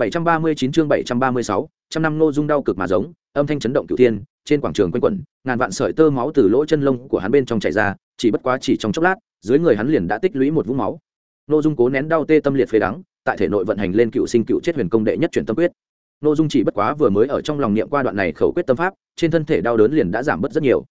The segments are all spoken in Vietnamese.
739 chương 736, trăm năm nô dung đau cực mà giống, âm thanh chấn động cửu thiên, trên quảng trường quanh quẩn, ngàn vạn sợi tơ máu từ lỗ chân lông của hắn bên trong chảy ra, chỉ bất quá chỉ trong chốc lát, dưới người hắn liền đã tích lũy một vũng máu. Nô dung cố nén đau tê tâm liệt phế đắng, tại thể nội vận hành lên cựu sinh cựu chết huyền công đệ nhất chuyển tâm quyết. Nô dung chỉ bất quá vừa mới ở trong lòng niệm qua đoạn này khẩu quyết tâm pháp, trên thân thể đau đớn liền đã giảm bớt rất nhiều.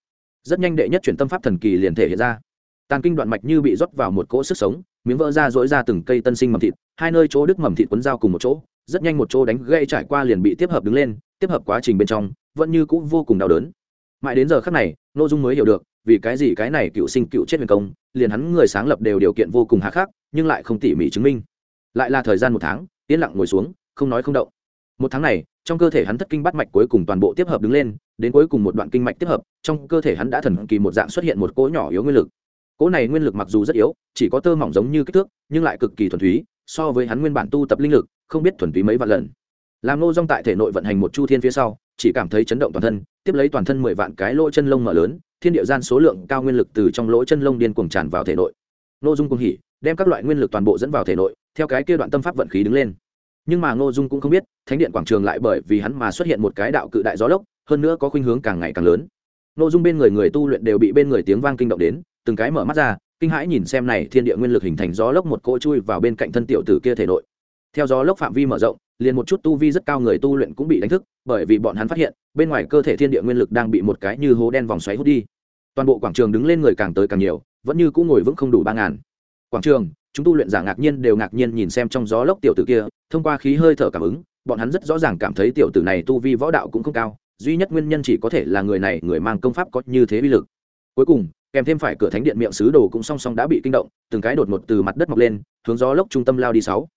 Rất nhanh đệ nhất chuyển tâm pháp thần kỳ liền thể hiện ra. Tàn kinh đoạn mạch như bị rót vào một cỗ sức sống, miếng vỡ ra rỗi ra từng cây tân sinh mầm thịt, hai nơi chỗ đứt mầm thịt quấn dao cùng một chỗ, rất nhanh một chỗ đánh gây trải qua liền bị tiếp hợp đứng lên, tiếp hợp quá trình bên trong, vẫn như cũng vô cùng đau đớn. Mãi đến giờ khắc này n ô dung mới hiểu được, vì cái gì cái này cựu sinh cựu chết huyền công, liền hắn người sáng lập đều điều kiện vô cùng hạ khắc, nhưng lại không tỉ mỉ chứng minh. Lại là thời gian một tháng, yên lặng ngồi xuống, không nói không động. Một tháng này, trong cơ thể hắn thất kinh bắt mạch cuối cùng toàn bộ tiếp hợp đứng lên, đến cuối cùng một đoạn kinh mạch tiếp hợp, trong cơ thể hắn đã thần kỳ một dạng xuất hiện một cỗ nhỏ yếu nguyên lực. Cỗ này nguyên lực mặc dù rất yếu, chỉ có tơ mỏng giống như kích thước, nhưng lại cực kỳ thuần túy, so với hắn nguyên bản tu tập linh lực không biết thuần túy mấy vạn lần. Làm nô dong tại thể nội vận hành một chu thiên phía sau, chỉ cảm thấy chấn động toàn thân, tiếp lấy toàn thân mười vạn cái lỗ chân lông mở lớn, thiên địa gian số lượng cao nguyên lực từ trong lỗ chân lông điên cuồng tràn vào thể nội. Nô dung cùng hỉ, đem các loại nguyên lực toàn bộ dẫn vào thể nội, theo cái kia đoạn tâm pháp vận khí đứng lên. Nhưng mà ngô dung cũng không biết, thánh điện quảng trường lại bởi vì hắn mà xuất hiện một cái đạo cự đại gió lốc, hơn nữa có khuynh hướng càng ngày càng lớn. Nô dung bên người người tu luyện đều bị bên người tiếng vang kinh động đến, từng cái mở mắt ra, kinh hãi nhìn xem này thiên địa nguyên lực hình thành gió lốc một cỗ chui vào bên cạnh thân tiểu tử kia thể nội theo gió lốc phạm vi mở rộng, liền một chút tu vi rất cao người tu luyện cũng bị đánh thức, bởi vì bọn hắn phát hiện, bên ngoài cơ thể thiên địa nguyên lực đang bị một cái như hố đen vòng xoáy hút đi. Toàn bộ quảng trường đứng lên người càng tới càng nhiều, vẫn như cũng ngồi vững không đủ ba ngàn. Quảng trường, chúng tu luyện giả ngạc nhiên đều ngạc nhiên nhìn xem trong gió lốc tiểu tử kia, thông qua khí hơi thở cảm ứng, bọn hắn rất rõ ràng cảm thấy tiểu tử này tu vi võ đạo cũng không cao, duy nhất nguyên nhân chỉ có thể là người này, người mang công pháp có như thế uy lực. Cuối cùng, kèm thêm phải cửa thánh điện miệng sứ đồ cũng song song đã bị kinh động, từng cái đột ngột từ mặt đất mọc lên, hướng gió lốc trung tâm lao đi sáu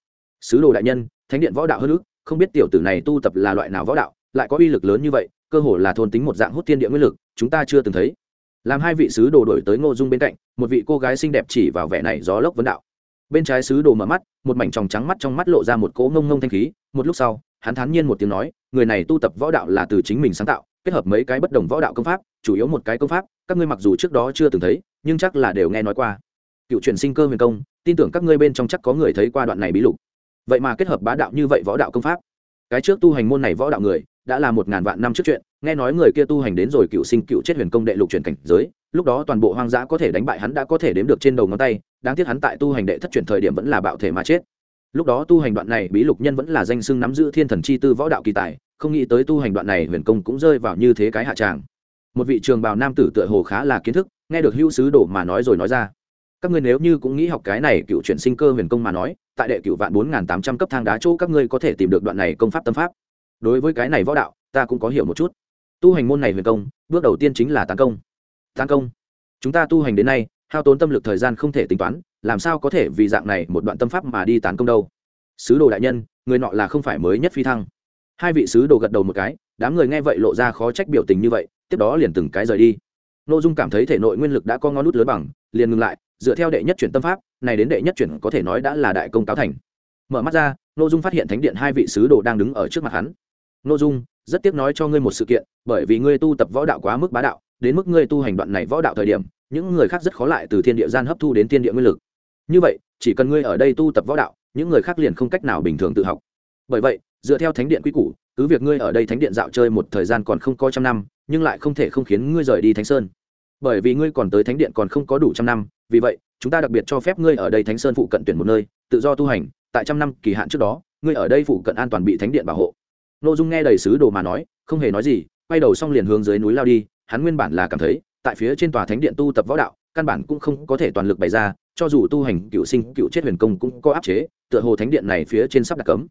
sứ đồ đại nhân, thánh điện võ đạo hơn ước, không biết tiểu tử này tu tập là loại nào võ đạo, lại có uy lực lớn như vậy, cơ hồ là thôn tính một dạng hút thiên địa nguyên lực, chúng ta chưa từng thấy. Làm hai vị sứ đồ đổi tới ngô dung bên cạnh, một vị cô gái xinh đẹp chỉ vào vẻ này gió lốc vấn đạo. Bên trái sứ đồ mở mắt, một mảnh tròng trắng mắt trong mắt lộ ra một cỗ ngông ngông thanh khí, một lúc sau, hắn thán nhiên một tiếng nói, người này tu tập võ đạo là từ chính mình sáng tạo, kết hợp mấy cái bất đồng võ đạo công pháp, chủ yếu một cái công pháp, các ngươi mặc dù trước đó chưa từng thấy, nhưng chắc là đều nghe nói qua. Cựu truyền sinh cơ huyền công, tin tưởng các ngươi bên trong chắc có người thấy qua đoạn này bí lục vậy mà kết hợp bá đạo như vậy võ đạo công pháp. Cái trước tu hành môn này võ đạo người, đã là một ngàn vạn năm trước chuyện, nghe nói người kia tu hành đến rồi cựu sinh cựu chết huyền công đệ lục truyền cảnh giới, lúc đó toàn bộ hoang dã có thể đánh bại hắn đã có thể đếm được trên đầu ngón tay, đáng tiếc hắn tại tu hành đệ thất truyền thời điểm vẫn là bạo thể mà chết. Lúc đó tu hành đoạn này, bí lục nhân vẫn là danh xưng nắm giữ thiên thần chi tư võ đạo kỳ tài, không nghĩ tới tu hành đoạn này huyền công cũng rơi vào như thế cái hạ tràng. Một vị trường bào nam tử tựa hồ khá là kiến thức, nghe được hữu sứ đồ mà nói rồi nói ra. Các ngươi nếu như cũng nghĩ học cái này cựu chuyển sinh cơ huyền công mà nói tại đệ cửu vạn bốn nghìn tám trăm cấp thang đá chỗ các ngươi có thể tìm được đoạn này công pháp tâm pháp. Đối với cái này võ đạo, ta cũng có hiểu một chút. Tu hành môn này huyền công, bước đầu tiên chính là tấn công. Tán công? Chúng ta tu hành đến nay, hao tốn tâm lực thời gian không thể tính toán, làm sao có thể vì dạng này một đoạn tâm pháp mà đi tán công đâu? Sứ đồ đại nhân, người nọ là không phải mới nhất phi thăng. Hai vị sứ đồ gật đầu một cái, đám người nghe vậy lộ ra khó trách biểu tình như vậy, tiếp đó liền từng cái rời đi. N ô dung cảm thấy thể nội nguyên lực đã có ngón nút lớn bằng, liền ngừng lại, dựa theo đệ nhất chuyển tâm pháp này đến đệ nhất chuyển có thể nói đã là đại công cáo thành. Mở mắt ra n ô dung phát hiện thánh điện hai vị sứ đồ đang đứng ở trước mặt hắn. N ô dung, rất tiếc nói cho ngươi một sự kiện, bởi vì ngươi tu tập võ đạo quá mức bá đạo, đến mức ngươi tu hành đoạn này võ đạo thời điểm, những người khác rất khó lại từ thiên địa gian hấp thu đến thiên địa nguyên lực. Như vậy, chỉ cần ngươi ở đây tu tập võ đạo, những người khác liền không cách nào bình thường tự học. Bởi vậy, dựa theo thánh điện quy củ, cứ việc ngươi ở đây thánh điện dạo chơi một thời gian còn không có trăm năm, nhưng lại không thể không khiến ngươi rời đi thánh sơn. Bởi vì ngươi còn tới thánh điện còn không có đủ trăm năm, vì vậy chúng ta đặc biệt cho phép ngươi ở đây thánh sơn phụ cận tuyển một nơi, tự do tu hành, tại trăm năm kỳ hạn trước đó, ngươi ở đây phụ cận an toàn bị thánh điện bảo hộ. Nội dung nghe đầy sứ đồ mà nói, không hề nói gì, quay đầu xong liền hướng dưới núi lao đi, hắn nguyên bản là cảm thấy, tại phía trên tòa thánh điện tu tập võ đạo, căn bản cũng không có thể toàn lực bày ra, cho dù tu hành cựu sinh, cựu chết huyền công cũng có áp chế, tựa hồ thánh điện này phía trên sắp đặt cấm.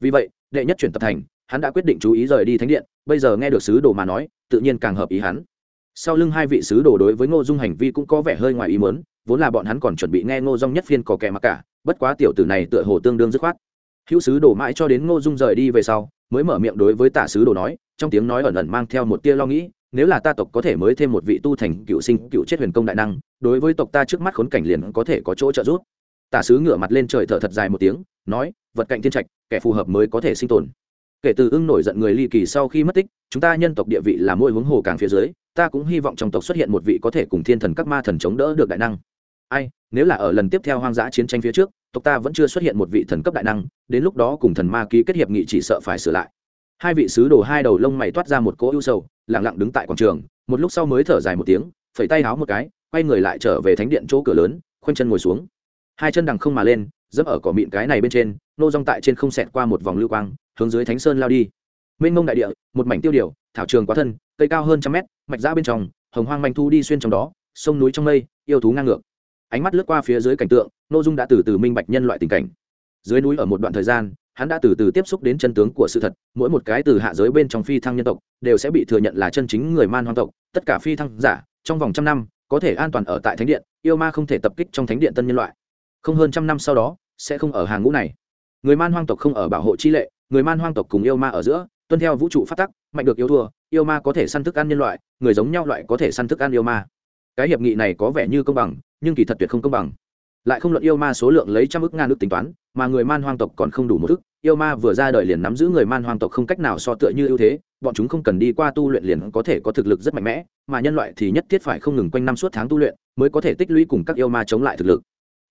Vì vậy, đệ nhất chuyển tập thành, hắn đã quyết định chú ý rời đi thánh điện, bây giờ nghe được sứ đồ mà nói, tự nhiên càng hợp ý hắn. Sau lưng hai vị sứ đồ đối với ngô dung hành vi cũng có vẻ hơi ngoài ý mớn vốn là bọn hắn còn chuẩn bị nghe ngô dung nhất phiên có kẻ mặc cả, bất quá tiểu tử này tựa hồ tương đương dứt khoát. Hữu sứ đổ mãi cho đến ngô dung rời đi về sau, mới mở miệng đối với tả sứ đồ nói, trong tiếng nói ẩn ẩn mang theo một tia lo nghĩ, nếu là ta tộc có thể mới thêm một vị tu thành cựu sinh, cựu chết huyền công đại năng, đối với tộc ta trước mắt khốn cảnh liền có thể có chỗ trợ giúp. Tả sứ ngửa mặt lên trời thở thật dài một tiếng, nói, vật cạnh thiên trạch, kẻ phù hợp mới có thể sinh tồn. Kể từ ưng nổi giận người ly kỳ sau khi mất tích, chúng ta nhân tộc địa vị là môi hướng hồ càng phía dưới, ta cũng hy vọng trong tộc xuất hiện một vị có thể cùng thiên thần các ma thần chống đỡ được đại năng ai, nếu là ở lần tiếp theo hoang dã chiến tranh phía trước, tộc ta vẫn chưa xuất hiện một vị thần cấp đại năng, đến lúc đó cùng thần ma ký kết hiệp nghị chỉ sợ phải sửa lại. Hai vị sứ đồ hai đầu lông mày toát ra một cỗ ưu sầu lẳng lặng đứng tại quảng trường, một lúc sau mới thở dài một tiếng, phẩy tay háo một cái, quay người lại trở về thánh điện chỗ cửa lớn, khoanh chân ngồi xuống. Hai chân đằng không mà lên, dẫm ở cỏ mịn cái này bên trên, nô rong tại trên không xẹt qua một vòng lưu quang, hướng dưới thánh sơn lao đi. Mênh mông đại địa, một mảnh tiêu điều, thảo trường quá thân, cây cao hơn trăm mét, mạch ra bên trong, hồng hoang manh thu đi xuyên trong đó, sông núi trong mây, yêu thú ngang ngược ánh mắt lướt qua phía dưới cảnh tượng nội dung đã từ từ minh bạch nhân loại tình cảnh. Dưới núi ở một đoạn thời gian, hắn đã từ từ tiếp xúc đến chân tướng của sự thật, mỗi một cái từ hạ giới bên trong phi thăng nhân tộc, đều sẽ bị thừa nhận là chân chính người man hoang tộc, tất cả phi thăng giả, trong vòng trăm năm, có thể an toàn ở tại thánh điện, yêu ma không thể tập kích trong thánh điện tân nhân loại. Không hơn trăm năm sau đó, sẽ không ở hàng ngũ này. Người man hoang tộc không ở bảo hộ chi lệ, người man hoang tộc cùng yêu ma ở giữa, tuân theo vũ trụ phát tắc, mạnh được yêu thua, yêu ma có thể săn thức ăn nhân loại, người giống nhau loại có thể săn thức ăn yêu ma. Cái hiệp nghị này có vẻ như công bằng nhưng kỳ thật tuyệt không công bằng. Lại không luận yêu ma số lượng lấy trăm ức ngàn ước tính toán, mà người man hoang tộc còn không đủ một ức. Yêu ma vừa ra đời liền nắm giữ người man hoang tộc không cách nào so tựa như ưu thế, bọn chúng không cần đi qua tu luyện liền có thể có thực lực rất mạnh mẽ, mà nhân loại thì nhất thiết phải không ngừng quanh năm suốt tháng tu luyện mới có thể tích lũy cùng các yêu ma chống lại thực lực.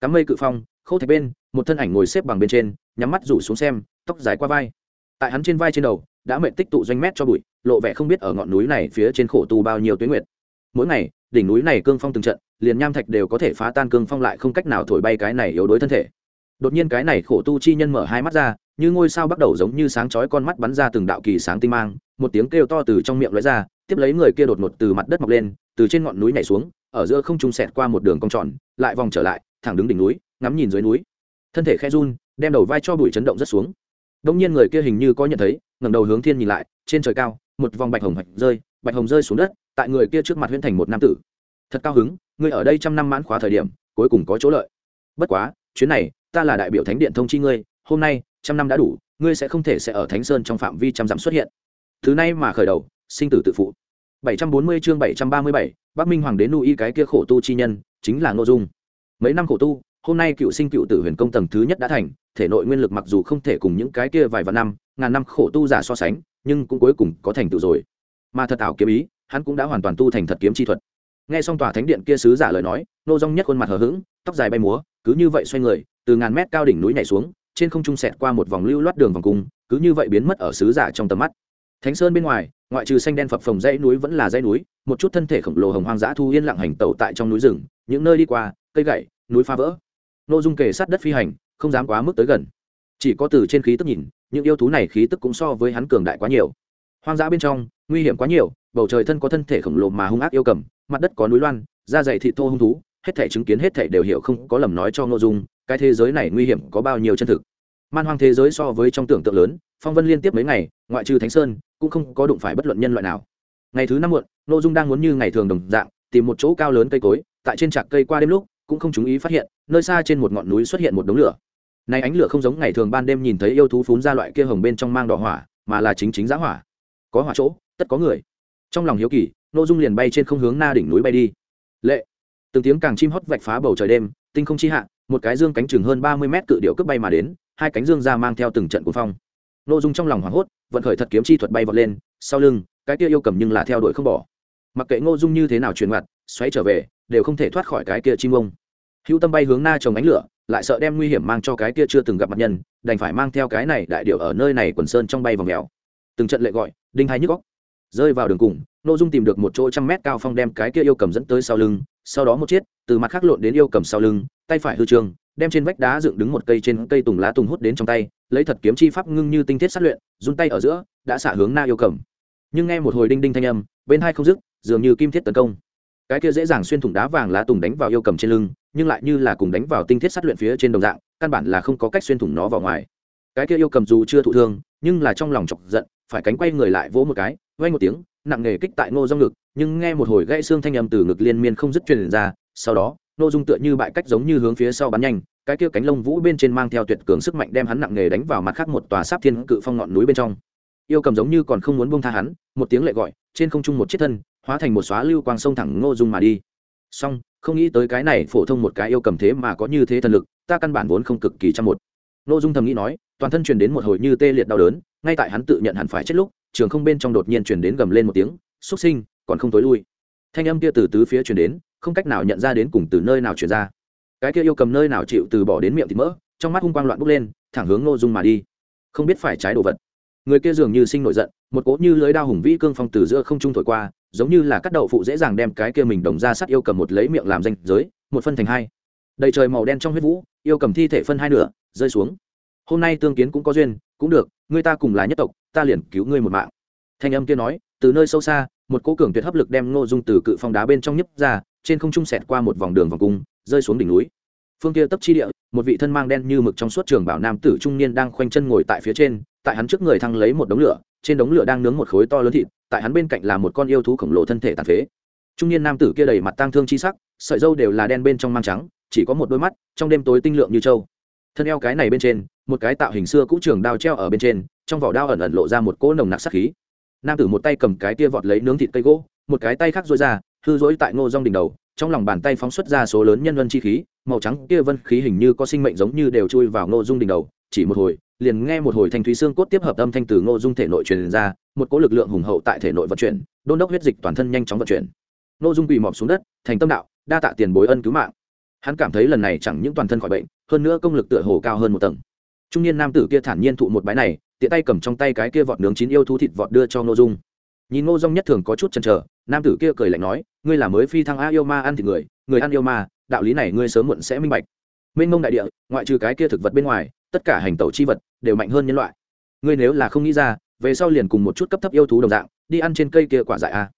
Cắm mây cự phong khâu thạch bên, một thân ảnh ngồi xếp bằng bên trên, nhắm mắt rủ xuống xem, tóc dài qua vai. Tại hắn trên vai trên đầu, đã mệnh tích tụ doanh mét cho bụi, lộ vẻ không biết ở ngọn núi này phía trên khổ tu bao nhiêu tuyến nguyệt. Mỗi ngày đỉnh núi này cương phong từng trận, liền nham thạch đều có thể phá tan cương phong lại không cách nào thổi bay cái này yếu đuối thân thể. Đột nhiên cái này khổ tu chi nhân mở hai mắt ra, như ngôi sao bắt đầu giống như sáng chói con mắt bắn ra từng đạo kỳ sáng tinh mang, một tiếng kêu to từ trong miệng lóe ra, tiếp lấy người kia đột ngột từ mặt đất mọc lên, từ trên ngọn núi nhảy xuống, ở giữa không trung sẹt qua một đường cong tròn, lại vòng trở lại, thẳng đứng đỉnh núi, ngắm nhìn dưới núi. Thân thể khe run, đem đầu vai cho bụi chấn động rất xuống. Đông nhiên người kia hình như có nhận thấy, ngẩng đầu hướng thiên nhìn lại, trên trời cao, một vòng bạch hồng hạch rơi, bạch hồng rơi xuống đất tại người kia trước mặt huyễn thành một nam tử thật cao hứng ngươi ở đây trăm năm mãn khóa thời điểm cuối cùng có chỗ lợi bất quá chuyến này ta là đại biểu thánh điện thông chi ngươi hôm nay trăm năm đã đủ ngươi sẽ không thể sẽ ở thánh sơn trong phạm vi trăm dặm xuất hiện thứ nay mà khởi đầu sinh tử tự phụ 740 chương 737, Bắc Minh Hoàng đến nuôi cái kia khổ tu chi nhân, chính là Ngô Dung. Mấy năm khổ tu, hôm nay cựu sinh cựu tử huyền công tầng thứ nhất đã thành, thể nội nguyên lực mặc dù không thể cùng những cái kia vài vạn năm, ngàn năm khổ tu giả so sánh, nhưng cũng cuối cùng có thành tựu rồi. Mà thật ảo kiếm ý, hắn cũng đã hoàn toàn tu thành thật kiếm chi thuật. Nghe xong tòa thánh điện kia sứ giả lời nói, nô Dung nhất khuôn mặt hờ hững, tóc dài bay múa, cứ như vậy xoay người, từ ngàn mét cao đỉnh núi nhảy xuống, trên không trung xẹt qua một vòng lưu loát đường vòng cung, cứ như vậy biến mất ở sứ giả trong tầm mắt. Thánh Sơn bên ngoài, ngoại trừ xanh đen phập phồng dãy núi vẫn là dãy núi, một chút thân thể khổng lồ hồng hoang dã thu yên lặng hành tẩu tại trong núi rừng, những nơi đi qua, cây gậy, núi phá vỡ. Nô Dung kề sát đất phi hành, không dám quá mức tới gần. Chỉ có từ trên khí tức nhìn, những yêu thú này khí tức cũng so với hắn cường đại quá nhiều. Hoang dã bên trong, nguy hiểm quá nhiều, bầu trời thân có thân thể khổng lồ mà hung ác yêu cầm, mặt đất có núi loan, da dày thị thô hung thú, hết thể chứng kiến hết thể đều hiểu không có lầm nói cho Nô Dung, cái thế giới này nguy hiểm có bao nhiêu chân thực. Man hoang thế giới so với trong tưởng tượng lớn, phong vân liên tiếp mấy ngày, ngoại trừ Thánh Sơn, cũng không có đụng phải bất luận nhân loại nào. Ngày thứ năm muộn nội dung đang muốn như ngày thường đồng dạng tìm một chỗ cao lớn cây cối tại trên trạc cây qua đêm lúc cũng không chú ý phát hiện nơi xa trên một ngọn núi xuất hiện một đống lửa. Này ánh lửa không giống ngày thường ban đêm nhìn thấy yêu thú phún ra loại kia hồng bên trong mang đỏ hỏa mà là chính chính giá hỏa. Có hỏa chỗ tất có người trong lòng hiếu kỳ nội dung liền bay trên không hướng na đỉnh núi bay đi. Lệ. Từng tiếng càng chim hót vạch phá bầu trời đêm, tinh không chi hạ, một cái dương cánh chừng hơn ba mươi mét cự điệu cướp bay mà đến, hai cánh dương ra mang theo từng trận cuồng phong. Nội dung trong lòng hoảng hốt, vận khởi thật kiếm chi thuật bay vọt lên, sau lưng, cái kia yêu cầm nhưng là theo đuổi không bỏ. Mặc kệ ngô dung như thế nào truyền mặt, xoáy trở về, đều không thể thoát khỏi cái kia chim ông. Hữu tâm bay hướng na trồng ánh lửa, lại sợ đem nguy hiểm mang cho cái kia chưa từng gặp mặt nhân, đành phải mang theo cái này đại điệu ở nơi này quần sơn trong bay vòng mèo. Từng trận lệ gọi, đinh hai nhức góc rơi vào đường cùng nội dung tìm được một chỗ trăm mét cao phong đem cái kia yêu cầm dẫn tới sau lưng, sau đó một chiếc, từ mặt khác lộn đến yêu cầm sau lưng, tay phải hư trường, đem trên vách đá dựng đứng một cây trên cây tùng lá tùng hút đến trong tay, lấy thật kiếm chi pháp ngưng như tinh thiết sát luyện, run tay ở giữa, đã xả hướng na yêu cầm. Nhưng nghe một hồi đinh đinh thanh âm, bên hai không dứt, dường như kim thiết tấn công. Cái kia dễ dàng xuyên thủng đá vàng lá tùng đánh vào yêu cầm trên lưng, nhưng lại như là cùng đánh vào tinh thiết sát luyện phía trên đồng dạng, căn bản là không có cách xuyên thủng nó vào ngoài. Cái kia yêu cầm dù chưa thụ thương, nhưng là trong lòng chọc giận, phải cánh quay người lại vỗ một cái vay một tiếng, nặng nghề kích tại ngô do ngực, nhưng nghe một hồi gãy xương thanh âm từ ngực liên miên không dứt truyền ra, sau đó, ngô dung tựa như bại cách giống như hướng phía sau bắn nhanh, cái kia cánh lông vũ bên trên mang theo tuyệt cường sức mạnh đem hắn nặng nghề đánh vào mặt khác một tòa sáp thiên cự phong ngọn núi bên trong. Yêu cầm giống như còn không muốn buông tha hắn, một tiếng lệ gọi, trên không trung một chiếc thân, hóa thành một xóa lưu quang sông thẳng ngô dung mà đi. Song không nghĩ tới cái này phổ thông một cái yêu cầm thế mà có như thế thần lực, ta căn bản vốn không cực kỳ trăm một. Ngô dung thầm nghĩ nói, toàn thân truyền đến một hồi như tê liệt đau đớn, ngay tại hắn tự nhận hẳn phải chết lúc trường không bên trong đột nhiên truyền đến gầm lên một tiếng xuất sinh, còn không tối lui. Thanh âm kia từ tứ phía truyền đến, không cách nào nhận ra đến cùng từ nơi nào truyền ra. Cái kia yêu cầm nơi nào chịu từ bỏ đến miệng thì mỡ, trong mắt hung quang loạn bốc lên, thẳng hướng ngô dung mà đi. Không biết phải trái đồ vật. Người kia dường như sinh nổi giận, một cỗ như lưới đao hùng vĩ cương phong từ giữa không trung thổi qua, giống như là cắt đậu phụ dễ dàng đem cái kia mình đồng ra sắt yêu cầm một lấy miệng làm danh giới, một phân thành hai. Đầy trời màu đen trong huyết vũ, yêu cầm thi thể phân hai nửa, rơi xuống. Hôm nay tương kiến cũng có duyên, cũng được người ta cùng là nhất tộc, ta liền cứu ngươi một mạng. Thanh âm kia nói, từ nơi sâu xa, một cỗ cường tuyệt hấp lực đem ngô dung từ cự phong đá bên trong nhấp ra, trên không trung xẹt qua một vòng đường vòng cung, rơi xuống đỉnh núi. Phương kia tấp chi địa, một vị thân mang đen như mực trong suốt trường bảo nam tử trung niên đang khoanh chân ngồi tại phía trên, tại hắn trước người thăng lấy một đống lửa, trên đống lửa đang nướng một khối to lớn thịt, tại hắn bên cạnh là một con yêu thú khổng lồ thân thể tàn phế. Trung niên nam tử kia đầy mặt tang thương chi sắc, sợi dâu đều là đen bên trong mang trắng, chỉ có một đôi mắt, trong đêm tối tinh lượng như trâu thân eo cái này bên trên một cái tạo hình xưa cũ trường đao treo ở bên trên, trong vỏ đao ẩn ẩn lộ ra một cỗ nồng nặc sắc khí. Nam tử một tay cầm cái tia vọt lấy nướng thịt cây gỗ, một cái tay khác dối ra, hư dối tại ngô rong đỉnh đầu, trong lòng bàn tay phóng xuất ra số lớn nhân vân chi khí, màu trắng kia vân khí hình như có sinh mệnh giống như đều chui vào ngô dung đỉnh đầu, chỉ một hồi, liền nghe một hồi thanh thúy xương cốt tiếp hợp âm thanh từ ngô dung thể nội truyền ra, một cỗ lực lượng hùng hậu tại thể nội vận chuyển, đôn đốc huyết dịch toàn thân nhanh chóng vận chuyển. Ngô dung quỳ mọp xuống đất, thành tâm đạo, đa tạ tiền bối ân cứu mạng. Hắn cảm thấy lần này chẳng những toàn thân khỏi bệnh, hơn nữa công lực tựa hồ cao hơn một tầng trung niên nam tử kia thản nhiên thụ một bái này, tiện tay cầm trong tay cái kia vọt nướng chín yêu thú thịt vọt đưa cho ngô dung. Nhìn ngô dung nhất thường có chút chần chờ, nam tử kia cười lạnh nói, ngươi là mới phi thăng a yêu ma ăn thịt người người ăn yêu ma, đạo lý này ngươi sớm muộn sẽ minh bạch. Mênh mông đại địa, ngoại trừ cái kia thực vật bên ngoài, tất cả hành tẩu chi vật đều mạnh hơn nhân loại. Ngươi nếu là không nghĩ ra, về sau liền cùng một chút cấp thấp yêu thú đồng dạng, đi ăn trên cây kia quả dại a.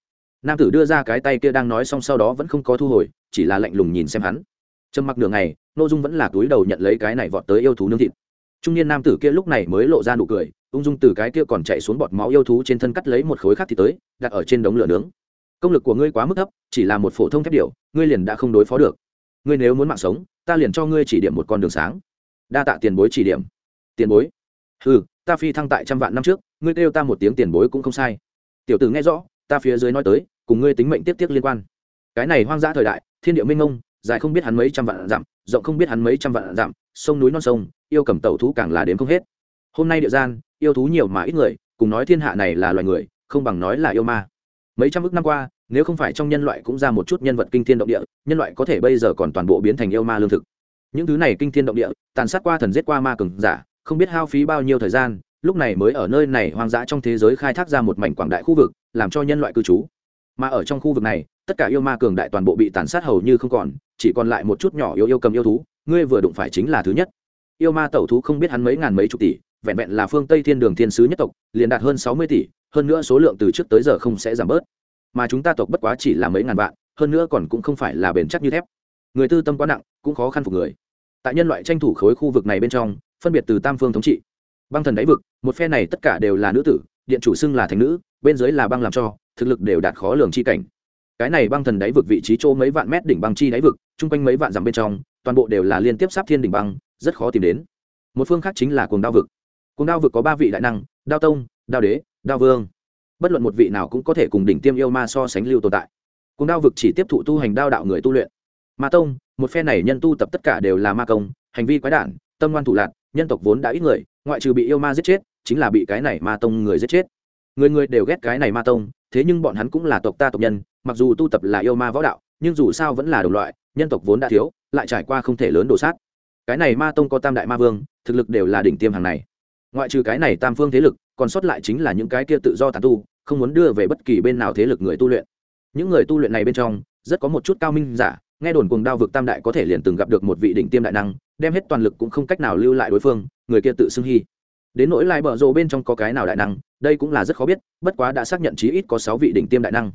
Nam tử đưa ra cái tay kia đang nói xong sau đó vẫn không có thu hồi, chỉ là lạnh lùng nhìn xem hắn. Trầm mặc đường này n dung vẫn là túi đầu nhận lấy cái này vọt tới yêu thú nương thịt trung niên nam tử kia lúc này mới lộ ra nụ cười, ung dung từ cái kia còn chạy xuống bọt máu yêu thú trên thân cắt lấy một khối khác thì tới, đặt ở trên đống lửa nướng. Công lực của ngươi quá mức thấp, chỉ là một phổ thông thép điệu ngươi liền đã không đối phó được. Ngươi nếu muốn mạng sống, ta liền cho ngươi chỉ điểm một con đường sáng. Đa tạ tiền bối chỉ điểm. Tiền bối? Ừ ta phi thăng tại trăm vạn năm trước, ngươi kêu ta một tiếng tiền bối cũng không sai. Tiểu tử nghe rõ, ta phía dưới nói tới, cùng ngươi tính mệnh tiếp tiếp liên quan. Cái này hoang dã thời đại, thiên địa minh ngông dài không biết hắn mấy trăm vạn dặm, rộng không biết hắn mấy trăm vạn dặm, sông núi non sông yêu cầm tẩu thú càng là đến không hết. Hôm nay địa gian, yêu thú nhiều mà ít người, cùng nói thiên hạ này là loài người, không bằng nói là yêu ma. Mấy trăm ước năm qua, nếu không phải trong nhân loại cũng ra một chút nhân vật kinh thiên động địa, nhân loại có thể bây giờ còn toàn bộ biến thành yêu ma lương thực. Những thứ này kinh thiên động địa, tàn sát qua thần giết qua ma cường giả, không biết hao phí bao nhiêu thời gian, lúc này mới ở nơi này hoang dã trong thế giới khai thác ra một mảnh quảng đại khu vực, làm cho nhân loại cư trú. Mà ở trong khu vực này, tất cả yêu ma cường đại toàn bộ bị tàn sát hầu như không còn, chỉ còn lại một chút nhỏ yêu yêu cầm yêu thú, ngươi vừa đụng phải chính là thứ nhất yêu ma tẩu thú không biết hắn mấy ngàn mấy chục tỷ, vẹn vẹn là phương tây thiên đường thiên sứ nhất tộc, liền đạt hơn sáu mươi tỷ, hơn nữa số lượng từ trước tới giờ không sẽ giảm bớt. Mà chúng ta tộc bất quá chỉ là mấy ngàn vạn, hơn nữa còn cũng không phải là bền chắc như thép. Người tư tâm quá nặng, cũng khó khăn phục người. Tại nhân loại tranh thủ khối khu vực này bên trong, phân biệt từ tam phương thống trị. Băng thần đáy vực, một phe này tất cả đều là nữ tử, điện chủ xưng là thành nữ, bên dưới là băng làm cho, thực lực đều đạt khó lường chi cảnh. Cái này băng thần đáy vực vị trí chỗ mấy vạn mét đỉnh băng chi đáy vực chung quanh mấy vạn dặm bên trong, toàn bộ đều là liên tiếp sắp thiên đỉnh băng, rất khó tìm đến. Một phương khác chính là cuồng đao vực. Cuồng đao vực có ba vị đại năng, đao tông, đao đế, đao vương. Bất luận một vị nào cũng có thể cùng đỉnh tiêm yêu ma so sánh lưu tồn tại. Cuồng đao vực chỉ tiếp thụ tu hành đao đạo người tu luyện. Ma tông, một phe này nhân tu tập tất cả đều là ma công, hành vi quái đản, tâm ngoan thủ lạc nhân tộc vốn đã ít người, ngoại trừ bị yêu ma giết chết, chính là bị cái này ma tông người giết chết. Người người đều ghét cái này ma tông, thế nhưng bọn hắn cũng là tộc ta tộc nhân, mặc dù tu tập là yêu ma võ đạo nhưng dù sao vẫn là đồng loại, nhân tộc vốn đã thiếu, lại trải qua không thể lớn đổ sát. Cái này ma tông có tam đại ma vương, thực lực đều là đỉnh tiêm hàng này. Ngoại trừ cái này tam phương thế lực, còn sót lại chính là những cái kia tự do tàn tu, không muốn đưa về bất kỳ bên nào thế lực người tu luyện. Những người tu luyện này bên trong, rất có một chút cao minh giả, nghe đồn cùng đao vực tam đại có thể liền từng gặp được một vị đỉnh tiêm đại năng, đem hết toàn lực cũng không cách nào lưu lại đối phương, người kia tự xưng hy. Đến nỗi lại bở rộ bên trong có cái nào đại năng, đây cũng là rất khó biết, bất quá đã xác nhận chí ít có sáu vị đỉnh tiêm đại năng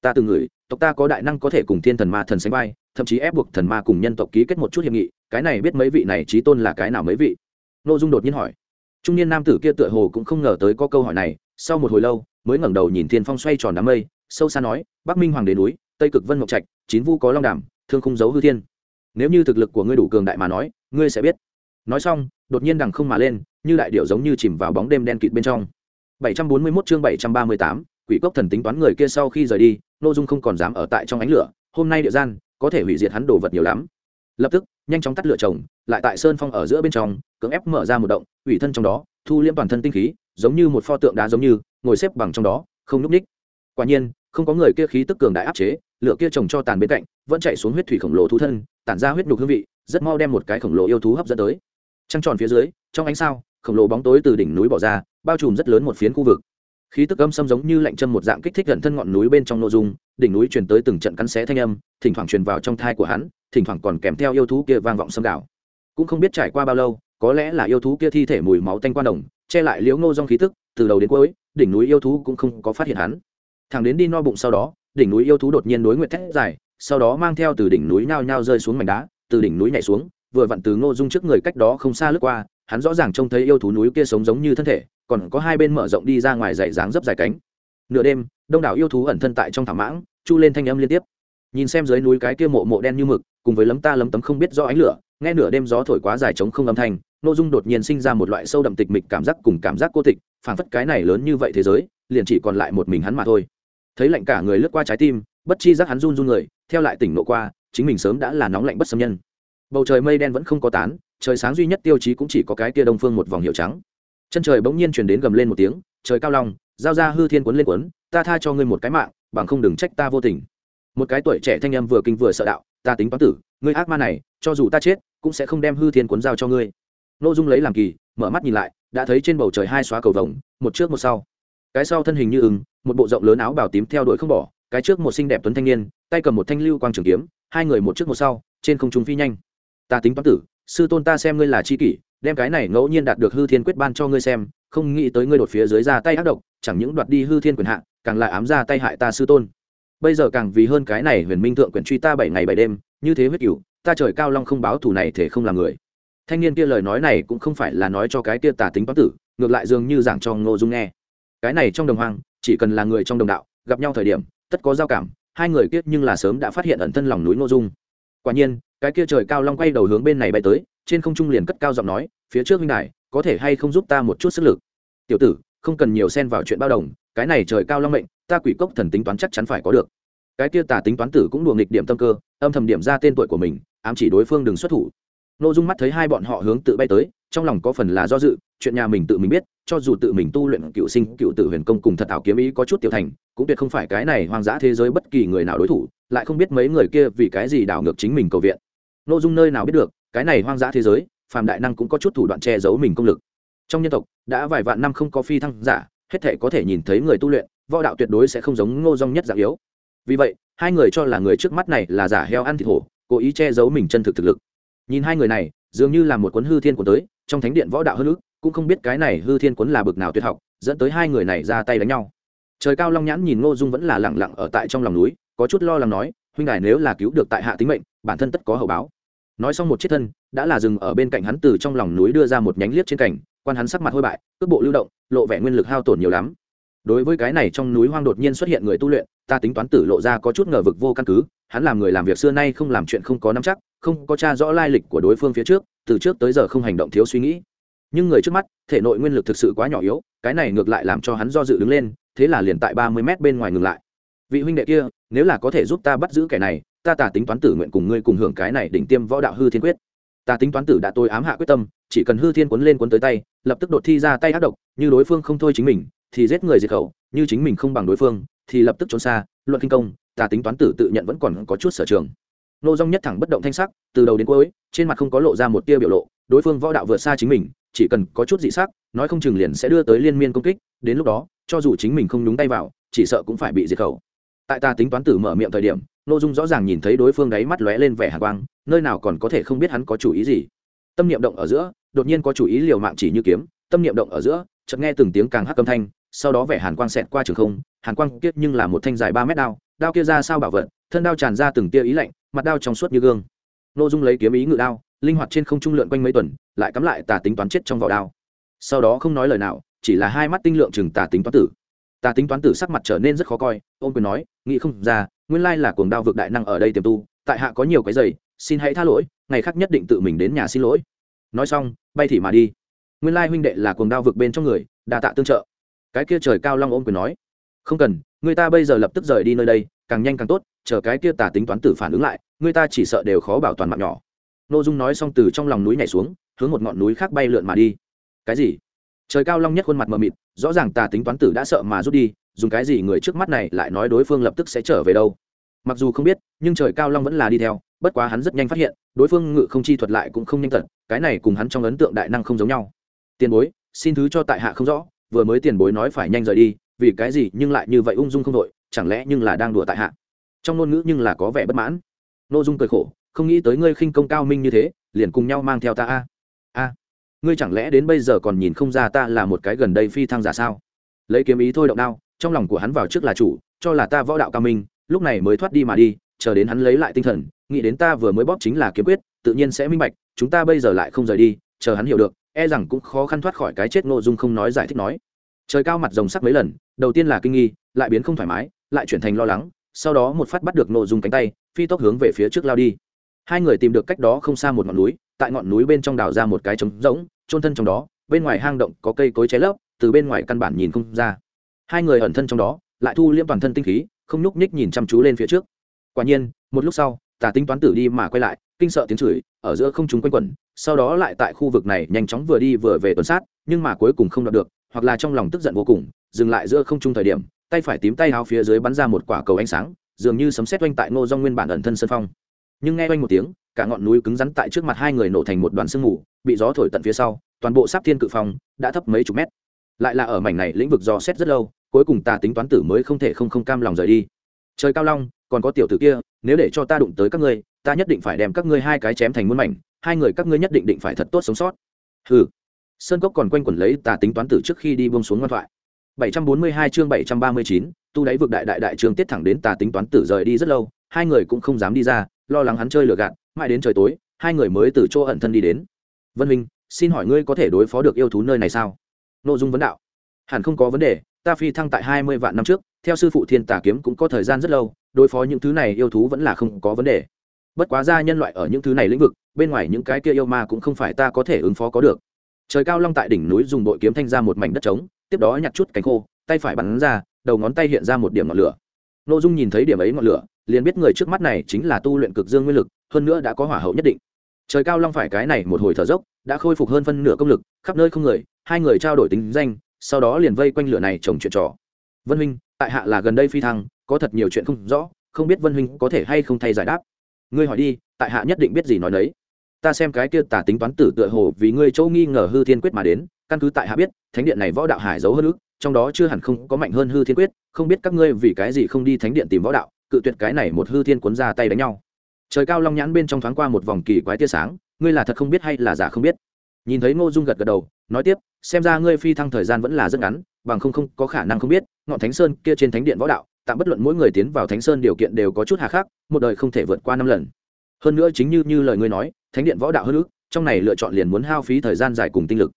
ta từng ngửi tộc ta có đại năng có thể cùng thiên thần ma thần sánh vai thậm chí ép buộc thần ma cùng nhân tộc ký kết một chút hiệp nghị cái này biết mấy vị này trí tôn là cái nào mấy vị? N ô dung đột nhiên hỏi. Trung niên nam tử kia tựa hồ cũng không ngờ tới có câu hỏi này sau một hồi lâu mới ngẩng đầu nhìn thiên phong xoay tròn đám mây sâu xa nói bắc minh hoàng đế núi tây cực vân ngọc trạch chín vu có long đàm thương không giấu hư thiên. Nếu như thực lực của ngươi đủ cường đại mà nói ngươi sẽ biết. Nói xong đột nhiên đằng không mà lên như đại điệu giống như chìm vào bóng đêm đen kịt bên trong. 741 chương 738, quỷ cốc thần tính toán người kia sau khi rời đi nội dung không còn dám ở tại trong ánh lửa. Hôm nay địa gian, có thể hủy diệt hắn đồ vật nhiều lắm. Lập tức, nhanh chóng tắt lửa chồng, lại tại sơn phong ở giữa bên trong, cưỡng ép mở ra một động, ủy thân trong đó, thu liễm toàn thân tinh khí, giống như một pho tượng đá giống như, ngồi xếp bằng trong đó, không núp ních quả nhiên, không có người kia khí tức cường đại áp chế, lửa kia trồng cho tàn bên cạnh, vẫn chạy xuống huyết thủy khổng lồ thú thân, tản ra huyết nhục hương vị, rất mau đem một cái khổng lồ yêu thú hấp dẫn tới. Trăng tròn phía dưới, trong ánh sao, khổng lồ bóng tối từ đỉnh núi bỏ ra, bao trùm rất lớn một phiến khu vực khí tức âm xâm giống như lạnh châm một dạng kích thích gần thân ngọn núi bên trong nội dung, đỉnh núi truyền tới từng trận cắn xé thanh âm, thỉnh thoảng truyền vào trong thai của hắn, thỉnh thoảng còn kèm theo yêu thú kia vang vọng xâm đảo. Cũng không biết trải qua bao lâu, có lẽ là yêu thú kia thi thể mùi máu tanh quan đồng, che lại liếu ngô dong khí tức, từ đầu đến cuối, đỉnh núi yêu thú cũng không có phát hiện hắn. Thằng đến đi no bụng sau đó, đỉnh núi yêu thú đột nhiên đối nguyện thét dài, sau đó mang theo từ đỉnh núi nhao nhao rơi xuống mảnh đá, từ đỉnh núi nhảy xuống, vừa vặn từ ngô dung trước người cách đó không xa lướt qua hắn rõ ràng trông thấy yêu thú núi kia sống giống như thân thể, còn có hai bên mở rộng đi ra ngoài dày dáng dấp dài cánh. Nửa đêm, đông đảo yêu thú ẩn thân tại trong thảm mãng, chu lên thanh âm liên tiếp. Nhìn xem dưới núi cái kia mộ mộ đen như mực, cùng với lấm ta lấm tấm không biết do ánh lửa, nghe nửa đêm gió thổi quá dài trống không âm thanh nội dung đột nhiên sinh ra một loại sâu đậm tịch mịch cảm giác cùng cảm giác cô tịch, phảng phất cái này lớn như vậy thế giới, liền chỉ còn lại một mình hắn mà thôi. Thấy lạnh cả người lướt qua trái tim, bất chi giác hắn run run người, theo lại tỉnh nộ qua, chính mình sớm đã là nóng lạnh bất xâm nhân. Bầu trời mây đen vẫn không có tán trời sáng duy nhất tiêu chí cũng chỉ có cái kia đông phương một vòng hiệu trắng. Chân trời bỗng nhiên chuyển đến gầm lên một tiếng, trời cao long, giao ra hư thiên quấn lên quấn ta tha cho ngươi một cái mạng, bằng không đừng trách ta vô tình. Một cái tuổi trẻ thanh âm vừa kinh vừa sợ đạo, ta tính toán tử, ngươi ác ma này, cho dù ta chết, cũng sẽ không đem hư thiên quấn giao cho ngươi. Nội dung lấy làm kỳ, mở mắt nhìn lại, đã thấy trên bầu trời hai xóa cầu vồng, một trước một sau. Cái sau thân hình như ưng, một bộ rộng lớn áo bào tím theo đuổi không bỏ, cái trước một xinh đẹp tuấn thanh niên, tay cầm một thanh lưu quang trường kiếm, hai người một trước một sau, trên không trung phi nhanh. Ta tính toán tử sư tôn ta xem ngươi là chi kỷ, đem cái này ngẫu nhiên đạt được hư thiên quyết ban cho ngươi xem, không nghĩ tới ngươi đột phía dưới ra tay ác độc, chẳng những đoạt đi hư thiên quyền hạ, càng lại ám ra tay hại ta sư tôn. Bây giờ càng vì hơn cái này huyền minh thượng quyền truy ta bảy ngày bảy đêm, như thế huyết cựu ta trời cao long không báo thù này thể không làm người. Thanh niên kia lời nói này cũng không phải là nói cho cái kia tả tính toán tử, ngược lại dường như giảng cho ngô dung nghe. Cái này trong đồng hoang, chỉ cần là người trong đồng đạo, gặp nhau thời điểm, tất có giao cảm, hai người kiết nhưng là sớm đã phát hiện ẩn thân lòng núi ngô dung. Quả nhiên cái kia trời cao long quay đầu hướng bên này bay tới, trên không trung liền cất cao giọng nói, phía trước huynh đại có thể hay không giúp ta một chút sức lực? Tiểu tử, không cần nhiều xen vào chuyện bao đồng, cái này trời cao long mệnh, ta quỷ cốc thần tính toán chắc chắn phải có được. Cái kia tà tính toán tử cũng đùa nghịch điểm tâm cơ, âm thầm điểm ra tên tuổi của mình, ám chỉ đối phương đừng xuất thủ. N ô dung mắt thấy hai bọn họ hướng tự bay tới, trong lòng có phần là do dự, chuyện nhà mình tự mình biết, cho dù tự mình tu luyện cựu sinh, cựu tử huyền công cùng thật ảo kiếm ý có chút tiểu thành, cũng tuyệt không phải cái này hoang dã thế giới bất kỳ người nào đối thủ, lại không biết mấy người kia vì cái gì đảo ngược chính mình cầu viện n ô dung nơi nào biết được, cái này hoang dã thế giới, phàm đại năng cũng có chút thủ đoạn che giấu mình công lực. Trong nhân tộc, đã vài vạn năm không có phi thăng giả, hết thể có thể nhìn thấy người tu luyện, võ đạo tuyệt đối sẽ không giống ngô dong nhất dạng yếu. Vì vậy, hai người cho là người trước mắt này là giả heo ăn thịt hổ, cố ý che giấu mình chân thực thực lực. Nhìn hai người này, dường như là một cuốn hư thiên của tới, trong thánh điện võ đạo hơn ước cũng không biết cái này hư thiên cuốn là bực nào tuyệt học, dẫn tới hai người này ra tay đánh nhau. Trời cao long nhãn nhìn ngô dung vẫn là lẳng lặng ở tại trong lòng núi, có chút lo lắng nói, huynh đài nếu là cứu được tại hạ tính mệnh, bản thân tất có hậu báo nói xong một chiếc thân, đã là dừng ở bên cạnh hắn từ trong lòng núi đưa ra một nhánh liếc trên cảnh quan hắn sắc mặt hôi bại, cước bộ lưu động, lộ vẻ nguyên lực hao tổn nhiều lắm. Đối với cái này trong núi hoang đột nhiên xuất hiện người tu luyện, ta tính toán tử lộ ra có chút ngờ vực vô căn cứ, hắn làm người làm việc xưa nay không làm chuyện không có nắm chắc, không có tra rõ lai lịch của đối phương phía trước, từ trước tới giờ không hành động thiếu suy nghĩ. Nhưng người trước mắt, thể nội nguyên lực thực sự quá nhỏ yếu, cái này ngược lại làm cho hắn do dự đứng lên, thế là liền tại ba mươi mét bên ngoài ngừng lại. Vị huynh đệ kia, nếu là có thể giúp ta bắt giữ kẻ này ta tả tính toán tử nguyện cùng ngươi cùng hưởng cái này đỉnh tiêm võ đạo hư thiên quyết. Ta tính toán tử đã tôi ám hạ quyết tâm, chỉ cần hư thiên cuốn lên cuốn tới tay, lập tức đột thi ra tay ác độc, như đối phương không thôi chính mình, thì giết người diệt khẩu, như chính mình không bằng đối phương, thì lập tức trốn xa, luận kinh công ta tính toán tử tự nhận vẫn còn có chút sở trường. Nô dung nhất thẳng bất động thanh sắc, từ đầu đến cuối, trên mặt không có lộ ra một tia biểu lộ, đối phương võ đạo vượt xa chính mình, chỉ cần có chút dị sắc, nói không chừng liền sẽ đưa tới liên miên công kích, đến lúc đó, cho dù chính mình không nhúng tay vào, chỉ sợ cũng phải bị diệt khẩu tại ta tính toán tử mở miệng thời điểm nội dung rõ ràng nhìn thấy đối phương đáy mắt lóe lên vẻ hạ quang, nơi nào còn có thể không biết hắn có chủ ý gì. Tâm niệm động ở giữa, đột nhiên có chủ ý liều mạng chỉ như kiếm, tâm niệm động ở giữa, chợt nghe từng tiếng càng hắc âm thanh, sau đó vẻ hàn quang xẹt qua trường không, hàn quang kiết nhưng là một thanh dài ba mét đao đao kia ra sao bảo vật, thân đao tràn ra từng tia ý lạnh, mặt đao trong suốt như gương. Nội dung lấy kiếm ý ngự đao, linh hoạt trên không trung lượn quanh mấy tuần, lại cắm lại tà tính toán chết trong vỏ đao. Sau đó không nói lời nào, chỉ là hai mắt tinh lượng chừng tà tính toán tử ta tính toán tử sắc mặt trở nên rất khó coi, ôm quyền nói, nghĩ không ra, nguyên lai là cuồng đao vực đại năng ở đây tiềm tu, tại hạ có nhiều cái giày, xin hãy tha lỗi, ngày khác nhất định tự mình đến nhà xin lỗi. Nói xong, bay thì mà đi. Nguyên lai huynh đệ là cuồng đao vực bên trong người, đa tạ tương trợ. Cái kia trời cao long ôm quyền nói, không cần, người ta bây giờ lập tức rời đi nơi đây, càng nhanh càng tốt, chờ cái kia tả tính toán tử phản ứng lại, người ta chỉ sợ đều khó bảo toàn mạng nhỏ. N ô dung nói xong từ trong lòng núi nhảy xuống, hướng một ngọn núi khác bay lượn mà đi. Cái gì? Trời cao long nhất khuôn mặt mờ mịt, rõ ràng tà tính toán tử đã sợ mà rút đi, dùng cái gì người trước mắt này lại nói đối phương lập tức sẽ trở về đâu. Mặc dù không biết, nhưng trời cao long vẫn là đi theo, bất quá hắn rất nhanh phát hiện, đối phương ngự không chi thuật lại cũng không nhanh tật cái này cùng hắn trong ấn tượng đại năng không giống nhau. Tiền bối, xin thứ cho tại hạ không rõ, vừa mới tiền bối nói phải nhanh rời đi, vì cái gì nhưng lại như vậy ung dung không đội chẳng lẽ nhưng là đang đùa tại hạ? Trong ngôn ngữ nhưng là có vẻ bất mãn. N ô dung cười khổ, không nghĩ tới ngươi khinh công cao minh như thế, liền cùng nhau mang theo ta a. A ngươi chẳng lẽ đến bây giờ còn nhìn không ra ta là một cái gần đây phi thăng giả sao? Lấy kiếm ý thôi động đao, trong lòng của hắn vào trước là chủ, cho là ta võ đạo cao minh, lúc này mới thoát đi mà đi, chờ đến hắn lấy lại tinh thần, nghĩ đến ta vừa mới bóp chính là kiếm quyết, tự nhiên sẽ minh bạch, chúng ta bây giờ lại không rời đi, chờ hắn hiểu được e rằng cũng khó khăn thoát khỏi cái chết nội dung không nói giải thích nói. Trời cao mặt rồng sắc mấy lần, đầu tiên là kinh nghi, lại biến không thoải mái, lại chuyển thành lo lắng, sau đó một phát bắt được nội dung cánh tay, phi tốc hướng về phía trước lao đi hai người tìm được cách đó không xa một ngọn núi, tại ngọn núi bên trong đào ra một cái trống rỗng trôn thân trong đó, bên ngoài hang động có cây cối cháy lấp, từ bên ngoài căn bản nhìn không ra. Hai người ẩn thân trong đó, lại thu liễm toàn thân tinh khí, không nhúc nhích nhìn chăm chú lên phía trước. Quả nhiên, một lúc sau, tà tính toán tử đi mà quay lại, kinh sợ tiếng chửi, ở giữa không chúng quanh quẩn, sau đó lại tại khu vực này nhanh chóng vừa đi vừa về tuần sát, nhưng mà cuối cùng không đạt được, hoặc là trong lòng tức giận vô cùng, dừng lại giữa không trung thời điểm, tay phải tím tay áo phía dưới bắn ra một quả cầu ánh sáng, dường như sấm sét oanh tại ngô do nguyên bản ẩn thân sân phong nhưng nghe oanh một tiếng cả ngọn núi cứng rắn tại trước mặt hai người nổ thành một đoàn sương mù bị gió thổi tận phía sau toàn bộ sáp thiên cự phong đã thấp mấy chục mét. Lại là ở mảnh này lĩnh vực gió xét rất lâu cuối cùng ta tính toán tử mới không thể không không cam lòng rời đi. Trời cao long còn có tiểu tử kia nếu để cho ta đụng tới các ngươi ta nhất định phải đem các ngươi hai cái chém thành muôn mảnh hai người các ngươi nhất định định phải thật tốt sống sót. Hừ, sơn cốc còn quanh quẩn lấy tà tính toán tử trước khi đi buông xuống ngoan thoại. 742 chương 739, tu đáy vực đại đại đại trường tiết thẳng đến tà tính toán tử rời đi rất lâu hai người cũng không dám đi ra lo lắng hắn chơi lừa gạt, mãi đến trời tối, hai người mới từ chỗ ẩn thân đi đến. Vân minh xin hỏi ngươi có thể đối phó được yêu thú nơi này sao? Nội dung vấn đạo. Hẳn không có vấn đề, ta phi thăng tại hai mươi vạn năm trước, theo sư phụ thiên tà kiếm cũng có thời gian rất lâu, đối phó những thứ này yêu thú vẫn là không có vấn đề. Bất quá ra nhân loại ở những thứ này lĩnh vực, bên ngoài những cái kia yêu ma cũng không phải ta có thể ứng phó có được. Trời cao long tại đỉnh núi dùng bội kiếm thanh ra một mảnh đất trống, tiếp đó nhặt chút cánh khô, tay phải bắn ra, đầu ngón tay hiện ra một điểm ngọn lửa. N ô dung nhìn thấy điểm ấy ngọn lửa liền biết người trước mắt này chính là tu luyện cực dương nguyên lực, hơn nữa đã có hỏa hậu nhất định. Trời cao long phải cái này một hồi thở dốc, đã khôi phục hơn phân nửa công lực, khắp nơi không người, hai người trao đổi tính danh, sau đó liền vây quanh lửa này trồng chuyện trò. Vân huynh, tại hạ là gần đây phi thăng, có thật nhiều chuyện không rõ, không biết vân huynh có thể hay không thay giải đáp. Ngươi hỏi đi, tại hạ nhất định biết gì nói đấy ta xem cái kia tả tính toán tử tựa hồ vì ngươi châu nghi ngờ hư thiên quyết mà đến, căn cứ tại hạ biết, thánh điện này võ đạo hải giấu hơn ước, trong đó chưa hẳn không có mạnh hơn hư thiên quyết, không biết các ngươi vì cái gì không đi thánh điện tìm võ đạo cự tuyệt cái này một hư thiên cuốn ra tay đánh nhau. Trời cao long nhãn bên trong thoáng qua một vòng kỳ quái tia sáng, ngươi là thật không biết hay là giả không biết? Nhìn thấy ngô dung gật gật đầu, nói tiếp, xem ra ngươi phi thăng thời gian vẫn là rất ngắn, bằng không không có khả năng không biết, ngọn thánh sơn kia trên thánh điện võ đạo, tạm bất luận mỗi người tiến vào thánh sơn điều kiện đều có chút hà khắc, một đời không thể vượt qua năm lần. Hơn nữa chính như như lời ngươi nói, thánh điện võ đạo hơn ước trong này lựa chọn liền muốn hao phí thời gian dài cùng tinh lực.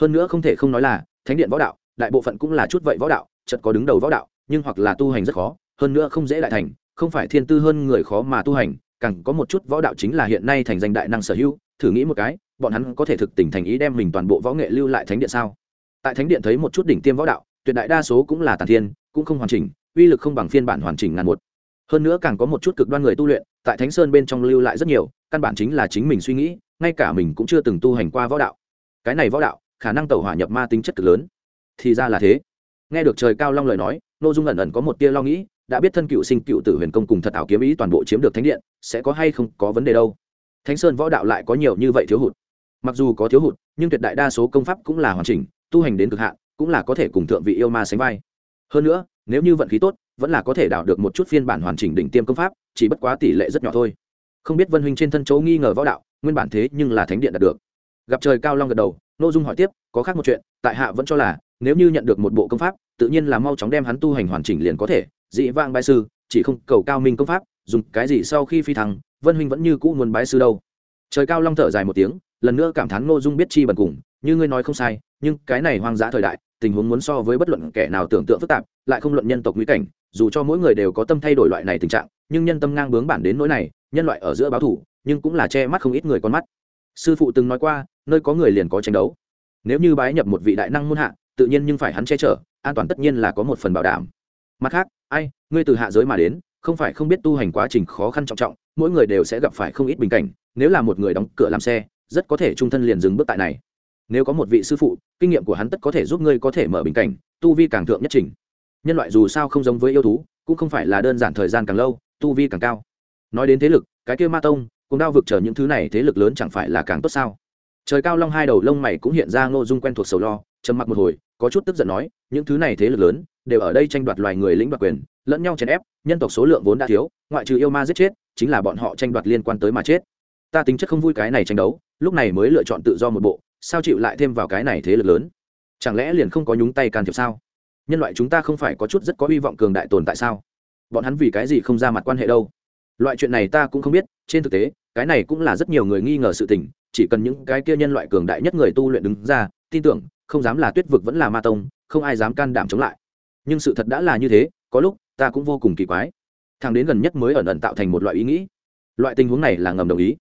Hơn nữa không thể không nói là, thánh điện võ đạo, đại bộ phận cũng là chút vậy võ đạo chật có đứng đầu võ đạo, nhưng hoặc là tu hành rất khó hơn nữa không dễ lại thành, không phải thiên tư hơn người khó mà tu hành, càng có một chút võ đạo chính là hiện nay thành danh đại năng sở hữu, thử nghĩ một cái, bọn hắn có thể thực tình thành ý đem mình toàn bộ võ nghệ lưu lại thánh điện sao? Tại thánh điện thấy một chút đỉnh tiêm võ đạo, tuyệt đại đa số cũng là tàn thiên, cũng không hoàn chỉnh, uy lực không bằng phiên bản hoàn chỉnh ngàn một. Hơn nữa càng có một chút cực đoan người tu luyện, tại thánh sơn bên trong lưu lại rất nhiều, căn bản chính là chính mình suy nghĩ, ngay cả mình cũng chưa từng tu hành qua võ đạo. Cái này võ đạo, khả năng tẩu hỏa nhập ma tính chất cực lớn. Thì ra là thế. Nghe được trời cao long lời nói nội dung ẩn ẩn có một tia lo nghĩ đã biết thân cựu sinh cựu tử huyền công cùng thật ảo kiếm ý toàn bộ chiếm được thánh điện, sẽ có hay không có vấn đề đâu. Thánh sơn võ đạo lại có nhiều như vậy thiếu hụt. Mặc dù có thiếu hụt, nhưng tuyệt đại đa số công pháp cũng là hoàn chỉnh, tu hành đến cực hạn, cũng là có thể cùng thượng vị yêu ma sánh vai. Hơn nữa, nếu như vận khí tốt, vẫn là có thể đảo được một chút phiên bản hoàn chỉnh đỉnh tiêm công pháp, chỉ bất quá tỷ lệ rất nhỏ thôi. Không biết vân huynh trên thân chỗ nghi ngờ võ đạo, nguyên bản thế nhưng là thánh điện đạt được. Gặp trời cao long gật đầu nội dung hỏi tiếp, có khác một chuyện, tại hạ vẫn cho là, nếu như nhận được một bộ công pháp, tự nhiên là mau chóng đem hắn tu hành hoàn chỉnh liền có thể dị vang bái sư, chỉ không cầu cao minh công pháp, dùng cái gì sau khi phi thăng, vân huynh vẫn như cũ muốn bái sư đâu. Trời cao long thở dài một tiếng, lần nữa cảm thán ngô dung biết chi bần cùng, như ngươi nói không sai, nhưng cái này hoang dã thời đại, tình huống muốn so với bất luận kẻ nào tưởng tượng phức tạp, lại không luận nhân tộc nguy cảnh, dù cho mỗi người đều có tâm thay đổi loại này tình trạng, nhưng nhân tâm ngang bướng bản đến nỗi này, nhân loại ở giữa báo thủ, nhưng cũng là che mắt không ít người con mắt. Sư phụ từng nói qua, nơi có người liền có tranh đấu. Nếu như bái nhập một vị đại năng muôn hạ, tự nhiên nhưng phải hắn che chở, an toàn tất nhiên là có một phần bảo đảm mặt khác, ai, ngươi từ hạ giới mà đến, không phải không biết tu hành quá trình khó khăn trọng trọng, mỗi người đều sẽ gặp phải không ít bình cảnh, nếu là một người đóng cửa làm xe, rất có thể trung thân liền dừng bước tại này. Nếu có một vị sư phụ, kinh nghiệm của hắn tất có thể giúp ngươi có thể mở bình cảnh, tu vi càng thượng nhất trình. Nhân loại dù sao không giống với yêu thú, cũng không phải là đơn giản thời gian càng lâu, tu vi càng cao. Nói đến thế lực, cái kia ma tông, cùng đao vực chờ những thứ này thế lực lớn chẳng phải là càng tốt sao? Trời cao long hai đầu lông mày cũng hiện ra ngô dung quen thuộc sầu lo trầm mặc một hồi, có chút tức giận nói, những thứ này thế lực lớn, đều ở đây tranh đoạt loài người lĩnh đoạt quyền, lẫn nhau chèn ép, nhân tộc số lượng vốn đã thiếu, ngoại trừ yêu ma giết chết, chính là bọn họ tranh đoạt liên quan tới mà chết. Ta tính chất không vui cái này tranh đấu, lúc này mới lựa chọn tự do một bộ, sao chịu lại thêm vào cái này thế lực lớn? Chẳng lẽ liền không có nhúng tay can thiệp sao? Nhân loại chúng ta không phải có chút rất có hy vọng cường đại tồn tại sao? Bọn hắn vì cái gì không ra mặt quan hệ đâu? Loại chuyện này ta cũng không biết, trên thực tế, cái này cũng là rất nhiều người nghi ngờ sự tình, chỉ cần những cái kia nhân loại cường đại nhất người tu luyện đứng ra, tin tưởng không dám là tuyết vực vẫn là ma tông, không ai dám can đảm chống lại. Nhưng sự thật đã là như thế, có lúc, ta cũng vô cùng kỳ quái. Thằng đến gần nhất mới ẩn ẩn tạo thành một loại ý nghĩ. Loại tình huống này là ngầm đồng ý.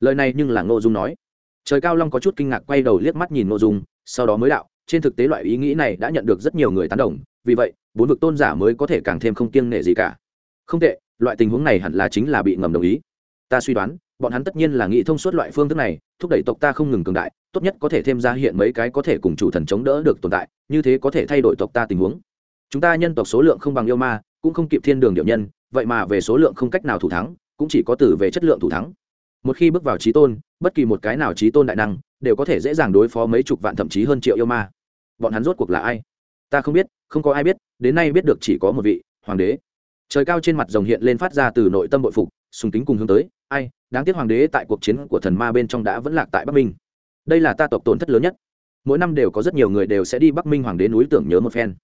Lời này nhưng là ngô dung nói. Trời cao long có chút kinh ngạc quay đầu liếc mắt nhìn ngô dung, sau đó mới đạo, trên thực tế loại ý nghĩ này đã nhận được rất nhiều người tán đồng, vì vậy, bốn vực tôn giả mới có thể càng thêm không kiêng nể gì cả. Không tệ, loại tình huống này hẳn là chính là bị ngầm đồng ý. Ta suy đoán, bọn hắn tất nhiên là nghĩ thông suốt loại phương thức này, thúc đẩy tộc ta không ngừng cường đại tốt nhất có thể thêm ra hiện mấy cái có thể cùng chủ thần chống đỡ được tồn tại, như thế có thể thay đổi tộc ta tình huống. Chúng ta nhân tộc số lượng không bằng yêu ma, cũng không kịp thiên đường điệu nhân, vậy mà về số lượng không cách nào thủ thắng, cũng chỉ có từ về chất lượng thủ thắng. Một khi bước vào trí tôn, bất kỳ một cái nào trí tôn đại năng, đều có thể dễ dàng đối phó mấy chục vạn thậm chí hơn triệu yêu ma. Bọn hắn rốt cuộc là ai? Ta không biết, không có ai biết, đến nay biết được chỉ có một vị, hoàng đế. Trời cao trên mặt rồng hiện lên phát ra từ nội tâm bội phục, sùng kính cùng hướng tới, ai, đáng tiếc hoàng đế tại cuộc chiến của thần ma bên trong đã vẫn lạc tại bắc minh đây là ta tộc tổn thất lớn nhất. Mỗi năm đều có rất nhiều người đều sẽ đi bắc minh hoàng đế núi tưởng nhớ một phen.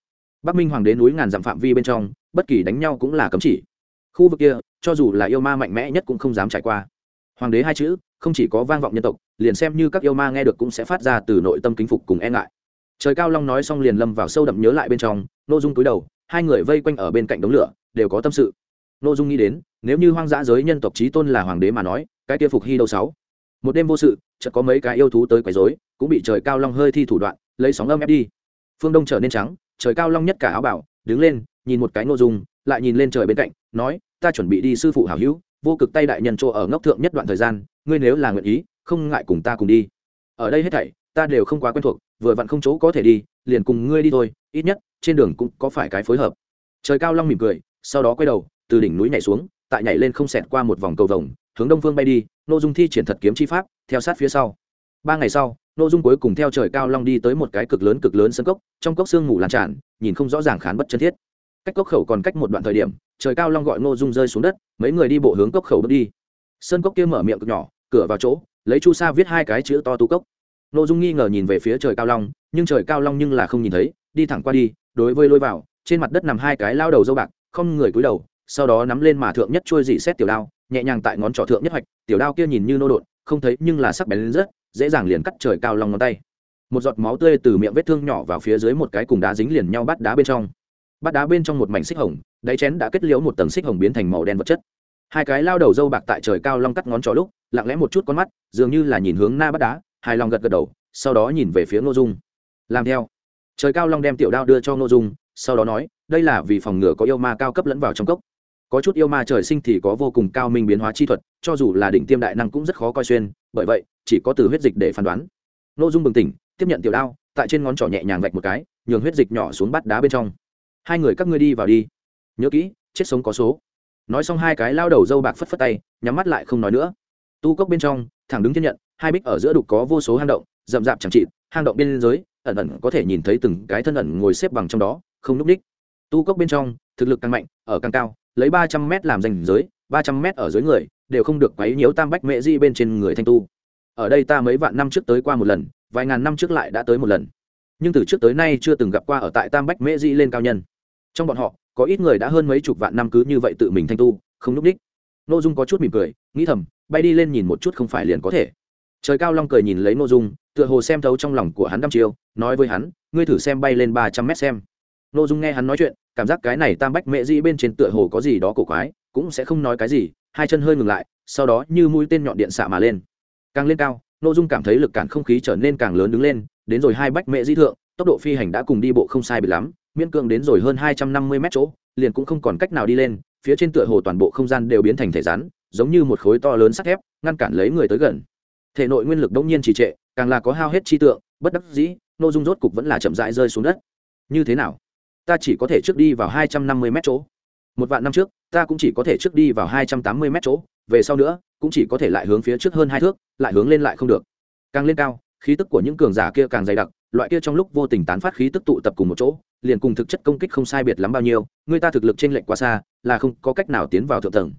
Bắc minh hoàng đế núi ngàn dặm phạm vi bên trong, bất kỳ đánh nhau cũng là cấm chỉ. Khu vực kia, cho dù là yêu ma mạnh mẽ nhất cũng không dám trải qua. Hoàng đế hai chữ, không chỉ có vang vọng nhân tộc, liền xem như các yêu ma nghe được cũng sẽ phát ra từ nội tâm kính phục cùng e ngại. Trời cao long nói xong liền lâm vào sâu đậm nhớ lại bên trong nội dung túi đầu, hai người vây quanh ở bên cạnh đống lửa, đều có tâm sự. Nội dung nghĩ đến, nếu như hoang dã giới nhân tộc trí tôn là hoàng đế mà nói, cái kia phục hy đâu sáu? Một đêm vô sự, chợt có mấy cái yêu thú tới quấy rối, cũng bị trời cao long hơi thi thủ đoạn, lấy sóng âm ép đi. Phương đông trở nên trắng, trời cao long nhất cả áo bảo, đứng lên, nhìn một cái nội dung, lại nhìn lên trời bên cạnh, nói, ta chuẩn bị đi sư phụ hảo hữu, vô cực tay đại nhân chỗ ở ngốc thượng nhất đoạn thời gian, ngươi nếu là nguyện ý, không ngại cùng ta cùng đi. Ở đây hết thảy, ta đều không quá quen thuộc, vừa vặn không chỗ có thể đi, liền cùng ngươi đi thôi, ít nhất, trên đường cũng có phải cái phối hợp. Trời cao long mỉm cười, sau đó quay đầu, từ đỉnh núi nhảy xuống, tại nhảy lên không xẹt qua một vòng cầu vồng, hướng đông phương bay đi nội dung thi triển thật kiếm chi pháp, theo sát phía sau. Ba ngày sau nội dung cuối cùng theo trời cao long đi tới một cái cực lớn cực lớn sân cốc, trong cốc sương mù lan tràn, nhìn không rõ ràng khán bất chân thiết. Cách cốc khẩu còn cách một đoạn thời điểm, trời cao long gọi nội dung rơi xuống đất, mấy người đi bộ hướng cốc khẩu bước đi. Sơn cốc kia mở miệng cực nhỏ, cửa vào chỗ, lấy chu sa viết hai cái chữ to tu cốc. Nội dung nghi ngờ nhìn về phía trời cao long, nhưng trời cao long nhưng là không nhìn thấy, đi thẳng qua đi, đối với lôi vào, trên mặt đất nằm hai cái lao đầu dâu bạc, không người cúi đầu, sau đó nắm lên mà thượng nhất trôi dị xét tiểu đao nhẹ nhàng tại ngón trỏ thượng nhất hoạch, tiểu đao kia nhìn như nô đột không thấy nhưng là sắc bén lên rất, dễ dàng liền cắt trời cao long ngón tay. Một giọt máu tươi từ miệng vết thương nhỏ vào phía dưới một cái cùng đá dính liền nhau bắt đá bên trong. Bắt đá bên trong một mảnh xích hồng, đáy chén đã kết liễu một tầng xích hồng biến thành màu đen vật chất. Hai cái lao đầu dâu bạc tại trời cao long cắt ngón trỏ lúc, lặng lẽ một chút con mắt, dường như là nhìn hướng na bắt đá, hài lòng gật gật đầu, sau đó nhìn về phía ngô dung. Làm theo. Trời cao long đem tiểu đao đưa cho ngô dung, sau đó nói, đây là vì phòng ngừa có yêu ma cao cấp lẫn vào trong cốc có chút yêu ma trời sinh thì có vô cùng cao minh biến hóa chi thuật cho dù là đỉnh tiêm đại năng cũng rất khó coi xuyên bởi vậy chỉ có từ huyết dịch để phán đoán. Nội dung bừng tỉnh tiếp nhận tiểu đao tại trên ngón trỏ nhẹ nhàng vạch một cái nhường huyết dịch nhỏ xuống bắt đá bên trong. Hai người các ngươi đi vào đi. Nhớ kỹ chết sống có số. Nói xong hai cái lao đầu dâu bạc phất phất tay nhắm mắt lại không nói nữa. Tu cốc bên trong thẳng đứng thiên nhận hai bích ở giữa đục có vô số hang động rậm rạp chẳng trị, hang động biên giới ẩn ẩn có thể nhìn thấy từng cái thân ẩn ngồi xếp bằng trong đó không núp đích tu cốc bên trong, thực lực càng mạnh, ở càng cao, lấy ba trăm m làm danh giới, ba trăm m ở dưới người, đều không được quấy nhiễu tam bách Mễ di bên trên người thanh tu. Ở đây ta mấy vạn năm trước tới qua một lần, vài ngàn năm trước lại đã tới một lần. Nhưng từ trước tới nay chưa từng gặp qua ở tại tam bách mễ di lên cao nhân. Trong bọn họ, có ít người đã hơn mấy chục vạn năm cứ như vậy tự mình thanh tu, không núp đích. N ô dung có chút mỉm cười, nghĩ thầm, bay đi lên nhìn một chút không phải liền có thể. Trời cao long cười nhìn lấy n ô dung, tựa hồ xem thấu trong lòng của hắn đăm chiêu nói với hắn, ngươi thử xem bay lên ba trăm mét xem n ô dung nghe hắn nói chuyện, cảm giác cái này tam bách mẹ di bên trên tựa hồ có gì đó cổ quái, cũng sẽ không nói cái gì, hai chân hơi ngừng lại, sau đó như mũi tên nhọn điện xạ mà lên. Càng lên cao nội dung cảm thấy lực cản không khí trở nên càng lớn đứng lên, đến rồi hai bách mẹ di thượng, tốc độ phi hành đã cùng đi bộ không sai bị lắm, miễn cưỡng đến rồi hơn hai trăm năm mươi mét chỗ, liền cũng không còn cách nào đi lên, phía trên tựa hồ toàn bộ không gian đều biến thành thể rắn, giống như một khối to lớn sắt thép, ngăn cản lấy người tới gần. Thể nội nguyên lực đông nhiên trì trệ, càng là có hao hết chi tượng, bất đắc dĩ nội dung rốt cục vẫn là chậm rãi rơi xuống đất. Như thế nào? Ta chỉ có thể trước đi vào hai trăm năm mươi mét chỗ. Một vạn năm trước, ta cũng chỉ có thể trước đi vào hai trăm tám mươi mét chỗ. Về sau nữa, cũng chỉ có thể lại hướng phía trước hơn hai thước, lại hướng lên lại không được. Càng lên cao, khí tức của những cường giả kia càng dày đặc, loại kia trong lúc vô tình tán phát khí tức tụ tập cùng một chỗ, liền cùng thực chất công kích không sai biệt lắm bao nhiêu, người ta thực lực trên lệch quá xa, là không có cách nào tiến vào thượng tầng.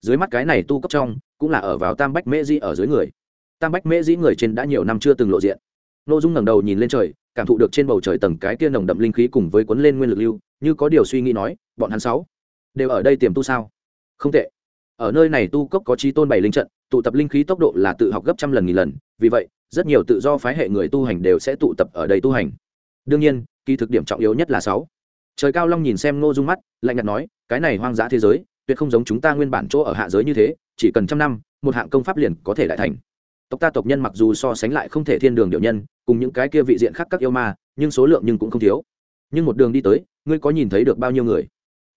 Dưới mắt cái này tu cấp trong, cũng là ở vào tam bách mễ di ở dưới người. Tam bách mễ dĩ người trên đã nhiều năm chưa từng lộ diện. N ô dung ngẩng đầu nhìn lên trời cảm thụ được trên bầu trời tầng cái kia nồng đậm linh khí cùng với cuốn lên nguyên lực lưu, như có điều suy nghĩ nói, bọn hắn sáu đều ở đây tiềm tu sao? Không tệ. Ở nơi này tu cốc có trí tôn bảy linh trận, tụ tập linh khí tốc độ là tự học gấp trăm lần nghìn lần, vì vậy, rất nhiều tự do phái hệ người tu hành đều sẽ tụ tập ở đây tu hành. Đương nhiên, kỳ thực điểm trọng yếu nhất là sáu trời cao long nhìn xem ngô dung mắt, lạnh nhạt nói, cái này hoang dã thế giới, tuyệt không giống chúng ta nguyên bản chỗ ở hạ giới như thế, chỉ cần trăm năm, một hạng công pháp liền có thể đại thành tộc ta tộc nhân mặc dù so sánh lại không thể thiên đường điệu nhân, cùng những cái kia vị diện khác các yêu ma, nhưng số lượng nhưng cũng không thiếu. Nhưng một đường đi tới, ngươi có nhìn thấy được bao nhiêu người?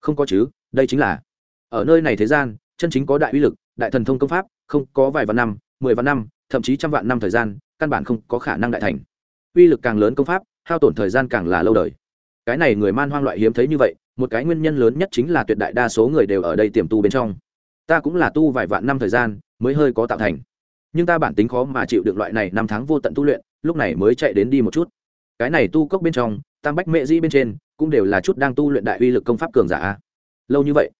Không có chứ, đây chính là, ở nơi này thế gian, chân chính có đại uy lực, đại thần thông công pháp, không có vài vạn năm, mười vạn năm, thậm chí trăm vạn năm thời gian, căn bản không có khả năng đại thành. Uy lực càng lớn công pháp, hao tổn thời gian càng là lâu đời. Cái này người man hoang loại hiếm thấy như vậy, một cái nguyên nhân lớn nhất chính là tuyệt đại đa số người đều ở đây tiềm tu bên trong. Ta cũng là tu vài vạn năm thời gian, mới hơi có tạo thành nhưng ta bản tính khó mà chịu được loại này năm tháng vô tận tu luyện, lúc này mới chạy đến đi một chút. Cái này tu cốc bên trong, tam bách mệ dĩ bên trên, cũng đều là chút đang tu luyện đại uy lực công pháp cường giả lâu như vậy,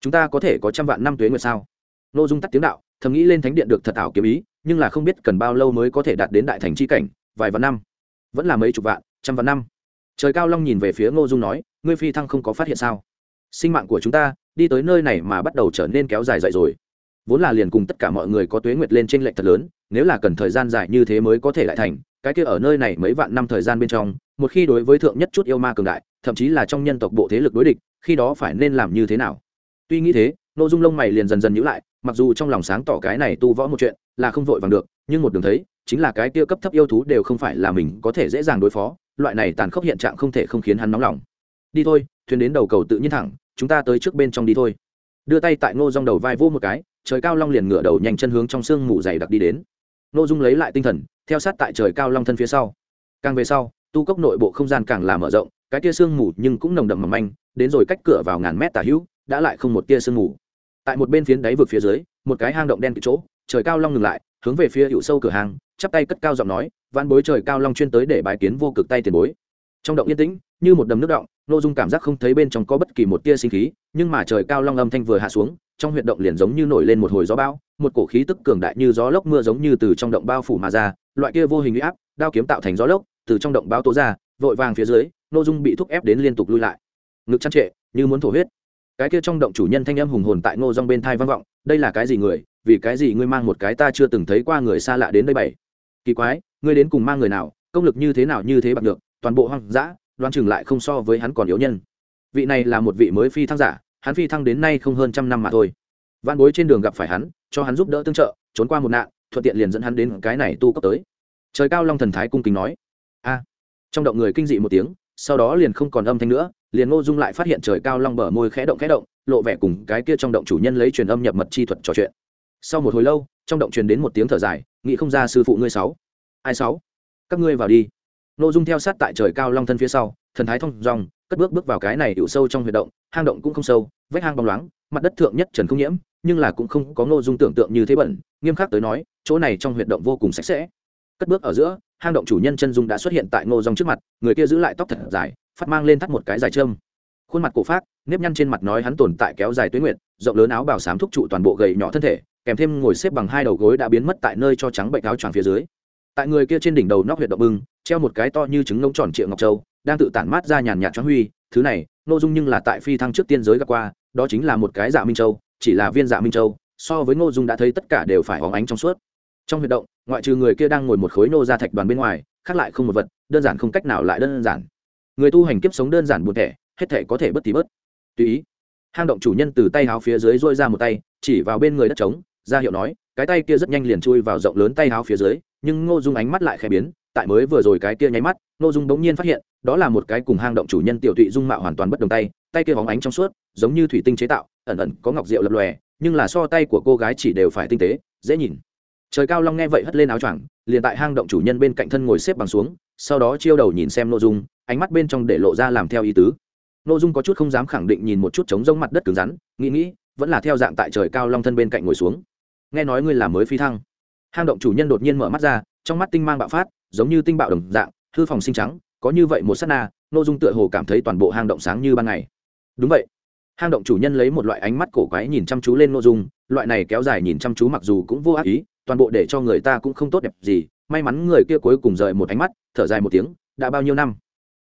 chúng ta có thể có trăm vạn năm tuế nguyệt sao? N ô dung tắt tiếng đạo, thầm nghĩ lên thánh điện được thật ảo kiếm ý, nhưng là không biết cần bao lâu mới có thể đạt đến đại thành c h i cảnh, vài vạn năm. Vẫn là mấy chục vạn, trăm vạn năm. Trời cao long nhìn về phía ngô dung nói, ngươi phi thăng không có phát hiện sao? Sinh mạng của chúng ta, đi tới nơi này mà bắt đầu trở nên kéo dài dậy rồi vốn là liền cùng tất cả mọi người có tuế nguyệt lên trên lệch thật lớn, nếu là cần thời gian dài như thế mới có thể lại thành, cái kia ở nơi này mấy vạn năm thời gian bên trong, một khi đối với thượng nhất chút yêu ma cường đại, thậm chí là trong nhân tộc bộ thế lực đối địch, khi đó phải nên làm như thế nào? Tuy nghĩ thế nội dung lông mày liền dần dần nhữ lại, mặc dù trong lòng sáng tỏ cái này tu võ một chuyện, là không vội vàng được, nhưng một đường thấy, chính là cái kia cấp thấp yêu thú đều không phải là mình có thể dễ dàng đối phó, loại này tàn khốc hiện trạng không thể không khiến hắn nóng lòng. Đi thôi, thuyền đến đầu cầu tự nhiên thẳng, chúng ta tới trước bên trong đi thôi. Đưa tay tại ngô rong đầu vai vô một cái trời cao long liền ngửa đầu nhanh chân hướng trong sương mù dày đặc đi đến. N ô dung lấy lại tinh thần, theo sát tại trời cao long thân phía sau. Càng về sau, tu cốc nội bộ không gian càng là mở rộng, cái tia sương mù nhưng cũng nồng đậm mầm manh, đến rồi cách cửa vào ngàn mét tả hữu, đã lại không một tia sương mù. Tại một bên phiến đáy vực phía dưới, một cái hang động đen kịt chỗ, trời cao long ngừng lại, hướng về phía hữu sâu cửa hàng, chắp tay cất cao giọng nói văn bối trời cao long chuyên tới để bài kiến vô cực tay tiền bối trong động yên tĩnh, như một đầm nước động nội dung cảm giác không thấy bên trong có bất kỳ một tia sinh khí, nhưng mà trời cao long âm thanh vừa hạ xuống, trong huyệt động liền giống như nổi lên một hồi gió bão, một cổ khí tức cường đại như gió lốc mưa giống như từ trong động bao phủ mà ra, loại kia vô hình uy áp, đao kiếm tạo thành gió lốc, từ trong động bao tố ra, vội vàng phía dưới nội dung bị thúc ép đến liên tục lui lại. Ngực chăn trệ, như muốn thổ huyết. Cái kia trong động chủ nhân thanh âm hùng hồn tại ngô rong bên thai vang vọng, đây là cái gì người? Vì cái gì ngươi mang một cái ta chưa từng thấy qua người xa lạ đến đây bảy kỳ quái, ngươi đến cùng mang người nào? Công lực như thế nào như thế bạc được toàn bộ hoang dã đoan chừng lại không so với hắn còn yếu nhân. Vị này là một vị mới phi thăng giả, hắn phi thăng đến nay không hơn trăm năm mà thôi. Văn bối trên đường gặp phải hắn, cho hắn giúp đỡ tương trợ, trốn qua một nạn, thuận tiện liền dẫn hắn đến cái này tu cấp tới. Trời cao long thần thái cung kính nói. A. Trong động người kinh dị một tiếng, sau đó liền không còn âm thanh nữa, liền ngô dung lại phát hiện trời cao long bờ môi khẽ động khẽ động, lộ vẻ cùng cái kia trong động chủ nhân lấy truyền âm nhập mật chi thuật trò chuyện. Sau một hồi lâu, trong động truyền đến một tiếng thở dài, nghĩ không ra sư phụ ngươi sáu. Ai sáu? Các ngươi vào đi. Nô dung theo sát tại trời cao long thân phía sau, thần thái thông dong, cất bước bước vào cái này hiệu sâu trong huyệt động, hang động cũng không sâu, vách hang bóng loáng, mặt đất thượng nhất trần không nhiễm, nhưng là cũng không có nô dung tưởng tượng như thế bẩn, nghiêm khắc tới nói, chỗ này trong huyệt động vô cùng sạch sẽ. Cất bước ở giữa, hang động chủ nhân chân dung đã xuất hiện tại ngô dung trước mặt, người kia giữ lại tóc thật dài, phát mang lên thắt một cái dài trơm khuôn mặt cổ phát nếp nhăn trên mặt nói hắn tồn tại kéo dài tuyến nguyện rộng lớn áo bào xám thúc trụ toàn bộ gầy nhỏ thân thể, kèm thêm ngồi xếp bằng hai đầu gối đã biến mất tại nơi cho trắng bệnh áo choàng phía dưới. Tại người kia trên đỉnh đầu nóc huyệt động bưng treo một cái to như trứng ngông tròn triệu ngọc châu, đang tự tản mát ra nhàn nhạt choáng huy, thứ này, nội dung nhưng là tại phi thăng trước tiên giới gặp qua, đó chính là một cái dạ minh châu, chỉ là viên dạ minh châu, so với ngô dung đã thấy tất cả đều phải hóng ánh trong suốt. Trong huyệt động, ngoại trừ người kia đang ngồi một khối nô ra thạch đoàn bên ngoài, khác lại không một vật, đơn giản không cách nào lại đơn giản. Người tu hành kiếp sống đơn giản buồn thẻ, hết thể có thể bất tí bớt. Tùy ý, hang động chủ nhân từ tay háo phía dưới dôi ra một tay, chỉ vào bên người đất trống, ra hiệu nói, cái tay kia rất nhanh liền chui vào rộng lớn tay háo phía dưới, nhưng ngô dung ánh mắt lại khẽ biến tại mới vừa rồi cái kia nháy mắt, ngô dung bỗng nhiên phát hiện, đó là một cái cùng hang động chủ nhân tiểu thụy dung mạo hoàn toàn bất đồng tay tay kia hóng ánh trong suốt, giống như thủy tinh chế tạo, ẩn ẩn có ngọc rượu lập lòe, nhưng là so tay của cô gái chỉ đều phải tinh tế, dễ nhìn. Trời cao long nghe vậy hất lên áo choàng, liền tại hang động chủ nhân bên cạnh thân ngồi xếp bằng xuống, sau đó chiêu đầu nhìn xem nội dung, ánh mắt bên trong để lộ ra làm theo ý tứ. Nội dung có chút không dám khẳng định nhìn một chút trống rông mặt đất cứng rắn, nghĩ nghĩ, vẫn là theo dạng tại trời cao long thân bên cạnh ngồi xuống. Nghe nói ngươi là mới phi thăng. Hang động chủ nhân đột nhiên mở mắt ra, trong mắt tinh mang bạo phát giống như tinh bạo đồng dạng, hư phòng sinh trắng, có như vậy một s á t na n ô dung tựa hồ cảm thấy toàn bộ hang động sáng như ban ngày. Đúng vậy. Hang động chủ nhân lấy một loại ánh mắt cổ quái nhìn chăm chú lên n ô dung, loại này kéo dài nhìn chăm chú mặc dù cũng vô ác ý, toàn bộ để cho người ta cũng không tốt đẹp gì, may mắn người kia cuối cùng rời một ánh mắt, thở dài một tiếng, đã bao nhiêu năm?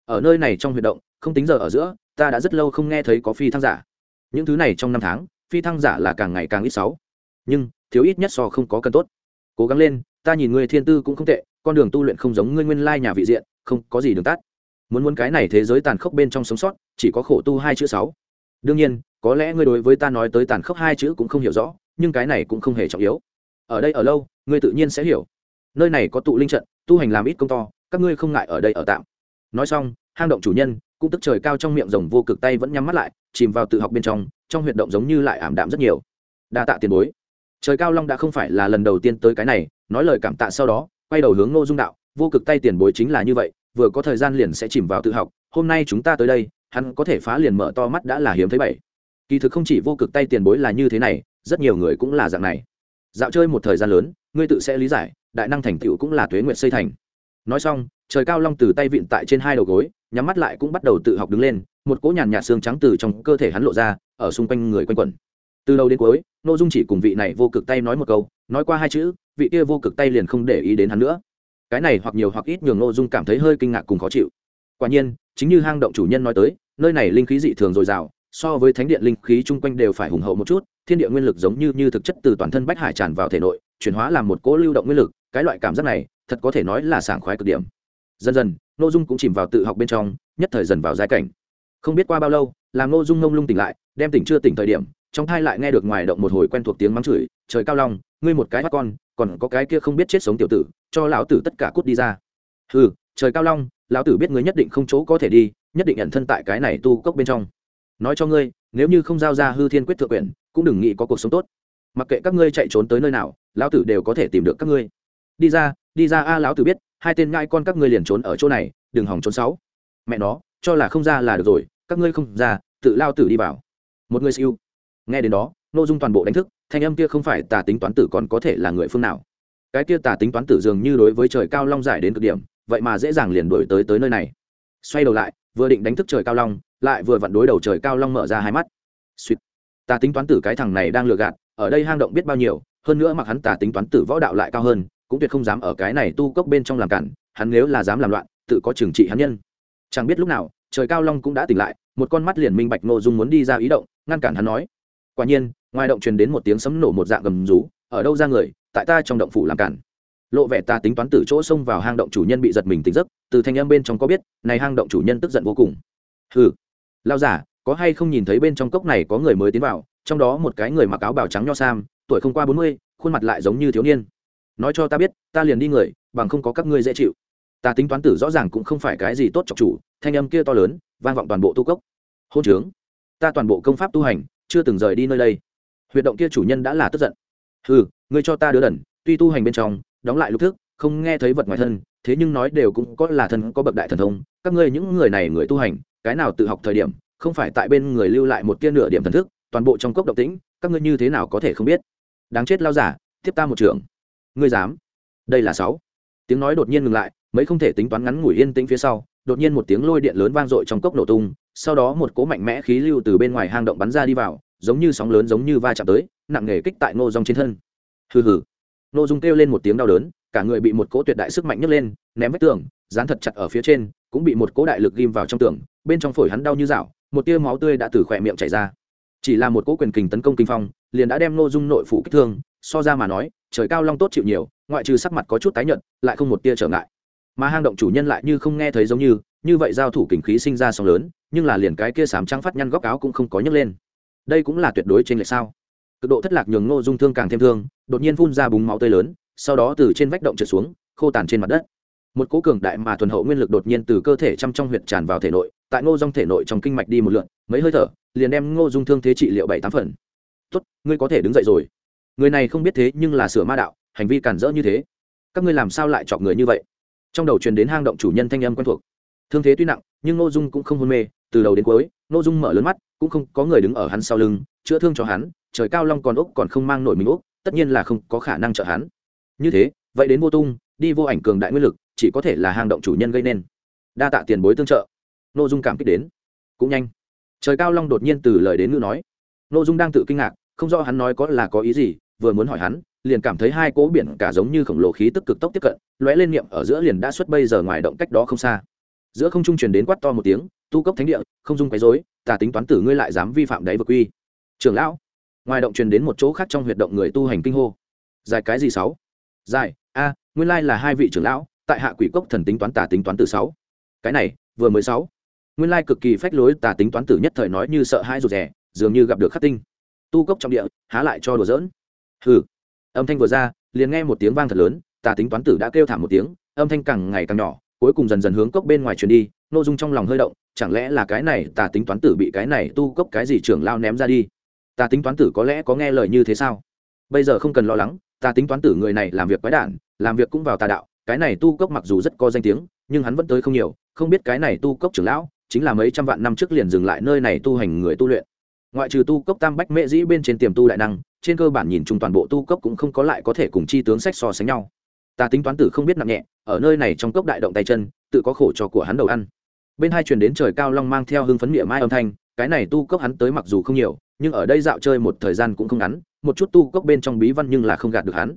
Ở nơi này trong huyệt động, không tính giờ ở giữa, ta đã rất lâu không nghe thấy có phi thăng giả. Những thứ này trong năm tháng, phi thăng giả là càng ngày càng ít sáu. Nhưng, thiếu ít nhất so không có cần tốt. Cố gắng lên ta nhìn ngươi thiên tư cũng không tệ, con đường tu luyện không giống ngươi nguyên lai nhà vị diện, không có gì đường tắt. Muốn muốn cái này thế giới tàn khốc bên trong sống sót, chỉ có khổ tu hai chữ sáu. Đương nhiên, có lẽ ngươi đối với ta nói tới tàn khốc hai chữ cũng không hiểu rõ, nhưng cái này cũng không hề trọng yếu. Ở đây ở lâu, ngươi tự nhiên sẽ hiểu. Nơi này có tụ linh trận, tu hành làm ít công to, các ngươi không ngại ở đây ở tạm. Nói xong, hang động chủ nhân, cũng tức trời cao trong miệng rồng vô cực tay vẫn nhắm mắt lại, chìm vào tự học bên trong trong huyệt động giống như lại ảm đạm rất nhiều. Đa tạ tiền bối trời cao long đã không phải là lần đầu tiên tới cái này, nói lời cảm tạ sau đó, quay đầu hướng ngô dung đạo, vô cực tay tiền bối chính là như vậy, vừa có thời gian liền sẽ chìm vào tự học, hôm nay chúng ta tới đây, hắn có thể phá liền mở to mắt đã là hiếm thấy bảy. Kỳ thực không chỉ vô cực tay tiền bối là như thế này, rất nhiều người cũng là dạng này. Dạo chơi một thời gian lớn, ngươi tự sẽ lý giải, đại năng thành tựu cũng là tuế nguyện xây thành. Nói xong, trời cao long từ tay vịn tại trên hai đầu gối, nhắm mắt lại cũng bắt đầu tự học đứng lên, một cỗ nhàn nhạt xương trắng từ trong cơ thể hắn lộ ra, ở xung quanh người quanh quẩn từ đầu đến cuối n ô dung chỉ cùng vị này vô cực tay nói một câu, nói qua hai chữ, vị kia vô cực tay liền không để ý đến hắn nữa. Cái này hoặc nhiều hoặc ít nhường n ô dung cảm thấy hơi kinh ngạc cùng khó chịu. Quả nhiên, chính như hang động chủ nhân nói tới, nơi này linh khí dị thường dồi dào, so với thánh điện linh khí chung quanh đều phải hùng hậu một chút, thiên địa nguyên lực giống như như thực chất từ toàn thân bách hải tràn vào thể nội, chuyển hóa làm một cỗ lưu động nguyên lực, cái loại cảm giác này, thật có thể nói là sảng khoái cực điểm. Dần dần n ô dung cũng chìm vào tự học bên trong, nhất thời dần vào giai cảnh. Không biết qua bao lâu, làm n ô dung ngông lung tỉnh lại, đem tỉnh chưa tỉnh thời điểm trong thai lại nghe được ngoài động một hồi quen thuộc tiếng mắng chửi, trời cao long, ngươi một cái mắt con, còn có cái kia không biết chết sống tiểu tử, cho lão tử tất cả cút đi ra. Ừ trời cao long, lão tử biết ngươi nhất định không chỗ có thể đi, nhất định nhận thân tại cái này tu cốc bên trong. Nói cho ngươi, nếu như không giao ra hư thiên quyết thượng quyền cũng đừng nghĩ có cuộc sống tốt. Mặc kệ các ngươi chạy trốn tới nơi nào, lão tử đều có thể tìm được các ngươi. Đi ra đi ra a, lão tử biết, hai tên ngai con các ngươi liền trốn ở chỗ này, đừng hỏng trốn sáu mẹ nó, cho là không ra là được rồi, các ngươi không ra, tự lao tử đi vào. Một người siêu nghe đến đó nội dung toàn bộ đánh thức, thanh âm kia không phải tà tính toán tử còn có thể là người phương nào. Cái kia tà tính toán tử dường như đối với trời cao long giải đến cực điểm, vậy mà dễ dàng liền đổi tới tới nơi này. Xoay đầu lại, vừa định đánh thức trời cao long, lại vừa vặn đối đầu trời cao long mở ra hai mắt. Suýt. Tà tính toán tử cái thằng này đang lừa gạt, ở đây hang động biết bao nhiêu, hơn nữa mặc hắn tà tính toán tử võ đạo lại cao hơn, cũng tuyệt không dám ở cái này tu cốc bên trong làm cản, hắn nếu là dám làm loạn, tự có trừng trị hắn nhân. Chẳng biết lúc nào, trời cao long cũng đã tỉnh lại, một con mắt liền minh bạch nội dung muốn đi ra ý động, ngăn cản hắn nói quả nhiên, ngoài động truyền đến một tiếng sấm nổ một dạng gầm rú, ở đâu ra người, tại ta trong động phủ làm cản. Lộ vẻ ta tính toán từ chỗ xông vào hang động chủ nhân bị giật mình tỉnh giấc, từ thanh âm bên trong có biết, này hang động chủ nhân tức giận vô cùng. Hừ. Lao giả, có hay không nhìn thấy bên trong cốc này có người mới tiến vào, trong đó một cái người mặc áo bào trắng nho sam, tuổi không qua bốn mươi, khuôn mặt lại giống như thiếu niên. Nói cho ta biết, ta liền đi người, bằng không có các ngươi dễ chịu. Ta tính toán tử rõ ràng cũng không phải cái gì tốt chọc chủ, thanh âm kia to lớn, vang vọng toàn bộ tu cốc. Hôn trướng. Ta toàn bộ công pháp tu hành chưa từng rời đi nơi đây. Huyệt động kia chủ nhân đã là tức giận. Ừ ngươi cho ta đứa đần, tuy tu hành bên trong, đóng lại lục thức, không nghe thấy vật ngoài thân, thế nhưng nói đều cũng có là thân, có bậc đại thần thông, các ngươi những người này người tu hành, cái nào tự học thời điểm, không phải tại bên người lưu lại một tia nửa điểm thần thức, toàn bộ trong cốc động tĩnh, các ngươi như thế nào có thể không biết? Đáng chết lao giả tiếp ta một trường ngươi dám? Đây là sáu. Tiếng nói đột nhiên ngừng lại, mấy không thể tính toán ngắn ngủi yên tĩnh phía sau, đột nhiên một tiếng lôi điện lớn vang dội trong cốc nổ tung sau đó một cỗ mạnh mẽ khí lưu từ bên ngoài hang động bắn ra đi vào, giống như sóng lớn giống như va chạm tới, nặng nề kích tại ngô dung trên thân. Hừ hừ. Ngô dung kêu lên một tiếng đau đớn, cả người bị một cỗ tuyệt đại sức mạnh nhấc lên, ném vách tường, dán thật chặt ở phía trên, cũng bị một cỗ đại lực ghim vào trong tường, bên trong phổi hắn đau như dạo, một tia máu tươi đã từ khỏe miệng chảy ra. Chỉ là một cỗ quyền kình tấn công kinh phong, liền đã đem ngô dung nội phủ kích thương, so ra mà nói, trời cao long tốt chịu nhiều, ngoại trừ sắc mặt có chút tái nhợt, lại không một tia trở ngại. Mà hang động chủ nhân lại như không nghe thấy giống như như vậy giao thủ kình khí sinh ra sóng lớn nhưng là liền cái kia sám trắng phát nhăn góc áo cũng không có nhấc lên. Đây cũng là tuyệt đối trên lệch sao? Cực độ thất lạc nhường ngô dung thương càng thêm thương, đột nhiên phun ra búng máu tươi lớn, sau đó từ trên vách động trượt xuống, khô tàn trên mặt đất. Một cố cường đại mà thuần hậu nguyên lực đột nhiên từ cơ thể chăm trong huyệt tràn vào thể nội, tại ngô dung thể nội trong kinh mạch đi một lượn mấy hơi thở, liền đem ngô dung thương thế trị liệu bảy tám phần. Tốt, ngươi có thể đứng dậy rồi. Người này không biết thế nhưng là sửa ma đạo, hành vi cản rỡ như thế. Các ngươi làm sao lại chọc người như vậy? Trong đầu truyền đến hang động chủ nhân thanh âm quen thuộc. Thương thế tuy nặng, nhưng ngô dung cũng không hôn mê từ đầu đến cuối, ngô dung mở lớn mắt, cũng không có người đứng ở hắn sau lưng, chữa thương cho hắn, trời cao long còn úc còn không mang nổi mình úc tất nhiên là không có khả năng trợ hắn. Như thế, vậy đến vô tung, đi vô ảnh cường đại nguyên lực, chỉ có thể là hang động chủ nhân gây nên. Đa tạ tiền bối tương trợ. Nội dung cảm kích đến. Cũng nhanh. Trời cao long đột nhiên từ lời đến ngữ nói. Nội dung đang tự kinh ngạc, không rõ hắn nói có là có ý gì, vừa muốn hỏi hắn, liền cảm thấy hai cỗ biển cả giống như khổng lồ khí tức cực tốc tiếp cận, lóe lên niệm ở giữa liền đã xuất bây giờ ngoài động cách đó không xa. Giữa không trung truyền đến quát to một tiếng tu cấp thánh địa, không dung quấy rối ta tính toán tử ngươi lại dám vi phạm đáy vực quy. Trưởng lão, ngoài động truyền đến một chỗ khác trong huyệt động người tu hành kinh hô. Dài cái gì sáu? Dài a, nguyên lai là hai vị trưởng lão, tại hạ quỷ cốc thần tính toán tà tính toán tử sáu. Cái này, vừa mới sáu. Nguyên lai cực kỳ phách lối tà tính toán tử nhất thời nói như sợ hai rụt rè, dường như gặp được khắc tinh. Tu cốc trong địa, há lại cho đùa giỡn. Hừ. Âm thanh vừa ra, liền nghe một tiếng vang thật lớn, tà tính toán tử đã kêu thảm một tiếng, âm thanh càng ngày càng nhỏ, cuối cùng dần dần hướng cốc bên ngoài truyền đi n ô dung trong lòng hơi động, chẳng lẽ là cái này tà tính toán tử bị cái này tu cốc cái gì trưởng lao ném ra đi? Tà tính toán tử có lẽ có nghe lời như thế sao? Bây giờ không cần lo lắng, tà tính toán tử người này làm việc quái đản, làm việc cũng vào tà đạo, cái này tu cốc mặc dù rất có danh tiếng, nhưng hắn vẫn tới không nhiều, không biết cái này tu cốc trưởng lão chính là mấy trăm vạn năm trước liền dừng lại nơi này tu hành người tu luyện. Ngoại trừ tu cốc tam bách mễ dĩ bên trên tiềm tu đại năng, trên cơ bản nhìn chung toàn bộ tu cốc cũng không có lại có thể cùng chi tướng sách so sánh nhau. Ta tính toán tử không biết nặng nhẹ, ở nơi này trong cốc đại động tay chân, tự có khổ cho của hắn đầu ăn bên hai truyền đến trời cao long mang theo hưng phấn miệng mai âm thanh, cái này tu cốc hắn tới mặc dù không nhiều, nhưng ở đây dạo chơi một thời gian cũng không ngắn, một chút tu cốc bên trong bí văn nhưng là không gạt được hắn.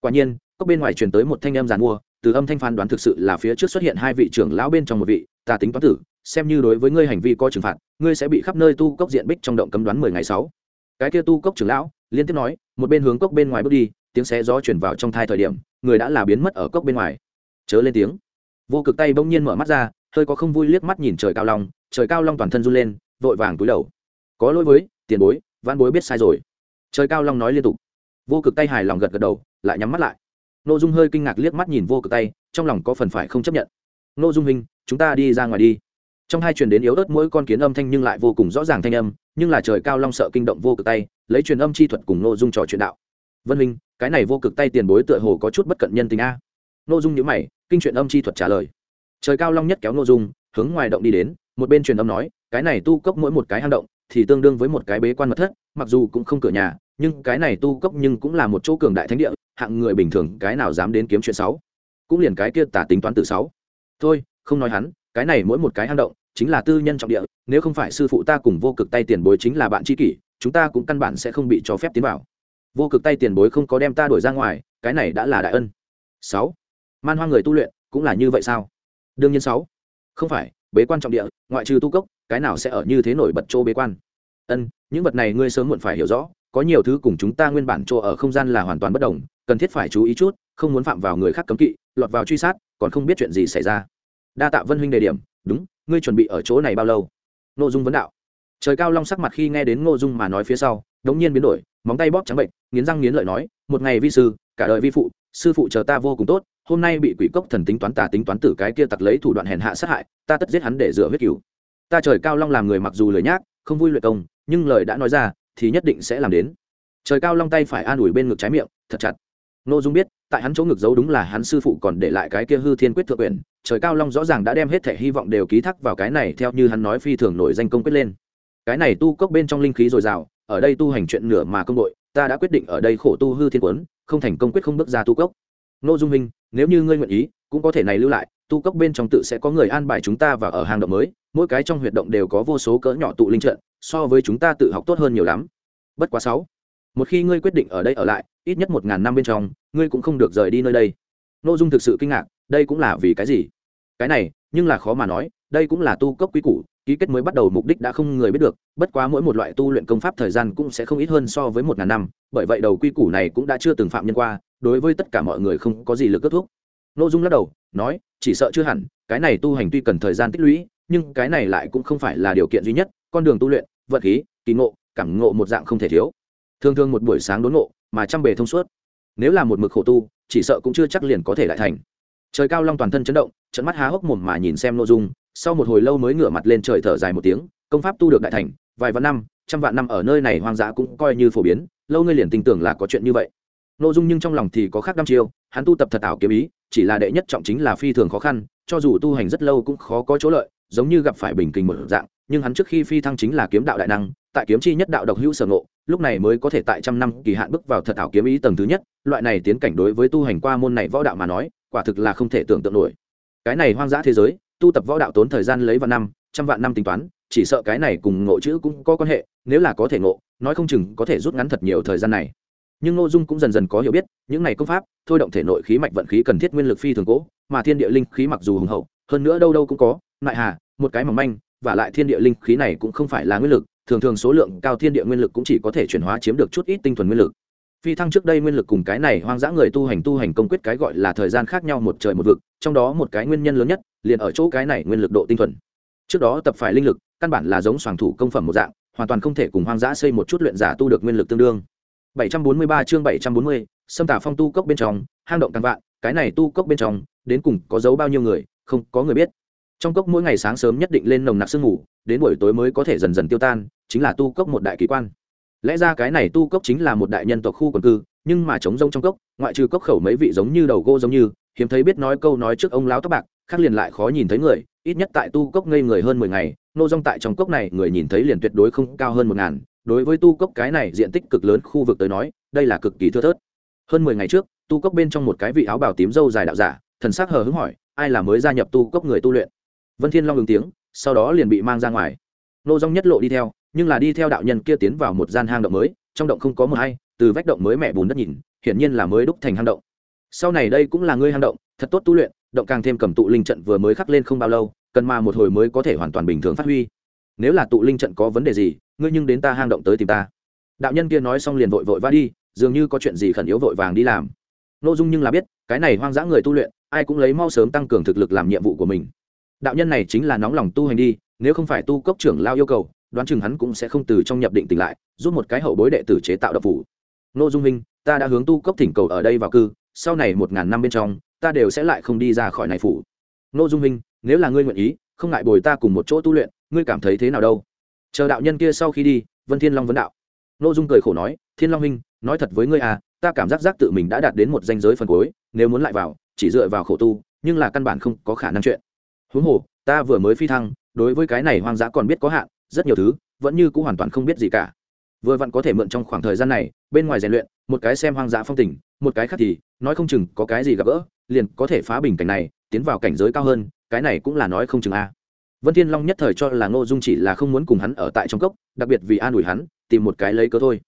Quả nhiên, cốc bên ngoài truyền tới một thanh âm giàn mua, từ âm thanh phán đoán thực sự là phía trước xuất hiện hai vị trưởng lão bên trong một vị, ta tính toán tử, xem như đối với ngươi hành vi coi trừng phạt, ngươi sẽ bị khắp nơi tu cốc diện bích trong động cấm đoán mười ngày sáu. Cái kia tu cốc trưởng lão, liên tiếp nói, một bên hướng cốc bên ngoài bước đi, tiếng xé gió chuyển vào trong thai thời điểm, người đã là biến mất ở cốc bên ngoài. Chớ lên tiếng. Vô cực tay bỗng nhiên mở mắt ra hơi có không vui liếc mắt nhìn trời cao long, trời cao long toàn thân run lên, vội vàng túi đầu. Có lỗi với, tiền bối văn bối biết sai rồi. Trời cao long nói liên tục. Vô cực tay hài lòng gật gật đầu, lại nhắm mắt lại. N ô dung hơi kinh ngạc liếc mắt nhìn vô cực tay, trong lòng có phần phải không chấp nhận. N ô dung hình chúng ta đi ra ngoài đi. Trong hai truyền đến yếu ớt mỗi con kiến âm thanh nhưng lại vô cùng rõ ràng thanh âm, nhưng là trời cao long sợ kinh động vô cực tay, lấy truyền âm chi thuật cùng nội dung trò chuyện đạo. Vân minh cái này vô cực tay tiền bối tựa hồ có chút bất cận nhân tình a. Nội dung nhữ mày, kinh truyền âm chi thuật trả lời trời cao long nhất kéo nội dung, hướng ngoài động đi đến, một bên truyền âm nói, cái này tu cốc mỗi một cái hang động thì tương đương với một cái bế quan mật thất, mặc dù cũng không cửa nhà, nhưng cái này tu cốc nhưng cũng là một chỗ cường đại thánh địa, hạng người bình thường cái nào dám đến kiếm chuyện sáu cũng liền cái kia tả tính toán từ sáu thôi, không nói hắn, cái này mỗi một cái hang động chính là tư nhân trọng địa, nếu không phải sư phụ ta cùng vô cực tay tiền bối chính là bạn tri kỷ, chúng ta cũng căn bản sẽ không bị cho phép tiến vào. Vô cực tay tiền bối không có đem ta đuổi ra ngoài, cái này đã là đại ân. Sáu. Man hoa người tu luyện cũng là như vậy sao? Đương nhiên sáu. Không phải, bế quan trọng địa, ngoại trừ tu cốc, cái nào sẽ ở như thế nổi bật chỗ bế quan? Ân, những vật này ngươi sớm muộn phải hiểu rõ, có nhiều thứ cùng chúng ta nguyên bản chỗ ở không gian là hoàn toàn bất đồng, cần thiết phải chú ý chút, không muốn phạm vào người khác cấm kỵ, lọt vào truy sát, còn không biết chuyện gì xảy ra. Đa tạ vân huynh đề điểm, đúng, ngươi chuẩn bị ở chỗ này bao lâu? N ô dung vấn đạo. Trời cao long sắc mặt khi nghe đến ngô dung mà nói phía sau, đống nhiên biến đổi, móng tay bóp trắng bệnh, nghiến răng nghiến lợi nói, một ngày vi sư, cả đời vi phụ, sư phụ chờ ta vô cùng tốt hôm nay bị quỷ cốc thần tính toán tà tính toán tử cái kia tặc lấy thủ đoạn hèn hạ sát hại, ta tất giết hắn để rửa huyết cửu ta trời cao long làm người mặc dù lười nhác, không vui luyện công, nhưng lời đã nói ra, thì nhất định sẽ làm đến. Trời cao long tay phải an ủi bên ngực trái miệng, thật chặt. N ô dung biết, tại hắn chỗ ngực giấu đúng là hắn sư phụ còn để lại cái kia hư thiên quyết thượng quyền trời cao long rõ ràng đã đem hết thể hy vọng đều ký thác vào cái này theo như hắn nói phi thường nổi danh công quyết lên. Cái này tu cốc bên trong linh khí dồi dào, ở đây tu hành chuyện nửa mà công đội, ta đã quyết định ở đây khổ tu hư thiên quấn, không thành công quyết không bước ra tu cốc nô dung minh, nếu như ngươi nguyện ý, cũng có thể này lưu lại, tu cốc bên trong tự sẽ có người an bài chúng ta và ở hang động mới, mỗi cái trong huyệt động đều có vô số cỡ nhỏ tụ linh trận, so với chúng ta tự học tốt hơn nhiều lắm. Bất quá sáu, một khi ngươi quyết định ở đây ở lại, ít nhất một ngàn năm bên trong, ngươi cũng không được rời đi nơi đây. Ngô dung thực sự kinh ngạc, đây cũng là vì cái gì? Cái này, nhưng là khó mà nói, đây cũng là tu cấp quý củ ký kết mới bắt đầu mục đích đã không người biết được, bất quá mỗi một loại tu luyện công pháp thời gian cũng sẽ không ít hơn so với một ngàn năm, bởi vậy đầu quy củ này cũng đã chưa từng phạm nhân qua, đối với tất cả mọi người không có gì lực kết thúc. N ô dung lắc đầu, nói, chỉ sợ chưa hẳn, cái này tu hành tuy cần thời gian tích lũy, nhưng cái này lại cũng không phải là điều kiện duy nhất, con đường tu luyện, vật khí, kỳ ngộ, cảm ngộ một dạng không thể thiếu. Thường thường một buổi sáng đốn ngộ, mà trăm bề thông suốt. Nếu là một mực khổ tu, chỉ sợ cũng chưa chắc liền có thể lại thành. Trời cao long toàn thân chấn động, trận mắt há hốc mồm mà nhìn xem nội dung sau một hồi lâu mới ngửa mặt lên trời thở dài một tiếng, công pháp tu được đại thành, vài vạn năm, trăm vạn năm ở nơi này hoang dã cũng coi như phổ biến, lâu ngươi liền tin tưởng là có chuyện như vậy. Nội dung nhưng trong lòng thì có khác năm chiêu, hắn tu tập thật ảo kiếm ý, chỉ là đệ nhất trọng chính là phi thường khó khăn, cho dù tu hành rất lâu cũng khó có chỗ lợi, giống như gặp phải bình kình một dạng, nhưng hắn trước khi phi thăng chính là kiếm đạo đại năng, tại kiếm chi nhất đạo độc hữu sở ngộ, lúc này mới có thể tại trăm năm kỳ hạn bước vào thật ảo kiếm ý tầng thứ nhất, loại này tiến cảnh đối với tu hành qua môn này võ đạo mà nói, quả thực là không thể tưởng tượng nổi. Cái này hoang dã thế giới tu tập võ đạo tốn thời gian lấy vạn năm, trăm vạn năm tính toán, chỉ sợ cái này cùng ngộ chữ cũng có quan hệ, nếu là có thể ngộ, nói không chừng có thể rút ngắn thật nhiều thời gian này. Nhưng ngô dung cũng dần dần có hiểu biết, những này công pháp, thôi động thể nội khí mạch vận khí cần thiết nguyên lực phi thường cố, mà thiên địa linh khí mặc dù hùng hậu, hơn nữa đâu đâu cũng có nại hà, một cái mỏng manh, và lại thiên địa linh khí này cũng không phải là nguyên lực, thường thường số lượng cao thiên địa nguyên lực cũng chỉ có thể chuyển hóa chiếm được chút ít tinh thuần nguyên lực phi thăng trước đây nguyên lực cùng cái này hoang dã người tu hành tu hành công quyết cái gọi là thời gian khác nhau một trời một vực trong đó một cái nguyên nhân lớn nhất liền ở chỗ cái này nguyên lực độ tinh thuần. Trước đó tập phải linh lực căn bản là giống soàng thủ công phẩm một dạng hoàn toàn không thể cùng hoang dã xây một chút luyện giả tu được nguyên lực tương đương. 743 chương 740, xâm tả phong tu cốc bên trong hang động càng vạn cái này tu cốc bên trong đến cùng có giấu bao nhiêu người không có người biết. Trong cốc mỗi ngày sáng sớm nhất định lên nồng nặc sương ngủ đến buổi tối mới có thể dần dần tiêu tan chính là tu cốc một đại kỳ quan lẽ ra cái này tu cốc chính là một đại nhân tộc khu quần cư, nhưng mà trống rông trong cốc, ngoại trừ cốc khẩu mấy vị giống như đầu gô giống như, hiếm thấy biết nói câu nói trước ông lão tóc bạc, khác liền lại khó nhìn thấy người, ít nhất tại tu cốc ngây người hơn mười ngày, nô rong tại trong cốc này, người nhìn thấy liền tuyệt đối không cao hơn một ngàn. Đối với tu cốc cái này diện tích cực lớn khu vực tới nói, đây là cực kỳ thưa thớt. Hơn mười ngày trước, tu cốc bên trong một cái vị áo bào tím dâu dài đạo giả, thần sắc hờ hứng hỏi, ai là mới gia nhập tu cốc người tu luyện? Vân thiên long ứng tiếng, sau đó liền bị mang ra ngoài. Nô rong nhất lộ đi theo nhưng là đi theo đạo nhân kia tiến vào một gian hang động mới, trong động không có mờ hay, từ vách động mới mẹ bùn đất nhìn, hiển nhiên là mới đúc thành hang động. Sau này đây cũng là ngươi hang động, thật tốt tu luyện, động càng thêm cầm tụ linh trận vừa mới khắc lên không bao lâu, cần mà một hồi mới có thể hoàn toàn bình thường phát huy. Nếu là tụ linh trận có vấn đề gì, ngươi nhưng đến ta hang động tới tìm ta. Đạo nhân kia nói xong liền vội vội vã đi, dường như có chuyện gì khẩn yếu vội vàng đi làm. Nội dung nhưng là biết, cái này hoang dã người tu luyện, ai cũng lấy mau sớm tăng cường thực lực làm nhiệm vụ của mình. Đạo nhân này chính là nóng lòng tu hành đi, nếu không phải tu cốc trưởng lao yêu cầu đoán chừng hắn cũng sẽ không từ trong nhập định tỉnh lại, giúp một cái hậu bối đệ tử chế tạo độc phủ. Nô dung minh, ta đã hướng tu cốc thỉnh cầu ở đây vào cư, sau này một ngàn năm bên trong, ta đều sẽ lại không đi ra khỏi này phủ. Nô dung minh, nếu là ngươi nguyện ý, không ngại bồi ta cùng một chỗ tu luyện, ngươi cảm thấy thế nào đâu? Chờ đạo nhân kia sau khi đi, vân thiên long vấn đạo. Nô dung cười khổ nói, thiên long minh, nói thật với ngươi à ta cảm giác giác tự mình đã đạt đến một danh giới phần cuối, nếu muốn lại vào, chỉ dựa vào khổ tu, nhưng là căn bản không có khả năng chuyện. Huống hồ, ta vừa mới phi thăng, đối với cái này hoang dã còn biết có hạn rất nhiều thứ vẫn như cũng hoàn toàn không biết gì cả. Vừa vặn có thể mượn trong khoảng thời gian này bên ngoài rèn luyện một cái xem hoang dã phong tình một cái khác thì nói không chừng có cái gì gặp gỡ liền có thể phá bình cảnh này tiến vào cảnh giới cao hơn cái này cũng là nói không chừng a. Vân thiên long nhất thời cho là ngô dung chỉ là không muốn cùng hắn ở tại trong cốc đặc biệt vì an ủi hắn tìm một cái lấy cớ thôi.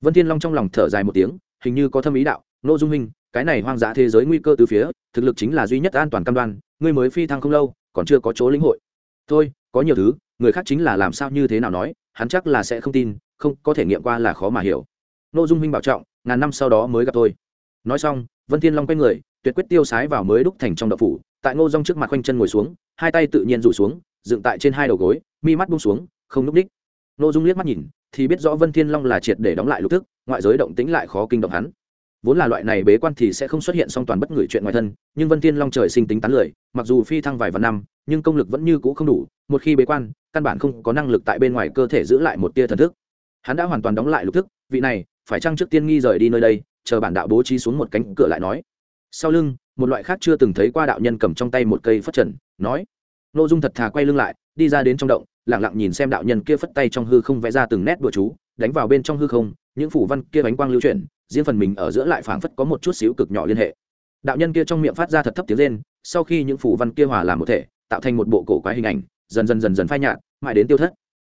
Vân thiên long trong lòng thở dài một tiếng hình như có thâm ý đạo ngô dung Minh, cái này hoang dã thế giới nguy cơ từ phía thực lực chính là duy nhất an toàn cam đoan ngươi mới phi thăng không lâu còn chưa có chỗ lĩnh hội. Thôi có nhiều thứ người khác chính là làm sao như thế nào nói hắn chắc là sẽ không tin không có thể nghiệm qua là khó mà hiểu. Ngô dung huynh bảo trọng ngàn năm sau đó mới gặp tôi. Nói xong vân thiên long quay người tuyệt quyết tiêu sái vào mới đúc thành trong đậu phủ tại ngô dung trước mặt quanh chân ngồi xuống hai tay tự nhiên rủ xuống dựng tại trên hai đầu gối mi mắt buông xuống không núp n ngô dung liếc mắt nhìn thì biết rõ vân thiên long là triệt để đóng lại lục tức, ngoại giới động tĩnh lại khó kinh động hắn. Vốn là loại này bế quan thì sẽ không xuất hiện song toàn bất ngửi chuyện ngoài thân nhưng vân thiên long trời sinh tính tán lười mặc dù phi thăng vài vạn năm nhưng công lực vẫn như cũ không đủ, một khi bế quan, căn bản không có năng lực tại bên ngoài cơ thể giữ lại một tia thần thức. Hắn đã hoàn toàn đóng lại lục thức, vị này, phải chăng trước tiên nghi rời đi nơi đây, chờ bản đạo bố trí xuống một cánh cửa lại nói. Sau lưng, một loại khác chưa từng thấy qua đạo nhân cầm trong tay một cây phất trần, nói. N ô dung thật thà quay lưng lại, đi ra đến trong động lẳng lặng nhìn xem đạo nhân kia phất tay trong hư không vẽ ra từng nét bừa chú, đánh vào bên trong hư không, những phủ văn kia bánh quang lưu chuyển, riêng phần mình ở giữa lại phảng phất có một chút xíu cực nhỏ liên hệ. Đạo nhân kia trong miệng phát ra thật thấp tiếng lên sau khi những phủ văn kia hòa làm một thể tạo thành một bộ cổ quái hình ảnh, dần dần dần dần phai nhạt, mãi đến tiêu thất.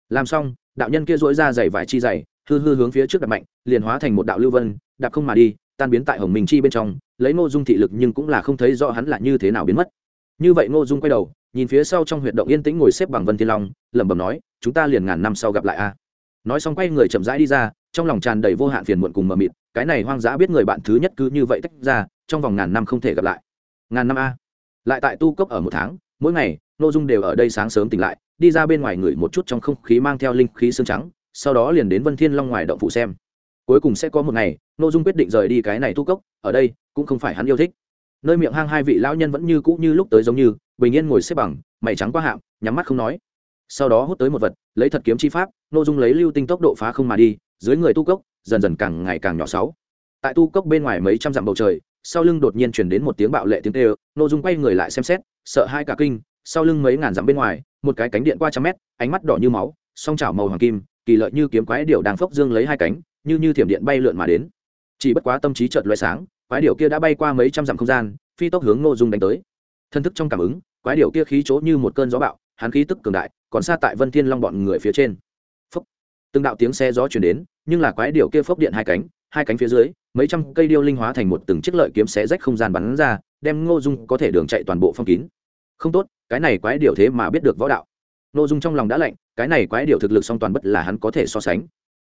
Làm xong, đạo nhân kia dỗi ra giày vải chi dày hư hư hướng phía trước đập mạnh, liền hóa thành một đạo lưu vân, đạp không mà đi, tan biến tại hồng minh chi bên trong, lấy ngô dung thị lực nhưng cũng là không thấy rõ hắn là như thế nào biến mất. Như vậy ngô dung quay đầu, nhìn phía sau trong huyệt động yên tĩnh ngồi xếp bằng vân thiên long, lẩm bẩm nói, chúng ta liền ngàn năm sau gặp lại a. Nói xong quay người chậm rãi đi ra, trong lòng tràn đầy vô hạn phiền muộn cùng mờ mịt, cái này hoang dã biết người bạn thứ nhất cứ như vậy tách ra, trong vòng ngàn năm không thể gặp lại. Ngàn năm a. Lại tại tu cốc ở một tháng mỗi ngày nội dung đều ở đây sáng sớm tỉnh lại, đi ra bên ngoài ngửi một chút trong không khí mang theo linh khí xương trắng, sau đó liền đến vân thiên long ngoài động phụ xem. Cuối cùng sẽ có một ngày nội dung quyết định rời đi cái này tu cốc, ở đây, cũng không phải hắn yêu thích. Nơi miệng hang hai vị lão nhân vẫn như cũ như lúc tới giống như, bình yên ngồi xếp bằng, mày trắng qua hạm, nhắm mắt không nói. Sau đó hút tới một vật, lấy thật kiếm chi pháp nội dung lấy lưu tinh tốc độ phá không mà đi, dưới người tu cốc, dần dần càng ngày càng nhỏ sáu. Tại tu cốc bên ngoài mấy trăm dặm bầu trời, sau lưng đột nhiên chuyển đến một tiếng bạo lệ tiếng tê nội dung quay người lại xem xét sợ hai cả kinh, sau lưng mấy ngàn dặm bên ngoài, một cái cánh điện qua trăm mét, ánh mắt đỏ như máu, song chảo màu hoàng kim, kỳ lợi như kiếm quái điểu đang phốc dương lấy hai cánh, như như thiểm điện bay lượn mà đến. Chỉ bất quá tâm trí chợt loại sáng, quái điểu kia đã bay qua mấy trăm dặm không gian, phi tốc hướng ngô dung đánh tới. Thân thức trong cảm ứng, quái điểu kia khí chỗ như một cơn gió bạo, hắn khí tức cường đại, còn xa tại vân thiên long bọn người phía trên. Phốc. Từng đạo tiếng xe gió chuyển đến, nhưng là quái điểu kia phốc điện hai cánh hai cánh phía dưới, mấy trăm cây điêu linh hóa thành một từng chiếc lợi kiếm xé rách không gian bắn ra, đem ngô dung có thể đường chạy toàn bộ phong kín. Không tốt, cái này quái điểu thế mà biết được võ đạo. Ngô dung trong lòng đã lạnh, cái này quái điểu thực lực song toàn bất là hắn có thể so sánh.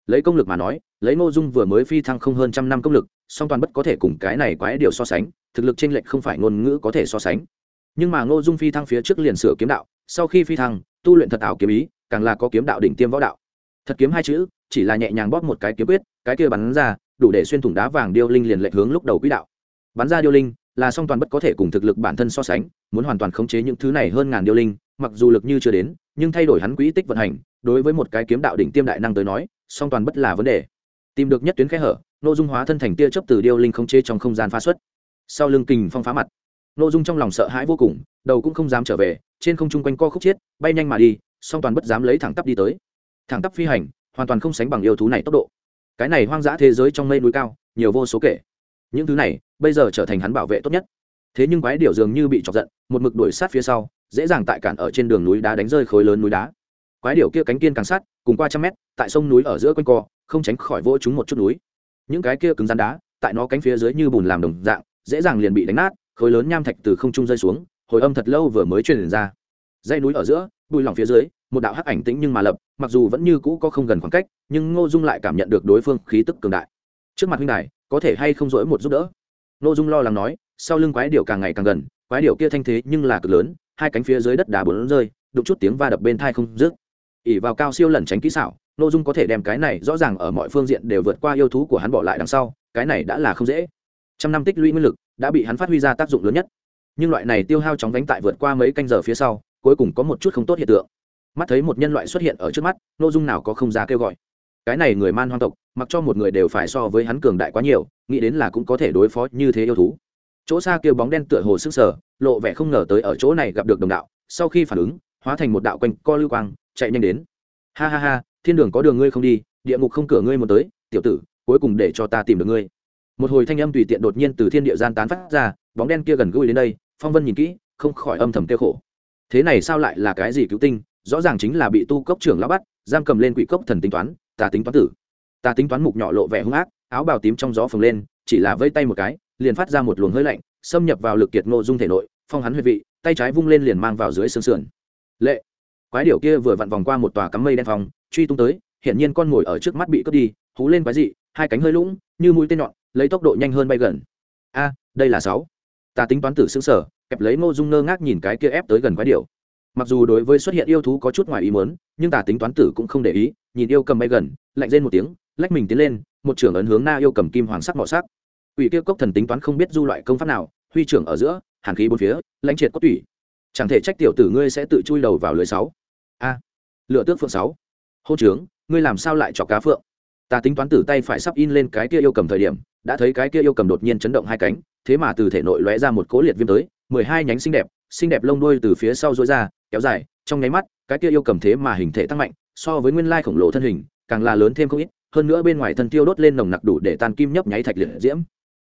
Lấy công lực mà nói, lấy ngô dung vừa mới phi thăng không hơn trăm năm công lực, song toàn bất có thể cùng cái này quái điểu so sánh, thực lực chênh lệch không phải ngôn ngữ có thể so sánh. Nhưng mà ngô dung phi thăng phía trước liền sửa kiếm đạo, sau khi phi thăng, tu luyện thật ảo kiếm ý, càng là có kiếm đạo đỉnh tiêm võ đạo. Thật kiếm hai chữ, chỉ là nhẹ nhàng bóp một cái kiếm quyết, cái kia bắn ra đủ để xuyên thủng đá vàng điêu linh liền lệch hướng lúc đầu quỹ đạo. Bắn ra điêu linh, là song toàn bất có thể cùng thực lực bản thân so sánh, muốn hoàn toàn khống chế những thứ này hơn ngàn điêu linh, mặc dù lực như chưa đến, nhưng thay đổi hắn quỹ tích vận hành, đối với một cái kiếm đạo đỉnh tiêm đại năng tới nói, song toàn bất là vấn đề. Tìm được nhất tuyến kẽ hở nội dung hóa thân thành tia chấp từ điêu linh khống chế trong không gian phá xuất. Sau lưng kình phong phá mặt nội dung trong lòng sợ hãi vô cùng, đầu cũng không dám trở về, trên không trung quanh co khúc chiết, bay nhanh mà đi, song toàn bất dám lấy thẳng tắp đi tới. Thẳng tắp phi hành, hoàn toàn không sánh bằng yêu thú này tốc độ cái này hoang dã thế giới trong mây núi cao, nhiều vô số kể. Những thứ này, bây giờ trở thành hắn bảo vệ tốt nhất. Thế nhưng quái điểu dường như bị chọc giận, một mực đuổi sát phía sau, dễ dàng tại cản ở trên đường núi đá đánh rơi khối lớn núi đá. Quái điểu kia cánh kiên càng sát, cùng qua trăm mét, tại sông núi ở giữa quanh co, không tránh khỏi vỗ chúng một chút núi. Những cái kia cứng rắn đá, tại nó cánh phía dưới như bùn làm đồng dạng, dễ dàng liền bị đánh nát, khối lớn nham thạch từ không trung rơi xuống, hồi âm thật lâu vừa mới truyền ra. Dãy núi ở giữa bùi lỏng phía dưới một đạo hắc ảnh tĩnh nhưng mà lập, mặc dù vẫn như cũ có không gần khoảng cách, nhưng ngô dung lại cảm nhận được đối phương khí tức cường đại. Trước mặt huynh đài, có thể hay không dỗi một giúp đỡ? Ngô dung lo lắng nói, sau lưng quái điệu càng ngày càng gần, quái điệu kia thanh thế nhưng là cực lớn, hai cánh phía dưới đất đá bốn rơi, đụng chút tiếng va đập bên thai không dứt. Ỉ vào cao siêu lẩn tránh kỹ xảo, ngô dung có thể đem cái này rõ ràng ở mọi phương diện đều vượt qua yêu thú của hắn bỏ lại đằng sau, cái này đã là không dễ. Trăm năm tích lũy nguyên lực đã bị hắn phát huy ra tác dụng lớn nhất. Nhưng loại này tiêu hao chóng đánh tại vượt qua mấy canh giờ phía sau, cuối cùng có một chút không tốt hiện tượng mắt thấy một nhân loại xuất hiện ở trước mắt nội dung nào có không ra kêu gọi. Cái này người man hoang tộc, mặc cho một người đều phải so với hắn cường đại quá nhiều, nghĩ đến là cũng có thể đối phó như thế yêu thú. Chỗ xa kêu bóng đen tựa hồ sức sở lộ vẻ không ngờ tới ở chỗ này gặp được đồng đạo, sau khi phản ứng, hóa thành một đạo quanh co lưu quang, chạy nhanh đến. Ha ha ha, thiên đường có đường ngươi không đi, địa ngục không cửa ngươi một tới, tiểu tử, cuối cùng để cho ta tìm được ngươi. Một hồi thanh âm tùy tiện đột nhiên từ thiên địa gian tán phát ra, bóng đen kia gần gũi đến đây, phong vân nhìn kỹ, không khỏi âm thầm kêu khổ. Thế này sao lại là cái gì cứu tinh? Rõ ràng chính là bị tu cốc trưởng lão bắt, giam cầm lên quỷ cốc thần tính toán, tà tính toán tử. Tà tính toán mục nhỏ lộ vẻ hung ác, áo bào tím trong gió phồng lên, chỉ là vây tay một cái, liền phát ra một luồng hơi lạnh, xâm nhập vào lực kiệt ngô dung thể nội, phong hắn huyệt vị, tay trái vung lên liền mang vào dưới xương sườn. Lệ! Quái điểu kia vừa vặn vòng qua một tòa cắm mây đen phòng, truy tung tới, hiển nhiên con ngồi ở trước mắt bị cướp đi, hú lên quái dị, hai cánh hơi lũng, như mũi tên nhọn, lấy tốc độ nhanh hơn bay gần. A, đây là sáu. Tà tính toán tử xương sở kẹp lấy ngô dung ngơ ngác nhìn cái kia ép tới gần quái điểu mặc dù đối với xuất hiện yêu thú có chút ngoài ý muốn, nhưng tả tính toán tử cũng không để ý, nhìn yêu cầm bay gần, lạnh lên một tiếng, lách mình tiến lên, một trưởng ấn hướng na yêu cầm kim hoàng sắc mỏ sắc. Ủy kia cốc thần tính toán không biết du loại công pháp nào, huy trưởng ở giữa, hàn khí bốn phía, lãnh triệt cốt tủy. Chẳng thể trách tiểu tử ngươi sẽ tự chui đầu vào lưới sáu. A lựa tước phượng sáu. Hô trướng ngươi làm sao lại chọc cá phượng? Ta tính toán tử tay phải sắp in lên cái kia yêu cầm thời điểm, đã thấy cái kia yêu cầm đột nhiên chấn động hai cánh, thế mà từ thể nội lóe ra một cố liệt viêm tới, mười hai nhánh xinh đẹp xinh đẹp lông đuôi từ phía sau rối ra kéo dài, trong nháy mắt, cái kia yêu cầm thế mà hình thể tăng mạnh, so với nguyên lai khổng lồ thân hình, càng là lớn thêm không ít, hơn nữa bên ngoài thân tiêu đốt lên nồng nặc đủ để tan kim nhấp nháy thạch liệt diễm.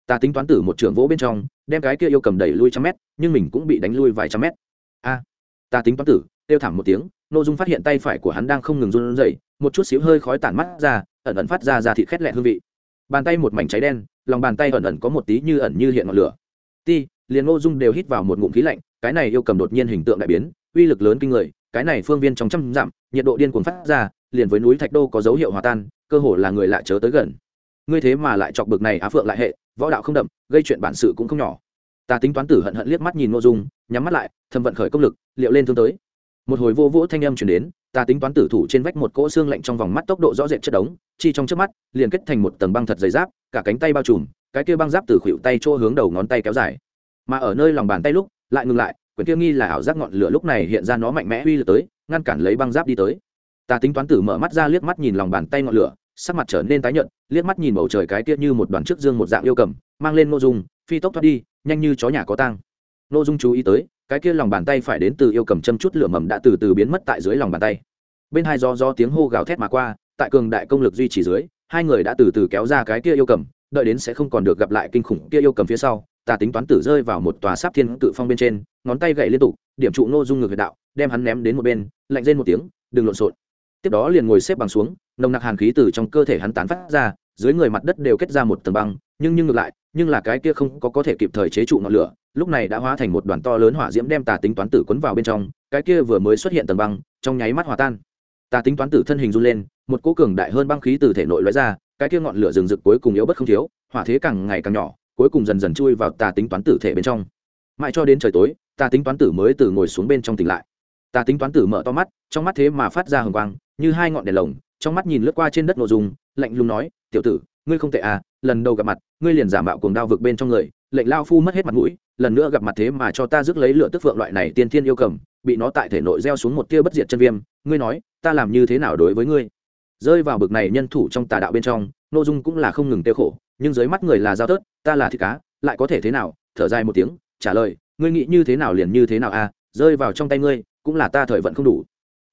Ta tính toán tử một trưởng vỗ bên trong, đem cái kia yêu cầm đẩy lui trăm mét, nhưng mình cũng bị đánh lui vài trăm mét. A, ta tính toán tử tiêu thảm một tiếng, nô dung phát hiện tay phải của hắn đang không ngừng run rẩy, một chút xíu hơi khói tản mắt ra, ẩn ẩn phát ra ra thịt khét lẹ hương vị. Bàn tay một mảnh cháy đen, lòng bàn tay ẩn ẩn có một tí như ẩn như hiện ngọn lửa. Ti, liền nô dung đều hít vào một ngụm khí lạnh, cái này yêu cầm đột nhiên hình tượng đại biến uy lực lớn kinh người, cái này phương viên trong trăm dặm, nhiệt độ điên cuồng phát ra, liền với núi thạch đô có dấu hiệu hòa tan, cơ hồ là người lạ chớ tới gần. Ngươi thế mà lại chọc bực này á phượng lại hệ, võ đạo không đậm, gây chuyện bản sự cũng không nhỏ. Ta tính toán tử hận hận liếc mắt nhìn nội dung, nhắm mắt lại thâm vận khởi công lực, liệu lên thương tới. Một hồi vô vũ thanh âm chuyển đến, ta tính toán tử thủ trên vách một cỗ xương lạnh trong vòng mắt tốc độ rõ rệt chất đống, chi trong trước mắt, liền kết thành một tầng băng thật dày giáp, cả cánh tay bao trùm, cái kia băng giáp từ khuỷu tay chỗ hướng đầu ngón tay kéo dài. Mà ở nơi lòng bàn tay lúc, lại ngừng lại quyển kia nghi là ảo giác ngọn lửa lúc này hiện ra nó mạnh mẽ uy lực tới, ngăn cản lấy băng giáp đi tới. Ta tính toán tử mở mắt ra liếc mắt nhìn lòng bàn tay ngọn lửa, sắc mặt trở nên tái nhợt, liếc mắt nhìn bầu trời cái kia như một đoàn trước dương một dạng yêu cầm, mang lên nội dung, phi tốc thoát đi, nhanh như chó nhà có tang. Nội dung chú ý tới, cái kia lòng bàn tay phải đến từ yêu cầm châm chút lửa mầm đã từ từ biến mất tại dưới lòng bàn tay. Bên hai do do tiếng hô gào thét mà qua, tại cường đại công lực duy trì dưới, hai người đã từ từ kéo ra cái kia yêu cầm, đợi đến sẽ không còn được gặp lại kinh khủng kia yêu cầm phía sau Ta tính toán tử rơi vào một tòa sáp thiên cự phong bên trên, ngón tay gậy liên tục, điểm trụ nô dung ngược huyệt đạo, đem hắn ném đến một bên, lạnh rên một tiếng, đừng lộn xộn. Tiếp đó liền ngồi xếp bằng xuống, nồng nặc hàn khí từ trong cơ thể hắn tán phát ra, dưới người mặt đất đều kết ra một tầng băng, nhưng nhưng ngược lại, nhưng là cái kia không có có thể kịp thời chế trụ ngọn lửa, lúc này đã hóa thành một đoàn to lớn hỏa diễm đem tà tính toán tử quấn vào bên trong, cái kia vừa mới xuất hiện tầng băng, trong nháy mắt hòa tan. Tà tính toán tử thân hình run lên, một cỗ cường đại hơn băng khí từ thể nội lóe ra, cái kia ngọn lửa rừng rực cuối cùng yếu bất không thiếu, hỏa thế càng ngày càng nhỏ cuối cùng dần dần chui vào tà tính toán tử thể bên trong. Mãi cho đến trời tối tà tính toán tử mới từ ngồi xuống bên trong tỉnh lại. Tà tính toán tử mở to mắt, trong mắt thế mà phát ra hừng quang, như hai ngọn đèn lồng, trong mắt nhìn lướt qua trên đất nội dung, lạnh lùng nói, tiểu tử, ngươi không tệ à lần đầu gặp mặt, ngươi liền giả mạo cuồng đao vực bên trong người, lệnh lao phu mất hết mặt mũi, lần nữa gặp mặt thế mà cho ta rước lấy lửa tức phượng loại này tiên thiên yêu cầm, bị nó tại thể nội gieo xuống một tia bất diệt chân viêm, ngươi nói, ta làm như thế nào đối với ngươi? Rơi vào bực này nhân thủ trong tà đạo bên trong, nội dung cũng là không ngừng tiêu khổ, nhưng dưới mắt người là giao tớt ta là thịt cá, lại có thể thế nào? Thở dài một tiếng, trả lời, ngươi nghĩ như thế nào liền như thế nào à rơi vào trong tay ngươi, cũng là ta thời vận không đủ.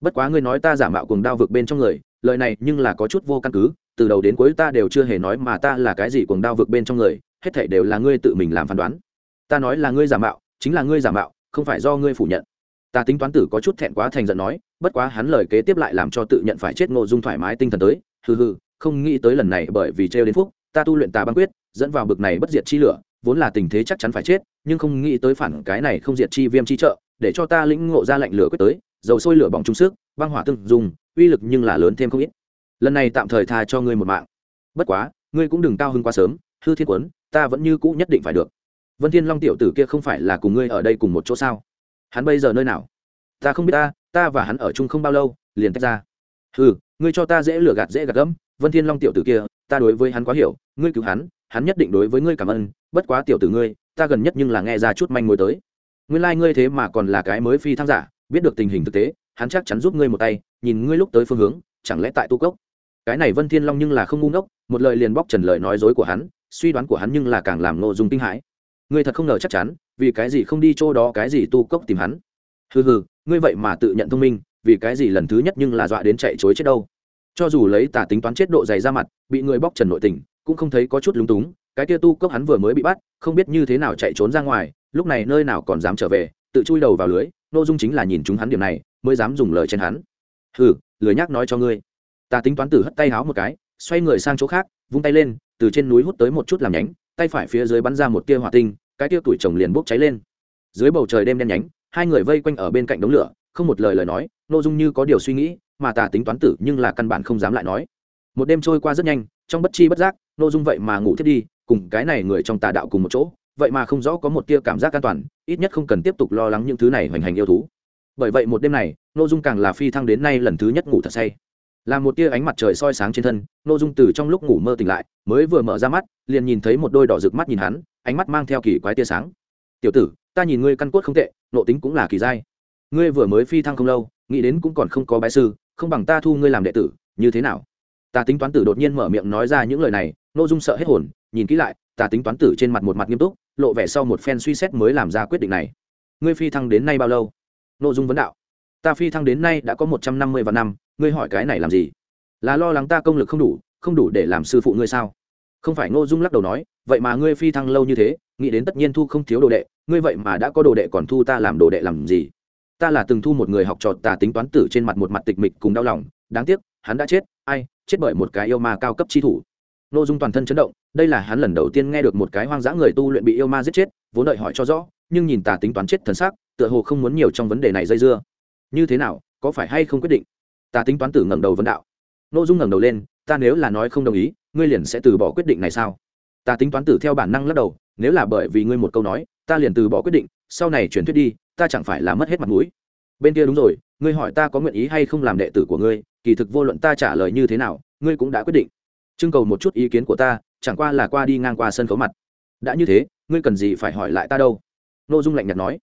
Bất quá ngươi nói ta giả mạo cuồng đao vực bên trong người, lời này nhưng là có chút vô căn cứ, từ đầu đến cuối ta đều chưa hề nói mà ta là cái gì cuồng đao vực bên trong người, hết thảy đều là ngươi tự mình làm phán đoán. Ta nói là ngươi giả mạo, chính là ngươi giả mạo, không phải do ngươi phủ nhận. Ta tính toán tử có chút thẹn quá thành giận nói, bất quá hắn lời kế tiếp lại làm cho tự nhận phải chết ngộ dung thoải mái tinh thần tới. Hừ hừ, không nghĩ tới lần này bởi vì trêu đến phúc, ta tu luyện tà băng quyết dẫn vào bực này bất diệt chi lửa, vốn là tình thế chắc chắn phải chết, nhưng không nghĩ tới phản cái này không diệt chi viêm chi trợ, để cho ta lĩnh ngộ ra lạnh lửa quyết tới, dầu sôi lửa bỏng trung sức, băng hỏa tương dùng uy lực nhưng là lớn thêm không ít. Lần này tạm thời tha cho ngươi một mạng. Bất quá, ngươi cũng đừng cao hơn quá sớm, hư thiên quấn, ta vẫn như cũ nhất định phải được. Vân thiên long tiểu tử kia không phải là cùng ngươi ở đây cùng một chỗ sao? Hắn bây giờ nơi nào? Ta không biết ta ta và hắn ở chung không bao lâu, liền tách ra. Hừ, ngươi cho ta dễ lừa gạt dễ gạt gẫm, vân thiên long tiểu tử kia, ta đối với hắn quá hiểu, ngươi cứu hắn hắn nhất định đối với ngươi cảm ơn, bất quá tiểu tử ngươi, ta gần nhất nhưng là nghe ra chút manh mối tới. Nguyên lai ngươi thế mà còn là cái mới phi thăng giả, biết được tình hình thực tế, hắn chắc chắn giúp ngươi một tay, nhìn ngươi lúc tới phương hướng, chẳng lẽ tại tu cốc? Cái này vân thiên long nhưng là không ngu ngốc, một lời liền bóc trần lời nói dối của hắn, suy đoán của hắn nhưng là càng làm nội dung kinh hãi. Ngươi thật không ngờ chắc chắn, vì cái gì không đi chỗ đó cái gì tu cốc tìm hắn? Hừ hừ, ngươi vậy mà tự nhận thông minh, vì cái gì lần thứ nhất nhưng là dọa đến chạy chối chết đâu? Cho dù lấy tả tính toán chết độ dày ra mặt, bị người bóc trần nội tình cũng không thấy có chút lúng túng, cái kia tu cốc hắn vừa mới bị bắt, không biết như thế nào chạy trốn ra ngoài, lúc này nơi nào còn dám trở về, tự chui đầu vào lưới n ô dung chính là nhìn chúng hắn điểm này, mới dám dùng lời chen hắn. Hừ, lười nhác nói cho ngươi. Ta tính toán tử hất tay háo một cái, xoay người sang chỗ khác, vung tay lên, từ trên núi hút tới một chút làm nhánh, tay phải phía dưới bắn ra một tia hỏa tinh, cái tia tuổi chồng liền bốc cháy lên. Dưới bầu trời đêm đen nhánh, hai người vây quanh ở bên cạnh đống lửa, không một lời lời nói n ô dung như có điều suy nghĩ, mà tà tính toán tử nhưng là căn bản không dám lại nói. Một đêm trôi qua rất nhanh, trong bất chi bất giác Nô dung vậy mà ngủ thiết đi, cùng cái này người trong tà đạo cùng một chỗ, vậy mà không rõ có một tia cảm giác an toàn, ít nhất không cần tiếp tục lo lắng những thứ này hoành hành yêu thú. Bởi vậy một đêm này, nô dung càng là phi thăng đến nay lần thứ nhất ngủ thật say. Là một tia ánh mặt trời soi sáng trên thân, nô dung từ trong lúc ngủ mơ tỉnh lại, mới vừa mở ra mắt, liền nhìn thấy một đôi đỏ rực mắt nhìn hắn, ánh mắt mang theo kỳ quái tia sáng. Tiểu tử, ta nhìn ngươi căn cốt không tệ, nộ tính cũng là kỳ dai ngươi vừa mới phi thăng không lâu, nghĩ đến cũng còn không có bái sư, không bằng ta thu ngươi làm đệ tử, như thế nào? Ta tính toán tử đột nhiên mở miệng nói ra những lời này nội dung sợ hết hồn, nhìn kỹ lại ta tính toán tử trên mặt một mặt nghiêm túc, lộ vẻ sau một phen suy xét mới làm ra quyết định này. Ngươi phi thăng đến nay bao lâu? Nội dung vấn đạo. Ta phi thăng đến nay đã có một trăm năm mươi vạn năm, ngươi hỏi cái này làm gì? Là lo lắng ta công lực không đủ không đủ để làm sư phụ ngươi sao? Không phải ngô dung lắc đầu nói, vậy mà ngươi phi thăng lâu như thế, nghĩ đến tất nhiên thu không thiếu đồ đệ, ngươi vậy mà đã có đồ đệ còn thu ta làm đồ đệ làm gì? Ta là từng thu một người học trò tà tính toán tử trên mặt một mặt tịch mịch cùng đau lòng, đáng tiếc, hắn đã chết, ai chết bởi một cái yêu ma cao cấp chi thủ. Nô dung toàn thân chấn động, đây là hắn lần đầu tiên nghe được một cái hoang dã người tu luyện bị yêu ma giết chết, vốn đợi hỏi cho rõ, nhưng nhìn tà tính toán chết thần sắc, tựa hồ không muốn nhiều trong vấn đề này dây dưa. Như thế nào, có phải hay không quyết định? Ta tính toán tử ngẩng đầu vấn đạo. N ô dung ngẩng đầu lên, ta nếu là nói không đồng ý, ngươi liền sẽ từ bỏ quyết định này sao? Ta tính toán tử theo bản năng lắc đầu, nếu là bởi vì ngươi một câu nói, ta liền từ bỏ quyết định, sau này chuyển thuyết đi, ta chẳng phải là mất hết mặt mũi. Bên kia đúng rồi ngươi hỏi ta có nguyện ý hay không làm đệ tử của ngươi, kỳ thực vô luận ta trả lời như thế nào, ngươi cũng đã quyết định. Trưng cầu một chút ý kiến của ta, chẳng qua là qua đi ngang qua sân khấu mặt. Đã như thế, ngươi cần gì phải hỏi lại ta đâu? N ô dung lạnh nhạt nói.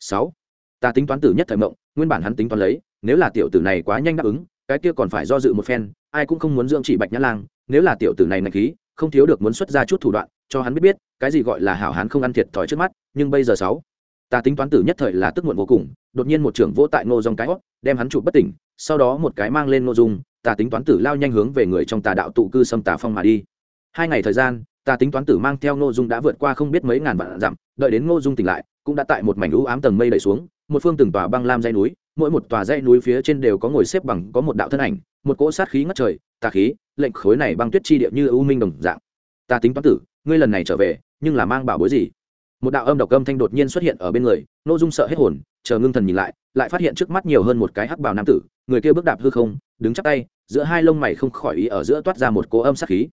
Sáu. Ta tính toán tử nhất thời mộng, nguyên bản hắn tính toán lấy, nếu là tiểu tử này quá nhanh đáp ứng, cái kia còn phải do dự một phen, ai cũng không muốn dưỡng chỉ bạch nhã lang, nếu là tiểu tử này nạch khí, không thiếu được muốn xuất ra chút thủ đoạn, cho hắn biết biết, cái gì gọi là hảo hán không ăn thiệt thòi trước mắt, nhưng bây giờ sáu ta tính toán tử nhất thời là tức muộn vô cùng, đột nhiên một trưởng vỗ tại ngô dòng cái hót, đem hắn chụp bất tỉnh, sau đó một cái mang lên ngô dung, Ta tính toán tử lao nhanh hướng về người trong tà đạo tụ cư xâm tà phong mà đi. Hai ngày thời gian, ta tính toán tử mang theo ngô dung đã vượt qua không biết mấy ngàn vạn dặm, đợi đến ngô dung tỉnh lại, cũng đã tại một mảnh lũ ám tầng mây đẩy xuống, một phương từng tòa băng lam dây núi, mỗi một tòa dây núi phía trên đều có ngồi xếp bằng, có một đạo thân ảnh, một cỗ sát khí ngất trời, tà khí, lệnh khối này băng tuyết chi địa như ưu minh đồng dạng. Ta tính toán tử, ngươi lần này trở về, nhưng là mang bảo bối gì? Một đạo âm độc âm thanh đột nhiên xuất hiện ở bên người Nô dung sợ hết hồn, chờ ngưng thần nhìn lại lại phát hiện trước mắt nhiều hơn một cái hắc bào nam tử, người kia bước đạp hư không, đứng chắc tay, giữa hai lông mày không khỏi ý ở giữa toát ra một cỗ âm sát khí.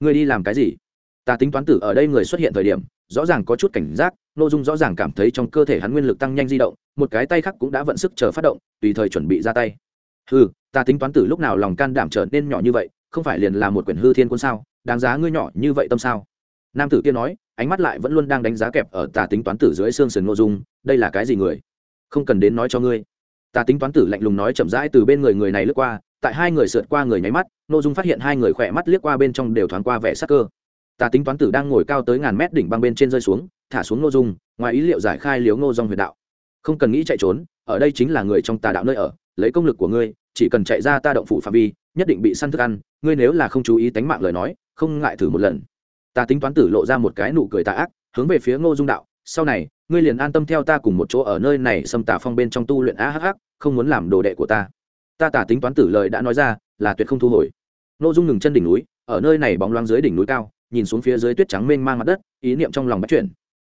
Người đi làm cái gì? Ta tính toán tử ở đây người xuất hiện thời điểm, rõ ràng có chút cảnh giác Nô dung rõ ràng cảm thấy trong cơ thể hắn nguyên lực tăng nhanh di động, một cái tay khác cũng đã vận sức chờ phát động, tùy thời chuẩn bị ra tay. Hư ta tính toán tử lúc nào lòng can đảm trở nên nhỏ như vậy, không phải liền là một quyển hư thiên quân sao, đáng giá ngươi nhỏ như vậy tâm sao? Nam tử kia nói, ánh mắt lại vẫn luôn đang đánh giá kẹp ở tà tính toán tử dưới xương sườn ngô dung, đây là cái gì người? Không cần đến nói cho ngươi. Tà tính toán tử lạnh lùng nói chậm rãi từ bên người người này lướt qua, tại hai người sượt qua người nháy mắt, ngô dung phát hiện hai người khỏe mắt liếc qua bên trong đều thoáng qua vẻ sắc cơ. Tà tính toán tử đang ngồi cao tới ngàn mét đỉnh băng bên trên rơi xuống, thả xuống ngô dung, ngoài ý liệu giải khai liếu ngô dòng huyền đạo. Không cần nghĩ chạy trốn, ở đây chính là người trong tà đạo nơi ở, lấy công lực của ngươi, chỉ cần chạy ra ta động phủ phạm vi, nhất định bị săn thức ăn, ngươi nếu là không chú ý tánh mạng lời nói, không ngại thử một lần ta tính toán tử lộ ra một cái nụ cười tà ác, hướng về phía ngô dung đạo, sau này, ngươi liền an tâm theo ta cùng một chỗ ở nơi này xâm tả phong bên trong tu luyện ahh không muốn làm đồ đệ của ta. Ta tả tính toán tử lời đã nói ra, là tuyệt không thu hồi. Ngô dung ngừng chân đỉnh núi, ở nơi này bóng loáng dưới đỉnh núi cao, nhìn xuống phía dưới tuyết trắng mênh mang mặt đất, ý niệm trong lòng bắt chuyển.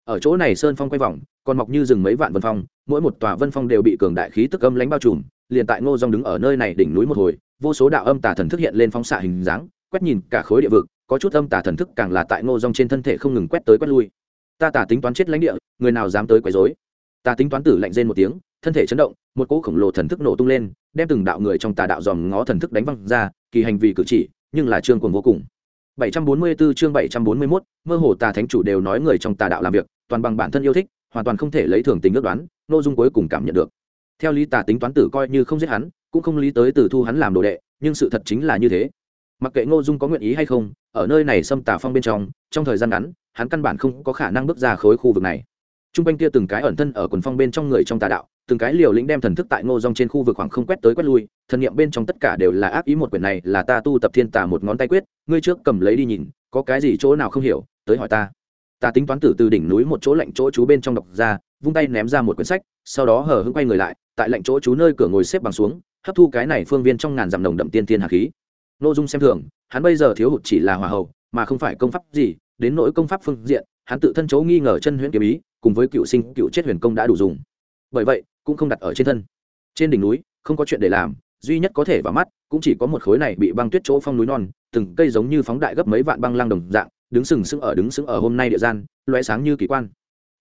Ở chỗ này sơn phong quay vòng, còn mọc như rừng mấy vạn vân phong, mỗi một tòa vân phong đều bị cường đại khí tức âm lánh bao trùm, liền tại ngô Dung đứng ở nơi này đỉnh núi một hồi, vô số đạo âm tà thần thức hiện lên phóng xạ hình dáng, quét nhìn cả khối địa vực có chút âm tà thần thức càng là tại ngô rong trên thân thể không ngừng quét tới quét lui ta tả tính toán chết lãnh địa người nào dám tới quấy rối ta tính toán tử lạnh rên một tiếng thân thể chấn động một cỗ khổng lồ thần thức nổ tung lên đem từng đạo người trong tà đạo dòm ngó thần thức đánh văng ra kỳ hành vi cử chỉ nhưng là trương cuồng vô cùng 744 chương 741, mơ hồ tà thánh chủ đều nói người trong tà đạo làm việc, toàn bằng bản thân yêu thích, hoàn toàn không thể lấy thường tình ước đoán, nội dung cuối cùng cảm nhận được. Theo lý tà tính toán tử coi như không giết hắn, cũng không lý tới từ thu hắn làm đồ đệ, nhưng sự thật chính là như thế. Mặc kệ Ngô Dung có nguyện ý hay không, ở nơi này xâm tà phong bên trong, trong thời gian ngắn, hắn căn bản không có khả năng bước ra khối khu vực này. Trung quanh kia từng cái ẩn thân ở quần phong bên trong người trong tà đạo, từng cái liều lĩnh đem thần thức tại Ngô Dung trên khu vực khoảng không quét tới quét lui, thần niệm bên trong tất cả đều là ác ý một quyển này là ta tu tập thiên tà một ngón tay quyết, ngươi trước cầm lấy đi nhìn có cái gì chỗ nào không hiểu tới hỏi ta ta tính toán tử từ đỉnh núi một chỗ lạnh chỗ chú bên trong đọc ra vung tay ném ra một quyển sách sau đó hờ hững quay người lại tại lạnh chỗ chú nơi cửa ngồi xếp bằng xuống hấp thu cái này phương viên trong ngàn dặm nồng đậm tiên tiên hà khí nội dung xem thường, hắn bây giờ thiếu hụt chỉ là hòa hậu mà không phải công pháp gì, đến nỗi công pháp phương diện, hắn tự thân chấu nghi ngờ chân huyễn kiếm ý, cùng với cựu sinh, cựu chết huyền công đã đủ dùng. Bởi vậy, cũng không đặt ở trên thân. Trên đỉnh núi, không có chuyện để làm, duy nhất có thể vào mắt, cũng chỉ có một khối này bị băng tuyết chỗ phong núi non, từng cây giống như phóng đại gấp mấy vạn băng lăng đồng dạng, đứng sừng sững ở, đứng sững ở hôm nay địa gian loé sáng như kỳ quan.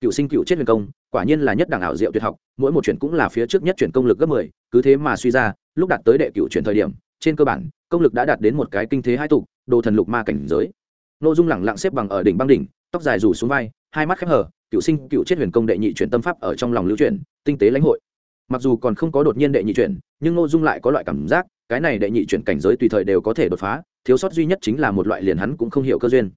Cựu sinh, cựu chết huyền công, quả nhiên là nhất đẳng ảo diệu tuyệt học, mỗi một chuyển cũng là phía trước nhất chuyển công lực gấp mười, cứ thế mà suy ra, lúc đạt tới đệ cựu chuyển thời điểm trên cơ bản, công lực đã đạt đến một cái kinh thế hai tục đồ thần lục ma cảnh giới. Nội dung lẳng lặng xếp bằng ở đỉnh băng đỉnh, tóc dài rủ xuống vai, hai mắt khép hờ, cựu sinh, cựu chết huyền công đệ nhị chuyển tâm pháp ở trong lòng lưu chuyển, tinh tế lãnh hội. Mặc dù còn không có đột nhiên đệ nhị chuyển, nhưng nội dung lại có loại cảm giác, cái này đệ nhị chuyển cảnh giới tùy thời đều có thể đột phá, thiếu sót duy nhất chính là một loại liền hắn cũng không hiểu cơ duyên.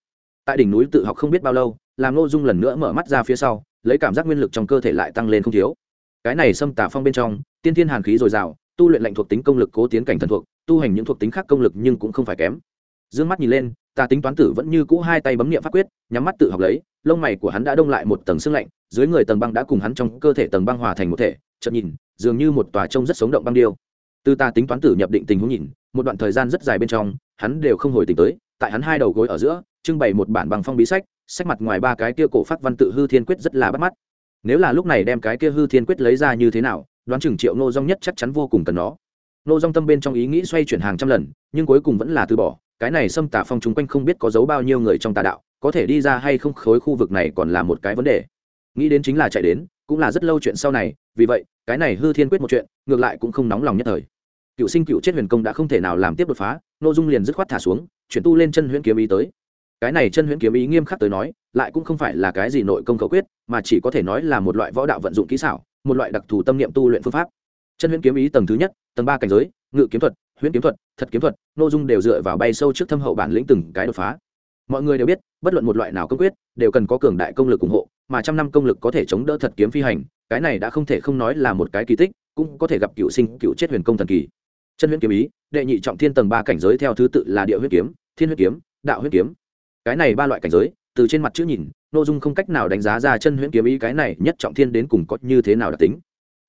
Tại đỉnh núi tự học không biết bao lâu, làm nội dung lần nữa mở mắt ra phía sau, lấy cảm giác nguyên lực trong cơ thể lại tăng lên không thiếu. Cái này xâm tả phong bên trong, tiên thiên hàn khí dồi dào, tu luyện lệnh thuộc tính công lực cố tiến cảnh thần thuộc tu hành những thuộc tính khác công lực nhưng cũng không phải kém. D mắt nhìn lên ta tính toán tử vẫn như cũ hai tay bấm nghiệm pháp quyết, nhắm mắt tự học lấy, lông mày của hắn đã đông lại một tầng xương lạnh, dưới người tầng băng đã cùng hắn trong cơ thể tầng băng hòa thành một thể chậm nhìn, dường như một tòa trông rất sống động băng điêu. Từ ta tính toán tử nhập định tình huống nhìn, một đoạn thời gian rất dài bên trong, hắn đều không hồi tỉnh tới, tại hắn hai đầu gối ở giữa, trưng bày một bản bằng phong bí sách sách mặt ngoài ba cái kia cổ phát văn tự hư thiên quyết rất là bắt mắt. Nếu là lúc này đem cái kia hư thiên quyết lấy ra như thế nào, đoán chừng triệu nô dong nhất chắc chắn vô cùng cần nó nô dong tâm bên trong ý nghĩ xoay chuyển hàng trăm lần, nhưng cuối cùng vẫn là từ bỏ. Cái này xâm tả phong chúng quanh không biết có giấu bao nhiêu người trong tà đạo, có thể đi ra hay không khối khu vực này còn là một cái vấn đề. Nghĩ đến chính là chạy đến, cũng là rất lâu chuyện sau này, vì vậy, cái này hư thiên quyết một chuyện, ngược lại cũng không nóng lòng nhất thời. Cựu sinh cựu chết huyền công đã không thể nào làm tiếp đột phá n ô dung liền dứt khoát thả xuống, chuyển tu lên chân huyễn kiếm ý tới. Cái này chân huyễn kiếm ý nghiêm khắc tới nói, lại cũng không phải là cái gì nội công cầu quyết, mà chỉ có thể nói là một loại võ đạo vận dụng kỹ xảo, một loại đặc thù tâm niệm tu luyện phương pháp chân huyễn kiếm ý tầng thứ nhất, tầng ba cảnh giới, ngự kiếm thuật, huyễn kiếm thuật, thật kiếm thuật n ô dung đều dựa vào bay sâu trước thâm hậu bản lĩnh từng cái đột phá. Mọi người đều biết, bất luận một loại nào công quyết, đều cần có cường đại công lực ủng hộ, mà trăm năm công lực có thể chống đỡ thật kiếm phi hành, cái này đã không thể không nói là một cái kỳ tích, cũng có thể gặp cựu sinh, cựu chết huyền công thần kỳ. Chân huyễn kiếm ý, đệ nhị trọng thiên tầng ba cảnh giới theo thứ tự là địa huyết kiếm, thiên huyết kiếm, đạo huyết kiếm. Cái này ba loại cảnh giới, từ trên mặt chữ nhìn, nội dung không cách nào đánh giá ra chân huyễn kiếm ý cái này nhất trọng thiên đến cùng có như thế nào đặc tính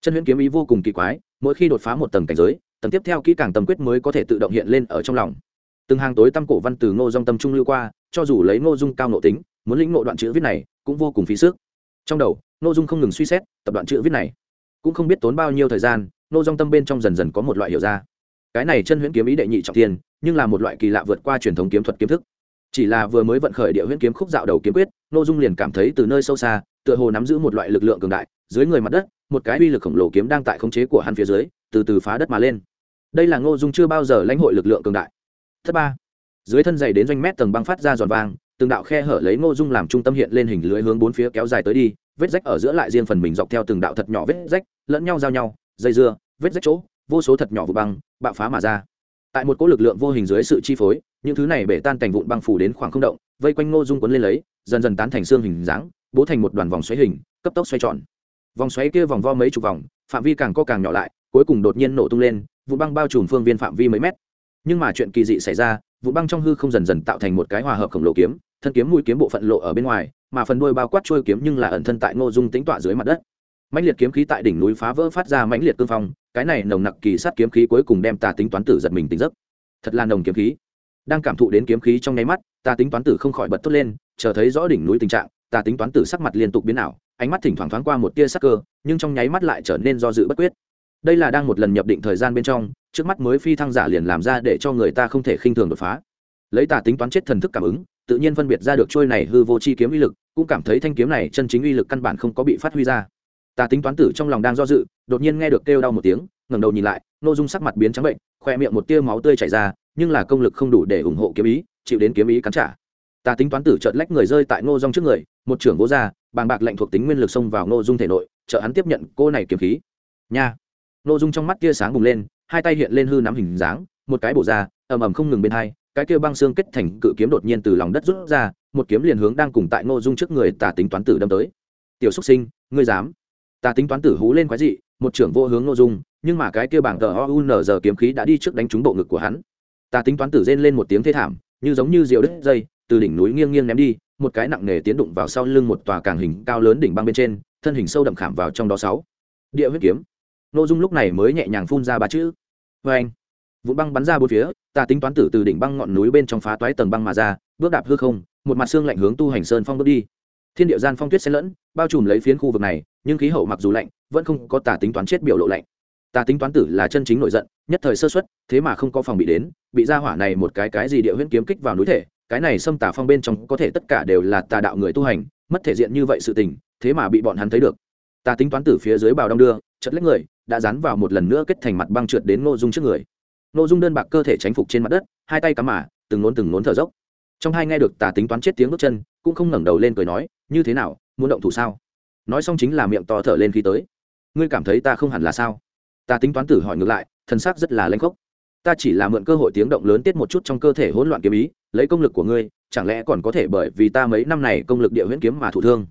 chân huyễn kiếm ý vô cùng kỳ quái, mỗi khi đột phá một tầng cảnh giới, tầng tiếp theo kỹ càng tâm quyết mới có thể tự động hiện lên ở trong lòng. Từng hàng tối tâm cổ văn từ ngô dung tâm trung lưu qua, cho dù lấy ngô dung cao nội tính, muốn lĩnh ngộ đoạn chữ viết này cũng vô cùng phí sức. Trong đầu, ngô dung không ngừng suy xét tập đoạn chữ viết này. Cũng không biết tốn bao nhiêu thời gian, ngô dung tâm bên trong dần dần có một loại hiểu ra. Cái này chân huyễn kiếm ý đệ nhị trọng thiên, nhưng là một loại kỳ lạ vượt qua truyền thống kiếm thuật kiếm thức. Chỉ là vừa mới vận khởi địa huyễn kiếm khúc dạo đầu kiếm quyết, ngô dung liền cảm thấy từ nơi sâu xa tựa hồ nắm giữ một loại lực lượng cường đại, dưới người mặt đất, một cái uy lực khổng lồ kiếm đang tại khống chế của hắn phía dưới, từ từ phá đất mà lên. Đây là ngô dung chưa bao giờ lãnh hội lực lượng cường đại. Thứ ba, dưới thân dày đến doanh mét tầng băng phát ra giòn vang, từng đạo khe hở lấy ngô dung làm trung tâm hiện lên hình lưới hướng bốn phía kéo dài tới đi, vết rách ở giữa lại riêng phần mình dọc theo từng đạo thật nhỏ vết rách, lẫn nhau giao nhau, dây dưa, vết rách chỗ, vô số thật nhỏ vụ băng, bạo phá mà ra. Tại một cỗ lực lượng vô hình dưới sự chi phối, những thứ này bể tan thành vụn băng phủ đến khoảng không động, vây quanh ngô dung quấn lên lấy, dần dần tán thành xương hình dáng bố thành một đoàn vòng xoáy hình, cấp tốc xoay tròn. Vòng xoáy kia vòng vo mấy chục vòng, phạm vi càng co càng nhỏ lại, cuối cùng đột nhiên nổ tung lên, vụ băng bao trùm phương viên phạm vi mấy mét. Nhưng mà chuyện kỳ dị xảy ra, vụ băng trong hư không dần dần tạo thành một cái hòa hợp khổng lồ kiếm, thân kiếm mũi kiếm bộ phận lộ ở bên ngoài, mà phần đuôi bao quát trôi kiếm nhưng là ẩn thân tại ngô dung tính tọa dưới mặt đất. Mãnh liệt kiếm khí tại đỉnh núi phá vỡ phát ra mãnh liệt cương phong, cái này nồng nặc kỳ sát kiếm khí cuối cùng đem tà tính toán tử giật mình tỉnh giấc. Thật là nồng kiếm khí. Đang cảm thụ đến kiếm khí trong nháy mắt, tà tính toán tử không khỏi bật tốt lên, chờ thấy rõ đỉnh núi tình trạng ta tính toán tử sắc mặt liên tục biến ảo, ánh mắt thỉnh thoảng thoáng qua một tia sắc cơ, nhưng trong nháy mắt lại trở nên do dự bất quyết. Đây là đang một lần nhập định thời gian bên trong, trước mắt mới phi thăng giả liền làm ra để cho người ta không thể khinh thường đột phá. Lấy tà tính toán chết thần thức cảm ứng, tự nhiên phân biệt ra được trôi này hư vô chi kiếm uy lực, cũng cảm thấy thanh kiếm này chân chính uy lực căn bản không có bị phát huy ra. Tà tính toán tử trong lòng đang do dự, đột nhiên nghe được kêu đau một tiếng, ngẩng đầu nhìn lại, nô dung sắc mặt biến trắng bệnh, khoe miệng một tia máu tươi chảy ra, nhưng là công lực không đủ để ủng hộ kiếm ý, chịu đến kiếm ý cắn trả. Tà tính toán tử chợt lách người rơi tại ngô dung trước người một trưởng gỗ ra bàng bạc lệnh thuộc tính nguyên lực xông vào ngô dung thể nội, trợ hắn tiếp nhận cô này kiếm khí. Nha! Ngô dung trong mắt tia sáng bùng lên, hai tay hiện lên hư nắm hình dáng, một cái bổ ra, ầm ầm không ngừng bên hai, cái kia băng xương kết thành cự kiếm đột nhiên từ lòng đất rút ra, một kiếm liền hướng đang cùng tại ngô dung trước người tà tính toán tử đâm tới. Tiểu xúc sinh, ngươi dám? Tà tính toán tử hú lên quái dị, một trưởng vô hướng ngô dung, nhưng mà cái kia bảng tờ o u n giờ kiếm khí đã đi trước đánh trúng bộ ngực của hắn. Tà tính toán tử rên lên một tiếng thê thảm, như giống như rượu đứt dây, từ đỉnh núi nghiêng nghiêng ném đi một cái nặng nề tiến đụng vào sau lưng một tòa càng hình cao lớn đỉnh băng bên trên, thân hình sâu đậm khảm vào trong đó sáu. Địa huyết kiếm. Nội dung lúc này mới nhẹ nhàng phun ra ba chữ. Vê anh vụ băng bắn ra bốn phía, ta tính toán tử từ đỉnh băng ngọn núi bên trong phá toái tầng băng mà ra, bước đạp hư không, một mặt xương lạnh hướng tu hành sơn phong bước đi. Thiên địa gian phong tuyết xen lẫn, bao trùm lấy phiến khu vực này, nhưng khí hậu mặc dù lạnh, vẫn không có tà tính toán chết biểu lộ lạnh. Tà tính toán tử là chân chính nổi giận, nhất thời sơ xuất thế mà không có phòng bị đến, bị ra hỏa này một cái cái gì địa huyễn kiếm kích vào núi thể cái này xâm tà phong bên trong có thể tất cả đều là tà đạo người tu hành, mất thể diện như vậy sự tình, thế mà bị bọn hắn thấy được. Ta tính toán từ phía dưới bào đong đưa chật lấy người, đã dán vào một lần nữa kết thành mặt băng trượt đến ngô dung trước người. Ngô dung đơn bạc cơ thể tránh phục trên mặt đất, hai tay cắm mả từng nốn từng nốn thở dốc. Trong hai nghe được tà tính toán chết tiếng bước chân, cũng không ngẩng đầu lên cười nói, như thế nào, muốn động thủ sao? Nói xong chính là miệng to thở lên khi tới. Ngươi cảm thấy ta không hẳn là sao? Ta tính toán tử hỏi ngược lại thân xác rất là lanh khốc. Ta chỉ là mượn cơ hội tiếng động lớn tiết một chút trong cơ thể hỗn loạn kiếm ý lấy công lực của ngươi, chẳng lẽ còn có thể bởi vì ta mấy năm này công lực địa huyễn kiếm mà thụ thương?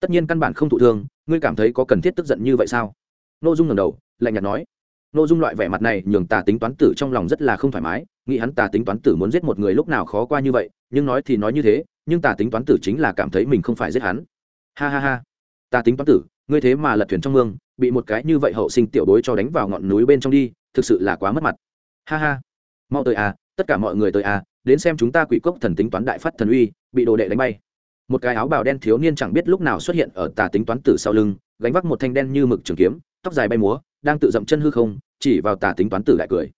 Tất nhiên căn bản không thụ thương, ngươi cảm thấy có cần thiết tức giận như vậy sao? N ô dung ngầm đầu, lạnh nhạt nói. N ô dung loại vẻ mặt này nhường tà tính toán tử trong lòng rất là không thoải mái, nghĩ hắn tà tính toán tử muốn giết một người lúc nào khó qua như vậy, nhưng nói thì nói như thế, nhưng tà tính toán tử chính là cảm thấy mình không phải giết hắn. Ha ha ha. Tà tính toán tử, ngươi thế mà lật thuyền trong mương, bị một cái như vậy hậu sinh tiểu bối cho đánh vào ngọn núi bên trong đi, thực sự là quá mất mặt. Ha ha. Mau tới à tất cả mọi người tới à đến xem chúng ta quỷ cốc thần tính toán đại phát thần uy, bị đồ đệ đánh bay. Một cái áo bào đen thiếu niên chẳng biết lúc nào xuất hiện ở tà tính toán tử sau lưng, gánh vác một thanh đen như mực trường kiếm, tóc dài bay múa, đang tự dậm chân hư không, chỉ vào tà tính toán tử lại cười.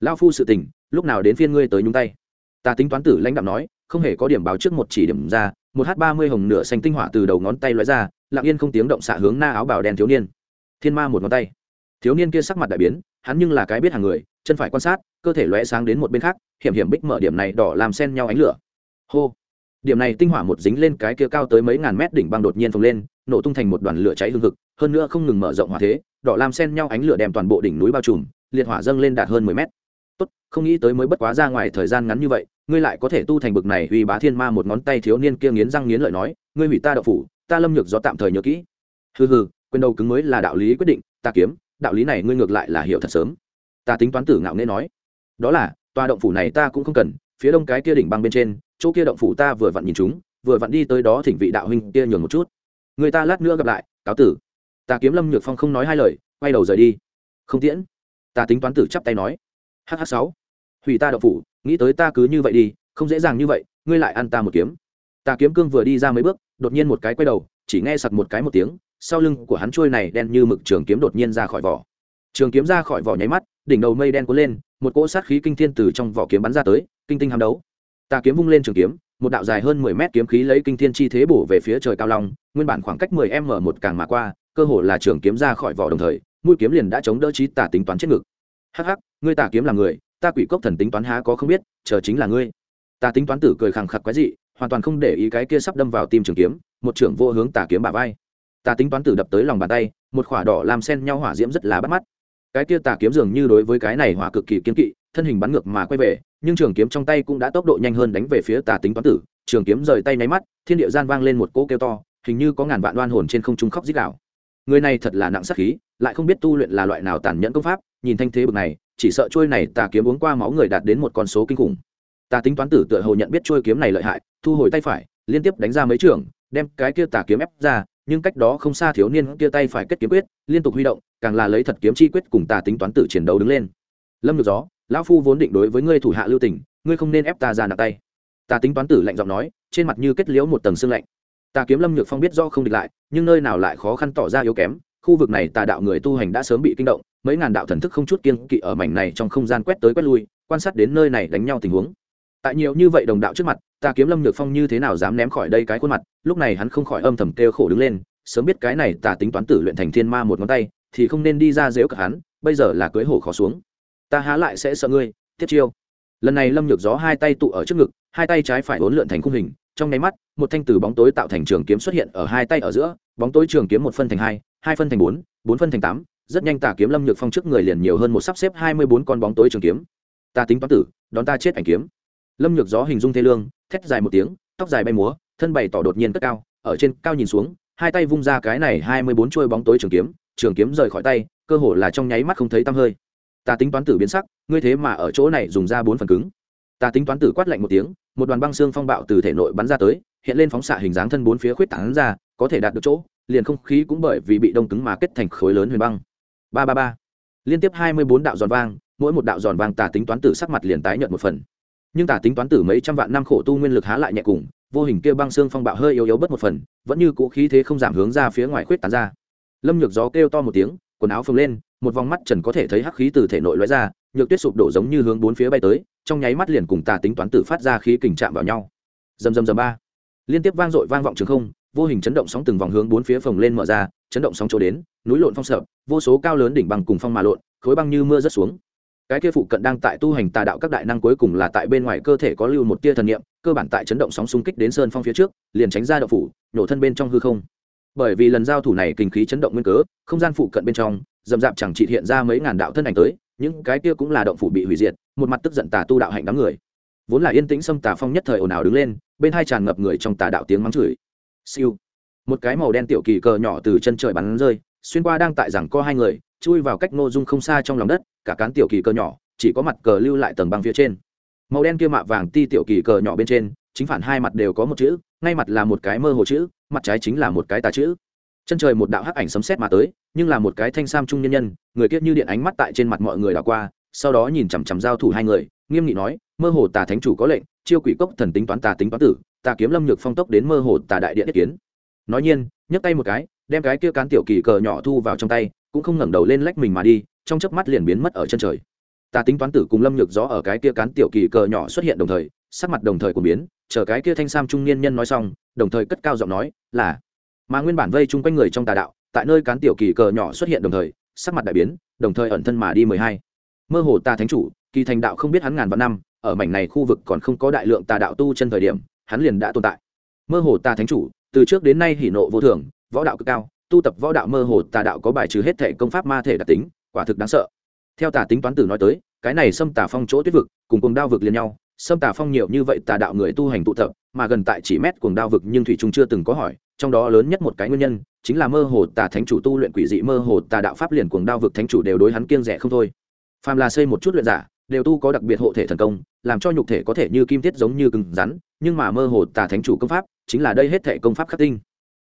Lao phu sự tình, lúc nào đến phiên ngươi tới nhúng tay? Tà tính toán tử lãnh đạo nói, không hề có điểm báo trước một chỉ điểm ra, một h ba mươi hồng nửa xanh tinh hỏa từ đầu ngón tay lóe ra, lặng yên không tiếng động xạ hướng na áo bào đen thiếu niên. Thiên ma một ngón tay. Thiếu niên kia sắc mặt đại biến, hắn nhưng là cái biết hàng người chân phải quan sát, cơ thể lóe sáng đến một bên khác, hiểm hiểm bích mở điểm này đỏ làm sen nhau ánh lửa. Hô! Điểm này tinh hỏa một dính lên cái kia cao tới mấy ngàn mét đỉnh băng đột nhiên phồng lên, nổ tung thành một đoàn lửa cháy hương thực hơn nữa không ngừng mở rộng hỏa thế, đỏ làm sen nhau ánh lửa đem toàn bộ đỉnh núi bao trùm, liệt hỏa dâng lên đạt hơn mười mét. Tốt, không nghĩ tới mới bất quá ra ngoài thời gian ngắn như vậy, ngươi lại có thể tu thành bực này uy bá thiên ma một ngón tay thiếu niên kia nghiến răng nghiến lợi nói, ngươi hủy ta đậu phủ, ta lâm nhược do tạm thời nhớ kỹ. Hừ hừ quyền đầu cứng mới là đạo lý quyết định, ta kiếm, đạo lý này ngươi ngược lại là hiểu thật sớm ta tính toán tử ngạo nghễ nói. Đó là, tòa động phủ này ta cũng không cần, phía đông cái kia đỉnh băng bên trên, chỗ kia động phủ ta vừa vặn nhìn chúng, vừa vặn đi tới đó thỉnh vị đạo huynh kia nhường một chút. Người ta lát nữa gặp lại, cáo tử. Ta kiếm lâm nhược phong không nói hai lời, quay đầu rời đi. Không tiễn. Ta tính toán tử chắp tay nói. Hh sáu. Hủy ta động phủ, nghĩ tới ta cứ như vậy đi, không dễ dàng như vậy, ngươi lại ăn ta một kiếm. Ta kiếm cương vừa đi ra mấy bước, đột nhiên một cái quay đầu, chỉ nghe sặc một cái một tiếng, sau lưng của hắn trôi này đen như mực trường kiếm đột nhiên ra khỏi vỏ trường kiếm ra khỏi vỏ nháy mắt, đỉnh đầu mây đen cuốn lên, một cỗ sát khí kinh thiên từ trong vỏ kiếm bắn ra tới, kinh tinh hàm đấu. Ta kiếm vung lên trường kiếm, một đạo dài hơn mười mét kiếm khí lấy kinh thiên chi thế bổ về phía trời cao long, nguyên bản khoảng cách mười m một càng mà qua, cơ hồ là trường kiếm ra khỏi vỏ đồng thời, mũi kiếm liền đã chống đỡ trí tả tính toán chết ngực. Hắc hắc, ngươi tả kiếm là người, ta quỷ cốc thần tính toán há có không biết, chờ chính là ngươi. Ta tính toán tử cười khẳng khặc quái dị, hoàn toàn không để ý cái kia sắp đâm vào tim trường kiếm, một trưởng vô hướng tả kiếm bà vai. Ta tính toán tử đập tới lòng bàn tay, một khỏa đỏ làm sen nhau hỏa diễm rất là bắt mắt cái kia tà kiếm dường như đối với cái này hỏa cực kỳ kiếm kỵ, thân hình bắn ngược mà quay về, nhưng trường kiếm trong tay cũng đã tốc độ nhanh hơn đánh về phía tà tính toán tử. Trường kiếm rời tay nháy mắt, thiên địa gian vang lên một cỗ kêu to, hình như có ngàn vạn đoan hồn trên không trung khóc dít đạo người này thật là nặng sắc khí, lại không biết tu luyện là loại nào tàn nhẫn công pháp, nhìn thanh thế bực này, chỉ sợ trôi này tà kiếm uống qua máu người đạt đến một con số kinh khủng. Tà tính toán tử tựa hồ nhận biết trôi kiếm này lợi hại, thu hồi tay phải, liên tiếp đánh ra mấy trường, đem cái kia tà kiếm ép ra, nhưng cách đó không xa thiếu niên kia tay phải kết kiếm quyết, liên tục huy động càng là lấy thật kiếm chi quyết cùng ta tính toán tử chiến đấu đứng lên. Lâm được gió, lão phu vốn định đối với ngươi thủ hạ lưu tình, ngươi không nên ép ta ra nặng tay. Ta tính toán tử lạnh giọng nói, trên mặt như kết liễu một tầng xương lạnh. Ta kiếm lâm nhược phong biết do không địch lại, nhưng nơi nào lại khó khăn tỏ ra yếu kém, khu vực này tà đạo người tu hành đã sớm bị kinh động, mấy ngàn đạo thần thức không chút kiên kỵ ở mảnh này trong không gian quét tới quét lui, quan sát đến nơi này đánh nhau tình huống. Tại nhiều như vậy đồng đạo trước mặt, ta kiếm lâm nhược phong như thế nào dám ném khỏi đây cái khuôn mặt, lúc này hắn không khỏi âm thầm kêu khổ đứng lên, sớm biết cái này ta tính toán tử luyện thành thiên ma một ngón tay thì không nên đi ra dễu cả hắn, bây giờ là cưới hổ khó xuống. Ta há lại sẽ sợ ngươi, tiếp chiêu. Lần này lâm nhược gió hai tay tụ ở trước ngực, hai tay trái phải hỗn lượn thành khung hình, trong nháy mắt, một thanh từ bóng tối tạo thành trường kiếm xuất hiện ở hai tay ở giữa, bóng tối trường kiếm một phân thành hai hai phân thành bốn bốn phân thành tám, rất nhanh tà kiếm lâm nhược phong trước người liền nhiều hơn một sắp xếp hai mươi bốn con bóng tối trường kiếm. Ta tính toán tử, đón ta chết ảnh kiếm. Lâm nhược gió hình dung thê lương, thét dài một tiếng, tóc dài bay múa, thân bày tỏ đột nhiên cất cao, ở trên cao nhìn xuống, hai tay vung ra cái này hai mươi bốn chuôi bóng tối trường kiếm trường kiếm rời khỏi tay, cơ hồ là trong nháy mắt không thấy tăm hơi. Ta tính toán tử biến sắc, ngươi thế mà ở chỗ này dùng ra bốn phần cứng. Ta tính toán tử quát lạnh một tiếng, một đoàn băng xương phong bạo từ thể nội bắn ra tới, hiện lên phóng xạ hình dáng thân bốn phía khuyết tảng ra, có thể đạt được chỗ, liền không khí cũng bởi vì bị đông cứng mà kết thành khối lớn huyền băng. Ba ba ba. Liên tiếp hai mươi bốn đạo giòn vang, mỗi một đạo giòn vang tà tính toán tử sắc mặt liền tái nhận một phần. Nhưng tà tính toán tử mấy trăm vạn năm khổ tu nguyên lực há lại nhẹ cùng, vô hình kia băng xương phong bạo hơi yếu yếu bớt một phần, vẫn như cũ khí thế không giảm hướng ra phía ngoài khuyết tán ra lâm nhược gió kêu to một tiếng, quần áo phồng lên, một vòng mắt trần có thể thấy hắc khí từ thể nội lóe ra, nhược tuyết sụp đổ giống như hướng bốn phía bay tới, trong nháy mắt liền cùng tà tính toán tử phát ra khí kình chạm vào nhau. Dầm dầm dầm ba. Liên tiếp vang dội vang vọng trường không, vô hình chấn động sóng từng vòng hướng bốn phía phồng lên mở ra, chấn động sóng chỗ đến, núi lộn phong sợ, vô số cao lớn đỉnh bằng cùng phong mà lộn, khối băng như mưa rớt xuống. Cái kia phụ cận đang tại tu hành tà đạo các đại năng cuối cùng là tại bên ngoài cơ thể có lưu một tia thần niệm, cơ bản tại chấn động sóng xung kích đến sơn phong phía trước, liền tránh ra đậu phủ nổ thân bên trong hư không bởi vì lần giao thủ này kinh khí chấn động nguyên cớ, không gian phụ cận bên trong dầm dạp chẳng chỉ hiện ra mấy ngàn đạo thân ảnh tới, những cái kia cũng là động phủ bị hủy diệt, một mặt tức giận tà tu đạo hạnh đám người. Vốn là yên tĩnh xâm tà phong nhất thời ồn ào đứng lên, bên hai tràn ngập người trong tà đạo tiếng mắng chửi. Siêu. Một cái màu đen tiểu kỳ cờ nhỏ từ chân trời bắn rơi, xuyên qua đang tại rằng co hai người, chui vào cách ngô dung không xa trong lòng đất, cả cán tiểu kỳ cờ nhỏ, chỉ có mặt cờ lưu lại tầng băng phía trên. Màu đen kia mạ vàng ti tiểu kỳ cờ nhỏ bên trên, chính phản hai mặt đều có một chữ ngay mặt là một cái mơ hồ chữ, mặt trái chính là một cái tà chữ. Chân trời một đạo hắc ảnh sấm sét mà tới, nhưng là một cái thanh sam trung nhân nhân, người kiết như điện ánh mắt tại trên mặt mọi người đảo qua, sau đó nhìn chằm chằm giao thủ hai người, nghiêm nghị nói, mơ hồ tà thánh chủ có lệnh, chiêu quỷ cốc thần tính toán tà tính toán tử, tà kiếm lâm nhược phong tốc đến mơ hồ tà đại điện kiến. Nói nhiên, nhấc tay một cái, đem cái kia cán tiểu kỳ cờ nhỏ thu vào trong tay, cũng không ngẩng đầu lên lách mình mà đi, trong chớp mắt liền biến mất ở chân trời. Tà tính toán tử cùng lâm nhược gió ở cái kia cán tiểu kỳ cờ nhỏ xuất hiện đồng thời, sắc mặt đồng thời của biến chờ cái kia thanh sam trung niên nhân nói xong, đồng thời cất cao giọng nói, là. Mà nguyên bản vây chung quanh người trong tà đạo, tại nơi cán tiểu kỳ cờ nhỏ xuất hiện đồng thời, sắc mặt đại biến, đồng thời ẩn thân mà đi mười hai. Mơ hồ tà thánh chủ, kỳ thành đạo không biết hắn ngàn vạn năm, ở mảnh này khu vực còn không có đại lượng tà đạo tu chân thời điểm, hắn liền đã tồn tại. Mơ hồ tà thánh chủ, từ trước đến nay hỉ nộ vô thường, võ đạo cực cao, tu tập võ đạo mơ hồ tà đạo có bài trừ hết thể công pháp ma thể đặc tính, quả thực đáng sợ. Theo tà tính toán tử nói tới, cái này xâm tà phong chỗ tuyết vực, cùng cùng đao vực liền nhau xâm tà phong nhiều như vậy tà đạo người tu hành tụ tập, mà gần tại chỉ mét cuồng đao vực nhưng thủy trung chưa từng có hỏi, trong đó lớn nhất một cái nguyên nhân chính là mơ hồ tà thánh chủ tu luyện quỷ dị mơ hồ tà đạo pháp liền cuồng đao vực thánh chủ đều đối hắn kiêng rẻ không thôi. Phàm là xây một chút luyện giả, đều tu có đặc biệt hộ thể thần công, làm cho nhục thể có thể như kim tiết giống như cứng rắn, nhưng mà mơ hồ tà thánh chủ công pháp chính là đây hết thể công pháp khắc tinh.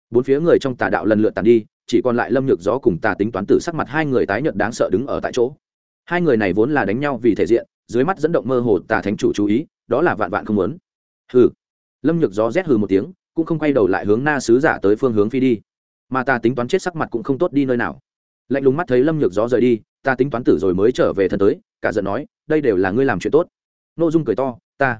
Bốn phía người trong tà đạo lần lượt tàn đi, chỉ còn lại lâm nhược gió cùng tà tính toán tử sắc mặt hai người tái nhợt đáng sợ đứng ở tại chỗ. Hai người này vốn là đánh nhau vì thể diện dưới mắt dẫn động mơ hồ tà thánh chủ chú ý, đó là vạn vạn không muốn. Hừ. Lâm nhược gió rét hừ một tiếng, cũng không quay đầu lại hướng na sứ giả tới phương hướng phi đi. Mà ta tính toán chết sắc mặt cũng không tốt đi nơi nào. Lạnh lùng mắt thấy lâm nhược gió rời đi, ta tính toán tử rồi mới trở về thân tới, cả giận nói, đây đều là ngươi làm chuyện tốt. N ô dung cười to, ta,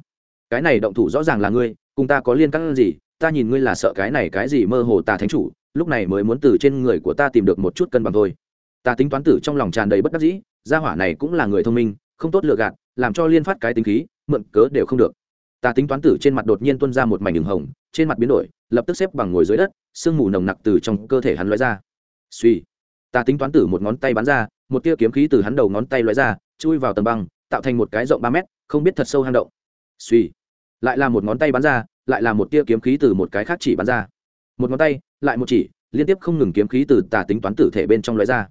cái này động thủ rõ ràng là ngươi, cùng ta có liên căng gì, ta nhìn ngươi là sợ cái này cái gì mơ hồ tà thánh chủ, lúc này mới muốn từ trên người của ta tìm được một chút cân bằng thôi. Ta tính toán tử trong lòng tràn đầy bất đắc dĩ, gia hỏa này cũng là người thông minh không tốt lựa gạt, làm cho liên phát cái tính khí, mượn cớ đều không được. Ta tính toán tử trên mặt đột nhiên tuân ra một mảnh đường hồng, trên mặt biến đổi, lập tức xếp bằng ngồi dưới đất, sương mù nồng nặc từ trong cơ thể hắn lóe ra. Suy ta tính toán tử một ngón tay bắn ra, một tia kiếm khí từ hắn đầu ngón tay lóe ra, chui vào tầng băng, tạo thành một cái rộng ba mét, không biết thật sâu hang động. Suy, lại là một ngón tay bắn ra, lại là một tia kiếm khí từ một cái khác chỉ bắn ra. Một ngón tay, lại một chỉ, liên tiếp không ngừng kiếm khí từ tà tính toán tử thể bên trong lóe ra.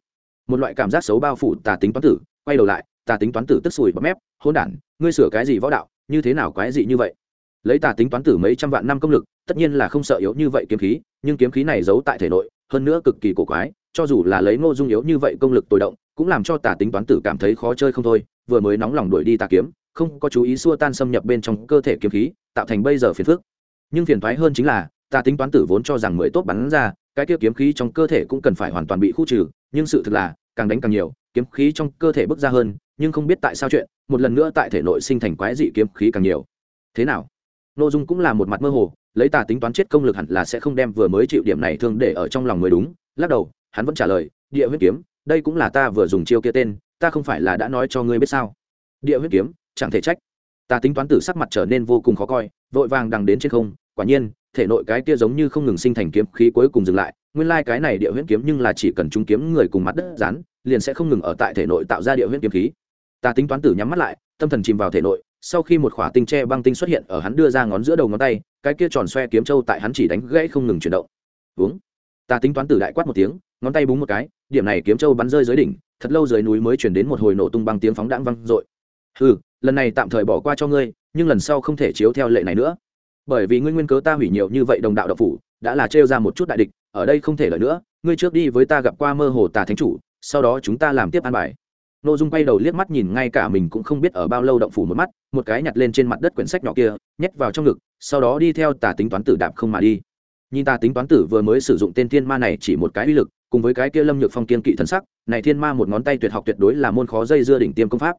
Một loại cảm giác xấu bao phủ tà tính toán tử, quay đầu lại tà tính toán tử tức sùi bấm mép hôn đản, ngươi sửa cái gì võ đạo, như thế nào quái dị như vậy? Lấy tà tính toán tử mấy trăm vạn năm công lực, tất nhiên là không sợ yếu như vậy kiếm khí, nhưng kiếm khí này giấu tại thể nội, hơn nữa cực kỳ cổ quái, cho dù là lấy ngô dung yếu như vậy công lực tồi động, cũng làm cho tà tính toán tử cảm thấy khó chơi không thôi, vừa mới nóng lòng đuổi đi tà kiếm, không có chú ý xua tan xâm nhập bên trong cơ thể kiếm khí, tạo thành bây giờ phiền phức. Nhưng phiền thoái hơn chính là, tà tính toán tử vốn cho rằng mười tốt bắn ra, cái kia kiếm khí trong cơ thể cũng cần phải hoàn toàn bị khu trừ, nhưng sự thực là, càng đánh càng nhiều kiếm khí trong cơ thể bước ra hơn, nhưng không biết tại sao chuyện, một lần nữa tại thể nội sinh thành quái dị kiếm khí càng nhiều. Thế nào? Nội dung cũng là một mặt mơ hồ, lấy tà tính toán chết công lực hẳn là sẽ không đem vừa mới chịu điểm này thương để ở trong lòng mới đúng. Lắc đầu, hắn vẫn trả lời, địa huyết kiếm, đây cũng là ta vừa dùng chiêu kia tên, ta không phải là đã nói cho ngươi biết sao? Địa huyết kiếm, chẳng thể trách. Ta tính toán tử sắc mặt trở nên vô cùng khó coi, vội vàng đằng đến trên không, quả nhiên, thể nội cái kia giống như không ngừng sinh thành kiếm khí cuối cùng dừng lại. Nguyên lai cái này địa huyễn kiếm nhưng là chỉ cần chúng kiếm người cùng mặt đất rán liền sẽ không ngừng ở tại thể nội tạo ra địa huyễn kiếm khí. Ta tính toán tử nhắm mắt lại, tâm thần chìm vào thể nội, sau khi một khỏa tinh tre băng tinh xuất hiện ở hắn đưa ra ngón giữa đầu ngón tay, cái kia tròn xoe kiếm trâu tại hắn chỉ đánh gãy không ngừng chuyển động. Uống. Ta tính toán tử đại quát một tiếng, ngón tay búng một cái, điểm này kiếm trâu bắn rơi dưới đỉnh, thật lâu dưới núi mới chuyển đến một hồi nổ tung băng tiếng phóng đãng văng dội. Ừ lần này tạm thời bỏ qua cho ngươi, nhưng lần sau không thể chiếu theo lệ này nữa. Bởi vì ngươi nguyên cớ ta hủy nhiều như vậy đồng đạo độc phủ, đã là trêu ra một chút đại địch, ở đây không thể lợi nữa, ngươi trước đi với ta gặp qua mơ hồ tà thánh chủ sau đó chúng ta làm tiếp an bài. Nội dung quay đầu liếc mắt nhìn ngay cả mình cũng không biết ở bao lâu động phủ một mắt, một cái nhặt lên trên mặt đất quyển sách nhỏ kia, nhét vào trong ngực, sau đó đi theo tà tính toán tử đạp không mà đi. Nhìn tà tính toán tử vừa mới sử dụng tên thiên ma này chỉ một cái uy lực, cùng với cái kia lâm nhược phong kiên kỵ thần sắc, này thiên ma một ngón tay tuyệt học tuyệt đối là môn khó dây dưa đỉnh tiêm công pháp.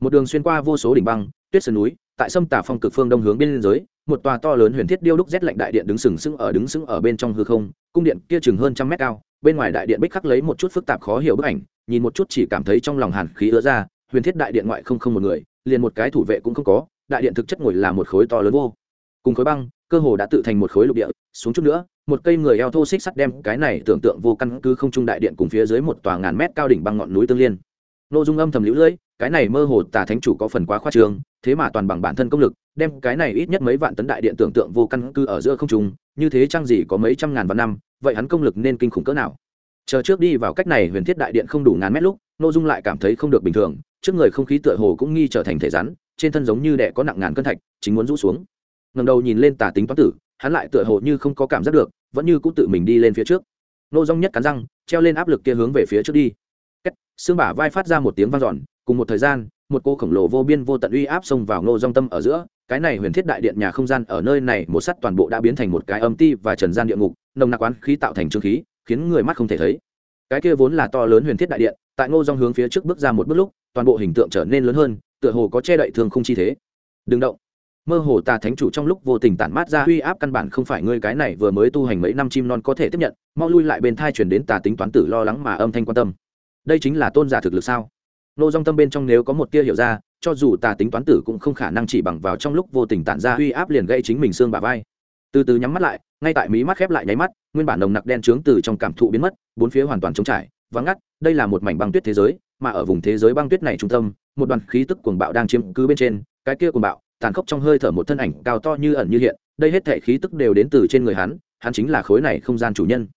Một đường xuyên qua vô số đỉnh băng, tuyết sơn núi, tại sâm tả phong cực phương đông hướng biên giới một tòa to lớn huyền thiết điêu đúc rét lạnh đại điện đứng sừng sững ở đứng sững ở bên trong hư không, cung điện kia chừng hơn trăm mét cao, bên ngoài đại điện bích khắc lấy một chút phức tạp khó hiểu bức ảnh, nhìn một chút chỉ cảm thấy trong lòng hàn khí ứa ra, huyền thiết đại điện ngoại không không một người, liền một cái thủ vệ cũng không có, đại điện thực chất ngồi là một khối to lớn vô. Cùng khối băng, cơ hồ đã tự thành một khối lục địa, xuống chút nữa, một cây người eo thô xích sắt đem cái này tưởng tượng vô căn cứ không trung đại điện cùng phía dưới một tòa ngàn mét cao đỉnh băng ngọn núi tương liên. Nội dung âm thầm lũ lưỡi cái này mơ hồ tà thánh chủ có phần quá khoa trương, thế mà toàn bằng bản thân công lực đem cái này ít nhất mấy vạn tấn đại điện tưởng tượng vô căn cứ ở giữa không trung như thế chăng gì có mấy trăm ngàn vạn năm vậy hắn công lực nên kinh khủng cỡ nào? Chờ trước đi vào cách này huyền thiết đại điện không đủ ngàn mét lúc nội dung lại cảm thấy không được bình thường trước người không khí tựa hồ cũng nghi trở thành thể rắn trên thân giống như đẻ có nặng ngàn cân thạch chính muốn rũ xuống. Ngầm đầu nhìn lên tà tính toán tử hắn lại tựa hồ như không có cảm giác được vẫn như cũng tự mình đi lên phía trước. Nô dung nhất cắn răng treo lên áp lực kia hướng về phía trước đi. Cách, xương bả vai phát ra một tiếng vang dọn cùng một thời gian một cô khổng lồ vô biên vô tận uy áp xông vào nô dung tâm ở giữa cái này huyền thiết đại điện nhà không gian ở nơi này, một sắt toàn bộ đã biến thành một cái âm ti và trần gian địa ngục, nồng nặc quán khí tạo thành trương khí, khiến người mắt không thể thấy. Cái kia vốn là to lớn huyền thiết đại điện, tại ngô dung hướng phía trước bước ra một bước lúc, toàn bộ hình tượng trở nên lớn hơn, tựa hồ có che đậy thương không chi thế. Đừng động. Mơ hồ tà thánh chủ trong lúc vô tình tản mát ra uy áp căn bản không phải ngươi cái này vừa mới tu hành mấy năm chim non có thể tiếp nhận, mau lui lại bên thai chuyển đến tà tính toán tử lo lắng mà âm thanh quan tâm. Đây chính là tôn giả thực lực sao? Nô dong tâm bên trong nếu có một tia hiểu ra cho dù ta tính toán tử cũng không khả năng chỉ bằng vào trong lúc vô tình tản ra uy áp liền gây chính mình xương bà vai. Từ từ nhắm mắt lại, ngay tại mí mắt khép lại nháy mắt, nguyên bản nồng nặc đen trướng từ trong cảm thụ biến mất, bốn phía hoàn toàn trống trải, vắng ngắt, đây là một mảnh băng tuyết thế giới, mà ở vùng thế giới băng tuyết này trung tâm, một đoàn khí tức cuồng bạo đang chiếm cứ bên trên, cái kia cuồng bạo, tàn khốc trong hơi thở một thân ảnh cao to như ẩn như hiện, đây hết thể khí tức đều đến từ trên người hắn hắn chính là khối này không gian chủ nhân.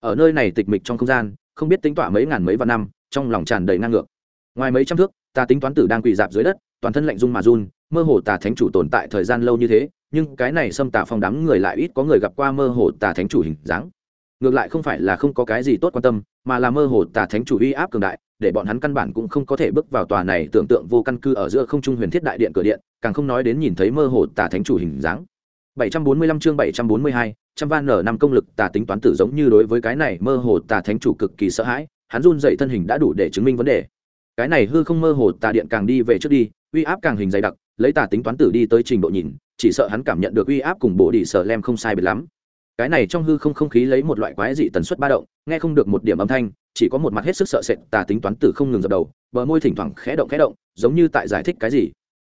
Ở nơi này tịch mịch trong không gian, không biết tính tỏa mấy ngàn mấy vạn năm, trong lòng tràn đầy năng ngược. Ngoài mấy trăm thước ta tính toán tử đang quỳ dạp dưới đất toàn thân lạnh run mà run mơ hồ tà thánh chủ tồn tại thời gian lâu như thế nhưng cái này xâm tà phong đám người lại ít có người gặp qua mơ hồ tà thánh chủ hình dáng. Ngược lại không phải là không có cái gì tốt quan tâm mà là mơ hồ tà thánh chủ uy áp cường đại để bọn hắn căn bản cũng không có thể bước vào tòa này tưởng tượng vô căn cứ ở giữa không trung huyền thiết đại điện cửa điện càng không nói đến nhìn thấy mơ hồ tà thánh chủ hình dáng. 745 chương 742, trăm van nở năm công lực tà tính toán tử giống như đối với cái này mơ hồ tà thánh chủ cực kỳ sợ hãi hắn run dậy thân hình đã đủ để chứng minh vấn đề cái này hư không mơ hồ tà điện càng đi về trước đi, uy áp càng hình dày đặc, lấy tà tính toán tử đi tới trình độ nhìn, chỉ sợ hắn cảm nhận được uy áp cùng bộ đi sợ lem không sai biệt lắm. Cái này trong hư không không khí lấy một loại quái dị tần suất ba động, nghe không được một điểm âm thanh, chỉ có một mặt hết sức sợ sệt, tà tính toán tử không ngừng dập đầu, bờ môi thỉnh thoảng khẽ động khẽ động, giống như tại giải thích cái gì.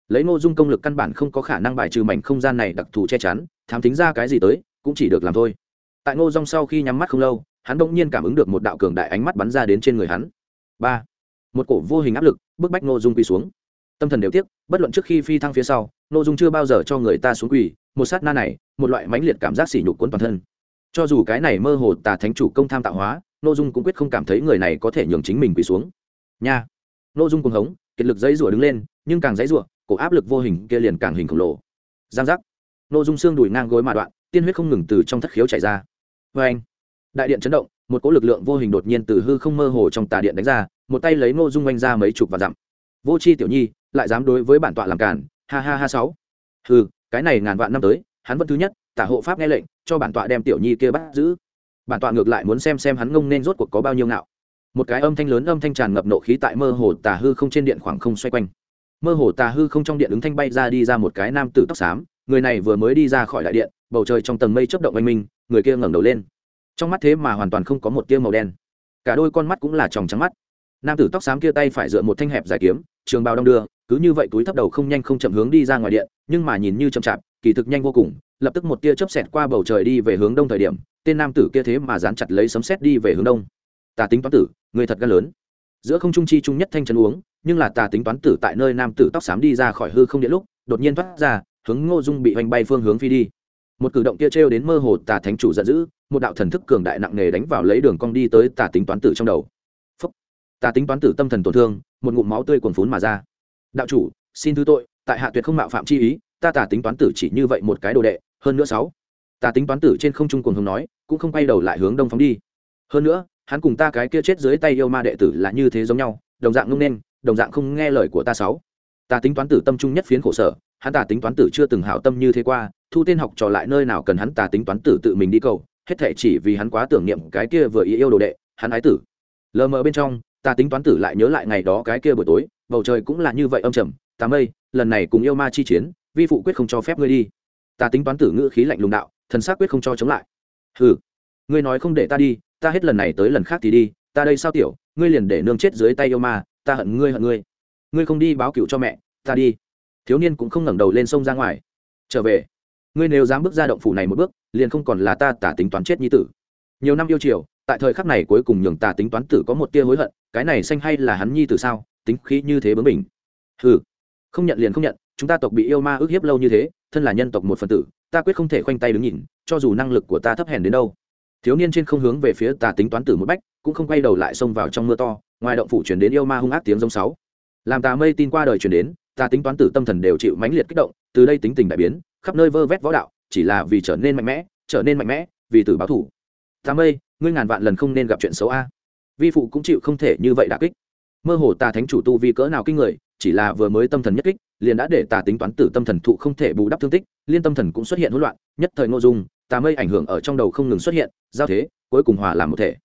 Lấy ngô dung công lực căn bản không có khả năng bài trừ mảnh không gian này đặc thù che chắn, thám tính ra cái gì tới, cũng chỉ được làm thôi. Tại ngô dung sau khi nhắm mắt không lâu, hắn bỗng nhiên cảm ứng được một đạo cường đại ánh mắt bắn ra đến trên người hắn. Ba một cổ vô hình áp lực, bức bách ngô dung quỳ xuống. Tâm thần đều tiếc, bất luận trước khi phi thăng phía sau, ngô dung chưa bao giờ cho người ta xuống quỳ, một sát na này, một loại mãnh liệt cảm giác sỉ nhục cuốn toàn thân. Cho dù cái này mơ hồ tà thánh chủ công tham tạo hóa, ngô dung cũng quyết không cảm thấy người này có thể nhường chính mình quỳ xuống. Nha! Ngô dung cuồng hống, kiệt lực dãy rủa đứng lên, nhưng càng dãy rủa, cổ áp lực vô hình kia liền càng hình khổng lồ. Giang giác! Ngô dung xương đùi ngang gối mà đoạn, tiên huyết không ngừng từ trong thất khiếu chảy ra. Vê anh đại điện chấn động, một cỗ lực lượng vô hình đột nhiên từ hư không mơ hồ trong tà điện đánh ra một tay lấy ngô dung oanh ra mấy chục và dặm. Vô c h i tiểu nhi lại dám đối với bản tọa làm cản ha ha ha sáu. Ừ cái này ngàn vạn năm tới, hắn vẫn thứ nhất, tả hộ pháp nghe lệnh, cho bản tọa đem tiểu nhi kia bắt giữ. Bản tọa ngược lại muốn xem xem hắn ngông nên rốt cuộc có bao nhiêu ngạo. Một cái âm thanh lớn âm thanh tràn ngập nộ khí tại mơ hồ tà hư không trên điện khoảng không xoay quanh. Mơ hồ tà hư không trong điện ứng thanh bay ra đi ra một cái nam tử tóc xám, người này vừa mới đi ra khỏi đại điện, bầu trời trong tầng mây chớp động oanh minh, người kia ngẩng đầu lên. Trong mắt thế mà hoàn toàn không có một tia màu đen. Cả đôi con mắt cũng là tròng trắng mắt nam tử tóc xám kia tay phải dựa một thanh hẹp dài kiếm, trường bào đong đưa, cứ như vậy túi thấp đầu không nhanh không chậm hướng đi ra ngoài điện, nhưng mà nhìn như chậm chạp, kỳ thực nhanh vô cùng, lập tức một tia chớp xẹt qua bầu trời đi về hướng đông thời điểm, tên nam tử kia thế mà dán chặt lấy sấm sét đi về hướng đông. Tà tính toán tử, người thật gan lớn. Giữa không trung chi trung nhất thanh chân uống, nhưng là tà tính toán tử tại nơi nam tử tóc xám đi ra khỏi hư không điện lúc, đột nhiên thoát ra, hướng ngô dung bị hoành bay phương hướng phi đi. Một cử động kia trêu đến mơ hồ tà thánh chủ giận dữ, một đạo thần thức cường đại nặng nề đánh vào lấy đường cong đi tới tà tính toán tử trong đầu. Ta tính toán tử tâm thần tổn thương, một ngụm máu tươi cuồn phún mà ra. Đạo chủ, xin thứ tội, tại hạ tuyệt không mạo phạm chi ý, ta tả tính toán tử chỉ như vậy một cái đồ đệ, hơn nữa sáu. Ta tính toán tử trên không trung cuồng hùng nói, cũng không quay đầu lại hướng đông phóng đi. Hơn nữa, hắn cùng ta cái kia chết dưới tay yêu ma đệ tử là như thế giống nhau, đồng dạng ngông nên đồng dạng không nghe lời của ta sáu. Ta tính toán tử tâm trung nhất phiến khổ sở, hắn ta tính toán tử chưa từng hảo tâm như thế qua, thu tên học trò lại nơi nào cần hắn ta tính toán tử tự mình đi cầu, hết thể chỉ vì hắn quá tưởng niệm cái kia vừa ý yêu đồ đệ, hắn ái tử. Lờ mờ bên trong ta tính toán tử lại nhớ lại ngày đó cái kia buổi tối, bầu trời cũng là như vậy âm trầm, ta mây, lần này cùng yêu ma chi chiến, vi phụ quyết không cho phép ngươi đi. Ta tính toán tử ngữ khí lạnh lùng đạo, thần xác quyết không cho chống lại. Hừ, ngươi nói không để ta đi, ta hết lần này tới lần khác thì đi, ta đây sao tiểu, ngươi liền để nương chết dưới tay yêu ma, ta hận ngươi hận ngươi. Ngươi không đi báo cựu cho mẹ, ta đi. Thiếu niên cũng không ngẩng đầu lên sông ra ngoài. Trở về. Ngươi nếu dám bước ra động phủ này một bước, liền không còn là ta tả tính toán chết nhi tử. Nhiều năm yêu chiều tại thời khắc này cuối cùng nhường tà tính toán tử có một tia hối hận, cái này xanh hay là hắn nhi tử sao, tính khí như thế bướng mình ừ không nhận liền không nhận, chúng ta tộc bị yêu ma ức hiếp lâu như thế, thân là nhân tộc một phần tử, ta quyết không thể khoanh tay đứng nhìn, cho dù năng lực của ta thấp hèn đến đâu. Thiếu niên trên không hướng về phía tà tính toán tử một bách, cũng không quay đầu lại xông vào trong mưa to, ngoài động phủ chuyển đến yêu ma hung ác tiếng giống sáu. Làm tà mây tin qua đời chuyển đến, tà tính toán tử tâm thần đều chịu mãnh liệt kích động, từ đây tính tình đại biến, khắp nơi vơ vét võ đạo, chỉ là vì trở nên mạnh mẽ, trở nên mạnh mẽ, vì tử báo thủ. Tà mây ngươi ngàn vạn lần không nên gặp chuyện xấu a. Vi phụ cũng chịu không thể như vậy đả kích. Mơ hồ tà thánh chủ tu vi cỡ nào kinh người, chỉ là vừa mới tâm thần nhất kích, liền đã để tà tính toán tử tâm thần thụ không thể bù đắp thương tích, liên tâm thần cũng xuất hiện hỗn loạn, nhất thời ngô dung, tà mây ảnh hưởng ở trong đầu không ngừng xuất hiện, giao thế, cuối cùng hòa làm một thể.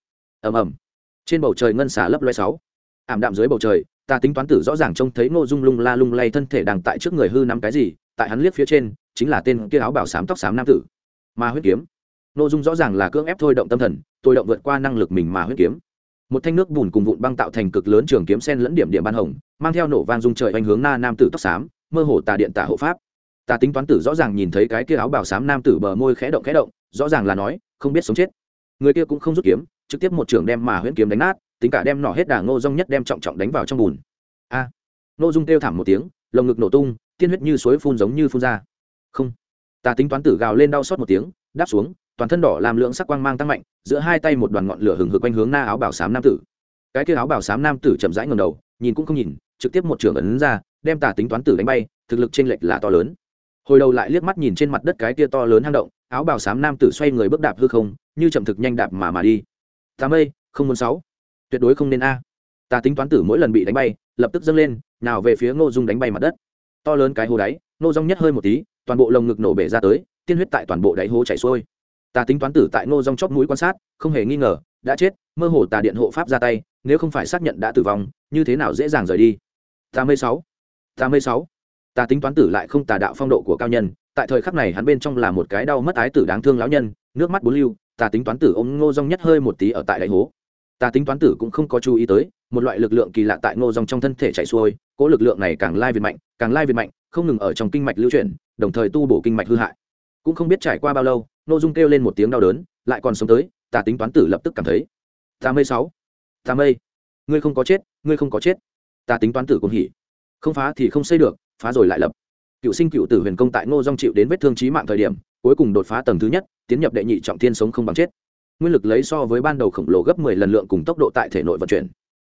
Ầm ầm. Trên bầu trời ngân xả lấp loe sáu. Ảm đạm dưới bầu trời ta tính toán tử rõ ràng trông thấy ngô dung lung la lung lay thân thể đang tại trước người hư nắm cái gì, tại hắn liếc phía trên, chính là tên kia áo bảo sám tóc sám nam tử. Mà huyết kiếm. Nội dung rõ ràng là cưỡng ép thôi động tâm thần tôi động vượt qua năng lực mình mà huyết kiếm. Một thanh nước bùn cùng vụn băng tạo thành cực lớn trường kiếm sen lẫn điểm điểm ban hồng mang theo nổ vang dung trời hoành hướng na nam tử tóc xám mơ hồ tà điện tả hộ pháp. Ta tính toán tử rõ ràng nhìn thấy cái kia áo bảo sám nam tử bờ môi khẽ động khẽ động rõ ràng là nói không biết sống chết. Người kia cũng không rút kiếm trực tiếp một trường đem mà huyễn kiếm đánh nát tính cả đem nỏ hết đà ngô rong nhất đem trọng trọng đánh vào trong bùn. A. À, ngô dung kêu thảm một tiếng lồng ngực nổ tung tiên huyết như suối phun giống như phun ra. Không. Ta tính toán tử gào lên đau xót một tiếng đáp xuống toàn thân đỏ làm lượng sắc quang mang tăng mạnh, giữa hai tay một đoàn ngọn lửa hừng hực quanh hướng na áo bảo sám nam tử. Cái kia áo bảo sám nam tử chậm rãi ngầm đầu, nhìn cũng không nhìn, trực tiếp một trường ấn ra, đem tả tính toán tử đánh bay, thực lực t r ê n lệch là to lớn. Hồi đầu lại liếc mắt nhìn trên mặt đất cái kia to lớn hang động, áo bảo xám nam tử xoay người bước đạp hư không, như chậm thực nhanh đạp mà mà đi. Tám mây, không muốn sáu. Tuyệt đối không nên a. Tà tính toán tử mỗi lần bị đánh bay, lập tức dâng lên, nào về phía ngô dung đánh bay mặt đất. To lớn cái hố đáy, ngô dung nhất hơi một tí, toàn bộ lồng ngực nổ bể ra tới, tiên huyết tại toàn bộ đáy hố chảy xuôi. Ta tính toán tử tại ngô Dung chóp mũi quan sát, không hề nghi ngờ, đã chết, mơ hồ tà điện hộ pháp ra tay, nếu không phải xác nhận đã tử vong, như thế nào dễ dàng rời đi? Ta mươi sáu ta mươi sáu. Ta tính toán tử lại không tà đạo phong độ của cao nhân, tại thời khắc này hắn bên trong là một cái đau mất ái tử đáng thương lão nhân, nước mắt bốn lưu Ta tính toán tử ôm ngô Dung nhất hơi một tí ở tại đại hố. Ta tính toán tử cũng không có chú ý tới, một loại lực lượng kỳ lạ tại ngô Dung trong thân thể chạy xuôi cỗ lực lượng này càng lai việt mạnh, càng lai việt mạnh, không ngừng ở trong kinh mạch lưu chuyển, đồng thời tu bổ kinh mạch hư hại. Cũng không biết trải qua bao lâu Nô dung kêu lên một tiếng đau đớn, lại còn sống tới, tà tính toán tử lập tức cảm thấy. Tà mây sáu. Tà mây. Ngươi không có chết, ngươi không có chết. Tà tính toán tử cũng hỉ. Không phá thì không xây được, phá rồi lại lập. Cựu sinh cựu tử huyền công tại ngô dong chịu đến vết thương trí mạng thời điểm, cuối cùng đột phá tầng thứ nhất, tiến nhập đệ nhị trọng thiên sống không bằng chết. Nguyên lực lấy so với ban đầu khổng lồ gấp mười lần lượng cùng tốc độ tại thể nội vận chuyển.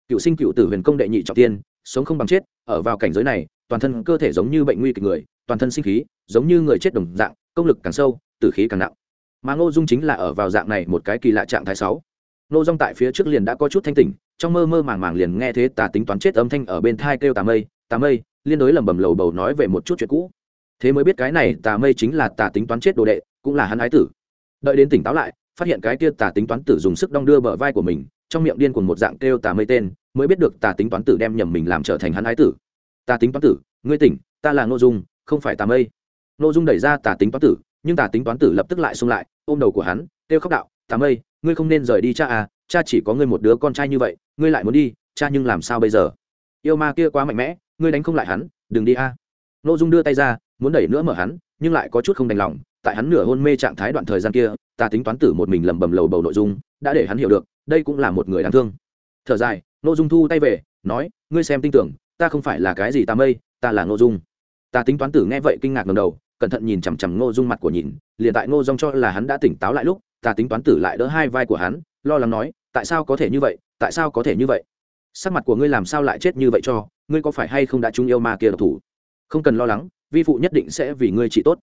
Cựu sinh cựu tử huyền công đệ nhị trọng thiên, sống không bằng chết, ở vào cảnh giới này, toàn thân cơ thể giống như bệnh nguy kịch người, toàn thân sinh khí, giống như người chết đồng dạng, công lực càng sâu, tử khí càng nặng mà ngô dung chính là ở vào dạng này một cái kỳ lạ trạng thái sáu. Ngô dung tại phía trước liền đã có chút thanh tỉnh, trong mơ mơ màng màng liền nghe thế tà tính toán chết âm thanh ở bên thai kêu tà mây tà mây, liên đối lẩm bẩm lầu bầu nói về một chút chuyện cũ. Thế mới biết cái này tà mây chính là tà tính toán chết đồ đệ, cũng là hắn ái tử. Đợi đến tỉnh táo lại, phát hiện cái kia tà tính toán tử dùng sức đong đưa bờ vai của mình, trong miệng điên cuồng một dạng kêu tà mây tên, mới biết được tà tính toán tử đem nhầm mình làm trở thành hắn ái tử. Tà tính toán tử, ngươi tỉnh, ta là ngô dung, không phải tà mây. Ngô dung đẩy ra tà tính toán tử, nhưng tà tính toán tử lập tức lại xung lại ôm đầu của hắn, kêu khóc đạo tám mây, ngươi không nên rời đi cha à cha chỉ có ngươi một đứa con trai như vậy, ngươi lại muốn đi, cha nhưng làm sao bây giờ? Yêu ma kia quá mạnh mẽ, ngươi đánh không lại hắn, đừng đi a. À. n ô dung đưa tay ra, muốn đẩy nữa mở hắn, nhưng lại có chút không đành lòng, tại hắn nửa hôn mê trạng thái đoạn thời gian kia, ta tính toán tử một mình lầm bầm lầu bầu nội dung, đã để hắn hiểu được, đây cũng là một người đáng thương. Thở dài n ô dung thu tay về, nói, ngươi xem tin tưởng, ta không phải là cái gì ta mây, ta là n ô dung. Ta tính toán tử nghe vậy kinh ngạc ngầm đầu cẩn thận nhìn chằm chằm ngô dung mặt của nhìn, liền tại ngô dung cho là hắn đã tỉnh táo lại lúc, ta tính toán tử lại đỡ hai vai của hắn, lo lắng nói, tại sao có thể như vậy? Tại sao có thể như vậy? Sắc mặt của ngươi làm sao lại chết như vậy cho? Ngươi có phải hay không đã trúng yêu ma kia độc thủ? Không cần lo lắng, vi phụ nhất định sẽ vì ngươi trị tốt.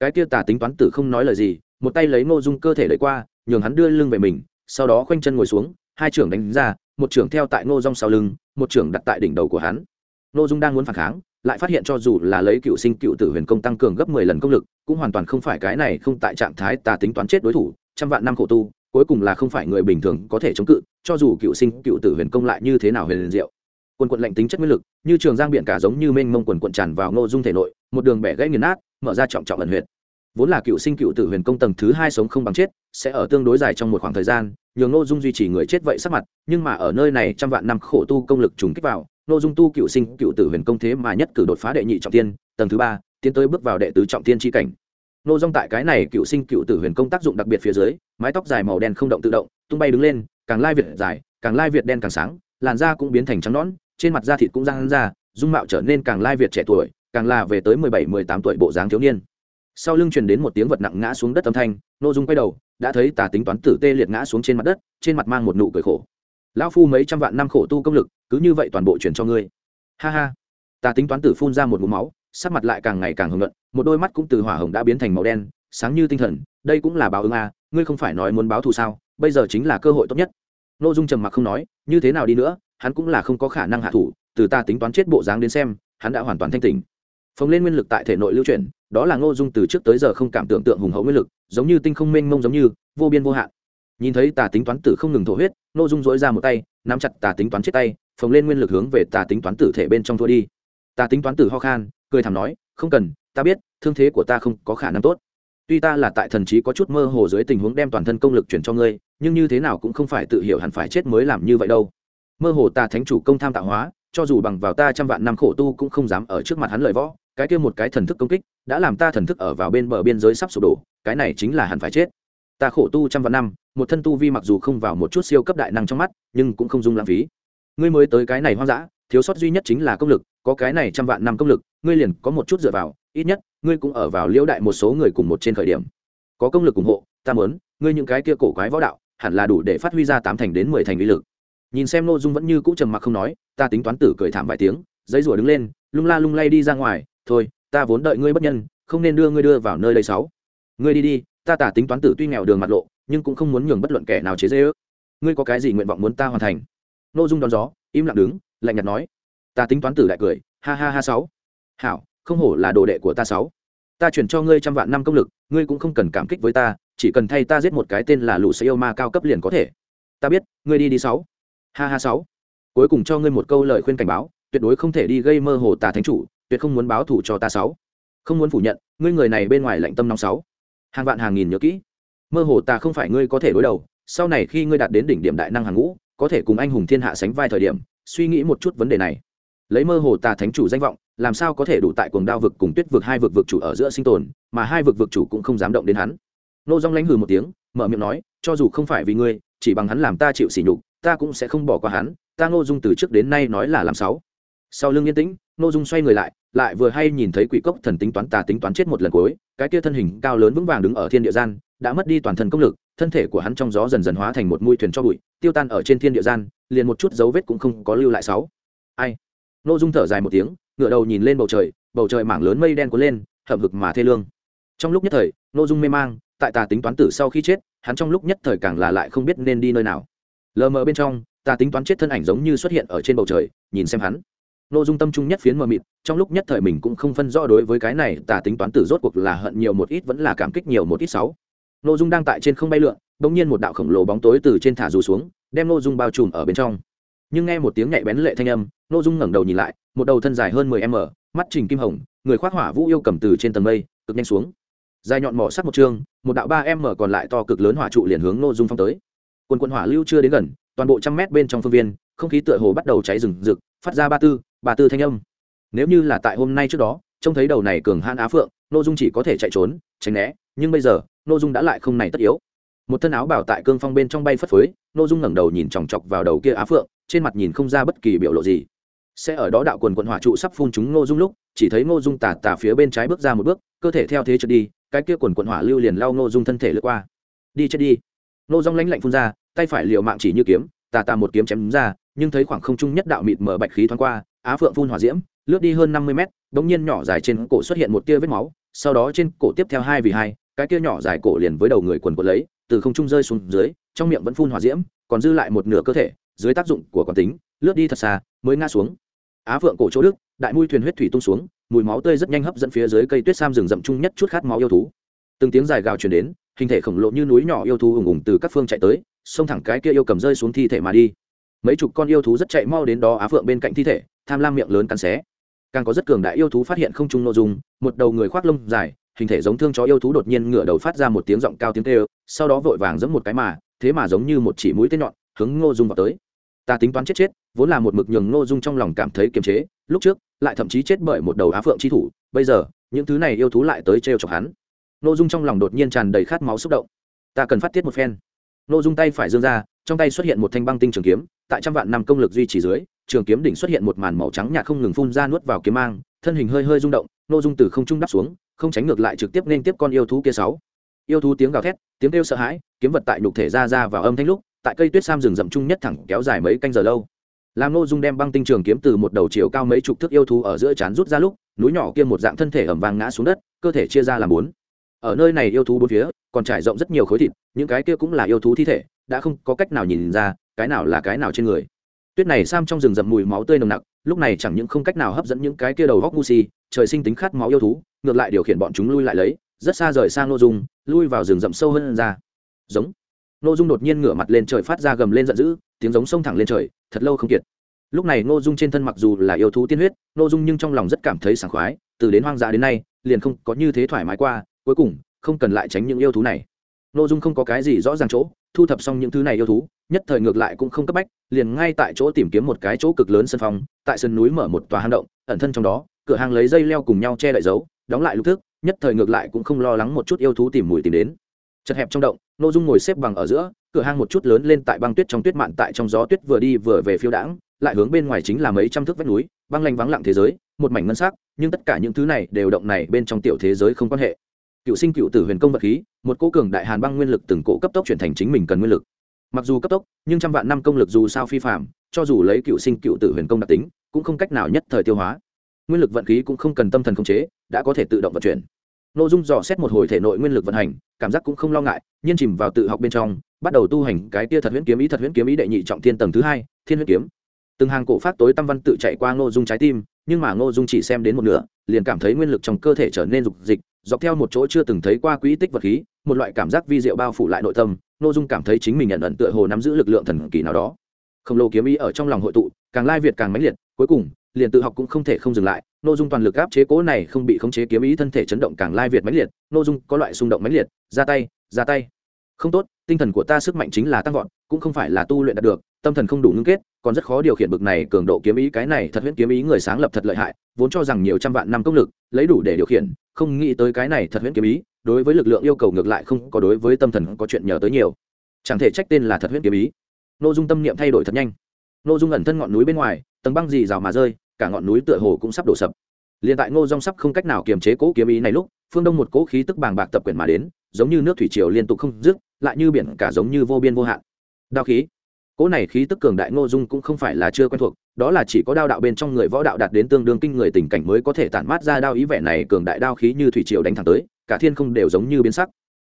Cái kia tà tính toán tử không nói lời gì, một tay lấy ngô dung cơ thể đẩy qua, nhường hắn đưa lưng về mình, sau đó khoanh chân ngồi xuống, hai trưởng đánh ra, một trưởng theo tại ngô dung sau lưng, một trưởng đặt tại đỉnh đầu của hắn. Ngô dung đang muốn phản kháng lại phát hiện cho dù là lấy cựu sinh cựu tử huyền công tăng cường gấp mười lần công lực, cũng hoàn toàn không phải cái này không tại trạng thái tà tính toán chết đối thủ, trăm vạn năm khổ tu, cuối cùng là không phải người bình thường có thể chống cự, cho dù cựu sinh cựu tử huyền công lại như thế nào huyền diệu. Quần quận lạnh tính chất nguyên lực, như trường giang biển cả giống như mênh mông quần quận tràn vào ngô dung thể nội, một đường bẻ gãy nghiền nát, mở ra trọng trọng ẩn huyệt. Vốn là cựu sinh cựu tử huyền công tầng thứ hai sống không bằng chết, sẽ ở tương đối dài trong một khoảng thời gian, nhường ngô dung duy trì người chết vậy sắc mặt, nhưng mà ở nơi này trăm vạn năm khổ tu công lực trùng kích vào nội dung tu cựu sinh, cựu tử huyền công thế mà nhất cử đột phá đệ nhị trọng tiên tầng thứ ba, tiến tới bước vào đệ tứ trọng tiên tri cảnh. Nô dung tại cái này cựu sinh, cựu tử huyền công tác dụng đặc biệt phía dưới, mái tóc dài màu đen không động tự động, tung bay đứng lên, càng lai việt dài, càng lai việt đen càng sáng, làn da cũng biến thành trắng nõn, trên mặt da thịt cũng răng ra, dung mạo trở nên càng lai việt trẻ tuổi, càng là về tới mười bảy, mười tám tuổi bộ dáng thiếu niên. Sau lưng truyền đến một tiếng vật nặng ngã xuống đất âm thanh nô dung quay đầu, đã thấy tà tính toán tử tê liệt ngã xuống trên mặt đất, trên mặt mang một nụ cười khổ lão phu mấy trăm vạn năm khổ tu công lực, cứ như vậy toàn bộ chuyển cho ngươi. Ha ha. Ta tính toán tử phun ra một mũ máu, sắc mặt lại càng ngày càng hồng luận một đôi mắt cũng từ hỏa hồng đã biến thành màu đen, sáng như tinh thần, đây cũng là báo ứng à ngươi không phải nói muốn báo thù sao, bây giờ chính là cơ hội tốt nhất. Nội dung trầm mặc không nói, như thế nào đi nữa, hắn cũng là không có khả năng hạ thủ, từ ta tính toán chết bộ dáng đến xem, hắn đã hoàn toàn thanh tỉnh. Phồng lên nguyên lực tại thể nội lưu chuyển, đó là ngô dung từ trước tới giờ không cảm tưởng tượng hùng hậu nguyên lực, giống như tinh không mênh mông giống như, vô biên vô hạn nhìn thấy tà tính toán tử không ngừng thổ huyết ngô dung dỗi ra một tay, nắm chặt tà tính toán chết tay, phồng lên nguyên lực hướng về tà tính toán tử thể bên trong thua đi. Tà tính toán tử ho khan, cười thảm nói, không cần, ta biết, thương thế của ta không có khả năng tốt. Tuy ta là tại thần trí có chút mơ hồ dưới tình huống đem toàn thân công lực chuyển cho ngươi, nhưng như thế nào cũng không phải tự hiểu hẳn phải chết mới làm như vậy đâu. Mơ hồ ta thánh chủ công tham tạo hóa, cho dù bằng vào ta trăm vạn năm khổ tu cũng không dám ở trước mặt hắn lời võ, cái kia một cái thần thức công kích, đã làm ta thần thức ở vào bên bờ biên giới sắp sụp đổ, cái này chính là hẳn phải chết. Ta khổ tu trăm vạn năm một thân tu vi mặc dù không vào một chút siêu cấp đại năng trong mắt, nhưng cũng không dung lãng phí. Ngươi mới tới cái này hoang dã, thiếu sót duy nhất chính là công lực, có cái này trăm vạn năm công lực, ngươi liền có một chút dựa vào, ít nhất, ngươi cũng ở vào liễu đại một số người cùng một trên khởi điểm. Có công lực ủng hộ, ta muốn, ngươi những cái kia cổ quái võ đạo, hẳn là đủ để phát huy ra tám thành đến mười thành uy lực. Nhìn xem nội dung vẫn như cũ trầm mặc không nói, ta tính toán tử cười thảm vài tiếng, giấy rủa đứng lên, lung la lung lay đi ra ngoài, thôi, ta vốn đợi ngươi bất nhân, không nên đưa ngươi đưa vào nơi đây sáu. Ngươi đi đi, ta tả tính toán tử tuy nghèo đường mặt lộ nhưng cũng không muốn nhường bất luận kẻ nào chế dễ ước. Ngươi có cái gì nguyện vọng muốn ta hoàn thành? N ô dung đón gió, im lặng đứng, lạnh nhạt nói. Ta tính toán tử đại cười, ha ha ha sáu. Hảo, không hổ là đồ đệ của ta sáu. Ta chuyển cho ngươi trăm vạn năm công lực, ngươi cũng không cần cảm kích với ta, chỉ cần thay ta giết một cái tên là lũ xe yêu ma cao cấp liền có thể. Ta biết, ngươi đi đi sáu. Ha ha sáu. Cuối cùng cho ngươi một câu lời khuyên cảnh báo, tuyệt đối không thể đi gây mơ hồ tà thánh chủ, tuyệt không muốn báo thủ cho ta sáu. Không muốn phủ nhận, ngươi người này bên ngoài lạnh tâm năm sáu. Hàng vạn hàng nghìn nhớ kỹ mơ hồ ta không phải ngươi có thể đối đầu, sau này khi ngươi đạt đến đỉnh điểm đại năng hàng ngũ, có thể cùng anh hùng thiên hạ sánh vai thời điểm, suy nghĩ một chút vấn đề này. Lấy mơ hồ tà thánh chủ danh vọng, làm sao có thể đủ tại cuồng đao vực cùng tuyết vực hai vực vực chủ ở giữa sinh tồn, mà hai vực vực chủ cũng không dám động đến hắn. Nô dong lánh hừ một tiếng, mở miệng nói, cho dù không phải vì ngươi, chỉ bằng hắn làm ta chịu sỉ nhục, ta cũng sẽ không bỏ qua hắn, ta ngô dung từ trước đến nay nói là làm sáu. Sau lưng yên tĩnh, ngô dung xoay người lại lại vừa hay nhìn thấy quỷ cốc thần tính toán tà tính toán chết một lần cuối, cái kia thân hình cao lớn vững vàng đứng ở thiên địa gian, đã mất đi toàn thân công lực, thân thể của hắn trong gió dần dần hóa thành một mũi thuyền cho bụi, tiêu tan ở trên thiên địa gian, liền một chút dấu vết cũng không có lưu lại sáu. Ai? Ngô dung thở dài một tiếng ngựa đầu nhìn lên bầu trời bầu trời mảng lớn mây đen cuốn lên, hậm hực mà thê lương. Trong lúc nhất thời ngô dung mê mang, tại tà tính toán tử sau khi chết, hắn trong lúc nhất thời càng là lại không biết nên đi nơi nào. Lờ mờ bên trong, tà tính toán chết thân ảnh giống như xuất hiện ở trên bầu trời, nhìn xem hắn nội dung tâm trung nhất phiến mờ mịt, trong lúc nhất thời mình cũng không phân rõ đối với cái này tả tính toán tử rốt cuộc là hận nhiều một ít vẫn là cảm kích nhiều một ít sáu nội dung đang tại trên không bay lượn bỗng nhiên một đạo khổng lồ bóng tối từ trên thả dù xuống, đem nội dung bao trùm ở bên trong. Nhưng nghe một tiếng nhạy bén lệ thanh âm nội dung ngẩng đầu nhìn lại, một đầu thân dài hơn 10 m mắt trình kim hồng, người khoác hỏa vũ yêu cầm từ trên tầng mây, cực nhanh xuống. Dài nhọn mỏ sắt một chương một đạo ba m còn lại to cực lớn hỏa trụ liền hướng nội dung phong tới. Quần quần hỏa lưu chưa đến gần, toàn bộ trăm mét bên trong phương viên, không khí tựa hồ bắt đầu cháy rừng rực, phát ra ba tư Bà tư thanh âm. Nếu như là tại hôm nay trước đó, trông thấy đầu này cường hãn á phượng nội dung chỉ có thể chạy trốn, tránh né, nhưng bây giờ nội dung đã lại không này tất yếu. Một thân áo bảo tại cương phong bên trong bay phất phới nội dung ngẩng đầu nhìn chòng chọc vào đầu kia á phượng, trên mặt nhìn không ra bất kỳ biểu lộ gì. Sẽ ở đó đạo quần quận hỏa trụ sắp phun chúng ngô dung lúc, chỉ thấy ngô dung tà tà phía bên trái bước ra một bước, cơ thể theo thế trượt đi, cái kia quần quận hỏa lưu liền lao ngô dung thân thể lướt qua. Đi chết đi. Ngô dung lãnh lạnh phun ra, tay phải liều mạng chỉ như kiếm, tà tà một kiếm chém ra, nhưng thấy khoảng không trung nhất đạo mịt mở bạch khí thoáng qua á phượng phun hỏa diễm, lướt đi hơn năm mươi mét bỗng nhiên nhỏ dài trên cổ xuất hiện một tia vết máu, sau đó trên cổ tiếp theo hai vì hai, cái kia nhỏ dài cổ liền với đầu người quần quật lấy, từ không trung rơi xuống dưới, trong miệng vẫn phun hỏa diễm, còn dư lại một nửa cơ thể, dưới tác dụng của quán tính, lướt đi thật xa, mới ngã xuống. Á phượng cổ chỗ đức, đại mui thuyền huyết thủy tung xuống, mùi máu tươi rất nhanh hấp dẫn phía dưới cây tuyết sam rừng rậm chung nhất chút khát máu yêu thú. Từng tiếng dài gào truyền đến, hình thể khổng lồ như núi nhỏ yêu thú hùng hùng từ các phương chạy tới, xông thẳng cái kia yêu cầm rơi xuống thi thể mà đi. Mấy chục con yêu thú rất chạy mau đến đó á phượng bên cạnh thi thể tham lam miệng lớn cắn xé. Càng có rất cường đại yêu thú phát hiện không trung nội dung, một đầu người khoác lông dài, hình thể giống thương chó yêu thú đột nhiên ngửa đầu phát ra một tiếng giọng cao tiếng kêu, sau đó vội vàng giẫm một cái mà, thế mà giống như một chỉ mũi tên nhọn, hướng ngô dung vào tới. Ta tính toán chết chết, vốn là một mực nhường ngô dung trong lòng cảm thấy kiềm chế, lúc trước, lại thậm chí chết bởi một đầu á phượng chi thủ, bây giờ, những thứ này yêu thú lại tới trêu chọc hắn. Ngô dung trong lòng đột nhiên tràn đầy khát máu xúc động. Ta cần phát tiết một phen. Ngô dung tay phải dương ra, trong tay xuất hiện một thanh băng tinh trường kiếm, tại trăm vạn năm công lực duy trì dưới trường kiếm đỉnh xuất hiện một màn màu trắng nhạt không ngừng phun ra nuốt vào kiếm mang, thân hình hơi hơi rung động, nô dung từ không trung đắp xuống, không tránh ngược lại trực tiếp nên tiếp con yêu thú kia sáu. Yêu thú tiếng gào thét, tiếng kêu sợ hãi, kiếm vật tại nhục thể ra ra vào âm thanh lúc, tại cây tuyết sam rừng rậm chung nhất thẳng kéo dài mấy canh giờ lâu. Làm nô dung đem băng tinh trường kiếm từ một đầu chiều cao mấy chục thước yêu thú ở giữa chán rút ra lúc, núi nhỏ kia một dạng thân thể ẩm vàng ngã xuống đất, cơ thể chia ra làm bốn. Ở nơi này yêu thú bốn phía, còn trải rộng rất nhiều khối thịt, những cái kia cũng là yêu thú thi thể, đã không có cách nào nhìn ra, cái nào là cái nào trên người tuyết này sam trong rừng rậm mùi máu tươi nồng nặc, lúc này chẳng những không cách nào hấp dẫn những cái kia đầu góc ngu si, trời sinh tính khát máu yêu thú, ngược lại điều khiển bọn chúng lui lại lấy, rất xa rời sang nội dung, lui vào rừng rậm sâu hơn ra. Giống. Nội dung đột nhiên ngửa mặt lên trời phát ra gầm lên giận dữ, tiếng giống sông thẳng lên trời, thật lâu không kiệt. Lúc này nội dung trên thân mặc dù là yêu thú tiên huyết nội dung nhưng trong lòng rất cảm thấy sảng khoái, từ đến hoang dã đến nay, liền không có như thế thoải mái qua, cuối cùng, không cần lại tránh những yêu thú này ngô dung không có cái gì rõ ràng chỗ, thu thập xong những thứ này yêu thú, nhất thời ngược lại cũng không cấp bách, liền ngay tại chỗ tìm kiếm một cái chỗ cực lớn sân phong tại sân núi mở một tòa hang động, ẩn thân trong đó, cửa hàng lấy dây leo cùng nhau che đậy dấu, đóng lại lục thức, nhất thời ngược lại cũng không lo lắng một chút yêu thú tìm mùi tìm đến. Chật hẹp trong động nội dung ngồi xếp bằng ở giữa, cửa hang một chút lớn lên tại băng tuyết trong tuyết mạn tại trong gió tuyết vừa đi vừa về phiêu đãng, lại hướng bên ngoài chính là mấy trăm thước vách núi, băng lanh vắng lặng thế giới, một mảnh ngân sắc, nhưng tất cả những thứ này đều động này bên trong tiểu thế giới không quan hệ cựu sinh cựu tử huyền công vật khí, một cố cường đại hàn băng nguyên lực từng cỗ cấp tốc chuyển thành chính mình cần nguyên lực. Mặc dù cấp tốc, nhưng trăm vạn năm công lực dù sao phi phạm cho dù lấy cựu sinh cựu tử huyền công đặc tính, cũng không cách nào nhất thời tiêu hóa. Nguyên lực vận khí cũng không cần tâm thần khống chế, đã có thể tự động vận chuyển. N ô dung dò xét một hồi thể nội nguyên lực vận hành, cảm giác cũng không lo ngại, nhiên chìm vào tự học bên trong, bắt đầu tu hành cái tia thật huyễn kiếm ý, thật huyễn kiếm ý đệ nhị trọng thiên tầng thứ hai, thiên huyễn kiếm. Từng hàng cổ phát tối tâm văn tự chạy qua ngô dung trái tim, nhưng mà ngô dung chỉ xem đến một nửa, liền cảm thấy nguyên lực trong cơ thể trở nên rục dịch dọc theo một chỗ chưa từng thấy qua quỹ tích vật khí, một loại cảm giác vi diệu bao phủ lại nội tâm nội dung cảm thấy chính mình nhận ẩn tựa hồ nắm giữ lực lượng thần kỳ nào đó. Khổng lồ kiếm ý ở trong lòng hội tụ, càng lai việt càng mãnh liệt, cuối cùng, liền tự học cũng không thể không dừng lại nội dung toàn lực áp chế cố này không bị khống chế kiếm ý thân thể chấn động càng lai việt mãnh liệt nội dung có loại xung động mãnh liệt, ra tay ra tay. Không tốt, tinh thần của ta sức mạnh chính là tăng vọt, cũng không phải là tu luyện đạt được, tâm thần không đủ ngưng kết, còn rất khó điều khiển bực này cường độ kiếm ý, cái này thật huyễn kiếm ý người sáng lập thật lợi hại, vốn cho rằng nhiều trăm vạn năm công lực, lấy đủ để điều khiển không nghĩ tới cái này thật huyễn kiếm ý, đối với lực lượng yêu cầu ngược lại không có đối với tâm thần có chuyện nhờ tới nhiều. Chẳng thể trách tên là thật huyễn kiếm ý. Nội dung tâm niệm thay đổi thật nhanh. Nội dung ẩn thân ngọn núi bên ngoài, tầng băng dì rào mà rơi, cả ngọn núi tựa hồ cũng sắp đổ sập. Liền tại ngô dong sắp không cách nào kiềm chế cỗ kiếm ý này lúc, phương đông một cỗ khí tức bàng bạc tập quyển mà đến, giống như nước thủy triều liên tục không dứt, lại như biển cả giống như vô biên vô hạn. Đao khí cỗ này khí tức cường đại ngô dung cũng không phải là chưa quen thuộc, đó là chỉ có đao đạo bên trong người võ đạo đạt đến tương đương kinh người tình cảnh mới có thể tản mát ra đao ý vẻ này cường đại đao khí như thủy triều đánh thẳng tới, cả thiên không đều giống như biến sắc.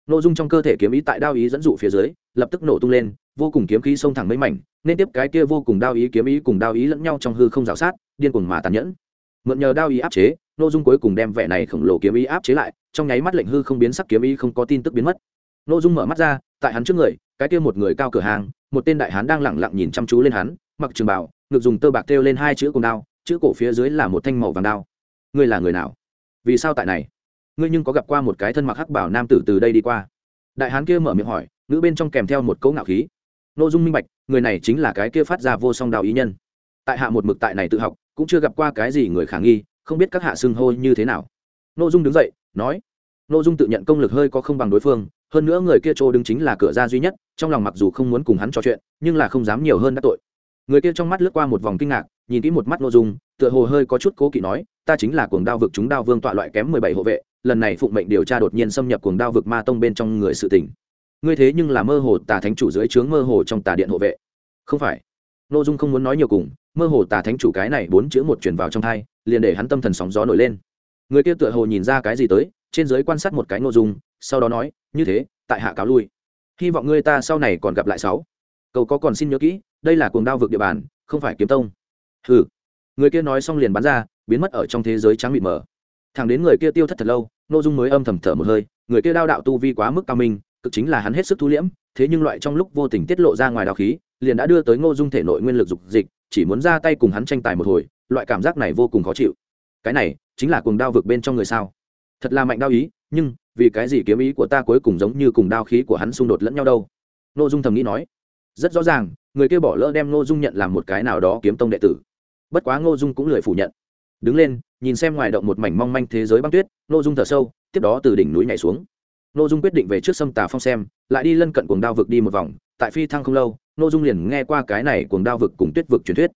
Nội dung trong cơ thể kiếm ý tại đao ý dẫn dụ phía dưới, lập tức nổ tung lên, vô cùng kiếm khí xông thẳng mấy mảnh, nên tiếp cái kia vô cùng đao ý kiếm ý cùng đao ý lẫn nhau trong hư không rào sát, điên cuồng mà tàn nhẫn. Mượn nhờ đao ý áp chế nội dung cuối cùng đem vẻ này khổng lồ kiếm ý áp chế lại, trong nháy mắt lệnh hư không biến sắc kiếm ý không có tin tức biến mất. Nội dung mở mắt ra, tại hắn trước người cái kia một người cao cửa hàng, một tên đại hán đang lẳng lặng nhìn chăm chú lên hắn, mặc trường bảo ngực dùng tơ bạc thêu lên hai chữ cùng đao, chữ cổ phía dưới là một thanh màu vàng đao. Ngươi là người nào? Vì sao tại này? Ngươi nhưng có gặp qua một cái thân mặc hắc bảo nam tử từ đây đi qua? Đại hán kia mở miệng hỏi, ngữ bên trong kèm theo một cấu ngạo khí. Nội dung minh bạch, người này chính là cái kia phát ra vô song đào ý nhân. Tại hạ một mực tại này tự học, cũng chưa gặp qua cái gì người khả nghi, không biết các hạ xưng hô như thế nào. Nội dung đứng dậy, nói. Nội dung tự nhận công lực hơi có không bằng đối phương hơn nữa người kia chỗ đứng chính là cửa ra duy nhất, trong lòng mặc dù không muốn cùng hắn trò chuyện, nhưng là không dám nhiều hơn đã tội. Người kia trong mắt lướt qua một vòng kinh ngạc, nhìn kỹ một mắt nội dung, tựa hồ hơi có chút cố kỵ nói, ta chính là cuồng đao vực chúng đao vương tọa loại kém mười bảy hộ vệ, lần này phụng mệnh điều tra đột nhiên xâm nhập cuồng đao vực ma tông bên trong người sự tình. Ngươi thế nhưng là mơ hồ tà thánh chủ dưới trướng mơ hồ trong tà điện hộ vệ. Không phải. Nội dung không muốn nói nhiều cùng, mơ hồ tà thánh chủ cái này bốn chữ một truyền vào trong thai, liền để hắn tâm thần sóng gió nổi lên. Người kia tựa hồ nhìn ra cái gì tới, trên giới quan sát một cái nội dung sau đó nói, như thế, tại hạ cáo lui. Hy vọng ngươi ta sau này còn gặp lại sáu. Cầu có còn xin nhớ kỹ, đây là cuồng đao vực địa bàn, không phải kiếm tông. Hừ. Người kia nói xong liền bắn ra, biến mất ở trong thế giới trắng mịt mờ. Thằng đến người kia tiêu thất thật lâu nội dung mới âm thầm thở một hơi, người kia đao đạo tu vi quá mức cao minh, cực chính là hắn hết sức thu liễm, thế nhưng loại trong lúc vô tình tiết lộ ra ngoài đạo khí, liền đã đưa tới ngô dung thể nội nguyên lực dục dịch, chỉ muốn ra tay cùng hắn tranh tài một hồi, loại cảm giác này vô cùng khó chịu. Cái này chính là cuồng đao vực bên trong người sao? Thật là mạnh đao ý, nhưng vì cái gì kiếm ý của ta cuối cùng giống như cùng đao khí của hắn xung đột lẫn nhau đâu? Ngô dung thầm nghĩ nói. Rất rõ ràng người kia bỏ lỡ đem ngô dung nhận làm một cái nào đó kiếm tông đệ tử. Bất quá ngô dung cũng lười phủ nhận. Đứng lên nhìn xem ngoài động một mảnh mong manh thế giới băng tuyết ngô dung thở sâu tiếp đó từ đỉnh núi nhảy xuống. Ngô Dung quyết định về trước Sâm Tà Phong xem, lại đi lân cận cuồng đao vực đi một vòng, tại phi thăng không lâu, Ngô Dung liền nghe qua cái này cuồng đao vực cùng tuyết vực truyền thuyết.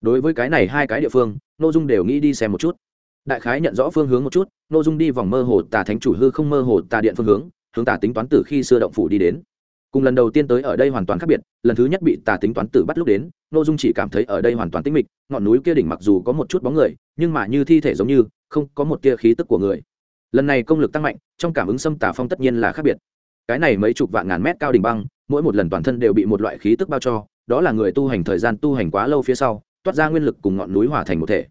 Đối với cái này hai cái địa phương, Ngô Dung đều nghĩ đi xem một chút. Đại khái nhận rõ phương hướng một chút, Ngô Dung đi vòng mơ hồ Tà Thánh chủ hư không mơ hồ Tà điện phương hướng, hướng Tà tính toán tử khi xưa động phủ đi đến. Cùng lần đầu tiên tới ở đây hoàn toàn khác biệt, lần thứ nhất bị Tà tính toán tử bắt lúc đến, Ngô Dung chỉ cảm thấy ở đây hoàn toàn tĩnh mịch, ngọn núi kia đỉnh mặc dù có một chút bóng người, nhưng mà như thi thể giống như, không có một tia khí tức của người. Lần này công lực tăng mạnh trong cảm ứng xâm tà phong tất nhiên là khác biệt. Cái này mấy chục vạn ngàn mét cao đỉnh băng mỗi một lần toàn thân đều bị một loại khí tức bao cho đó là người tu hành thời gian tu hành quá lâu phía sau toát ra nguyên lực cùng ngọn núi hòa thành một thể.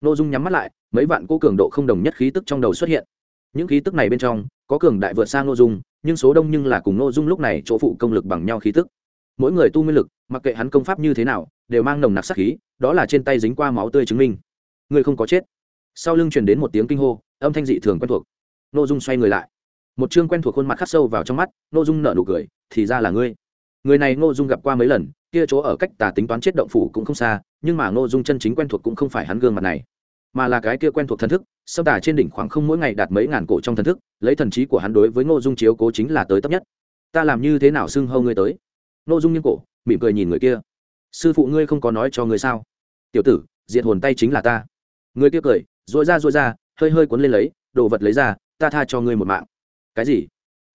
Nội dung nhắm mắt lại mấy vạn cô cường độ không đồng nhất khí tức trong đầu xuất hiện. Những khí tức này bên trong, có cường đại vượt sang nội dung, nhưng số đông nhưng là cùng nội dung lúc này chỗ phụ công lực bằng nhau khí tức. Mỗi người tu nguyên lực, mặc kệ hắn công pháp như thế nào, đều mang nồng nặc sắc khí, đó là trên tay dính qua máu tươi chứng minh. Người không có chết. Sau lưng truyền đến một tiếng kinh hô, âm thanh dị thường quen thuộc. N dung xoay người lại. Một chương quen thuộc khuôn mặt khắc sâu vào trong mắt n dung nở nụ cười, thì ra là ngươi. Người này n dung gặp qua mấy lần, kia chỗ ở cách tà tính toán chết động phủ cũng không xa, nhưng mà n dung chân chính quen thuộc cũng không phải hắn gương mặt này mà là cái kia quen thuộc thần thức, sâm tả trên đỉnh khoảng không mỗi ngày đạt mấy ngàn cổ trong thần thức, lấy thần trí của hắn đối với n ô dung chiếu cố chính là tới tấp nhất. Ta làm như thế nào xưng hâu ngươi tới? N ô dung nghiêng cổ, mỉm cười nhìn người kia. Sư phụ ngươi không có nói cho ngươi sao? Tiểu tử, diệt hồn tay chính là ta. Người kia cười dội ra dội ra, hơi hơi cuốn lên lấy, đồ vật lấy ra, ta tha cho ngươi một mạng. Cái gì?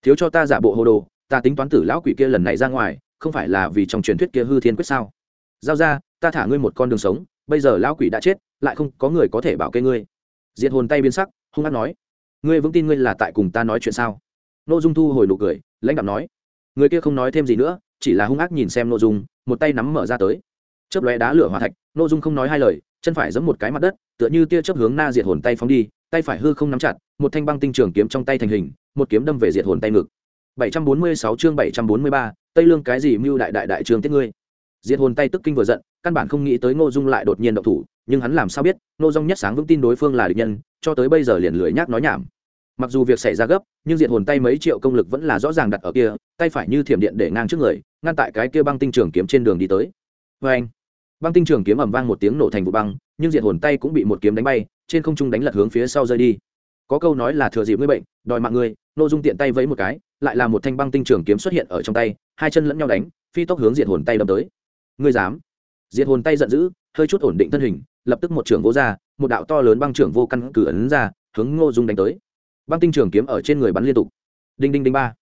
Thiếu cho ta giả bộ hồ đồ, ta tính toán tử lão quỷ kia lần này ra ngoài, không phải là vì trong truyền thuyết kia hư thiên quyết sao? Giao ra, ta thả ngươi một con đường sống, bây giờ lão quỷ đã chết lại không có người có thể bảo kê ngươi. Diệt hồn tay biến sắc hung hát nói ngươi vững tin ngươi là tại cùng ta nói chuyện sao? Nội dung thu hồi nụ cười lãnh đạo nói người kia không nói thêm gì nữa chỉ là hung ác nhìn xem nội dung một tay nắm mở ra tới. Chớp lóe đá lửa hỏa thạch nội dung không nói hai lời chân phải giẫm một cái mặt đất tựa như tia chớp hướng na diệt hồn tay phóng đi tay phải hư không nắm chặt một thanh băng tinh trường kiếm trong tay thành hình một kiếm đâm về diệt hồn tay ngực. 746 chương 743, tây lương cái gì mưu đại đại đại trường tiết ngươi? Diệt hồn tay tức kinh vừa giận, căn bản không nghĩ tới ngô dung lại đột nhiên động thủ, nhưng hắn làm sao biết, ngô dung nhất sáng vững tin đối phương là địch nhân, cho tới bây giờ liền lười nhác nói nhảm. Mặc dù việc xảy ra gấp, nhưng diệt hồn tay mấy triệu công lực vẫn là rõ ràng đặt ở kia, tay phải như thiểm điện để ngang trước người, ngăn tại cái kia băng tinh trường kiếm trên đường đi tới. Vê anh băng tinh trường kiếm ẩm vang một tiếng nổ thành vụ băng, nhưng diệt hồn tay cũng bị một kiếm đánh bay, trên không trung đánh lật hướng phía sau rơi đi. Có câu nói là thừa dịp ngươi bệnh, đòi mạng ngươi nội dung tiện tay vẫy một cái, lại là một thanh băng tinh trường kiếm xuất hiện ở trong tay, hai chân lẫn nhau đánh, phi tốc hướng diệt hồn tay đâm tới ngươi dám. Diệt hồn tay giận dữ, hơi chút ổn định thân hình, lập tức một trường vô ra, một đạo to lớn băng trưởng vô căn cử ấn ra, hướng ngô dung đánh tới. Băng tinh trưởng kiếm ở trên người bắn liên tục. Đinh đinh đinh ba.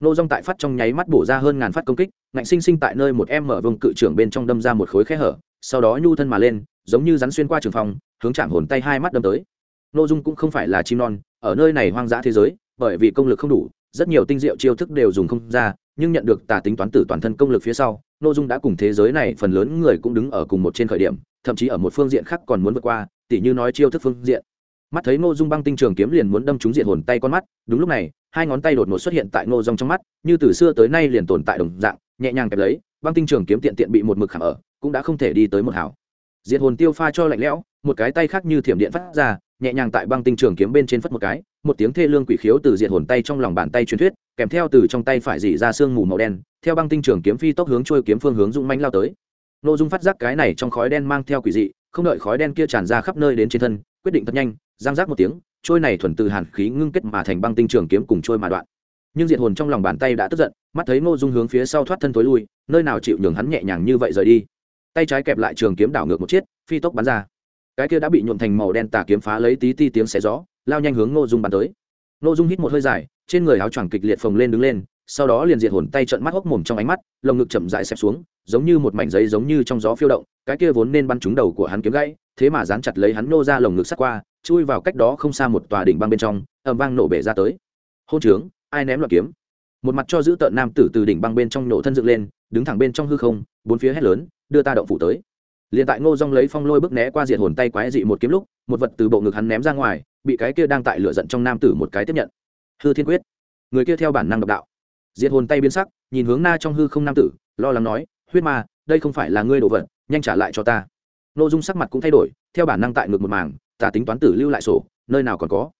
Nô dung tại phát trong nháy mắt bổ ra hơn ngàn phát công kích, ngạnh sinh sinh tại nơi một em mở vùng cự trưởng bên trong đâm ra một khối khe hở, sau đó nhu thân mà lên, giống như rắn xuyên qua trường phòng, hướng chạm hồn tay hai mắt đâm tới. Ngô dung cũng không phải là chim non, ở nơi này hoang dã thế giới, bởi vì công lực không đủ, rất nhiều tinh diệu chiêu thức đều dùng không ra nhưng nhận được tà tính toán tử toàn thân công lực phía sau nội dung đã cùng thế giới này phần lớn người cũng đứng ở cùng một trên khởi điểm, thậm chí ở một phương diện khác còn muốn vượt qua, tỉ như nói chiêu thức phương diện. Mắt thấy ngô dung băng tinh trường kiếm liền muốn đâm trúng diện hồn tay con mắt, đúng lúc này, hai ngón tay đột ngột xuất hiện tại ngô dung trong mắt, như từ xưa tới nay liền tồn tại đồng dạng, nhẹ nhàng kẹp lấy, băng tinh trường kiếm tiện tiện bị một mực khảm ở, cũng đã không thể đi tới một hảo. Diện hồn tiêu pha cho lạnh lẽo, một cái tay khác như thiểm điện phát ra nhẹ nhàng tại băng tinh trường kiếm bên trên phất một cái, một tiếng thê lương quỷ khiếu từ diện hồn tay trong lòng bàn tay truyền thuyết, kèm theo từ trong tay phải dỉ ra sương mù màu đen, theo băng tinh trường kiếm phi tốc hướng trôi kiếm phương hướng dũng manh lao tới. Nội dung phát giác cái này trong khói đen mang theo quỷ dị, không đợi khói đen kia tràn ra khắp nơi đến trên thân, quyết định thật nhanh, giang giác một tiếng, trôi này thuần từ hàn khí ngưng kết mà thành băng tinh trường kiếm cùng trôi mà đoạn. Nhưng diện hồn trong lòng bàn tay đã tức giận, mắt thấy ngô dung hướng phía sau thoát thân tối lui, nơi nào chịu nhường hắn nhẹ nhàng như vậy rời đi. Tay trái kẹp lại trường kiếm đảo ngược một chiếc, phi tốc bắn ra cái kia đã bị nhuộm thành màu đen tà kiếm phá lấy tí ti tiếng xé gió, lao nhanh hướng ngô dung bắn tới. Ngô dung hít một hơi dài, trên người áo choàng kịch liệt phồng lên đứng lên, sau đó liền diệt hồn tay trận mắt hốc mồm trong ánh mắt, lồng ngực chậm dại xẹp xuống, giống như một mảnh giấy giống như trong gió phiêu động, cái kia vốn nên bắn trúng đầu của hắn kiếm gãy, thế mà dán chặt lấy hắn nô ra lồng ngực sắt qua, chui vào cách đó không xa một tòa đỉnh băng bên trong ẩm vang nổ bể ra tới. Hôn trướng, ai ném loạt kiếm? Một mặt cho giữ tợn nam tử từ đỉnh băng bên trong nổ thân dựng lên, đứng thẳng bên trong hư không, bốn phía hét lớn, đưa ta động phủ tới liền tại ngô dong lấy phong lôi bước né qua diện hồn tay quái dị một kiếm lúc, một vật từ bộ ngực hắn ném ra ngoài, bị cái kia đang tại lửa giận trong nam tử một cái tiếp nhận. Hư thiên quyết. Người kia theo bản năng độc đạo. Diệt hồn tay biến sắc, nhìn hướng na trong hư không nam tử, lo lắng nói, huyết ma, đây không phải là ngươi đồ vật, nhanh trả lại cho ta. N ô dung sắc mặt cũng thay đổi, theo bản năng tại ngược một màng tả tính toán tử lưu lại sổ, nơi nào còn có.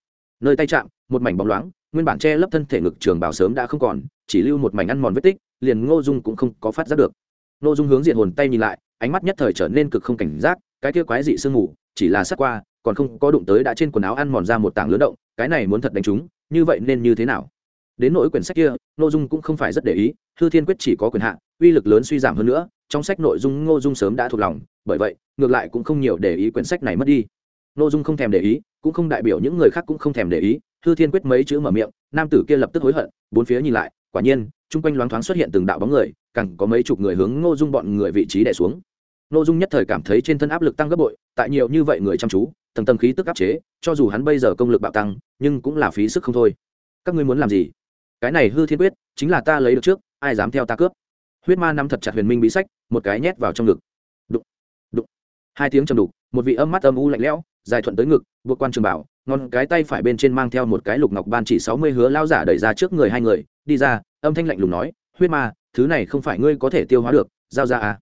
Nơi tay chạm, một mảnh bóng loáng, nguyên bản che lấp thân thể ngực trường bảo sớm đã không còn, chỉ lưu một mảnh ăn mòn vết tích, liền ngô dung cũng không có phát giác được. N ô dung hướng diện hồn tay nhìn lại ánh mắt nhất thời trở nên cực không cảnh giác, cái kia quái dị sương mù, chỉ là sát qua, còn không có đụng tới đã trên quần áo ăn mòn ra một tảng lớn động, cái này muốn thật đánh chúng, như vậy nên như thế nào? Đến nỗi quyển sách kia nội dung cũng không phải rất để ý, hư thiên quyết chỉ có quyền hạn uy lực lớn suy giảm hơn nữa, trong sách nội dung ngô dung sớm đã thuộc lòng, bởi vậy, ngược lại cũng không nhiều để ý quyển sách này mất đi. Nội dung không thèm để ý, cũng không đại biểu những người khác cũng không thèm để ý, hư thiên quyết mấy chữ mở miệng, nam tử kia lập tức hối hận, bốn phía nhìn lại, quả nhiên, chung quanh loáng thoáng xuất hiện từng đạo bóng người, càng có mấy chục người hướng ngô dung bọn người vị trí đẻ xuống. Nô dung nhất thời cảm thấy trên thân áp lực tăng gấp bội, tại nhiều như vậy người chăm chú, tầng tầng khí tức áp chế, cho dù hắn bây giờ công lực bạo tăng, nhưng cũng là phí sức không thôi. Các ngươi muốn làm gì? Cái này hư thiên quyết, chính là ta lấy được trước, ai dám theo ta cướp? Huyết ma nắm thật chặt huyền minh bí sách, một cái nhét vào trong ngực. Đụng đụng. Hai tiếng chầm đục, một vị âm mắt âm u lạnh lẽo, dài thuận tới ngực, buộc quan trường bảo, Ngón cái tay phải bên trên mang theo một cái lục ngọc ban chỉ sáu mươi hứa lao giả đẩy ra trước người hai người, đi ra, âm thanh lạnh lùng nói, huyết ma, thứ này không phải ngươi có thể tiêu hóa được, giao ra à?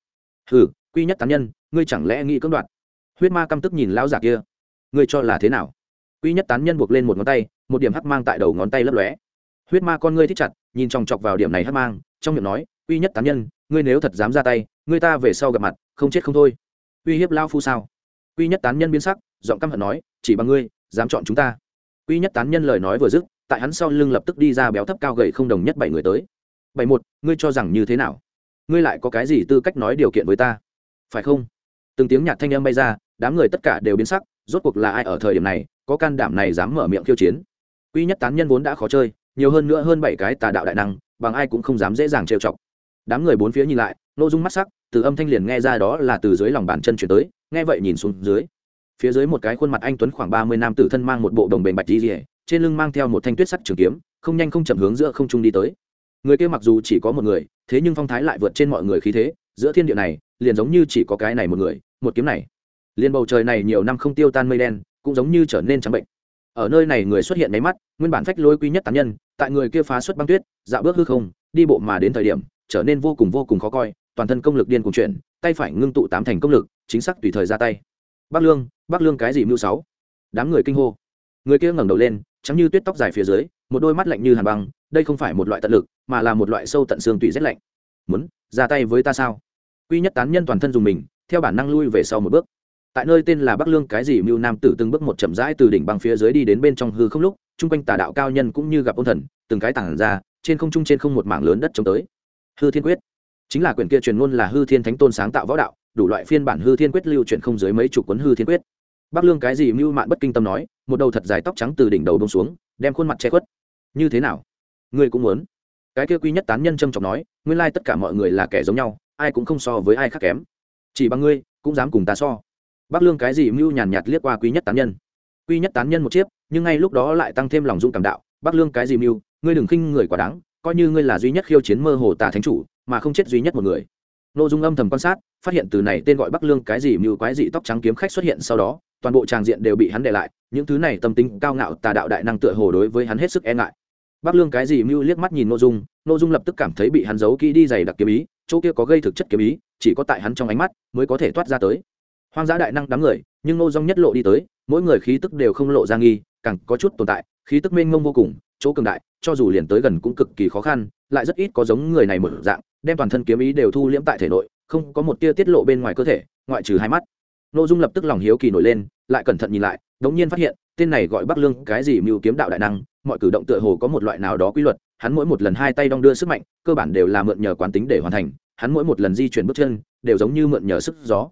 Hừ quy nhất tán nhân, ngươi chẳng lẽ nghĩ cưỡng đoạt? Huyết ma căm tức nhìn lão giả kia. Ngươi cho là thế nào? Quy nhất tán nhân buộc lên một ngón tay, một điểm hắc mang tại đầu ngón tay lấp lóe. Huyết ma con ngươi thích chặt, nhìn chòng chọc vào điểm này hắc mang, trong miệng nói, Quy nhất tán nhân, ngươi nếu thật dám ra tay, ngươi ta về sau gặp mặt, không chết không thôi. Uy hiếp lao phu sao? Quy nhất tán nhân biến sắc, giọng căm hận nói, chỉ bằng ngươi, dám chọn chúng ta. Quy nhất tán nhân lời nói vừa dứt, tại hắn sau lưng lập tức đi ra béo thấp cao gầy không đồng nhất bảy người tới. Bảy một, ngươi cho rằng như thế nào? Ngươi lại có cái gì tư cách nói điều kiện với ta? Phải không? Từng tiếng nhạc thanh âm bay ra, đám người tất cả đều biến sắc, rốt cuộc là ai ở thời điểm này, có can đảm này dám mở miệng khiêu chiến? Quy nhất tán nhân vốn đã khó chơi, nhiều hơn nữa hơn bảy cái tà đạo đại năng, bằng ai cũng không dám dễ dàng trêu chọc. Đám người bốn phía nhìn lại n ô dung mắt sắc, từ âm thanh liền nghe ra đó là từ dưới lòng bàn chân chuyển tới, nghe vậy nhìn xuống dưới. Phía dưới một cái khuôn mặt anh tuấn khoảng ba mươi nam tử thân mang một bộ đồng bền bạch đi rỉa trên lưng mang theo một thanh tuyết sắc trường kiếm, không nhanh không chậm hướng giữa không trung đi tới. Người kia mặc dù chỉ có một người, thế nhưng phong thái lại vượt trên mọi người khí thế, giữa thiên địa này liền giống như chỉ có cái này một người, một kiếm này. Liền bầu trời này nhiều năm không tiêu tan mây đen, cũng giống như trở nên trắng bệnh. Ở nơi này người xuất hiện máy mắt, nguyên bản phách lối quý nhất tán nhân, tại người kia phá xuất băng tuyết, dạo bước hư không, đi bộ mà đến thời điểm, trở nên vô cùng vô cùng khó coi, toàn thân công lực điên cùng chuyển, tay phải ngưng tụ tám thành công lực, chính xác tùy thời ra tay. Bắc lương bắc lương cái gì mưu sáu? Đám người kinh hô. Người kia ngẩng đầu lên, trắng như tuyết tóc dài phía dưới, một đôi mắt lạnh như hàn băng, đây không phải một loại tận lực, mà là một loại sâu tận xương tùy rét lạnh. Muốn ra tay với ta sao? Quy nhất tán nhân toàn thân dùng mình, theo bản năng lui về sau một bước. Tại nơi tên là bắc lương cái gì mưu nam tử từng bước một chậm rãi từ đỉnh băng phía dưới đi đến bên trong hư không lúc, chung quanh tà đạo cao nhân cũng như gặp ôn thần, từng cái tảng ra, trên không trung trên không một mảng lớn đất chống tới. Hư thiên quyết. Chính là quyển kia truyền ngôn là hư thiên thánh tôn sáng tạo võ đạo, đủ loại phiên bản hư thiên quyết lưu truyền không dưới mấy chục cuốn hư thiên quyết. Bắc lương cái gì mưu mạn bất kinh tâm nói, một đầu thật dài tóc trắng từ đỉnh đầu bông xuống, đem khuôn mặt che khuất. Như thế nào? Ngươi cũng muốn? Cái kia quy nhất tán nhân trâm trọng nói, nguyên lai tất cả mọi người là kẻ giống nhau ai cũng không so với ai khác kém. Chỉ bằng ngươi, cũng dám cùng ta so. Bắc lương cái gì mưu nhàn nhạt liếc qua quý nhất tán nhân. Quý nhất tán nhân một chiếc, nhưng ngay lúc đó lại tăng thêm lòng dung cảm đạo. Bắc lương cái gì mưu, ngươi đừng khinh người quá đáng, coi như ngươi là duy nhất khiêu chiến mơ hồ tà thánh chủ, mà không chết duy nhất một người. Nội dung âm thầm quan sát, phát hiện từ này tên gọi bắc lương cái gì mưu quái dị tóc trắng kiếm khách xuất hiện sau đó, toàn bộ tràng diện đều bị hắn để lại, những thứ này tâm tính cao ngạo tà đạo đại năng tựa hồ đối với hắn hết sức e ngại. Bắc lương cái gì mưu liếc mắt nhìn nội dung nội dung lập tức cảm thấy bị hắn giấu kỹ đi dày đặc kiếm ý, chỗ kia có gây thực chất kiếm ý, chỉ có tại hắn trong ánh mắt mới có thể thoát ra tới. Hoang dã đại năng đám người, nhưng nô dung nhất lộ đi tới, mỗi người khí tức đều không lộ ra nghi, càng có chút tồn tại, khí tức mênh mông vô cùng, chỗ cường đại, cho dù liền tới gần cũng cực kỳ khó khăn, lại rất ít có giống người này một dạng, đem toàn thân kiếm ý đều thu liễm tại thể nội, không có một tia tiết lộ bên ngoài cơ thể, ngoại trừ hai mắt. Nội dung lập tức lòng hiếu kỳ nổi lên, lại cẩn thận nhìn lại, đống nhiên phát hiện tên này gọi bắc lương, cái gì mưu kiếm đạo đại năng, mọi cử động tựa hồ có một loại nào đó quy luật, hắn mỗi một lần hai tay đong đưa sức mạnh, cơ bản đều là mượn nhờ quán tính để hoàn thành, hắn mỗi một lần di chuyển bước chân, đều giống như mượn nhờ sức gió.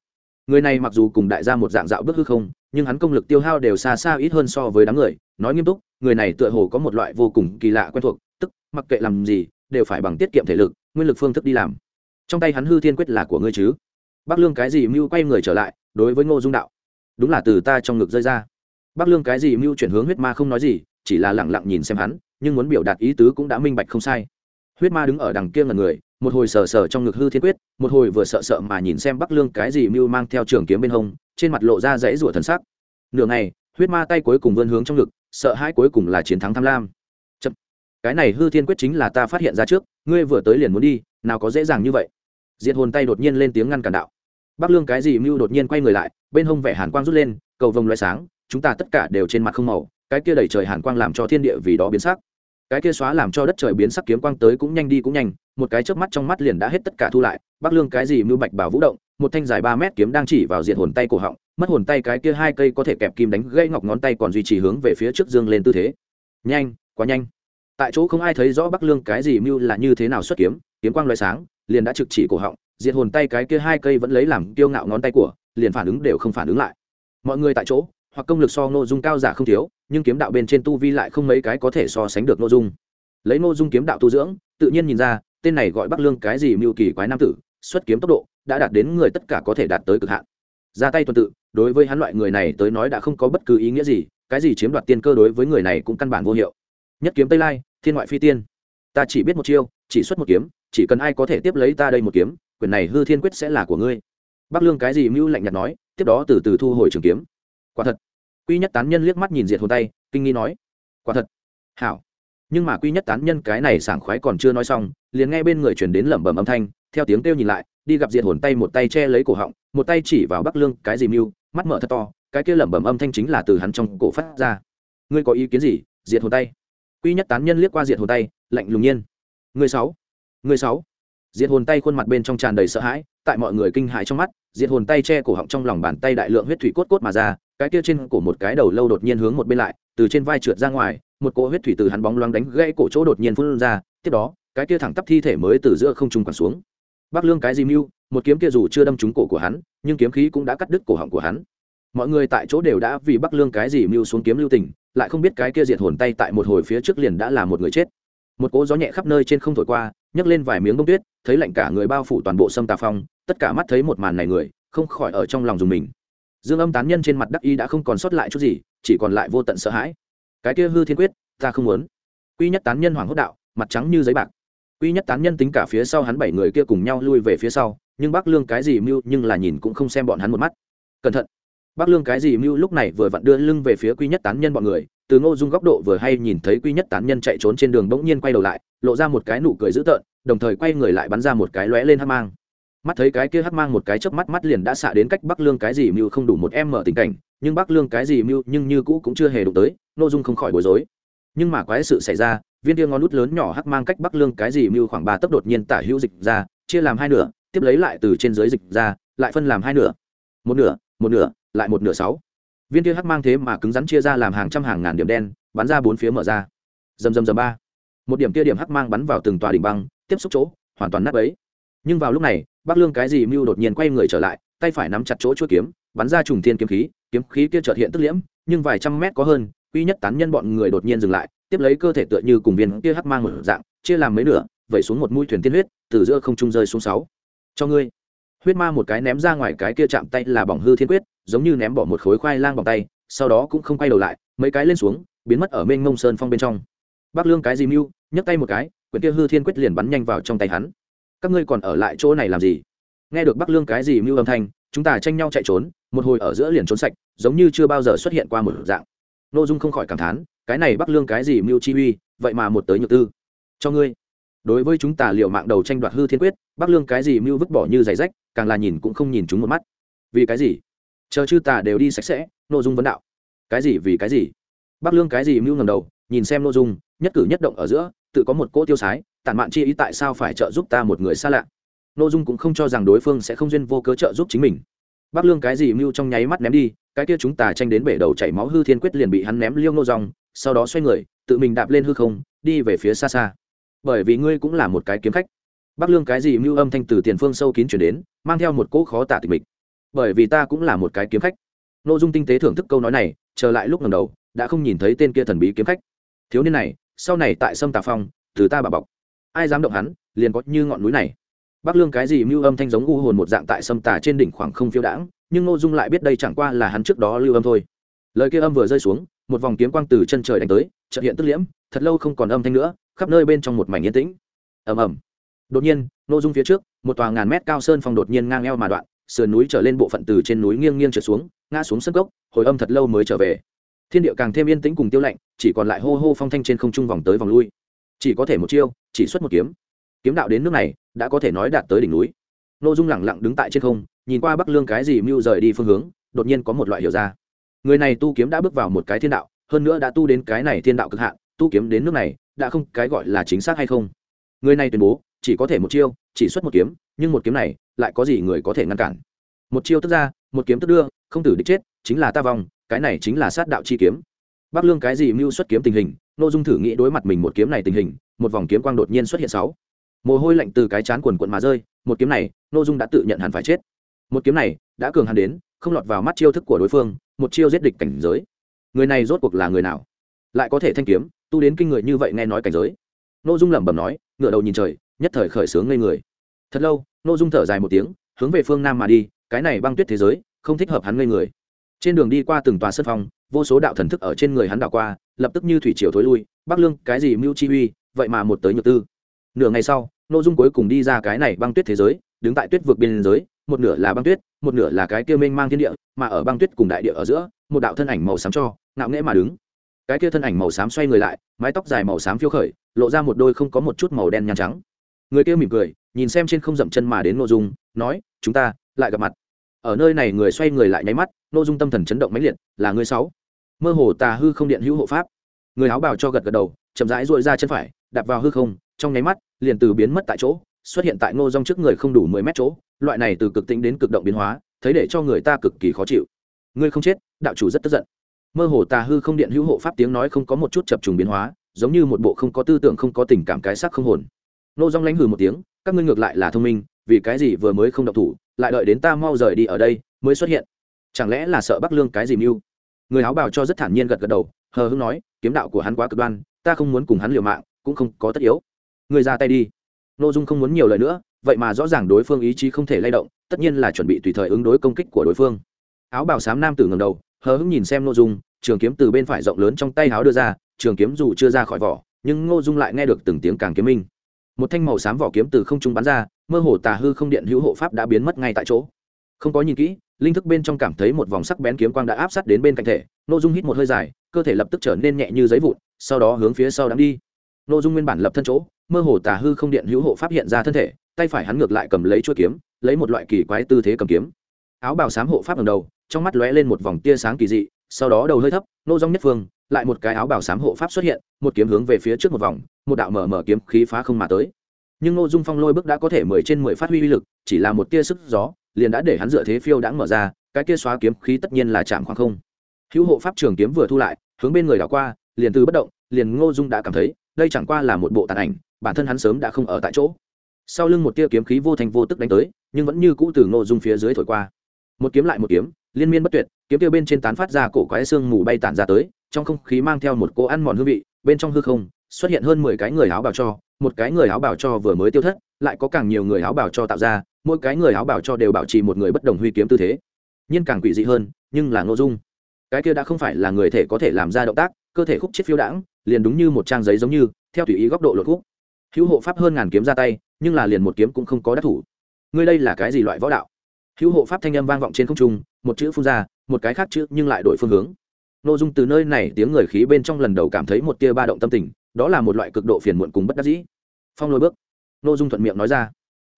Người này mặc dù cùng đại gia một dạng dạo bước hư không, nhưng hắn công lực tiêu hao đều xa xa ít hơn so với đám người, nói nghiêm túc, người này tựa hồ có một loại vô cùng kỳ lạ quen thuộc, tức, mặc kệ làm gì, đều phải bằng tiết kiệm thể lực, nguyên lực phương thức đi làm. Trong tay hắn hư thiên quyết là của ngươi chứ? Bắc lương cái gì mưu quay người trở lại, đối với ngô dung đạo. Đúng là từ ta trong ngực rơi ra bắc lương cái gì mưu chuyển hướng huyết ma không nói gì, chỉ là lẳng lặng nhìn xem hắn, nhưng muốn biểu đạt ý tứ cũng đã minh bạch không sai. Huyết ma đứng ở đằng kia ngần người, một hồi sờ sờ trong ngực hư thiên quyết, một hồi vừa sợ sợ mà nhìn xem bắc lương cái gì mưu mang theo trường kiếm bên hông, trên mặt lộ ra dãy rủa thần sắc. Nửa ngày, huyết ma tay cuối cùng vươn hướng trong ngực, sợ hãi cuối cùng là chiến thắng tham lam. Chậm. cái này hư thiên quyết chính là ta phát hiện ra trước, ngươi vừa tới liền muốn đi, nào có dễ dàng như vậy. Diệt hồn tay đột nhiên lên tiếng ngăn cản đạo. Bắc lương cái gì mưu đột nhiên quay người lại, bên hông vẻ hàn quang rút lên, cầu vồng loại sáng chúng ta tất cả đều trên mặt không màu, cái kia đẩy trời hàn quang làm cho thiên địa vì đó biến sắc. Cái kia xóa làm cho đất trời biến sắc kiếm quang tới cũng nhanh đi cũng nhanh, một cái chớp mắt trong mắt liền đã hết tất cả thu lại, bắc lương cái gì mưu bạch bảo vũ động, một thanh dài ba mét kiếm đang chỉ vào diện hồn tay cổ họng, mất hồn tay cái kia hai cây có thể kẹp kim đánh gây ngọc ngón tay còn duy trì hướng về phía trước dương lên tư thế. Nhanh, quá nhanh. Tại chỗ không ai thấy rõ bắc lương cái gì mưu là như thế nào xuất kiếm kiếm quang loại sáng, liền đã trực chỉ cổ họng, diện hồn tay cái kia hai cây vẫn lấy làm kiêu ngạo ngón tay của, liền phản ứng đều không phản ứng lại. Mọi người tại chỗ hoặc công lực so nội dung cao giả không thiếu, nhưng kiếm đạo bên trên tu vi lại không mấy cái có thể so sánh được nội dung. Lấy nội dung kiếm đạo tu dưỡng, tự nhiên nhìn ra, tên này gọi bắc lương cái gì mưu kỳ quái nam tử, xuất kiếm tốc độ đã đạt đến người tất cả có thể đạt tới cực hạn. Ra tay tuần tự, đối với hắn loại người này tới nói đã không có bất cứ ý nghĩa gì, cái gì chiếm đoạt tiên cơ đối với người này cũng căn bản vô hiệu. Nhất kiếm tây lai, thiên ngoại phi tiên. Ta chỉ biết một chiêu, chỉ xuất một kiếm, chỉ cần ai có thể tiếp lấy ta đây một kiếm, quyền này hư thiên quyết sẽ là của ngươi. Bắc lương cái gì mưu lạnh nhạt nói, tiếp đó từ từ thu hồi trường kiếm quả thật. Quy nhất tán nhân liếc mắt nhìn diệt hồn tay, kinh nghi nói, quả thật? Hảo. Nhưng mà quy nhất tán nhân cái này sảng khoái còn chưa nói xong, liền nghe bên người chuyển đến lẩm bẩm âm thanh, theo tiếng kêu nhìn lại, đi gặp diệt hồn tay một tay che lấy cổ họng, một tay chỉ vào bắc lương, cái gì mưu, mắt mở thật to, cái kia lẩm bẩm âm thanh chính là từ hắn trong cổ phát ra. Ngươi có ý kiến gì, diệt hồn tay? Quy nhất tán nhân liếc qua diệt hồn tay, lạnh lùng nhiên người sáu người sáu. Diệt hồn tay khuôn mặt bên trong tràn đầy sợ hãi, tại mọi người kinh hãi trong mắt, diệt hồn tay che cổ họng trong lòng bàn tay đại lượng huyết thủy cốt cốt mà ra cái kia trên cổ một cái đầu lâu đột nhiên hướng một bên lại, từ trên vai trượt ra ngoài, một cỗ huyết thủy từ hắn bóng loáng đánh gãy cổ chỗ đột nhiên phun ra, tiếp đó, cái kia thẳng tắp thi thể mới từ giữa không trung quẳng xuống. Bắc lương cái gì mưu, một kiếm kia dù chưa đâm trúng cổ của hắn, nhưng kiếm khí cũng đã cắt đứt cổ họng của hắn. Mọi người tại chỗ đều đã vì bắc lương cái gì mưu xuống kiếm lưu tình, lại không biết cái kia diệt hồn tay tại một hồi phía trước liền đã là một người chết. Một cỗ gió nhẹ khắp nơi trên không thổi qua, nhấc lên vài miếng bông tuyết, thấy lạnh cả người bao phủ toàn bộ sâm tà phong, tất cả mắt thấy một màn này người, không khỏi ở trong lòng dùng mình dương âm tán nhân trên mặt đắc y đã không còn sót lại chút gì, chỉ còn lại vô tận sợ hãi. Cái kia hư thiên quyết, ta không muốn. Quy nhất tán nhân hoàng hốt đạo, mặt trắng như giấy bạc. Quy nhất tán nhân tính cả phía sau hắn bảy người kia cùng nhau lui về phía sau, nhưng bắc lương cái gì mưu, nhưng là nhìn cũng không xem bọn hắn một mắt. Cẩn thận. Bắc lương cái gì mưu lúc này vừa vặn đưa lưng về phía quy nhất tán nhân bọn người, từ ngô dung góc độ vừa hay nhìn thấy quy nhất tán nhân chạy trốn trên đường bỗng nhiên quay đầu lại, lộ ra một cái nụ cười dữ tợn, đồng thời quay người lại bắn ra một cái lóe lên hắc mang mắt thấy cái kia hắc mang một cái chớp mắt mắt liền đã xạ đến cách bắc lương cái gì mưu không đủ một em mở tình cảnh, nhưng bắc lương cái gì mưu nhưng như cũ cũng chưa hề đụng tới nội dung không khỏi bối rối. Nhưng mà quái sự xảy ra, viên tia ngón nút lớn nhỏ hắc mang cách bắc lương cái gì mưu khoảng ba tấc đột nhiên tả hữu dịch ra, chia làm hai nửa, tiếp lấy lại từ trên dưới dịch ra, lại phân làm hai nửa. Một nửa một nửa, lại một nửa sáu. Viên tia hắc mang thế mà cứng rắn chia ra làm hàng trăm hàng ngàn điểm đen, bắn ra bốn phía mở ra. Dầm dầm dầm ba. Một điểm kia điểm hắc mang bắn vào từng tòa đỉnh băng, tiếp xúc chỗ, hoàn toàn nát ấy nhưng vào lúc này bắc lương cái gì mưu đột nhiên quay người trở lại, tay phải nắm chặt chỗ chuỗi kiếm, bắn ra trùng thiên kiếm khí kiếm khí kia chợt hiện tức liễm, nhưng vài trăm mét có hơn quy nhất tán nhân bọn người đột nhiên dừng lại, tiếp lấy cơ thể tựa như cùng viên kia hắc mang một dạng, chia làm mấy nửa, vẩy xuống một mũi thuyền tiên huyết, từ giữa không trung rơi xuống sáu. Cho ngươi. Huyết ma một cái ném ra ngoài cái kia chạm tay là bỏng hư thiên quyết, giống như ném bỏ một khối khoai lang bằng tay, sau đó cũng không quay đầu lại, mấy cái lên xuống, biến mất ở bên ngông sơn phong bên trong. Bác lương cái gì mưu, nhấc tay một cái, quyển kia hư thiên quyết liền bắn nhanh vào trong tay hắn các ngươi còn ở lại chỗ này làm gì? Nghe được bắc lương cái gì mưu âm thanh, chúng ta tranh nhau chạy trốn, một hồi ở giữa liền trốn sạch, giống như chưa bao giờ xuất hiện qua một dạng. N ô dung không khỏi cảm thán, cái này bắc lương cái gì mưu chi uy, vậy mà một tới nhược tư. Cho ngươi. Đối với chúng ta liệu mạng đầu tranh đoạt hư thiên quyết, bắc lương cái gì mưu vứt bỏ như giày rách, càng là nhìn cũng không nhìn chúng một mắt. Vì cái gì? Chờ chư tà đều đi sạch sẽ nội dung vấn đạo. Cái gì vì cái gì? Bắc lương cái gì mưu ngầm đầu, nhìn xem nội dung, nhất cử nhất động ở giữa, tự có một cỗ tiêu sái tản mạn chi ý tại sao phải trợ giúp ta một người xa lạ? Nội dung cũng không cho rằng đối phương sẽ không duyên vô cớ trợ giúp chính mình. Bắc lương cái gì mưu trong nháy mắt ném đi, cái kia chúng ta tranh đến bể đầu chảy máu hư thiên quyết liền bị hắn ném liêu nô dòng sau đó xoay người, tự mình đạp lên hư không, đi về phía xa xa. Bởi vì ngươi cũng là một cái kiếm khách. Bắc lương cái gì mưu âm thanh từ tiền phương sâu kín chuyển đến, mang theo một cỗ khó tả tịch mịch. Bởi vì ta cũng là một cái kiếm khách. N ô dung tinh tế thưởng thức câu nói này trở lại lúc lần đầu, đã không nhìn thấy tên kia thần bí kiếm khách. Thiếu niên này, sau này tại sâm tà phong, từ ta bà bọc ai dám động hắn, liền có như ngọn núi này. Bắc lương cái gì mưu âm thanh giống u hồn một dạng tại sâm tà trên đỉnh khoảng không phiêu đãng, nhưng n ô dung lại biết đây chẳng qua là hắn trước đó lưu âm thôi. Lời kia âm vừa rơi xuống, một vòng kiếm quang từ chân trời đánh tới trợ hiện tức liễm, thật lâu không còn âm thanh nữa, khắp nơi bên trong một mảnh yên tĩnh. Ầm ầm. Đột nhiên, Ngô dung phía trước, một tòa ngàn mét cao sơn phong đột nhiên ngang eo mà đoạn, sườn núi trở lên bộ phận từ trên núi nghiêng nghiêng trượt xuống, ngã xuống sân gốc hồi âm thật lâu mới trở về. Thiên địa càng thêm yên tĩnh cùng tiêu lạnh, chỉ còn lại hô hô phong thanh trên không trung vòng tới vòng lui chỉ có thể một chiêu, chỉ xuất một kiếm. Kiếm đạo đến nước này, đã có thể nói đạt tới đỉnh núi. N ô dung lẳng lặng đứng tại trên không, nhìn qua bắc lương cái gì mưu rời đi phương hướng, đột nhiên có một loại hiểu ra. Người này tu kiếm đã bước vào một cái thiên đạo, hơn nữa đã tu đến cái này thiên đạo cực hạn, tu kiếm đến nước này, đã không cái gọi là chính xác hay không? Người này tuyên bố, chỉ có thể một chiêu, chỉ xuất một kiếm, nhưng một kiếm này, lại có gì người có thể ngăn cản? Một chiêu tức ra, một kiếm tức đưa, không tử đích chết, chính là ta vong, cái này chính là sát đạo chi kiếm. Bắc lương cái gì mưu xuất kiếm tình hình nội dung thử nghĩ đối mặt mình một kiếm này tình hình, một vòng kiếm quang đột nhiên xuất hiện sáu. Mồ hôi lạnh từ cái chán quần quận mà rơi, một kiếm này nội dung đã tự nhận hẳn phải chết. Một kiếm này, đã cường hẳn đến, không lọt vào mắt chiêu thức của đối phương, một chiêu giết địch cảnh giới. Người này rốt cuộc là người nào? Lại có thể thanh kiếm, tu đến kinh người như vậy nghe nói cảnh giới. Nô dung lẩm bẩm nói ngựa đầu nhìn trời, nhất thời khởi sướng ngây người. Thật lâu Nô dung thở dài một tiếng, hướng về phương nam mà đi, cái này băng tuyết thế giới, không thích hợp hắn ngây người. Trên đường đi qua từng tòa sân phong, vô số đạo thần thức ở trên người hắn đảo qua lập tức như thủy triều thối lui, bắc lương, cái gì mưu chi uy, vậy mà một tới nhược tư. Nửa ngày sau n ô dung cuối cùng đi ra cái này băng tuyết thế giới, đứng tại tuyết vượt biên giới, một nửa là băng tuyết, một nửa là cái kia mênh mang thiên địa, mà ở băng tuyết cùng đại địa ở giữa, một đạo thân ảnh màu xám cho, ngạo nghễ mà đứng. Cái kia thân ảnh màu xám xoay người lại, mái tóc dài màu xám phiêu khởi, lộ ra một đôi không có một chút màu đen nhăn trắng. Người kia mỉm cười, nhìn xem trên không dậm chân mà đến nội dung, nói, chúng ta lại gặp mặt. Ở nơi này người xoay người lại nháy mắt nội dung tâm thần chấn động mãnh liệt, là người sáu mơ hồ tà hư không điện hữu hộ pháp. Người áo bào cho gật gật đầu, chậm rãi dội ra chân phải, đạp vào hư không, trong nháy mắt, liền từ biến mất tại chỗ, xuất hiện tại ngô rong trước người không đủ mười mét chỗ, loại này từ cực tính đến cực động biến hóa, thấy để cho người ta cực kỳ khó chịu. Ngươi không chết, đạo chủ rất tức giận. Mơ hồ tà hư không điện hữu hộ pháp tiếng nói không có một chút chập trùng biến hóa, giống như một bộ không có tư tưởng không có tình cảm cái sắc không hồn. Nô dong lánh hừ một tiếng, các ngươi ngược lại là thông minh, vì cái gì vừa mới không độc thủ, lại đợi đến ta mau rời đi ở đây mới xuất hiện. Chẳng lẽ là sợ bắc lương cái gì mưu? Người áo bào cho rất thản nhiên gật gật đầu, hờ hưng nói, kiếm đạo của hắn quá cực đoan, ta không muốn cùng hắn liều mạng, cũng không có tất yếu. Người ra tay đi. Nội dung không muốn nhiều lời nữa, vậy mà rõ ràng đối phương ý chí không thể lay động, tất nhiên là chuẩn bị tùy thời ứng đối công kích của đối phương. Áo bào xám nam tử ngầm đầu, hờ hững nhìn xem nội dung, trường kiếm từ bên phải rộng lớn trong tay áo đưa ra, trường kiếm dù chưa ra khỏi vỏ, nhưng ngô dung lại nghe được từng tiếng càng kiếm minh. Một thanh màu xám vỏ kiếm từ không trung bắn ra, mơ hồ tà hư không điện hữu hộ pháp đã biến mất ngay tại chỗ. Không có nhìn kỹ linh thức bên trong cảm thấy một vòng sắc bén kiếm quang đã áp sát đến bên cạnh thể nội dung hít một hơi dài, cơ thể lập tức trở nên nhẹ như giấy vụn, sau đó hướng phía sau đắm đi. Nội dung nguyên bản lập thân chỗ, mơ hồ tà hư không điện hữu hộ pháp hiện ra thân thể, tay phải hắn ngược lại cầm lấy chuôi kiếm, lấy một loại kỳ quái tư thế cầm kiếm. Áo bào xám hộ pháp ngầm đầu, trong mắt lóe lên một vòng tia sáng kỳ dị, sau đó đầu hơi thấp nô dong nhất phương, lại một cái áo bào xám hộ pháp xuất hiện, một kiếm hướng về phía trước một vòng, một đạo mở mở kiếm khí phá không mà tới. Nhưng nô dung phong lôi bước đã có thể mười trên mười phát huy uy lực, chỉ là một tia sức gió liền đã để hắn dựa thế phiêu đã mở ra, cái kia xóa kiếm khí tất nhiên là chạm khoảng không. Hữu hộ pháp trường kiếm vừa thu lại, hướng bên người đảo qua, liền từ bất động, liền ngô dung đã cảm thấy, đây chẳng qua là một bộ tàn ảnh, bản thân hắn sớm đã không ở tại chỗ. Sau lưng một tia kiếm khí vô thành vô tức đánh tới, nhưng vẫn như cũ từ ngô dung phía dưới thổi qua. Một kiếm lại một kiếm, liên miên bất tuyệt, kiếm tiêu bên trên tán phát ra cổ quái xương mù bay tản ra tới, trong không khí mang theo một cỗ ăn mòn hương vị, bên trong hư không, xuất hiện hơn mười cái người áo bào cho, một cái người áo bào cho vừa mới tiêu thất, lại có càng nhiều người áo bào cho tạo ra mỗi cái người áo bảo cho đều bảo trì một người bất đồng huy kiếm tư thế. Nhiên càng quỷ dị hơn, nhưng là ngô dung. Cái kia đã không phải là người thể có thể làm ra động tác, cơ thể khúc chết phiêu đãng, liền đúng như một trang giấy giống như, theo tùy ý góc độ lột khúc. Hữu hộ pháp hơn ngàn kiếm ra tay, nhưng là liền một kiếm cũng không có đắc thủ. Ngươi đây là cái gì loại võ đạo? Hữu hộ pháp thanh âm vang vọng trên không trung, một chữ phun ra, một cái khác chữ nhưng lại đổi phương hướng. N ô dung từ nơi này tiếng người khí bên trong lần đầu cảm thấy một tia ba động tâm tình, đó là một loại cực độ phiền muộn cùng bất đắc dĩ. Phong lôi bước. N ô dung thuận miệng nói ra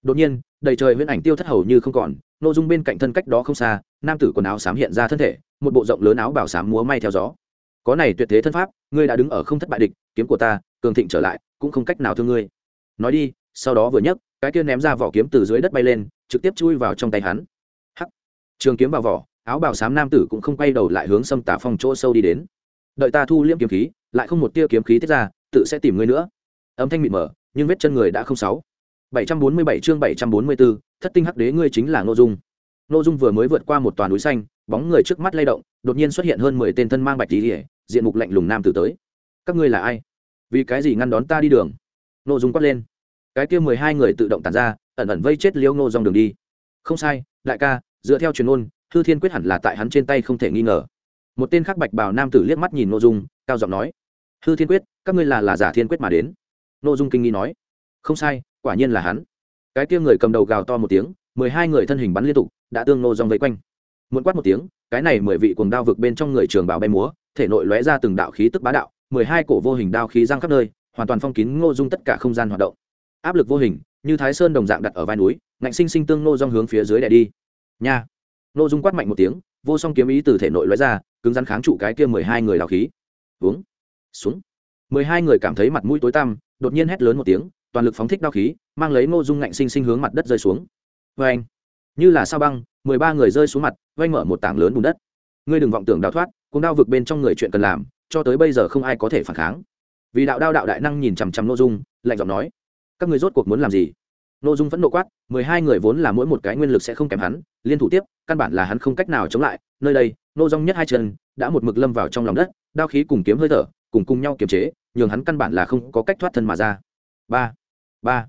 đột nhiên, đầy trời huyễn ảnh tiêu thất hầu như không còn nội dung bên cạnh thân cách đó không xa, nam tử quần áo xám hiện ra thân thể, một bộ rộng lớn áo bảo xám múa may theo gió. Có này tuyệt thế thân pháp, ngươi đã đứng ở không thất bại địch, kiếm của ta, cường thịnh trở lại, cũng không cách nào thương ngươi. Nói đi, sau đó vừa nhấc, cái kia ném ra vỏ kiếm từ dưới đất bay lên, trực tiếp chui vào trong tay hắn. Hắc! Trường kiếm vào vỏ, áo bào xám nam tử cũng không quay đầu lại hướng xâm tả phong chỗ sâu đi đến. Đợi ta thu liễm kiếm khí, lại không một tia kiếm khí tiết ra, tự sẽ tìm ngươi nữa. Âm thanh mịt mờ, nhưng vết chân người đã không sáu bảy trăm bốn mươi bảy chương bảy trăm bốn mươi bốn thất tinh hắc đế ngươi chính là Ngô dung. Ngô dung vừa mới vượt qua một toàn núi xanh bóng người trước mắt lay động đột nhiên xuất hiện hơn mười tên thân mang bạch y, diện mục lạnh lùng nam tử tới. Các ngươi là ai? Vì cái gì ngăn đón ta đi đường? Ngô dung quát lên. Cái kia mười hai người tự động tản ra ẩn ẩn vây chết liêu ngô dòng đường đi. Không sai đại ca dựa theo truyền ngôn, hư thiên quyết hẳn là tại hắn trên tay không thể nghi ngờ. Một tên khác bạch bào nam tử liếc mắt nhìn Ngô dung cao giọng nói. Hư thiên quyết các ngươi là là giả thiên quyết mà đến. Ngô dung kinh nghi nói không sai, quả nhiên là hắn. Cái kia người cầm đầu gào to một tiếng, mười hai người thân hình bắn liên tục, đã tương nô dòng vây quanh. Muốn quát một tiếng, cái này mười vị cuồng đao vực bên trong người trường bảo bay múa, thể nội lóe ra từng đạo khí tức bá đạo, mười hai cổ vô hình đao khí giang khắp nơi, hoàn toàn phong kín ngô dung tất cả không gian hoạt động. Áp lực vô hình, như thái sơn đồng dạng đặt ở vai núi, ngạnh sinh sinh tương nô dong hướng phía dưới đè đi. Nha. Nô dung quát mạnh một tiếng, vô song kiếm ý từ thể nội lóe ra, cứng rắn kháng trụ cái kia mười hai người đào khí. Uống xuống. Mười hai người cảm thấy mặt mũi tối tăm, đột nhiên hét lớn một tiếng toàn lực phóng thích đao khí, mang lấy nô dung ngạnh sinh sinh hướng mặt đất rơi xuống. Vê anh, như là sao băng, mười ba người rơi xuống mặt, vây mở một tảng lớn bùn đất. Ngươi đừng vọng tưởng đào thoát cũng đao vực bên trong người chuyện cần làm, cho tới bây giờ không ai có thể phản kháng. Vì đạo đao đạo đại năng nhìn chằm chằm nô dung, lạnh giọng nói, các người rốt cuộc muốn làm gì? Nội dung vẫn nộ quát, mười hai người vốn là mỗi một cái nguyên lực sẽ không kèm hắn, liên thủ tiếp, căn bản là hắn không cách nào chống lại. Nơi đây nô Dung nhất hai chân, đã một mực lâm vào trong lòng đất, đao khí cùng kiếm hơi thở, cùng cùng nhau kiềm chế, nhường hắn căn bản là không có cách thoát thân mà ra ba ba.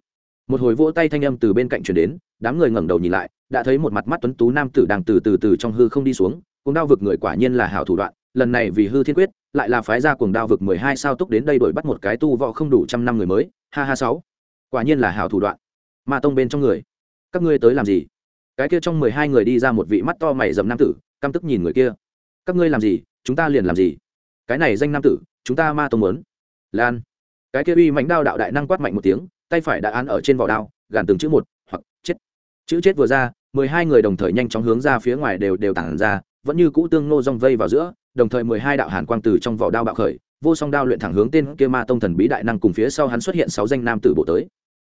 Một hồi vỗ tay thanh âm từ bên cạnh chuyển đến, đám người ngẩng đầu nhìn lại, đã thấy một mặt mắt tuấn tú nam tử đang từ từ từ trong hư không đi xuống, cuồng đao vực người quả nhiên là hảo thủ đoạn, lần này vì hư thiên quyết, lại là phái ra cuồng đao vực mười hai sao túc đến đây đuổi bắt một cái tu võ không đủ trăm năm người mới, ha ha sáu. Quả nhiên là hảo thủ đoạn. Ma tông bên trong người. Các ngươi tới làm gì? Cái kia trong mười hai người đi ra một vị mắt to mày dầm nam tử, căm tức nhìn người kia. Các ngươi làm gì? Chúng ta liền làm gì? Cái này danh nam tử, chúng ta ma tông muốn. Lan cái kia uy mánh đao đạo đại năng quát mạnh một tiếng, tay phải đã án ở trên vỏ đao, gàn từng chữ một, hoặc chết. Chữ chết vừa ra, mười hai người đồng thời nhanh chóng hướng ra phía ngoài đều đều tản ra, vẫn như cũ tương nô rong vây vào giữa, đồng thời mười hai đạo hàn quang từ trong vỏ đao bạo khởi, vô song đao luyện thẳng hướng tên kia ma tông thần bí đại năng cùng phía sau hắn xuất hiện sáu danh nam tử bộ tới.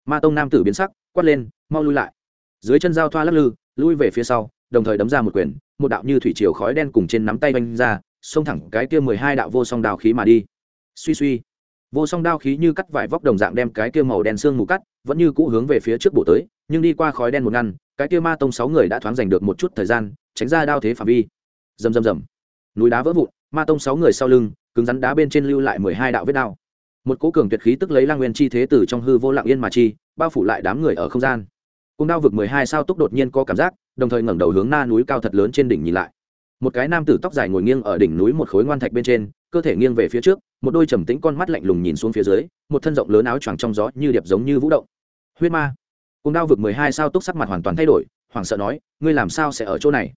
Ma tông nam tử biến sắc, quát lên, mau lui lại. Dưới chân dao thoa lắc lư, lui về phía sau, đồng thời đấm ra một quyền, một đạo như thủy chiều khói đen cùng trên nắm tay vanh ra, xông thẳng cái kia mười hai đạo vô song đao khí mà đi. Suy suy vô song đao khí như cắt vải vóc đồng dạng đem cái kia màu đen xương mù cắt, vẫn như cũ hướng về phía trước bổ tới, nhưng đi qua khói đen một ngăn, cái kia ma tông sáu người đã thoáng giành được một chút thời gian, tránh ra đao thế phạm vi. Rầm rầm rầm. Núi đá vỡ vụn, ma tông sáu người sau lưng, cứng rắn đá bên trên lưu lại mười hai đạo vết đao. Một cố cường tuyệt khí tức lấy lang nguyên chi thế từ trong hư vô lặng yên mà chi, bao phủ lại đám người ở không gian. Cung đao vực mười hai sao túc đột nhiên có cảm giác, đồng thời ngẩng đầu hướng na núi cao thật lớn trên đỉnh nhìn lại. Một cái nam tử tóc dài ngồi nghiêng ở đỉnh núi một khối ngoan thạch bên trên, cơ thể nghiêng về phía trước một đôi trầm tĩnh con mắt lạnh lùng nhìn xuống phía dưới, một thân rộng lớn áo choàng trong gió như điệp giống như vũ động. Huyết ma. Cung đao vực mười hai sao túc sắc mặt hoàn toàn thay đổi, hoảng sợ nói, ngươi làm sao sẽ ở chỗ này?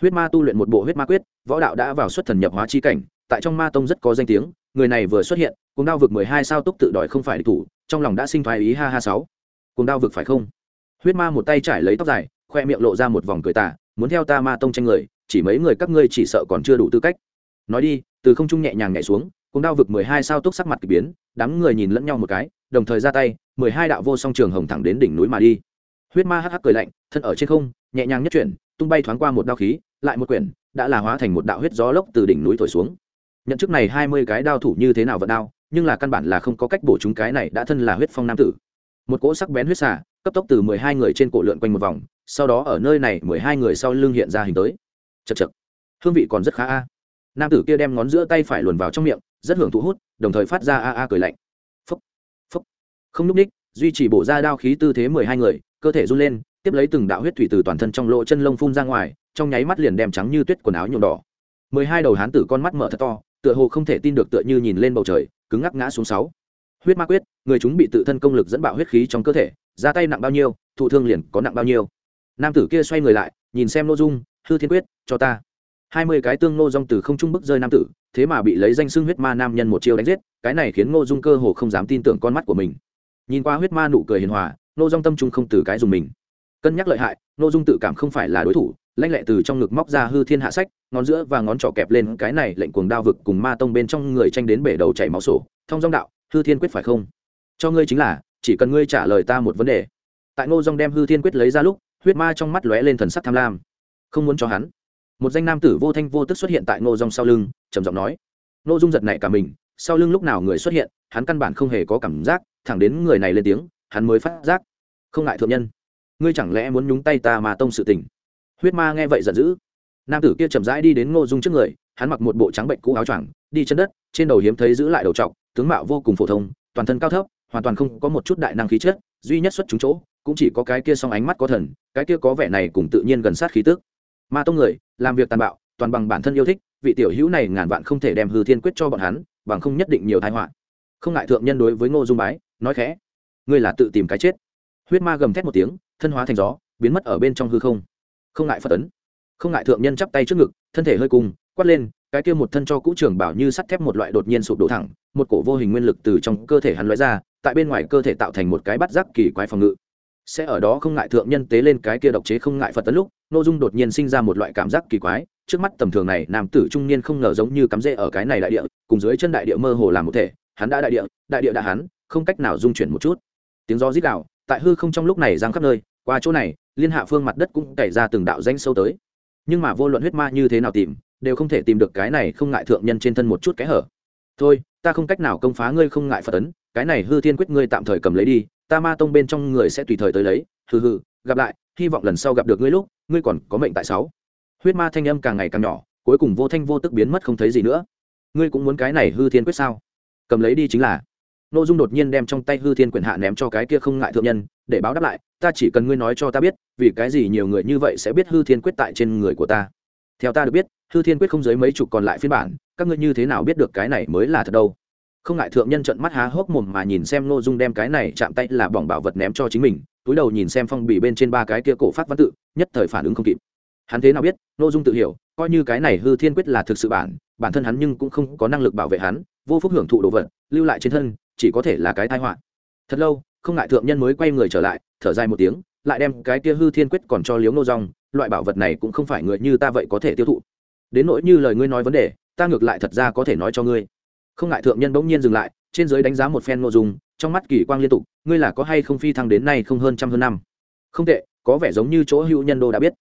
Huyết ma tu luyện một bộ huyết ma quyết, võ đạo đã vào xuất thần nhập hóa chi cảnh, tại trong ma tông rất có danh tiếng, người này vừa xuất hiện, cùng đao vực mười hai sao túc tự đòi không phải địch thủ, trong lòng đã sinh thoái ý ha ha sáu. Cùng đao vực phải không? Huyết ma một tay trải lấy tóc dài, khoe miệng lộ ra một vòng cười tả muốn theo ta ma tông tranh người, chỉ mấy người các ngươi chỉ sợ còn chưa đủ tư cách. Nói đi, từ không trung nhẹ nhàng nhảy xuống cùng đao vực mười hai sao túc sắc mặt k ỳ biến, đám người nhìn lẫn nhau một cái, đồng thời ra tay, mười hai đạo vô song trường hồng thẳng đến đỉnh núi mà đi. Huyết ma hắc hắc cười lạnh, thân ở trên không, nhẹ nhàng nhất chuyển, tung bay thoáng qua một đao khí, lại một quyển, đã là hóa thành một đạo huyết gió lốc từ đỉnh núi thổi xuống. Nhận trước này hai mươi cái đao thủ như thế nào vận đao, nhưng là căn bản là không có cách bổ chúng cái này đã thân là huyết phong nam tử. Một cỗ sắc bén huyết xả, cấp tốc từ mười hai người trên cổ lượn quanh một vòng, sau đó ở nơi này mười hai người sau lưng hiện ra hình tới. Chật chật hương vị còn rất khá a. Nam tử kia đem ngón giữa tay phải luồn vào trong miệng rất hưởng thụ hút, đồng thời phát ra a a cười lạnh. Phúc phúc. Không núp ních, duy trì bổ ra đao khí tư thế mười hai người, cơ thể run lên, tiếp lấy từng đạo huyết thủy từ toàn thân trong lỗ chân lông phun ra ngoài, trong nháy mắt liền đem trắng như tuyết quần áo nhuộm đỏ. Mười hai đầu hán tử con mắt mở thật to, tựa hồ không thể tin được tựa như nhìn lên bầu trời, cứng ngắc ngã xuống sáu. Huyết ma quyết, người chúng bị tự thân công lực dẫn bạo huyết khí trong cơ thể, ra tay nặng bao nhiêu, thụ thương liền có nặng bao nhiêu. Nam tử kia xoay người lại, nhìn xem nội dung, hư thiên quyết, cho ta. Hai mươi cái tương nô dung từ không trung bức rơi nam tử thế mà bị lấy danh xưng huyết ma nam nhân một chiêu đánh giết, cái này khiến ngô dung cơ hồ không dám tin tưởng con mắt của mình. Nhìn qua huyết ma nụ cười hiền hòa, Ngô dung tâm trung không từ cái dùng mình. Cân nhắc lợi hại, Ngô dung tự cảm không phải là đối thủ, lanh lẹ từ trong ngực móc ra hư thiên hạ sách, ngón giữa và ngón trỏ kẹp lên cái này lệnh cuồng đao vực cùng ma tông bên trong người tranh đến bể đầu chảy máu sổ, thông dong đạo, hư thiên quyết phải không? Cho ngươi chính là, chỉ cần ngươi trả lời ta một vấn đề. Tại ngô Dung đem hư thiên quyết lấy ra lúc, huyết ma trong mắt lóe lên thần sắc tham lam. Không muốn cho hắn. Một danh nam tử vô thanh vô tức xuất hiện tại ngô Dung sau lưng trầm giọng nói. Ngô dung giật nảy cả mình, sau lưng lúc nào người xuất hiện, hắn căn bản không hề có cảm giác, thẳng đến người này lên tiếng, hắn mới phát giác. Không ngại thượng nhân, ngươi chẳng lẽ muốn nhúng tay ta mà tông sự tình? Huyết ma nghe vậy giận dữ. Nam tử kia chậm rãi đi đến ngô dung trước người, hắn mặc một bộ trắng bệnh cũ áo choàng, đi chân đất, trên đầu hiếm thấy giữ lại đầu trọc, tướng mạo vô cùng phổ thông, toàn thân cao thấp, hoàn toàn không có một chút đại năng khí chất, duy nhất xuất chúng chỗ, cũng chỉ có cái kia song ánh mắt có thần, cái kia có vẻ này cùng tự nhiên gần sát khí tức. Ma tông người, làm việc tàn bạo, toàn bằng bản thân yêu thích vị tiểu hữu này ngàn vạn không thể đem hư thiên quyết cho bọn hắn, bằng không nhất định nhiều thái họa. Không ngại thượng nhân đối với ngô dung bái, nói khẽ, ngươi là tự tìm cái chết. Huyết ma gầm thét một tiếng, thân hóa thành gió, biến mất ở bên trong hư không. Không ngại phật tấn không ngại thượng nhân chắp tay trước ngực, thân thể hơi cùng, quát lên, cái kia một thân cho cũ trường bảo như sắt thép một loại đột nhiên sụp đổ thẳng, một cổ vô hình nguyên lực từ trong cơ thể hắn lóe ra, tại bên ngoài cơ thể tạo thành một cái bắt giác kỳ quái phòng ngự sẽ ở đó không ngại thượng nhân tế lên cái kia độc chế không ngại phật tấn lúc n ô dung đột nhiên sinh ra một loại cảm giác kỳ quái, trước mắt tầm thường này, nam tử trung niên không ngờ giống như cắm rễ ở cái này đại địa, cùng dưới chân đại địa mơ hồ làm một thể, hắn đã đại địa đại địa đã hắn, không cách nào dung chuyển một chút. Tiếng gió rít đạo tại hư không trong lúc này giang khắp nơi, qua chỗ này, liên hạ phương mặt đất cũng cày ra từng đạo danh sâu tới. Nhưng mà vô luận huyết ma như thế nào tìm, đều không thể tìm được cái này không ngại thượng nhân trên thân một chút kẽ hở. Thôi, ta không cách nào công phá ngươi không ngại phật ấn cái này hư thiên quyết ngươi tạm thời cầm lấy đi ta ma tông bên trong người sẽ tùy thời tới lấy, hừ hừ, gặp lại, hy vọng lần sau gặp được ngươi lúc, ngươi còn có mệnh tại sáu. Huyết ma thanh âm càng ngày càng nhỏ, cuối cùng vô thanh vô tức biến mất không thấy gì nữa. Ngươi cũng muốn cái này hư thiên quyết sao? Cầm lấy đi chính là. N ô dung đột nhiên đem trong tay hư thiên quyền hạ ném cho cái kia không ngại thượng nhân, để báo đáp lại, ta chỉ cần ngươi nói cho ta biết, vì cái gì nhiều người như vậy sẽ biết hư thiên quyết tại trên người của ta. Theo ta được biết, hư thiên quyết không dưới mấy chục còn lại phiên bản, các ngươi như thế nào biết được cái này mới là thật đâu? Không ngại thượng nhân trận mắt há hốc mồm mà nhìn xem nội dung đem cái này chạm tay là bỏng bảo vật ném cho chính mình, túi đầu nhìn xem phong bì bên trên ba cái kia cổ phát văn tự, nhất thời phản ứng không kịp. Hắn thế nào biết nội dung tự hiểu, coi như cái này hư thiên quyết là thực sự bản bản thân hắn nhưng cũng không có năng lực bảo vệ hắn, vô phúc hưởng thụ đồ vật, lưu lại trên thân, chỉ có thể là cái tai họa. Thật lâu, không ngại thượng nhân mới quay người trở lại, thở dài một tiếng, lại đem cái kia hư thiên quyết còn cho liếu nô rong loại bảo vật này cũng không phải người như ta vậy có thể tiêu thụ. Đến nỗi như lời ngươi nói vấn đề, ta ngược lại thật ra có thể nói cho ngươi không ngại thượng nhân bỗng nhiên dừng lại, trên giới đánh giá một phen nội dung, trong mắt kỳ quang liên tục, ngươi là có hay không phi thăng đến nay không hơn trăm hơn năm? Không tệ, có vẻ giống như chỗ hữu nhân đô đã biết.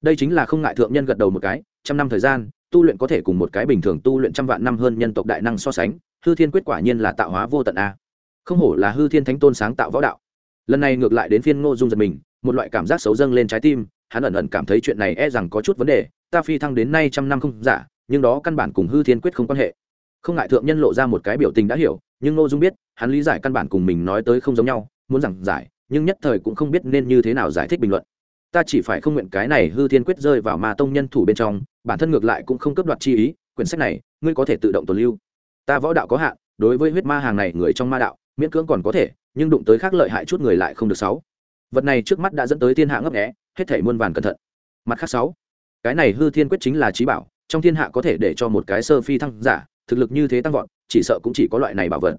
Đây chính là không ngại thượng nhân gật đầu một cái, trăm năm thời gian, tu luyện có thể cùng một cái bình thường tu luyện trăm vạn năm hơn nhân tộc đại năng so sánh, hư thiên quyết quả nhiên là tạo hóa vô tận a. Không hổ là hư thiên thánh tôn sáng tạo võ đạo. Lần này ngược lại đến phiên ngô dung giật mình, một loại cảm giác xấu dâng lên trái tim, hắn ẩn ẩn cảm thấy chuyện này e rằng có chút vấn đề, ta phi thăng đến nay trăm năm không giả, nhưng đó căn bản cùng hư thiên quyết không quan hệ không ngại thượng nhân lộ ra một cái biểu tình đã hiểu, nhưng ngô dung biết, hắn lý giải căn bản cùng mình nói tới không giống nhau, muốn giảng giải, nhưng nhất thời cũng không biết nên như thế nào giải thích bình luận. Ta chỉ phải không nguyện cái này hư thiên quyết rơi vào ma tông nhân thủ bên trong, bản thân ngược lại cũng không cấp đoạt chi ý, quyển sách này, ngươi có thể tự động tồn lưu. Ta võ đạo có hạn, đối với huyết ma hàng này, người trong ma đạo, miễn cưỡng còn có thể, nhưng đụng tới khác lợi hại chút người lại không được sáu. Vật này trước mắt đã dẫn tới thiên hạ ngấp nghé, hết thể muôn vàn cẩn thận. Mặt khác sáu. Cái này hư thiên quyết chính là trí bảo, trong thiên hạ có thể để cho một cái sơ phi thăng giả thực lực như thế tăng vọt, chỉ sợ cũng chỉ có loại này bảo vật.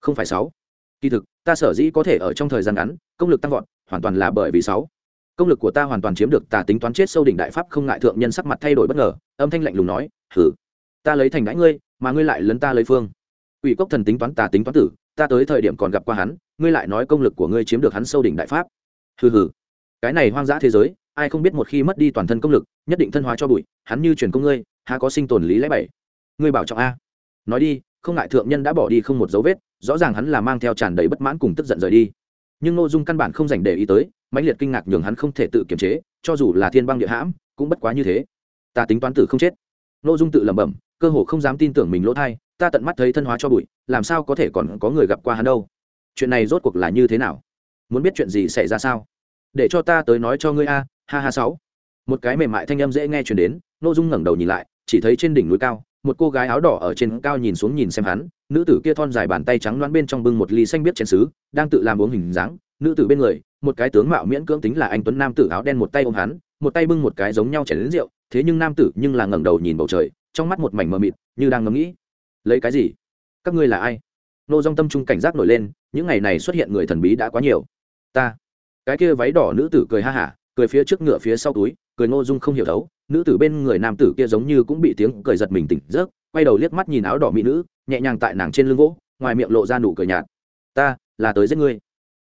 Không phải sáu. Kỳ thực, ta sở dĩ có thể ở trong thời gian ngắn, công lực tăng vọt, hoàn toàn là bởi vì sáu. Công lực của ta hoàn toàn chiếm được tà tính toán chết sâu đỉnh đại pháp không ngại thượng nhân sắc mặt thay đổi bất ngờ, âm thanh lạnh lùng nói thử ta lấy thành đãi ngươi, mà ngươi lại lấn ta lấy phương. Ủy cốc thần tính toán tà tính toán tử, ta tới thời điểm còn gặp qua hắn, ngươi lại nói công lực của ngươi chiếm được hắn sâu đỉnh đại pháp. Hừ hừ. Cái này hoang dã thế giới, ai không biết một khi mất đi toàn thân công lực, nhất định thân hóa cho bụi, hắn như truyền công ngươi, há có sinh tồn lý lẽ bảy. Ngươi bảo trọng a nói đi, không ngại thượng nhân đã bỏ đi không một dấu vết, rõ ràng hắn là mang theo tràn đầy bất mãn cùng tức giận rời đi. Nhưng nội dung căn bản không dành để ý tới, mãnh liệt kinh ngạc nhường hắn không thể tự kiềm chế, cho dù là thiên băng địa hãm, cũng bất quá như thế. Ta tính toán tử không chết. Nội dung tự lẩm bẩm, cơ hồ không dám tin tưởng mình lỗ thai, ta tận mắt thấy thân hóa cho bụi, làm sao có thể còn có người gặp qua hắn đâu? Chuyện này rốt cuộc là như thế nào? Muốn biết chuyện gì xảy ra sao? Để cho ta tới nói cho ngươi a, ha ha sáu. Một cái mềm mại thanh âm dễ nghe chuyển đến nội dung ngẩng đầu nhìn lại, chỉ thấy trên đỉnh núi cao một cô gái áo đỏ ở trên cao nhìn xuống nhìn xem hắn, nữ tử kia thon dài bàn tay trắng đoán bên trong bưng một ly xanh biết chén xứ đang tự làm uống hình dáng, nữ tử bên người, một cái tướng mạo miễn cưỡng tính là anh tuấn nam tử áo đen một tay ôm hắn, một tay bưng một cái giống nhau chén đến rượu, thế nhưng nam tử nhưng là ngẩng đầu nhìn bầu trời, trong mắt một mảnh mờ mịt, như đang ngẫm nghĩ. Lấy cái gì? Các ngươi là ai? Nô dong tâm trung cảnh giác nổi lên, những ngày này xuất hiện người thần bí đã quá nhiều. Ta. Cái kia váy đỏ nữ tử cười ha hả, cười phía trước ngựa phía sau túi cười ngô dung không hiểu thấu, nữ tử bên người nam tử kia giống như cũng bị tiếng cười giật mình tỉnh giấc, quay đầu liếc mắt nhìn áo đỏ mỹ nữ, nhẹ nhàng tại nàng trên lưng gỗ, ngoài miệng lộ ra nụ cười nhạt. Ta, là tới giết ngươi.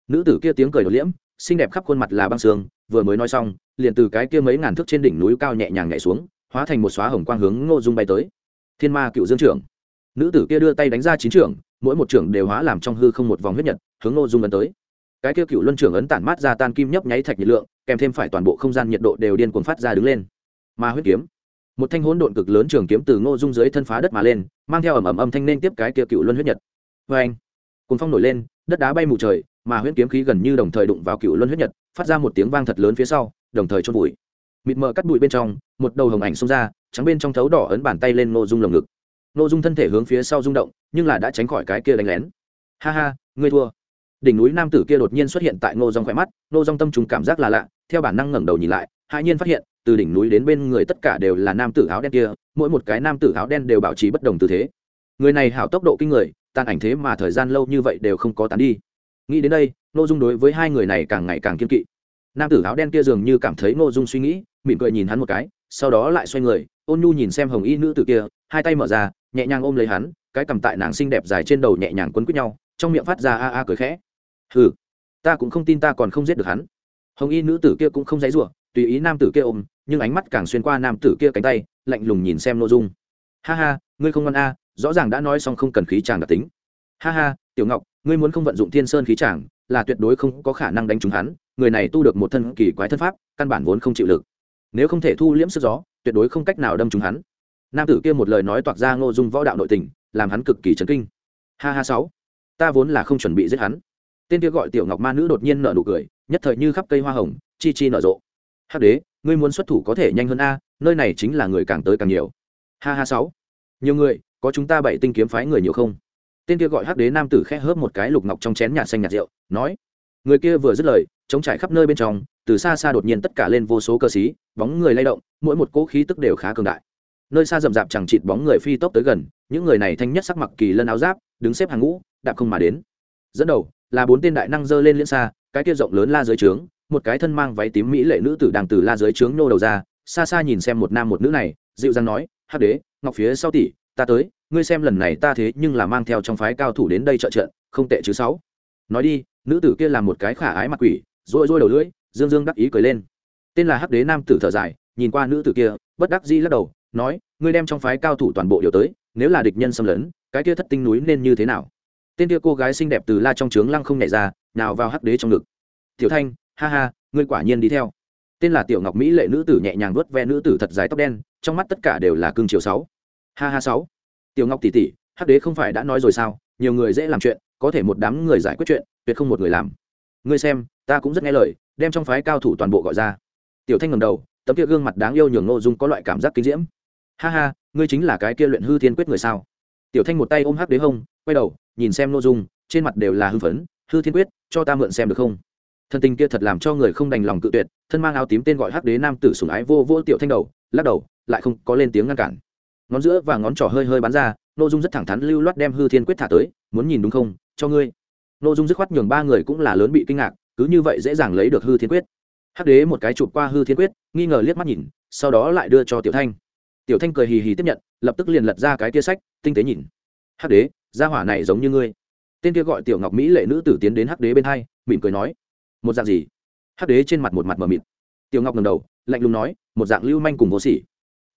Nữ tử kia tiếng cười đột liễm, xinh đẹp khắp khuôn mặt là băng sương, vừa mới nói xong, liền từ cái kia mấy ngàn thước trên đỉnh núi cao nhẹ nhàng nhảy xuống, hóa thành một xóa hồng quang hướng ngô dung bay tới. Thiên ma cựu dương trưởng. Nữ tử kia đưa tay đánh ra chín trưởng, mỗi một trưởng đều hóa làm trong hư không một vòng huyết nhật, hướng ngô dung ấn tới. Cái kia cựu luân trưởng ấn tản mát ra tan kim nhấp nháy thạch nhiệt lượng kèm thêm phải toàn bộ không gian nhiệt độ đều điên cuồng phát ra đứng lên. Ma huyết kiếm. Một thanh hỗn độn cực lớn trường kiếm từ ngô dung dưới thân phá đất mà lên, mang theo ẩm ẩm âm thanh nên tiếp cái kia cựu luân huyết nhật. Vê anh cùng phong nổi lên, đất đá bay mù trời, mà huyết kiếm khí gần như đồng thời đụng vào cựu luân huyết nhật, phát ra một tiếng vang thật lớn phía sau, đồng thời chôn vùi. Mịt mờ cắt bụi bên trong, một đầu hồng ảnh xông ra, trắng bên trong thấu đỏ ấn bàn tay lên ngô dung lồng ngực. Ngô dung thân thể hướng phía sau rung động, nhưng là đã tránh khỏi cái kia đánh lén. Ha ha, ngươi thua. Đỉnh núi nam tử kia đột nhiên xuất hiện tại ngô dung khỏe mắt, ngô dung tâm trùng cảm giác là lạ theo bản năng ngẩng đầu nhìn lại hai nhiên phát hiện, từ đỉnh núi đến bên người tất cả đều là nam tử áo đen kia, mỗi một cái nam tử áo đen đều bảo trì bất đồng tư thế. Người này hảo tốc độ kinh người tan ảnh thế mà thời gian lâu như vậy đều không có tán đi. Nghĩ đến đây nội dung đối với hai người này càng ngày càng kiên kỵ. Nam tử áo đen kia dường như cảm thấy nội dung suy nghĩ, mỉm cười nhìn hắn một cái, sau đó lại xoay người, ôn nhu nhìn xem hồng y nữ tử kia, hai tay mở ra, nhẹ nhàng ôm lấy hắn, cái cầm tại nàng xinh đẹp dài trên đầu nhẹ nhàng quấn quýt nhau, trong miệng phát ra a a cười khẽ. Hừ, ta cũng không tin ta còn không giết được hắn hồng y nữ tử kia cũng không dãy rủa, tùy ý nam tử kia ôm, nhưng ánh mắt càng xuyên qua nam tử kia cánh tay, lạnh lùng nhìn xem nội dung. Ha ha, ngươi không ngoan a à, rõ ràng đã nói xong không cần khí chàng đặc tính. Ha ha, tiểu ngọc, ngươi muốn không vận dụng thiên sơn khí chàng, là tuyệt đối không có khả năng đánh trúng hắn, người này tu được một thân kỳ quái thân pháp, căn bản vốn không chịu lực. Nếu không thể thu liễm sức gió, tuyệt đối không cách nào đâm trúng hắn. Nam tử kia một lời nói toạc ra ngô dung võ đạo nội tình, làm hắn cực kỳ chấn kinh. Ha ha sáu, ta vốn là không chuẩn bị giết hắn. Tên kia gọi tiểu ngọc ma nữ đột nhiên nở nụ cười nhất thời như khắp cây hoa hồng chi chi nở rộ. Hắc đế ngươi muốn xuất thủ có thể nhanh hơn a nơi này chính là người càng tới càng nhiều. Ha ha sáu. Nhiều người có chúng ta bảy tinh kiếm phái người nhiều không? Tên kia gọi hắc đế nam tử khẽ hớp một cái lục ngọc trong chén nhạt xanh nhạt rượu nói. Người kia vừa dứt lời chống trải khắp nơi bên trong từ xa xa đột nhiên tất cả lên vô số cơ sĩ, bóng người lay động mỗi một cỗ khí tức đều khá cường đại. Nơi xa rậm rạp chẳng chịt bóng người phi tốc tới gần những người này thanh nhất sắc mặc kỳ lân áo giáp đứng xếp hàng ngũ đạp không mà đến. Dẫn đầu là bốn tên đại năng dơ lên liễn xa cái kia rộng lớn la dưới trướng, một cái thân mang váy tím mỹ lệ nữ tử đang từ la dưới trướng nô đầu ra, xa xa nhìn xem một nam một nữ này, dịu dàng nói, hắc đế, ngọc phía sau tỷ, ta tới, ngươi xem lần này ta thế nhưng là mang theo trong phái cao thủ đến đây trợ trận, không tệ chứ sáu. Nói đi, nữ tử kia làm một cái khả ái mặt quỷ, rôi rôi đầu lưỡi, dương dương đắc ý cười lên. Tên là hắc đế nam tử thở dài, nhìn qua nữ tử kia, bất đắc dĩ lắc đầu, nói, ngươi đem trong phái cao thủ toàn bộ điều tới, nếu là địch nhân xâm lấn, cái kia thất tinh núi nên như thế nào? Tên kia cô gái xinh đẹp từ la trong trướng lăng không nhảy ra, nào vào hắc đế trong ngực. Tiểu thanh, ha ha, ngươi quả nhiên đi theo. Tên là tiểu ngọc mỹ lệ nữ tử nhẹ nhàng vớt ve nữ tử thật dài tóc đen, trong mắt tất cả đều là cương chiều sáu. Ha ha sáu. Tiểu ngọc tỷ tỷ, hắc đế không phải đã nói rồi sao? Nhiều người dễ làm chuyện, có thể một đám người giải quyết chuyện, tuyệt không một người làm. Ngươi xem, ta cũng rất nghe lời, đem trong phái cao thủ toàn bộ gọi ra. Tiểu thanh ngầm đầu, tấm kia gương mặt đáng yêu nhường ngô dung có loại cảm giác kinh diễm. Ha ha, ngươi chính là cái kia luyện hư thiên quyết người sao? Tiểu thanh một tay ôm hắc đế hông quay đầu, nhìn xem ngô dung, trên mặt đều là hư phấn, hư thiên quyết, cho ta mượn xem được không? Thân tình kia thật làm cho người không đành lòng cự tuyệt, thân mang áo tím tên gọi hắc đế nam tử sùng ái vô vô tiểu thanh đầu, lắc đầu, lại không có lên tiếng ngăn cản. Ngón giữa và ngón trỏ hơi hơi bắn ra nội dung rất thẳng thắn lưu loát đem hư thiên quyết thả tới, muốn nhìn đúng không? Cho ngươi. Nội dung dứt khoát nhường ba người cũng là lớn bị kinh ngạc, cứ như vậy dễ dàng lấy được hư thiên quyết. Hắc đế một cái chụp qua hư thiên quyết, nghi ngờ liếc mắt nhìn, sau đó lại đưa cho tiểu thanh tiểu thanh cười hì hì tiếp nhận, lập tức liền lật ra cái kia sách, tinh tế nhìn. Hắc đế, gia hỏa này giống như ngươi. Tên kia gọi tiểu ngọc mỹ lệ nữ tử tiến đến hắc đế bên hai, mỉm cười nói, một dạng gì? Hắc đế trên mặt một mặt mờ mịt. Tiểu ngọc ngầm đầu, lạnh lùng nói, một dạng lưu manh cùng vô sỉ.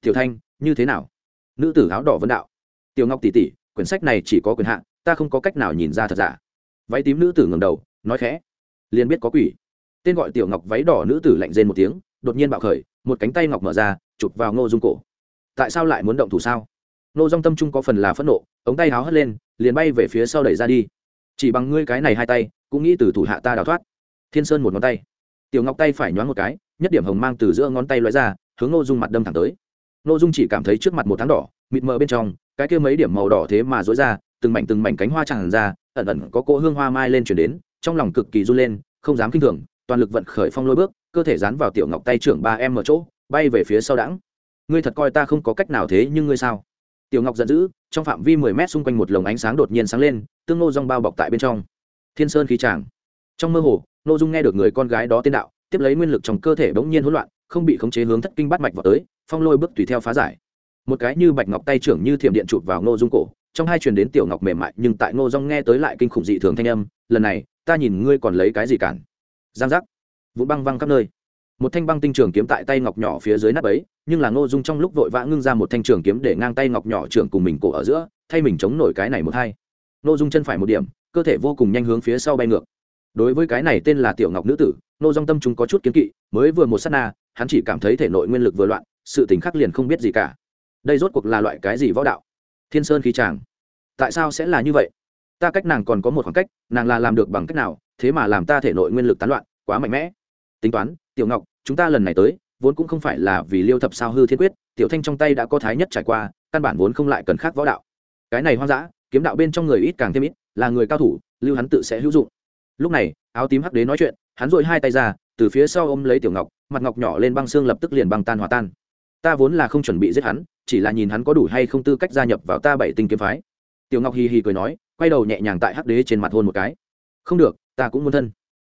Tiểu thanh, như thế nào? Nữ tử áo đỏ vân đạo. Tiểu ngọc tỉ tỉ quyển sách này chỉ có quyền hạn, ta không có cách nào nhìn ra thật giả. Váy tím nữ tử ngầm đầu, nói khẽ, liền biết có quỷ. Tên gọi tiểu ngọc váy đỏ nữ tử lạnh rên một tiếng, đột nhiên bạo khởi, một cánh tay ngọc mở ra, chụp vào ngô dung cổ tại sao lại muốn động thủ sao? Nô dung tâm trung có phần là phẫn nộ, ống tay háo hất lên, liền bay về phía sau đẩy ra đi. Chỉ bằng ngươi cái này hai tay, cũng nghĩ từ thủ hạ ta đào thoát. Thiên sơn một ngón tay. Tiểu ngọc tay phải nhoáng một cái, nhất điểm hồng mang từ giữa ngón tay loại ra, hướng Nô dung mặt đâm thẳng tới. Nô dung chỉ cảm thấy trước mặt một tháng đỏ, mịt mờ bên trong, cái kia mấy điểm màu đỏ thế mà dối ra, từng mảnh từng mảnh cánh hoa tràn ra, ẩn ẩn có cỗ hương hoa mai lên chuyển đến, trong lòng cực kỳ run lên, không dám kinh thường, toàn lực vận khởi phong lôi bước, cơ thể dán vào tiểu ngọc tay trưởng ba em ở chỗ, bay về phía sau đãng ngươi thật coi ta không có cách nào thế nhưng ngươi sao? Tiểu ngọc giận dữ, trong phạm vi mười mét xung quanh một lồng ánh sáng đột nhiên sáng lên, tương nô rong bao bọc tại bên trong. Thiên sơn khí tràng. Trong mơ hồ, nô dung nghe được người con gái đó tên đạo, tiếp lấy nguyên lực trong cơ thể bỗng nhiên hỗn loạn, không bị khống chế hướng thất kinh bắt mạch vào tới, phong lôi bước tùy theo phá giải. Một cái như bạch ngọc tay trưởng như thiểm điện chụp vào nô dung cổ, trong hai truyền đến tiểu ngọc mềm mại, nhưng tại nô dung nghe tới lại kinh khủng dị thường thanh âm, lần này, ta nhìn ngươi còn lấy cái gì cản? Giang giác. Vụ băng văng khắp nơi một thanh băng tinh trường kiếm tại tay ngọc nhỏ phía dưới nắp ấy, nhưng là ngô dung trong lúc vội vã ngưng ra một thanh trường kiếm để ngang tay ngọc nhỏ trưởng cùng mình cổ ở giữa, thay mình chống nổi cái này một hai. Ngô dung chân phải một điểm, cơ thể vô cùng nhanh hướng phía sau bay ngược. Đối với cái này tên là tiểu ngọc nữ tử, ngô dung tâm chúng có chút kiến kỵ, mới vừa một s á t na, hắn chỉ cảm thấy thể nội nguyên lực vừa loạn, sự tình khắc liền không biết gì cả. Đây rốt cuộc là loại cái gì võ đạo? Thiên sơn khí tràng tại sao sẽ là như vậy? Ta cách nàng còn có một khoảng cách, nàng là làm được bằng cách nào, thế mà làm ta thể nội nguyên lực tán loạn, quá mạnh mẽ tính toán, tiểu ngọc, chúng ta lần này tới, vốn cũng không phải là vì liêu thập sao hư thiên quyết, tiểu thanh trong tay đã có thái nhất trải qua, căn bản vốn không lại cần khác võ đạo. Cái này hoang dã, kiếm đạo bên trong người ít càng thêm ít, là người cao thủ, lưu hắn tự sẽ hữu dụng. Lúc này, áo tím hắc đế nói chuyện, hắn dội hai tay ra, từ phía sau ôm lấy tiểu ngọc, mặt ngọc nhỏ lên băng xương lập tức liền băng tan hòa tan. Ta vốn là không chuẩn bị giết hắn, chỉ là nhìn hắn có đủ hay không tư cách gia nhập vào ta bảy tinh kiếm phái. Tiểu ngọc hì hì cười nói, quay đầu nhẹ nhàng tại hắc đế trên mặt hôn một cái. Không được, ta cũng muốn thân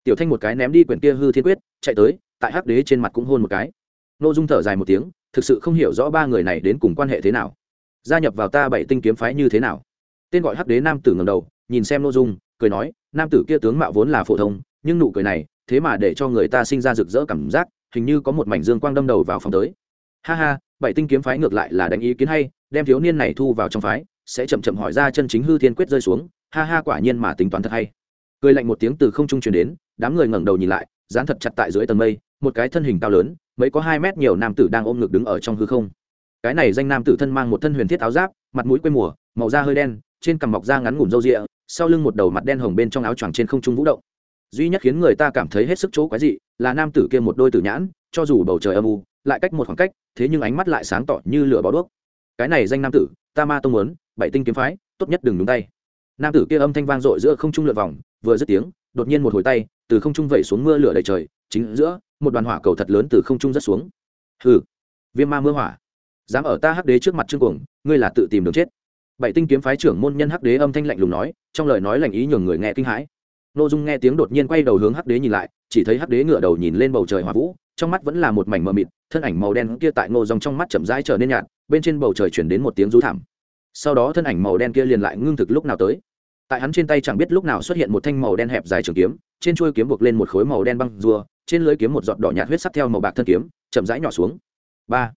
tiểu thanh một cái ném đi quyển kia hư thiên quyết, chạy tới, tại hắc đế trên mặt cũng hôn một cái. Nô dung thở dài một tiếng, thực sự không hiểu rõ ba người này đến cùng quan hệ thế nào. Gia nhập vào ta bảy tinh kiếm phái như thế nào? Tên gọi hắc đế nam tử ngầm đầu, nhìn xem Nô dung, cười nói, nam tử kia tướng mạo vốn là phổ thông, nhưng nụ cười này, thế mà để cho người ta sinh ra rực rỡ cảm giác, hình như có một mảnh dương quang đâm đầu vào phòng tới. Ha ha, bảy tinh kiếm phái ngược lại là đánh ý kiến hay, đem thiếu niên này thu vào trong phái, sẽ chậm chậm hỏi ra chân chính hư thiên quyết rơi xuống. Ha ha, quả nhiên mà tính toán thật hay. Cười lạnh một tiếng từ không trung truyền đến đám người ngẩng đầu nhìn lại, dán thật chặt tại dưới tầng mây, một cái thân hình cao lớn, mấy có hai mét nhiều nam tử đang ôm ngực đứng ở trong hư không. Cái này danh nam tử thân mang một thân huyền thiết áo giáp, mặt mũi quê mùa, màu da hơi đen, trên cằm mọc da ngắn ngủn râu rịa, sau lưng một đầu mặt đen hồng bên trong áo choàng trên không trung vũ động. Duy nhất khiến người ta cảm thấy hết sức chỗ quái dị, là nam tử kia một đôi tử nhãn, cho dù bầu trời âm u, lại cách một khoảng cách, thế nhưng ánh mắt lại sáng tỏ như lửa bó đuốc. Cái này danh nam tử, ta ma tông muốn, bảy tinh kiếm phái, tốt nhất đừng đúng tay. Nam tử kia âm thanh vang dội giữa không trung lượt vòng, vừa dứt tiếng đột nhiên một hồi tay từ không trung vẩy xuống mưa lửa đầy trời, chính giữa, một đoàn hỏa cầu thật lớn từ không trung rất xuống. Hừ, viêm ma mưa hỏa, dám ở ta hắc đế trước mặt trương cuồng, ngươi là tự tìm đường chết. Bảy tinh kiếm phái trưởng môn nhân hắc đế âm thanh lạnh lùng nói, trong lời nói lạnh ý nhường người nghe kinh hãi. N dung nghe tiếng đột nhiên quay đầu hướng hắc đế nhìn lại, chỉ thấy hắc đế ngửa đầu nhìn lên bầu trời hỏa vũ, trong mắt vẫn là một mảnh mờ mịt, thân ảnh màu đen kia tại ngô dòng trong mắt chậm rãi trở nên nhạt, bên trên bầu trời chuyển đến một tiếng rú thảm. Sau đó thân ảnh màu đen kia liền lại ngưng thực lúc nào tới tại hắn trên tay chẳng biết lúc nào xuất hiện một thanh màu đen hẹp dài trường kiếm, trên chuôi kiếm buộc lên một khối màu đen băng rùa, trên lưới kiếm một giọt đỏ nhạt huyết sắc theo màu bạc thân kiếm, chậm rãi nhỏ xuống. Ba.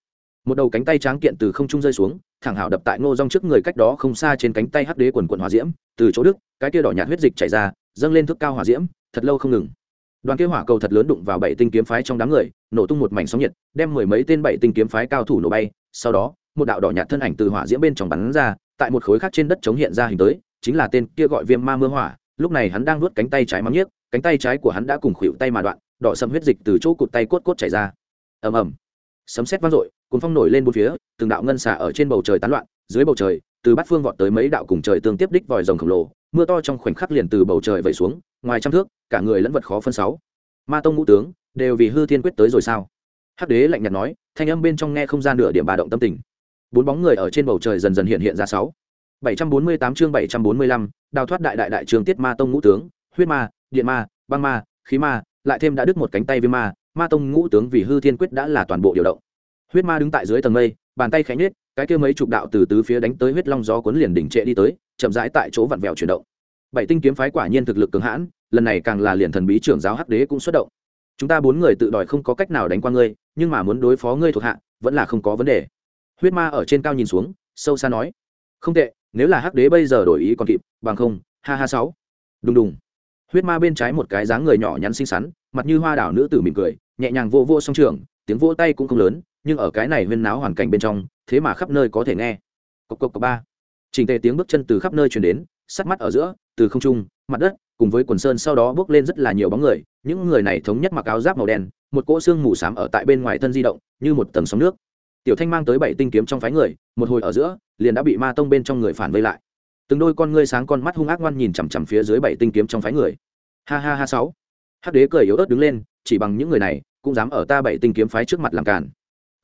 Một đầu cánh tay tráng kiện từ không trung rơi xuống, thẳng hảo đập tại ngô rong trước người cách đó không xa trên cánh tay hắc đế quần quần hỏa diễm, từ chỗ đức, cái kia đỏ nhạt huyết dịch chảy ra, dâng lên thước cao hỏa diễm, thật lâu không ngừng. Đoàn kia hỏa cầu thật lớn đụng vào bảy tinh kiếm phái trong đám người, nổ tung một mảnh sóng nhiệt, đem mười mấy tên bảy tinh kiếm phái cao thủ nổ bay. Sau đó, một đạo đỏ nhạt thân ảnh từ hỏa diễm bên trong bắn ra, tại một khối khác trên đất chống hiện ra hình tới chính là tên kia gọi viêm ma mưa hỏa, lúc này hắn đang nuốt cánh tay trái mắm nhiếc cánh tay trái của hắn đã cùng khuỵu tay mà đoạn, đỏ sầm huyết dịch từ chỗ cụt tay cốt cốt chảy ra. Ầm ầm. Sấm sét vang dội, cuốn phong nổi lên bốn phía, từng đạo ngân xả ở trên bầu trời tán loạn, dưới bầu trời, từ bát phương vọt tới mấy đạo cùng trời tương tiếp đích vòi rồng khổng lồ, mưa to trong khoảnh khắc liền từ bầu trời vẩy xuống, ngoài trăm thước, cả người lẫn vật khó phân sáu. Ma tông ngũ tướng, đều vì hư thiên quyết tới rồi sao? Hắc đế lạnh nhạt nói, thanh âm bên trong nghe không gian nửa điểm bà động tâm tình. Bốn bóng người ở trên bầu trời dần dần hiện hiện ra sáu bảy trăm bốn mươi tám chương bảy trăm bốn mươi lăm đào thoát đại đại đại trường tiết ma tông ngũ tướng huyết ma điện ma băng ma khí ma lại thêm đã đứt một cánh tay với ma ma tông ngũ tướng vì hư thiên quyết đã là toàn bộ điều động. Huyết ma đứng tại dưới tầng mây bàn tay khẽ nhếch, cái kia mấy chục đạo từ tứ phía đánh tới huyết long gió cuốn liền đỉnh trệ đi tới chậm rãi tại chỗ vặn vẹo chuyển động. Bảy tinh kiếm phái quả nhiên thực lực cường hãn lần này càng là liền thần bí trưởng giáo hắc đế cũng xuất động. Chúng ta bốn người tự đòi không có cách nào đánh qua ngươi nhưng mà muốn đối phó ngươi thuộc hạ vẫn là không có vấn đề. Huyết ma ở trên cao nhìn xuống sâu xa nói không tệ nếu là hắc đế bây giờ đổi ý còn kịp, bằng không, ha ha sáu. Đùng đùng. Huyết ma bên trái một cái dáng người nhỏ nhắn xinh xắn, mặt như hoa đảo nữ tử mỉm cười, nhẹ nhàng vô vô song trường, tiếng vỗ tay cũng không lớn, nhưng ở cái này huyên náo hoàn cảnh bên trong, thế mà khắp nơi có thể nghe. Cộc cộc cộc ba. Trình tề tiếng bước chân từ khắp nơi chuyển đến sắt mắt ở giữa, từ không trung, mặt đất, cùng với quần sơn sau đó bước lên rất là nhiều bóng người, những người này thống nhất mặc áo giáp màu đen, một cỗ xương mù xám ở tại bên ngoài thân di động, như một tầng sóng nước tiểu thanh mang tới bảy tinh kiếm trong phái người, một hồi ở giữa, liền đã bị ma tông bên trong người phản vây lại. Từng đôi con ngươi sáng con mắt hung ác ngoan nhìn chằm chằm phía dưới bảy tinh kiếm trong phái người. Ha ha ha sáu. Hắc đế cười yếu ớt đứng lên, chỉ bằng những người này, cũng dám ở ta bảy tinh kiếm phái trước mặt làm cản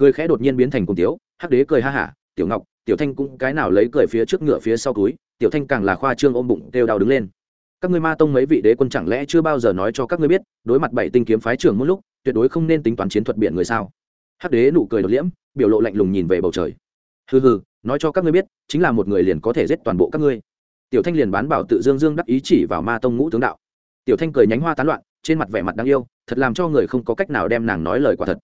cười khẽ đột nhiên biến thành cùng tiếu, hắc đế cười ha hả, tiểu ngọc, tiểu thanh cũng cái nào lấy cười phía trước ngựa phía sau túi, tiểu thanh càng là khoa trương ôm bụng kêu đau đứng lên. Các ngươi ma tông mấy vị đế quân chẳng lẽ chưa bao giờ nói cho các ngươi biết, đối mặt bảy tinh kiếm phái trưởng một lúc, tuyệt đối không nên tính toán chiến thuật biển người sao? Hắc đế nụ cười đột liễm, biểu lộ lạnh lùng nhìn về bầu trời. Hừ hừ, nói cho các ngươi biết, chính là một người liền có thể giết toàn bộ các ngươi. Tiểu thanh liền bán bảo tự dương dương đắc ý chỉ vào ma tông ngũ tướng đạo. Tiểu thanh cười nhánh hoa tán loạn, trên mặt vẻ mặt đáng yêu, thật làm cho người không có cách nào đem nàng nói lời quả thật.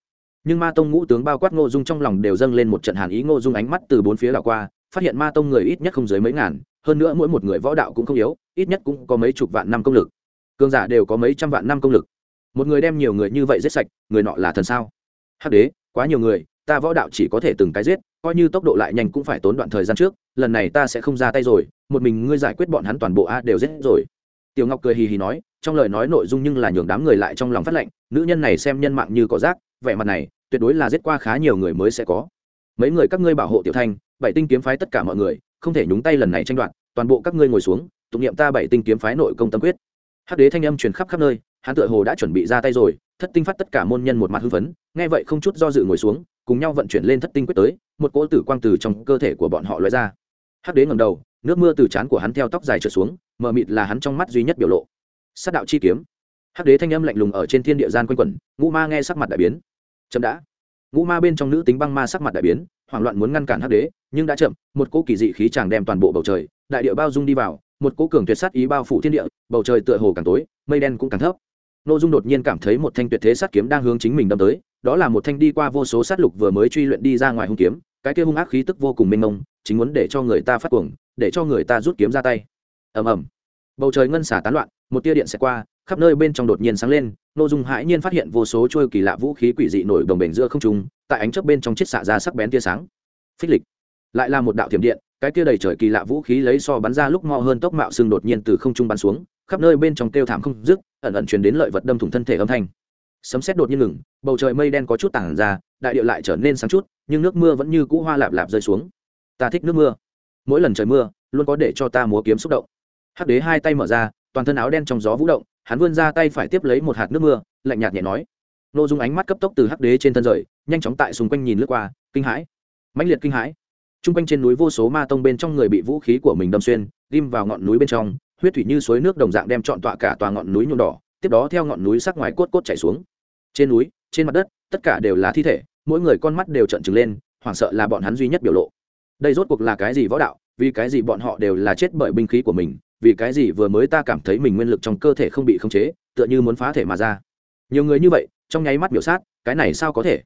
Nhưng ma tông ngũ tướng bao quát ngô dung trong lòng đều dâng lên một trận hàn ý, ngô dung ánh mắt từ bốn phía đảo qua, phát hiện ma tông người ít nhất không dưới mấy ngàn, hơn nữa mỗi một người võ đạo cũng không yếu, ít nhất cũng có mấy chục vạn năm công lực. Cường giả đều có mấy trăm vạn năm công lực. Một người đem nhiều người như vậy giết sạch, người nọ là thần sao? Hắc đế quá nhiều người, ta võ đạo chỉ có thể từng cái giết, coi như tốc độ lại nhanh cũng phải tốn đoạn thời gian trước, lần này ta sẽ không ra tay rồi, một mình ngươi giải quyết bọn hắn toàn bộ a đều giết rồi. Tiểu ngọc cười hì hì nói, trong lời nói nội dung nhưng là nhường đám người lại trong lòng phát lệnh, nữ nhân này xem nhân mạng như có rác, vẻ mặt này, tuyệt đối là giết qua khá nhiều người mới sẽ có. Mấy người các ngươi bảo hộ tiểu thanh, bảy tinh kiếm phái tất cả mọi người, không thể nhúng tay lần này tranh đoạt, toàn bộ các ngươi ngồi xuống, tụng niệm ta bảy tinh kiếm phái nội công tâm quyết. Hắc đế thanh âm truyền khắp khắp nơi, hắn tựa hồ đã chuẩn bị ra tay rồi thất tinh phát tất cả môn nhân một mặt hư phấn, nghe vậy không chút do dự ngồi xuống, cùng nhau vận chuyển lên thất tinh quyết tới, một cỗ tử quang từ trong cơ thể của bọn họ lóe ra. Hắc đế ngầm đầu, nước mưa từ trán của hắn theo tóc dài trượt xuống, mờ mịt là hắn trong mắt duy nhất biểu lộ. Sát đạo chi kiếm. Hắc đế thanh âm lạnh lùng ở trên thiên địa gian quanh quẩn, ngũ ma nghe sắc mặt đại biến. Chậm đã. Ngũ ma bên trong nữ tính băng ma sắc mặt đại biến, hoảng loạn muốn ngăn cản hắc đế, nhưng đã chậm, một cỗ kỳ dị khí chàng đem toàn bộ bầu trời, đại địa bao dung đi vào, một cỗ cường tuyệt sát ý bao phủ thiên địa, bầu trời tựa hồ càng tối, mây đen cũng càng thấp nội dung đột nhiên cảm thấy một thanh tuyệt thế sát kiếm đang hướng chính mình đâm tới, đó là một thanh đi qua vô số sát lục vừa mới truy luyện đi ra ngoài hung kiếm, cái kia hung ác khí tức vô cùng mênh mông, chính muốn để cho người ta phát cuồng, để cho người ta rút kiếm ra tay. Ầm ầm. Bầu trời ngân xả tán loạn, một tia điện xẹt qua, khắp nơi bên trong đột nhiên sáng lên nội dung hãi nhiên phát hiện vô số trôi kỳ lạ vũ khí quỷ dị nổi đồng bền giữa không trung, tại ánh chớp bên trong chiết xạ ra sắc bén tia sáng. Phích lịch. Lại là một đạo thiểm điện cái kia đầy trời kỳ lạ vũ khí lấy so bắn ra lúc mo hơn tốc mạo xương đột nhiên từ không trung bắn xuống, khắp nơi bên trong kêu thảm không dứt, ẩn ẩn truyền đến lợi vật đâm thủng thân thể âm thanh. Sấm sét đột nhiên ngừng, bầu trời mây đen có chút tảng ra, đại địa lại trở nên sáng chút, nhưng nước mưa vẫn như cũ hoa lạp lạp rơi xuống. Ta thích nước mưa. Mỗi lần trời mưa, luôn có để cho ta múa kiếm xúc động. Hắc đế hai tay mở ra, toàn thân áo đen trong gió vũ động, hắn vươn ra tay phải tiếp lấy một hạt nước mưa, lạnh nhạt nhẹ nói. N ô dung ánh mắt cấp tốc từ hắc đế trên thân rời, nhanh chóng tại xung quanh nhìn lướt qua, kinh hãi. Mãnh liệt kinh hãi t r u n g quanh trên núi vô số ma tông bên trong người bị vũ khí của mình đâm xuyên, ghim vào ngọn núi bên trong, huyết thủy như suối nước đồng dạng đem trọn tọa cả tòa ngọn núi nhuộm đỏ, tiếp đó theo ngọn núi sắc ngoài cốt cốt chảy xuống. Trên núi, trên mặt đất, tất cả đều là thi thể, mỗi người con mắt đều trợn trừng lên, hoảng sợ là bọn hắn duy nhất biểu lộ. Đây rốt cuộc là cái gì võ đạo? Vì cái gì bọn họ đều là chết bởi binh khí của mình? Vì cái gì vừa mới ta cảm thấy mình nguyên lực trong cơ thể không bị khống chế, tựa như muốn phá thể mà ra? Nhiều người như vậy, trong nháy mắt biểu sát, cái này sao có thể?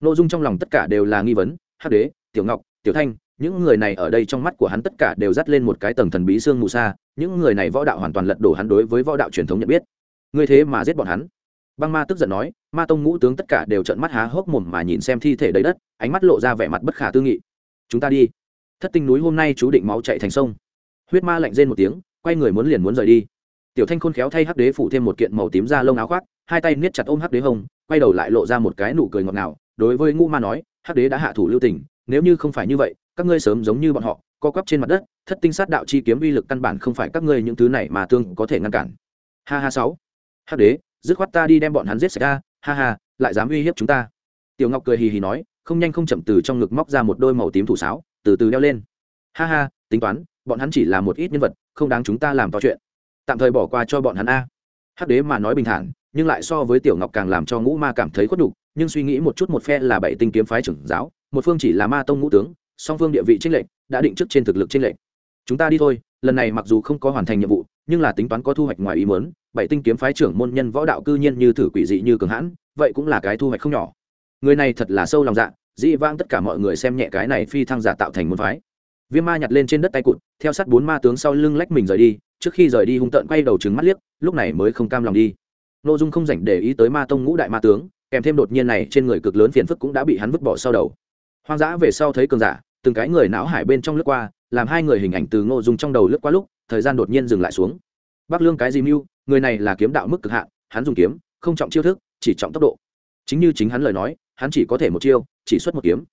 Nội dung trong lòng tất cả đều là nghi vấn. Hắc đế, tiểu ngọc, tiểu thanh những người này ở đây trong mắt của hắn tất cả đều dắt lên một cái tầng thần bí xương mù sa. Những người này võ đạo hoàn toàn lật đổ hắn đối với võ đạo truyền thống nhận biết. Ngươi thế mà giết bọn hắn. Băng ma tức giận nói ma tông ngũ tướng tất cả đều trợn mắt há hốc mồm mà nhìn xem thi thể đầy đất ánh mắt lộ ra vẻ mặt bất khả tư nghị. Chúng ta đi. Thất tinh núi hôm nay chú định máu chạy thành sông. Huyết ma lạnh rên một tiếng quay người muốn liền muốn rời đi. Tiểu thanh khôn khéo thay hắc đế phủ thêm một kiện màu tím da lông áo khoác hai tay niết chặt ôm hắc đế hồng, quay đầu lại lộ ra một cái nụ cười ngọt ngào. Đối với ngũ ma nói hắc đế đã hạ thủ lưu tình nếu như không phải như vậy các ngươi sớm giống như bọn họ, co quắp trên mặt đất, thất tinh sát đạo chi kiếm uy lực căn bản không phải các ngươi những thứ này mà tương có thể ngăn cản. Ha ha sáu. Hắc đế, dứt khoát ta đi đem bọn hắn giết sạch ra ha ha, lại dám uy hiếp chúng ta. Tiểu ngọc cười hì hì nói, không nhanh không chậm từ trong ngực móc ra một đôi màu tím thủ sáo, từ từ đeo lên. Ha ha, tính toán, bọn hắn chỉ là một ít nhân vật, không đáng chúng ta làm to chuyện. Tạm thời bỏ qua cho bọn hắn a. Hắc đế mà nói bình thản, nhưng lại so với tiểu ngọc càng làm cho ngũ ma cảm thấy khuất đục nhưng suy nghĩ một chút một phe là bảy tinh kiếm phái trưởng giáo, một phương chỉ là ma tông ngũ tướng song phương địa vị tranh lệch, đã định trước trên thực lực tranh lệch. Chúng ta đi thôi, lần này mặc dù không có hoàn thành nhiệm vụ, nhưng là tính toán có thu hoạch ngoài ý muốn, bảy tinh kiếm phái trưởng môn nhân võ đạo cư nhiên như thử quỷ dị như cường hãn, vậy cũng là cái thu hoạch không nhỏ. Người này thật là sâu lòng dạ dị vang tất cả mọi người xem nhẹ cái này phi thăng giả tạo thành môn phái. Viêm ma nhặt lên trên đất tay cụt, theo sát bốn ma tướng sau lưng lách mình rời đi, trước khi rời đi hung tợn quay đầu trừng mắt liếc, lúc này mới không cam lòng đi. Nội dung không dành để ý tới ma tông ngũ đại ma tướng, kèm thêm đột nhiên này trên người cực lớn phiền phức cũng đã bị hắn vứt bỏ sau đầu hoang dã về sau thấy cường giả, từng cái người não hải bên trong lướt qua, làm hai người hình ảnh từ ngô dung trong đầu lướt qua lúc, thời gian đột nhiên dừng lại xuống. Bắc lương cái gì mưu, người này là kiếm đạo mức cực hạn, hắn dùng kiếm, không trọng chiêu thức, chỉ trọng tốc độ. Chính như chính hắn lời nói, hắn chỉ có thể một chiêu, chỉ xuất một kiếm.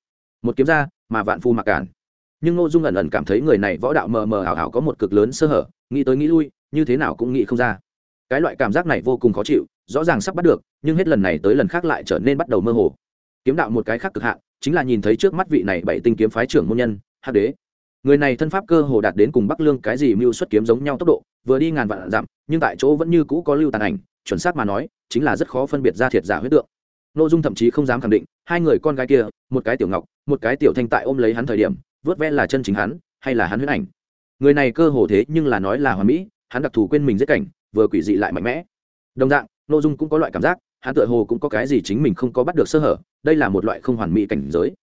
Một kiếm ra, mà vạn phu mặc cản. Nhưng ngô dung ẩn ẩn cảm thấy người này võ đạo mờ mờ ảo ảo có một cực lớn sơ hở, nghĩ tới nghĩ lui, như thế nào cũng nghĩ không ra. Cái loại cảm giác này vô cùng khó chịu, rõ ràng sắp bắt được, nhưng hết lần này tới lần khác lại trở nên bắt đầu mơ hồ. Kiếm đạo một cái khác cực hạn chính là nhìn thấy trước mắt vị này bảy tinh kiếm phái trưởng môn nhân, hắc đế. Người này thân pháp cơ hồ đạt đến cùng bắc lương cái gì mưu xuất kiếm giống nhau tốc độ, vừa đi ngàn vạn dặm, nhưng tại chỗ vẫn như cũ có lưu tàn ảnh, chuẩn xác mà nói, chính là rất khó phân biệt ra thiệt giả huyết tượng. Nội dung thậm chí không dám khẳng định, hai người con gái kia, một cái tiểu ngọc, một cái tiểu thanh tại ôm lấy hắn thời điểm, vớt ven là chân chính hắn, hay là hắn huyết ảnh. Người này cơ hồ thế nhưng là nói là hoàn mỹ, hắn đặc thù quên mình giết cảnh, vừa quỷ dị lại mạnh mẽ. Đồng dạng nội dung cũng có loại cảm giác, hắn tựa hồ cũng có cái gì chính mình không có bắt được sơ hở đây là một loại không hoàn mỹ cảnh giới.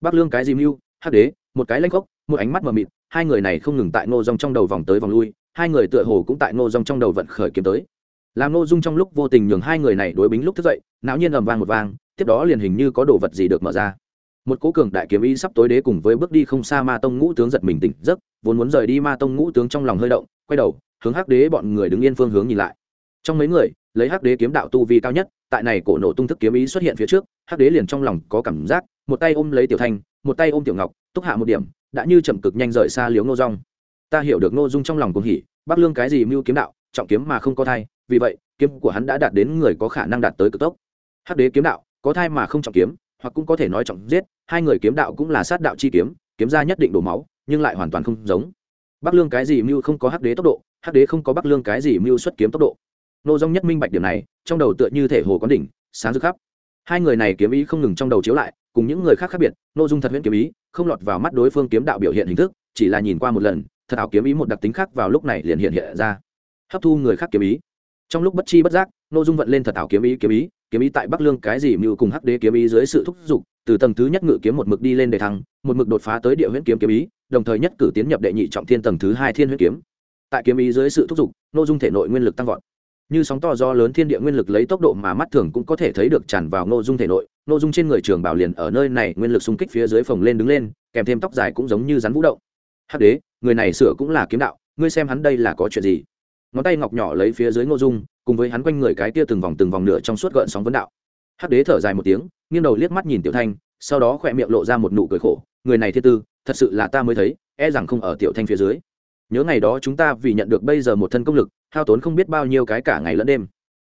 Bắc lương cái gì mưu, hắc đế, một cái lanh khốc, một ánh mắt mờ mịt, hai người này không ngừng tại ngô rong trong đầu vòng tới vòng lui, hai người tựa hồ cũng tại ngô rong trong đầu vận khởi kiếm tới. Làm ngô dung trong lúc vô tình nhường hai người này đối bính lúc thức dậy, não nhiên ầm vang một vang, tiếp đó liền hình như có đồ vật gì được mở ra. Một cố cường đại kiếm ý sắp tối đế cùng với bước đi không xa ma tông ngũ tướng giật mình tỉnh giấc, vốn muốn rời đi ma tông ngũ tướng trong lòng hơi động, quay đầu, hướng hắc đế bọn người đứng yên phương hướng nhìn lại. Trong mấy người, lấy hắc đế kiếm đạo tu vi cao nhất, tại này cổ nổ tung thức kiếm ý xuất hiện phía trước hắc đế liền trong lòng có cảm giác, một tay ôm lấy tiểu thanh, một tay ôm tiểu ngọc, túc hạ một điểm, đã như chậm cực nhanh rời xa liếu ngô rong ta hiểu được ngô dung trong lòng cùng hỉ, bắc lương cái gì mưu kiếm đạo, trọng kiếm mà không có thai, vì vậy, kiếm của hắn đã đạt đến người có khả năng đạt tới cực tốc. Hắc đế kiếm đạo, có thai mà không trọng kiếm, hoặc cũng có thể nói trọng giết, hai người kiếm đạo cũng là sát đạo chi kiếm kiếm ra nhất định đổ máu, nhưng lại hoàn toàn không giống. Bắc lương cái gì mưu không có hắc đế tốc độ, hắc đế không có bắc lương cái gì mưu xuất kiếm tốc độ. Nô dong nhất minh bạch điểm này, trong đầu tựa như thể hồ có đỉnh, sáng rực khắp hai người này kiếm ý không ngừng trong đầu chiếu lại, cùng những người khác khác biệt, nội dung thật huyễn kiếm ý, không lọt vào mắt đối phương kiếm đạo biểu hiện hình thức, chỉ là nhìn qua một lần, thật ảo kiếm ý một đặc tính khác vào lúc này liền hiện hiện ra. Hấp thu người khác kiếm ý. Trong lúc bất chi bất giác, nội dung vận lên thật ảo kiếm ý kiếm ý kiếm ý tại bắc lương cái gì mưu cùng hắc đế kiếm ý dưới sự thúc giục, từ tầng thứ nhất ngự kiếm một mực đi lên đề thăng, một mực đột phá tới địa huyễn kiếm kiếm ý, đồng thời nhất cử tiến nhập đệ nhị trọng thiên tầng thứ hai thiên huyễn kiếm. Tại kiếm ý dưới sự thúc giục, nội dung thể nội nguyên lực tăng vọt như sóng to do lớn thiên địa nguyên lực lấy tốc độ mà mắt thường cũng có thể thấy được tràn vào nội dung thể nội. Nội dung trên người trường bảo liền ở nơi này, nguyên lực xung kích phía dưới phồng lên đứng lên, kèm thêm tóc dài cũng giống như rắn vũ động. Hắc đế, người này sửa cũng là kiếm đạo, ngươi xem hắn đây là có chuyện gì? Ngón tay ngọc nhỏ lấy phía dưới ngô dung, cùng với hắn quanh người cái tia từng vòng từng vòng nửa trong suốt gợn sóng vấn đạo. Hắc đế thở dài một tiếng, nghiêng đầu liếc mắt nhìn tiểu thanh, sau đó khỏe miệng lộ ra một nụ cười khổ. Người này thiên tư, thật sự là ta mới thấy e rằng không ở tiểu thanh phía dưới nhớ ngày đó chúng ta vì nhận được bây giờ một thân công lực, hao tốn không biết bao nhiêu cái cả ngày lẫn đêm.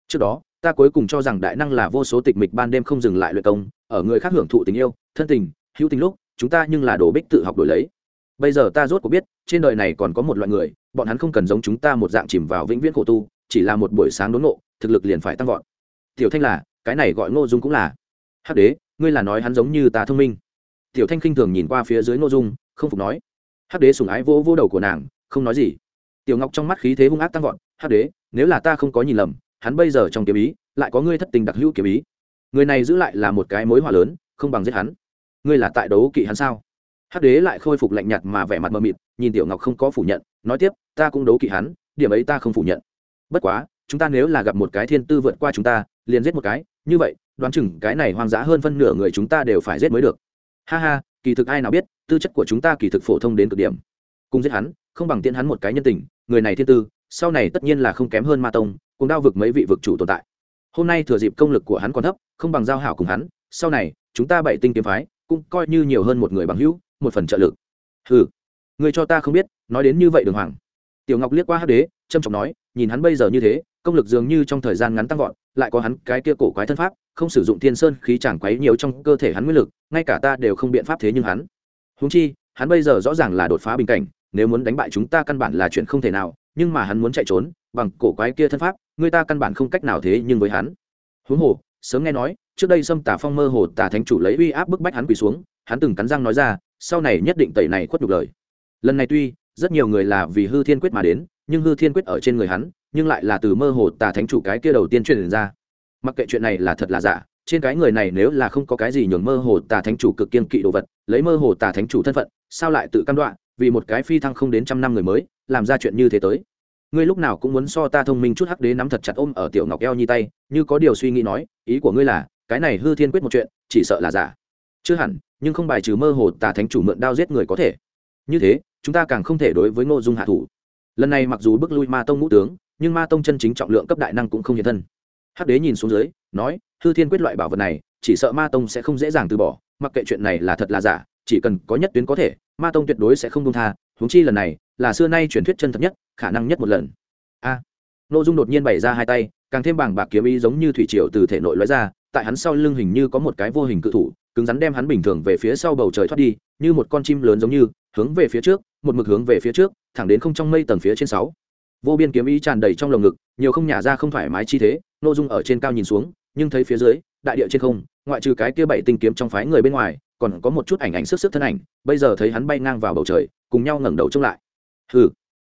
Trước đó, ta cuối cùng cho rằng đại năng là vô số tịch mịch ban đêm không dừng lại luyện công, ở người khác hưởng thụ tình yêu, thân tình, hữu tình lúc, chúng ta nhưng là đồ bích tự học đổi lấy. Bây giờ ta rốt cuộc biết, trên đời này còn có một loại người, bọn hắn không cần giống chúng ta một dạng chìm vào vĩnh viễn khổ tu, chỉ là một buổi sáng đốn ngộ, thực lực liền phải tăng vọt. Tiểu thanh là, cái này gọi ngô dung cũng là. Hắc đế, ngươi là nói hắn giống như ta thông minh. Tiểu thanh khinh thường nhìn qua phía dưới ngô dung, không phục nói. Hắc đế sùng ái vô vô đầu của nàng không nói gì. Tiểu ngọc trong mắt khí thế hung ác tăng vọt, hắc đế, nếu là ta không có nhìn lầm, hắn bây giờ trong kiếm ý, lại có ngươi thất tình đặc hữu kiếm ý. Người này giữ lại là một cái mối họa lớn, không bằng giết hắn. Ngươi là tại đấu kỵ hắn sao? Hắc đế lại khôi phục lạnh nhạt mà vẻ mặt mờ mịt, nhìn tiểu ngọc không có phủ nhận, nói tiếp, ta cũng đấu kỵ hắn, điểm ấy ta không phủ nhận. Bất quá, chúng ta nếu là gặp một cái thiên tư vượt qua chúng ta, liền giết một cái, như vậy, đoán chừng cái này hoang dã hơn phân nửa người chúng ta đều phải giết mới được. Ha ha, kỳ thực ai nào biết, tư chất của chúng ta kỳ thực phổ thông đến cực điểm. Cùng giết hắn không bằng tiễn hắn một cái nhân tình, người này thiên tư, sau này tất nhiên là không kém hơn ma tông, cùng đao vực mấy vị vực chủ tồn tại. Hôm nay thừa dịp công lực của hắn còn thấp, không bằng giao hảo cùng hắn, sau này, chúng ta bảy tinh kiếm phái, cũng coi như nhiều hơn một người bằng hữu, một phần trợ lực. Ừ người cho ta không biết, nói đến như vậy đường hoàng. Tiểu ngọc liếc qua hắc đế trâm trọng nói, nhìn hắn bây giờ như thế, công lực dường như trong thời gian ngắn tăng vọt, lại có hắn cái kia cổ quái thân pháp, không sử dụng thiên sơn khí chẳng quấy nhiều trong cơ thể hắn nguyên lực, ngay cả ta đều không biện pháp thế nhưng hắn. Húng chi, hắn bây giờ rõ ràng là đột phá bình cảnh nếu muốn đánh bại chúng ta căn bản là chuyện không thể nào, nhưng mà hắn muốn chạy trốn, bằng cổ quái kia thân pháp, người ta căn bản không cách nào thế nhưng với hắn. Huống hồ, sớm nghe nói, trước đây xâm tả phong mơ hồ tả thánh chủ lấy uy áp bức bách hắn quỳ xuống, hắn từng cắn răng nói ra, sau này nhất định tẩy này khuất nhục lời. Lần này tuy, rất nhiều người là vì hư thiên quyết mà đến, nhưng hư thiên quyết ở trên người hắn, nhưng lại là từ mơ hồ tà thánh chủ cái kia đầu tiên truyền ra. Mặc kệ chuyện này là thật là giả, trên cái người này nếu là không có cái gì nhường mơ hồ tà thánh chủ cực kiên kỵ đồ vật, lấy mơ hồ tà thánh chủ thân phận, sao lại tự căn đoạn vì một cái phi thăng không đến trăm năm người mới, làm ra chuyện như thế tới. Ngươi lúc nào cũng muốn so ta thông minh chút hắc đế nắm thật chặt ôm ở tiểu ngọc eo như tay, như có điều suy nghĩ nói, ý của ngươi là, cái này hư thiên quyết một chuyện, chỉ sợ là giả. Chưa hẳn, nhưng không bài trừ mơ hồ tà thánh chủ mượn đao giết người có thể. Như thế, chúng ta càng không thể đối với ngô dung hạ thủ. Lần này mặc dù bước lui ma tông ngũ tướng, nhưng ma tông chân chính trọng lượng cấp đại năng cũng không hiện thân. Hắc đế nhìn xuống dưới, nói, hư thiên quyết loại bảo vật này, chỉ sợ ma tông sẽ không dễ dàng từ bỏ, mặc kệ chuyện này là thật là giả chỉ cần có nhất tuyến có thể ma tông tuyệt đối sẽ không đông tha huống chi lần này là xưa nay truyền thuyết chân thật nhất khả năng nhất một lần. A. À, ô dung đột nhiên bày ra hai tay càng thêm bảng bạc kiếm ý giống như thủy triều từ thể nội lóe ra tại hắn sau lưng hình như có một cái vô hình cự thủ cứng rắn đem hắn bình thường về phía sau bầu trời thoát đi như một con chim lớn giống như hướng về phía trước một mực hướng về phía trước thẳng đến không trong mây tầng phía trên sáu. Vô biên kiếm ý tràn đầy trong lồng ngực nhiều không nhả ra không thoải mái chi thế n ô dung ở trên cao nhìn xuống nhưng thấy phía dưới đại địa trên không ngoại trừ cái kia bảy tinh kiếm trong phái người bên ngoài còn có một chút ảnh ảnh sức sức thân ảnh, bây giờ thấy hắn bay ngang vào bầu trời, cùng nhau ngẩng đầu trông lại. Hừ,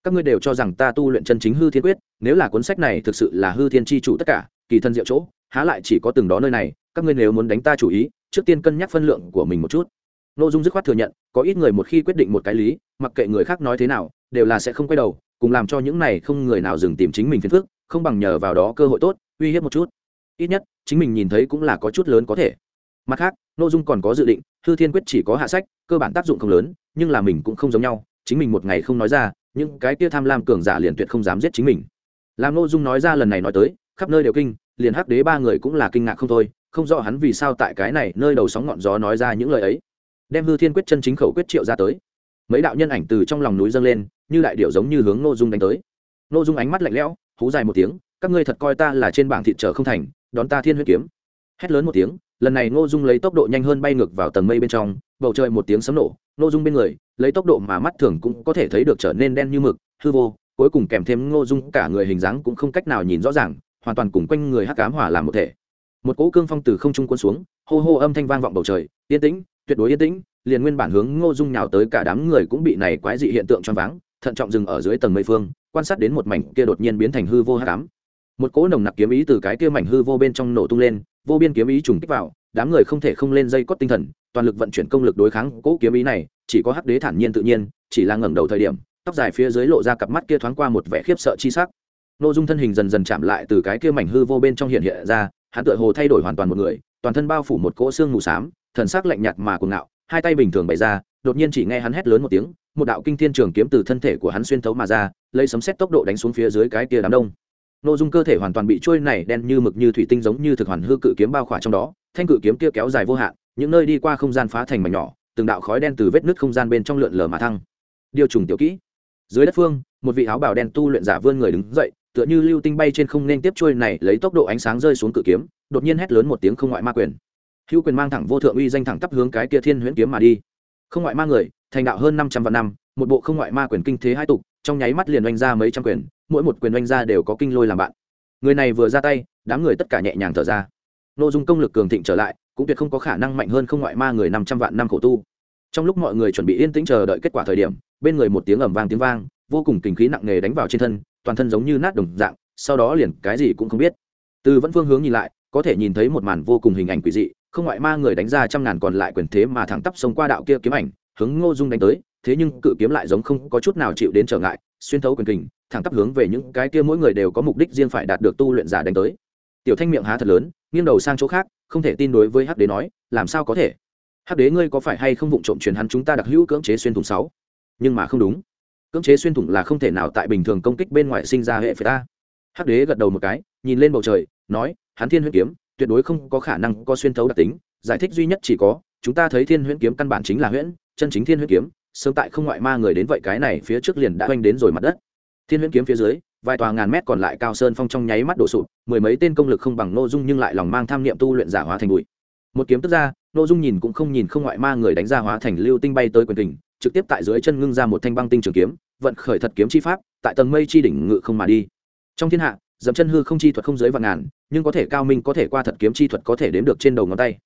các ngươi đều cho rằng ta tu luyện chân chính hư thiên quyết, nếu là cuốn sách này thực sự là hư thiên tri chủ tất cả, kỳ thân diệu chỗ, há lại chỉ có từng đó nơi này, các ngươi nếu muốn đánh ta chủ ý, trước tiên cân nhắc phân lượng của mình một chút. N ô dung dứt khoát thừa nhận, có ít người một khi quyết định một cái lý, mặc kệ người khác nói thế nào, đều là sẽ không quay đầu, cùng làm cho những này không người nào dừng tìm chính mình phiền phức, không bằng nhờ vào đó cơ hội tốt, uy hiếp một chút. Ít nhất, chính mình nhìn thấy cũng là có chút lớn có thể mặt khác nội dung còn có dự định, hư thiên quyết chỉ có hạ sách, cơ bản tác dụng không lớn, nhưng là mình cũng không giống nhau, chính mình một ngày không nói ra, những cái kia tham lam cường giả liền tuyệt không dám giết chính mình. Làm nội dung nói ra lần này nói tới, khắp nơi đều kinh, liền hắc đế ba người cũng là kinh ngạc không thôi, không rõ hắn vì sao tại cái này nơi đầu sóng ngọn gió nói ra những lời ấy. Đem hư thiên quyết chân chính khẩu quyết triệu ra tới. Mấy đạo nhân ảnh từ trong lòng núi dâng lên, như đại điệu giống như hướng nội dung đánh tới. Nội dung ánh mắt lạnh lẽo, hú dài một tiếng, các ngươi thật coi ta là trên bảng thị trở không thành, đón ta thiên huyết kiếm. Hét lớn một tiếng lần này Ngô dung lấy tốc độ nhanh hơn bay ngược vào tầng mây bên trong, bầu trời một tiếng sấm nổ, Ngô dung bên người, lấy tốc độ mà mắt thường cũng có thể thấy được trở nên đen như mực, hư vô, cuối cùng kèm thêm Ngô dung, cả người hình dáng cũng không cách nào nhìn rõ ràng, hoàn toàn cùng quanh người hắc cám hỏa làm một thể. Một cỗ cương phong từ không trung quân xuống, hô hô âm thanh vang vọng bầu trời, yên tĩnh, tuyệt đối yên tĩnh, liền nguyên bản hướng ngô dung nhào tới cả đám người cũng bị này quái dị hiện tượng choáng váng, thận trọng dừng ở dưới tầng mây phương, quan sát đến một mảnh kia đột nhiên biến thành hư vô hắc ám một cỗ nồng nặc kiếm ý từ cái kia mảnh hư vô bên trong nổ tung lên, vô biên kiếm ý trùng kích vào, đám người không thể không lên dây cót tinh thần, toàn lực vận chuyển công lực đối kháng cỗ kiếm ý này, chỉ có hắc đế thản nhiên tự nhiên, chỉ là ngẩng đầu thời điểm, tóc dài phía dưới lộ ra cặp mắt kia thoáng qua một vẻ khiếp sợ chi sắc. Nội dung thân hình dần dần chạm lại từ cái kia mảnh hư vô bên trong hiện hiện ra, hắn tựa hồ thay đổi hoàn toàn một người, toàn thân bao phủ một cỗ xương mù xám, thần sắc lạnh nhạt mà cuồng ngạo, hai tay bình thường bày ra, đột nhiên chỉ nghe hắn hét lớn một tiếng, một đạo kinh thiên trường kiếm từ thân thể của hắn xuyên thấu mà ra, lấy sấm xét tốc độ đánh xuống phía dưới cái kia đám đông nội dung cơ thể hoàn toàn bị trôi này đen như mực như thủy tinh giống như thực hoàn hư cự kiếm bao khỏa trong đó, thanh cự kiếm kia kéo dài vô hạn, những nơi đi qua không gian phá thành mảnh nhỏ, từng đạo khói đen từ vết nứt không gian bên trong lượn lờ mà thăng. Điều trùng tiểu kỹ. Dưới đất phương, một vị áo bào đen tu luyện giả vươn người đứng dậy, tựa như lưu tinh bay trên không nên tiếp trôi này lấy tốc độ ánh sáng rơi xuống cự kiếm, đột nhiên hét lớn một tiếng không ngoại ma quyền. Hữu quyền mang thẳng vô thượng uy danh thẳng tắp hướng cái kia thiên huyễn kiếm mà đi. Không ngoại ma người, thành đạo hơn năm trăm vạn năm, một bộ không ngoại ma quyền kinh thế hai tục trong nháy mắt liền oanh ra mấy trăm quyền, mỗi một quyền oanh ra đều có kinh lôi làm bạn. Người này vừa ra tay, đám người tất cả nhẹ nhàng thở ra. Nội dung công lực cường thịnh trở lại, cũng tuyệt không có khả năng mạnh hơn không ngoại ma người năm trăm vạn năm khổ tu. Trong lúc mọi người chuẩn bị yên tĩnh chờ đợi kết quả thời điểm, bên người một tiếng ầm vang tiếng vang, vô cùng kinh khí nặng nề đánh vào trên thân, toàn thân giống như nát đồng dạng, sau đó liền cái gì cũng không biết. Từ vẫn phương hướng nhìn lại, có thể nhìn thấy một màn vô cùng hình ảnh quỷ dị, không ngoại ma người đánh ra trăm ngàn còn lại quyền thế mà thẳng tắp xông qua đạo kia kiếm ảnh, hướng ngô dung đánh tới thế nhưng cự kiếm lại giống không có chút nào chịu đến trở ngại, xuyên thấu quyền kình, thẳng tắp hướng về những cái kia mỗi người đều có mục đích riêng phải đạt được tu luyện giả đánh tới. Tiểu thanh miệng há thật lớn, nghiêng đầu sang chỗ khác, không thể tin đối với hắc đế nói, làm sao có thể? Hắc đế ngươi có phải hay không vụng trộm truyền hắn chúng ta đặc hữu cưỡng chế xuyên thủng sáu? Nhưng mà không đúng. Cưỡng chế xuyên thủng là không thể nào tại bình thường công kích bên ngoài sinh ra hệ phải ta. Hắc đế gật đầu một cái, nhìn lên bầu trời, nói, hắn thiên huyễn kiếm, tuyệt đối không có khả năng có xuyên thấu đặc tính, giải thích duy nhất chỉ có, chúng ta thấy thiên huyễn kiếm căn bản chính là huyễn, chân chính thiên huyễn kiếm sớm tại không ngoại ma người đến vậy cái này phía trước liền đã oanh đến rồi mặt đất. Thiên huyễn kiếm phía dưới, vài tòa ngàn mét còn lại cao sơn phong trong nháy mắt đổ sụp, mười mấy tên công lực không bằng nội dung nhưng lại lòng mang tham niệm tu luyện giả hóa thành bụi. Một kiếm tức ra nội dung nhìn cũng không nhìn không ngoại ma người đánh ra hóa thành lưu tinh bay tới quyền kình, trực tiếp tại dưới chân ngưng ra một thanh băng tinh trường kiếm, vận khởi thật kiếm chi pháp, tại tầng mây chi đỉnh ngự không mà đi. Trong thiên hạ dẫm chân hư không chi thuật không dưới vạn ngàn, nhưng có thể cao minh có thể qua thật kiếm chi thuật có thể đếm được trên đầu ngón tay.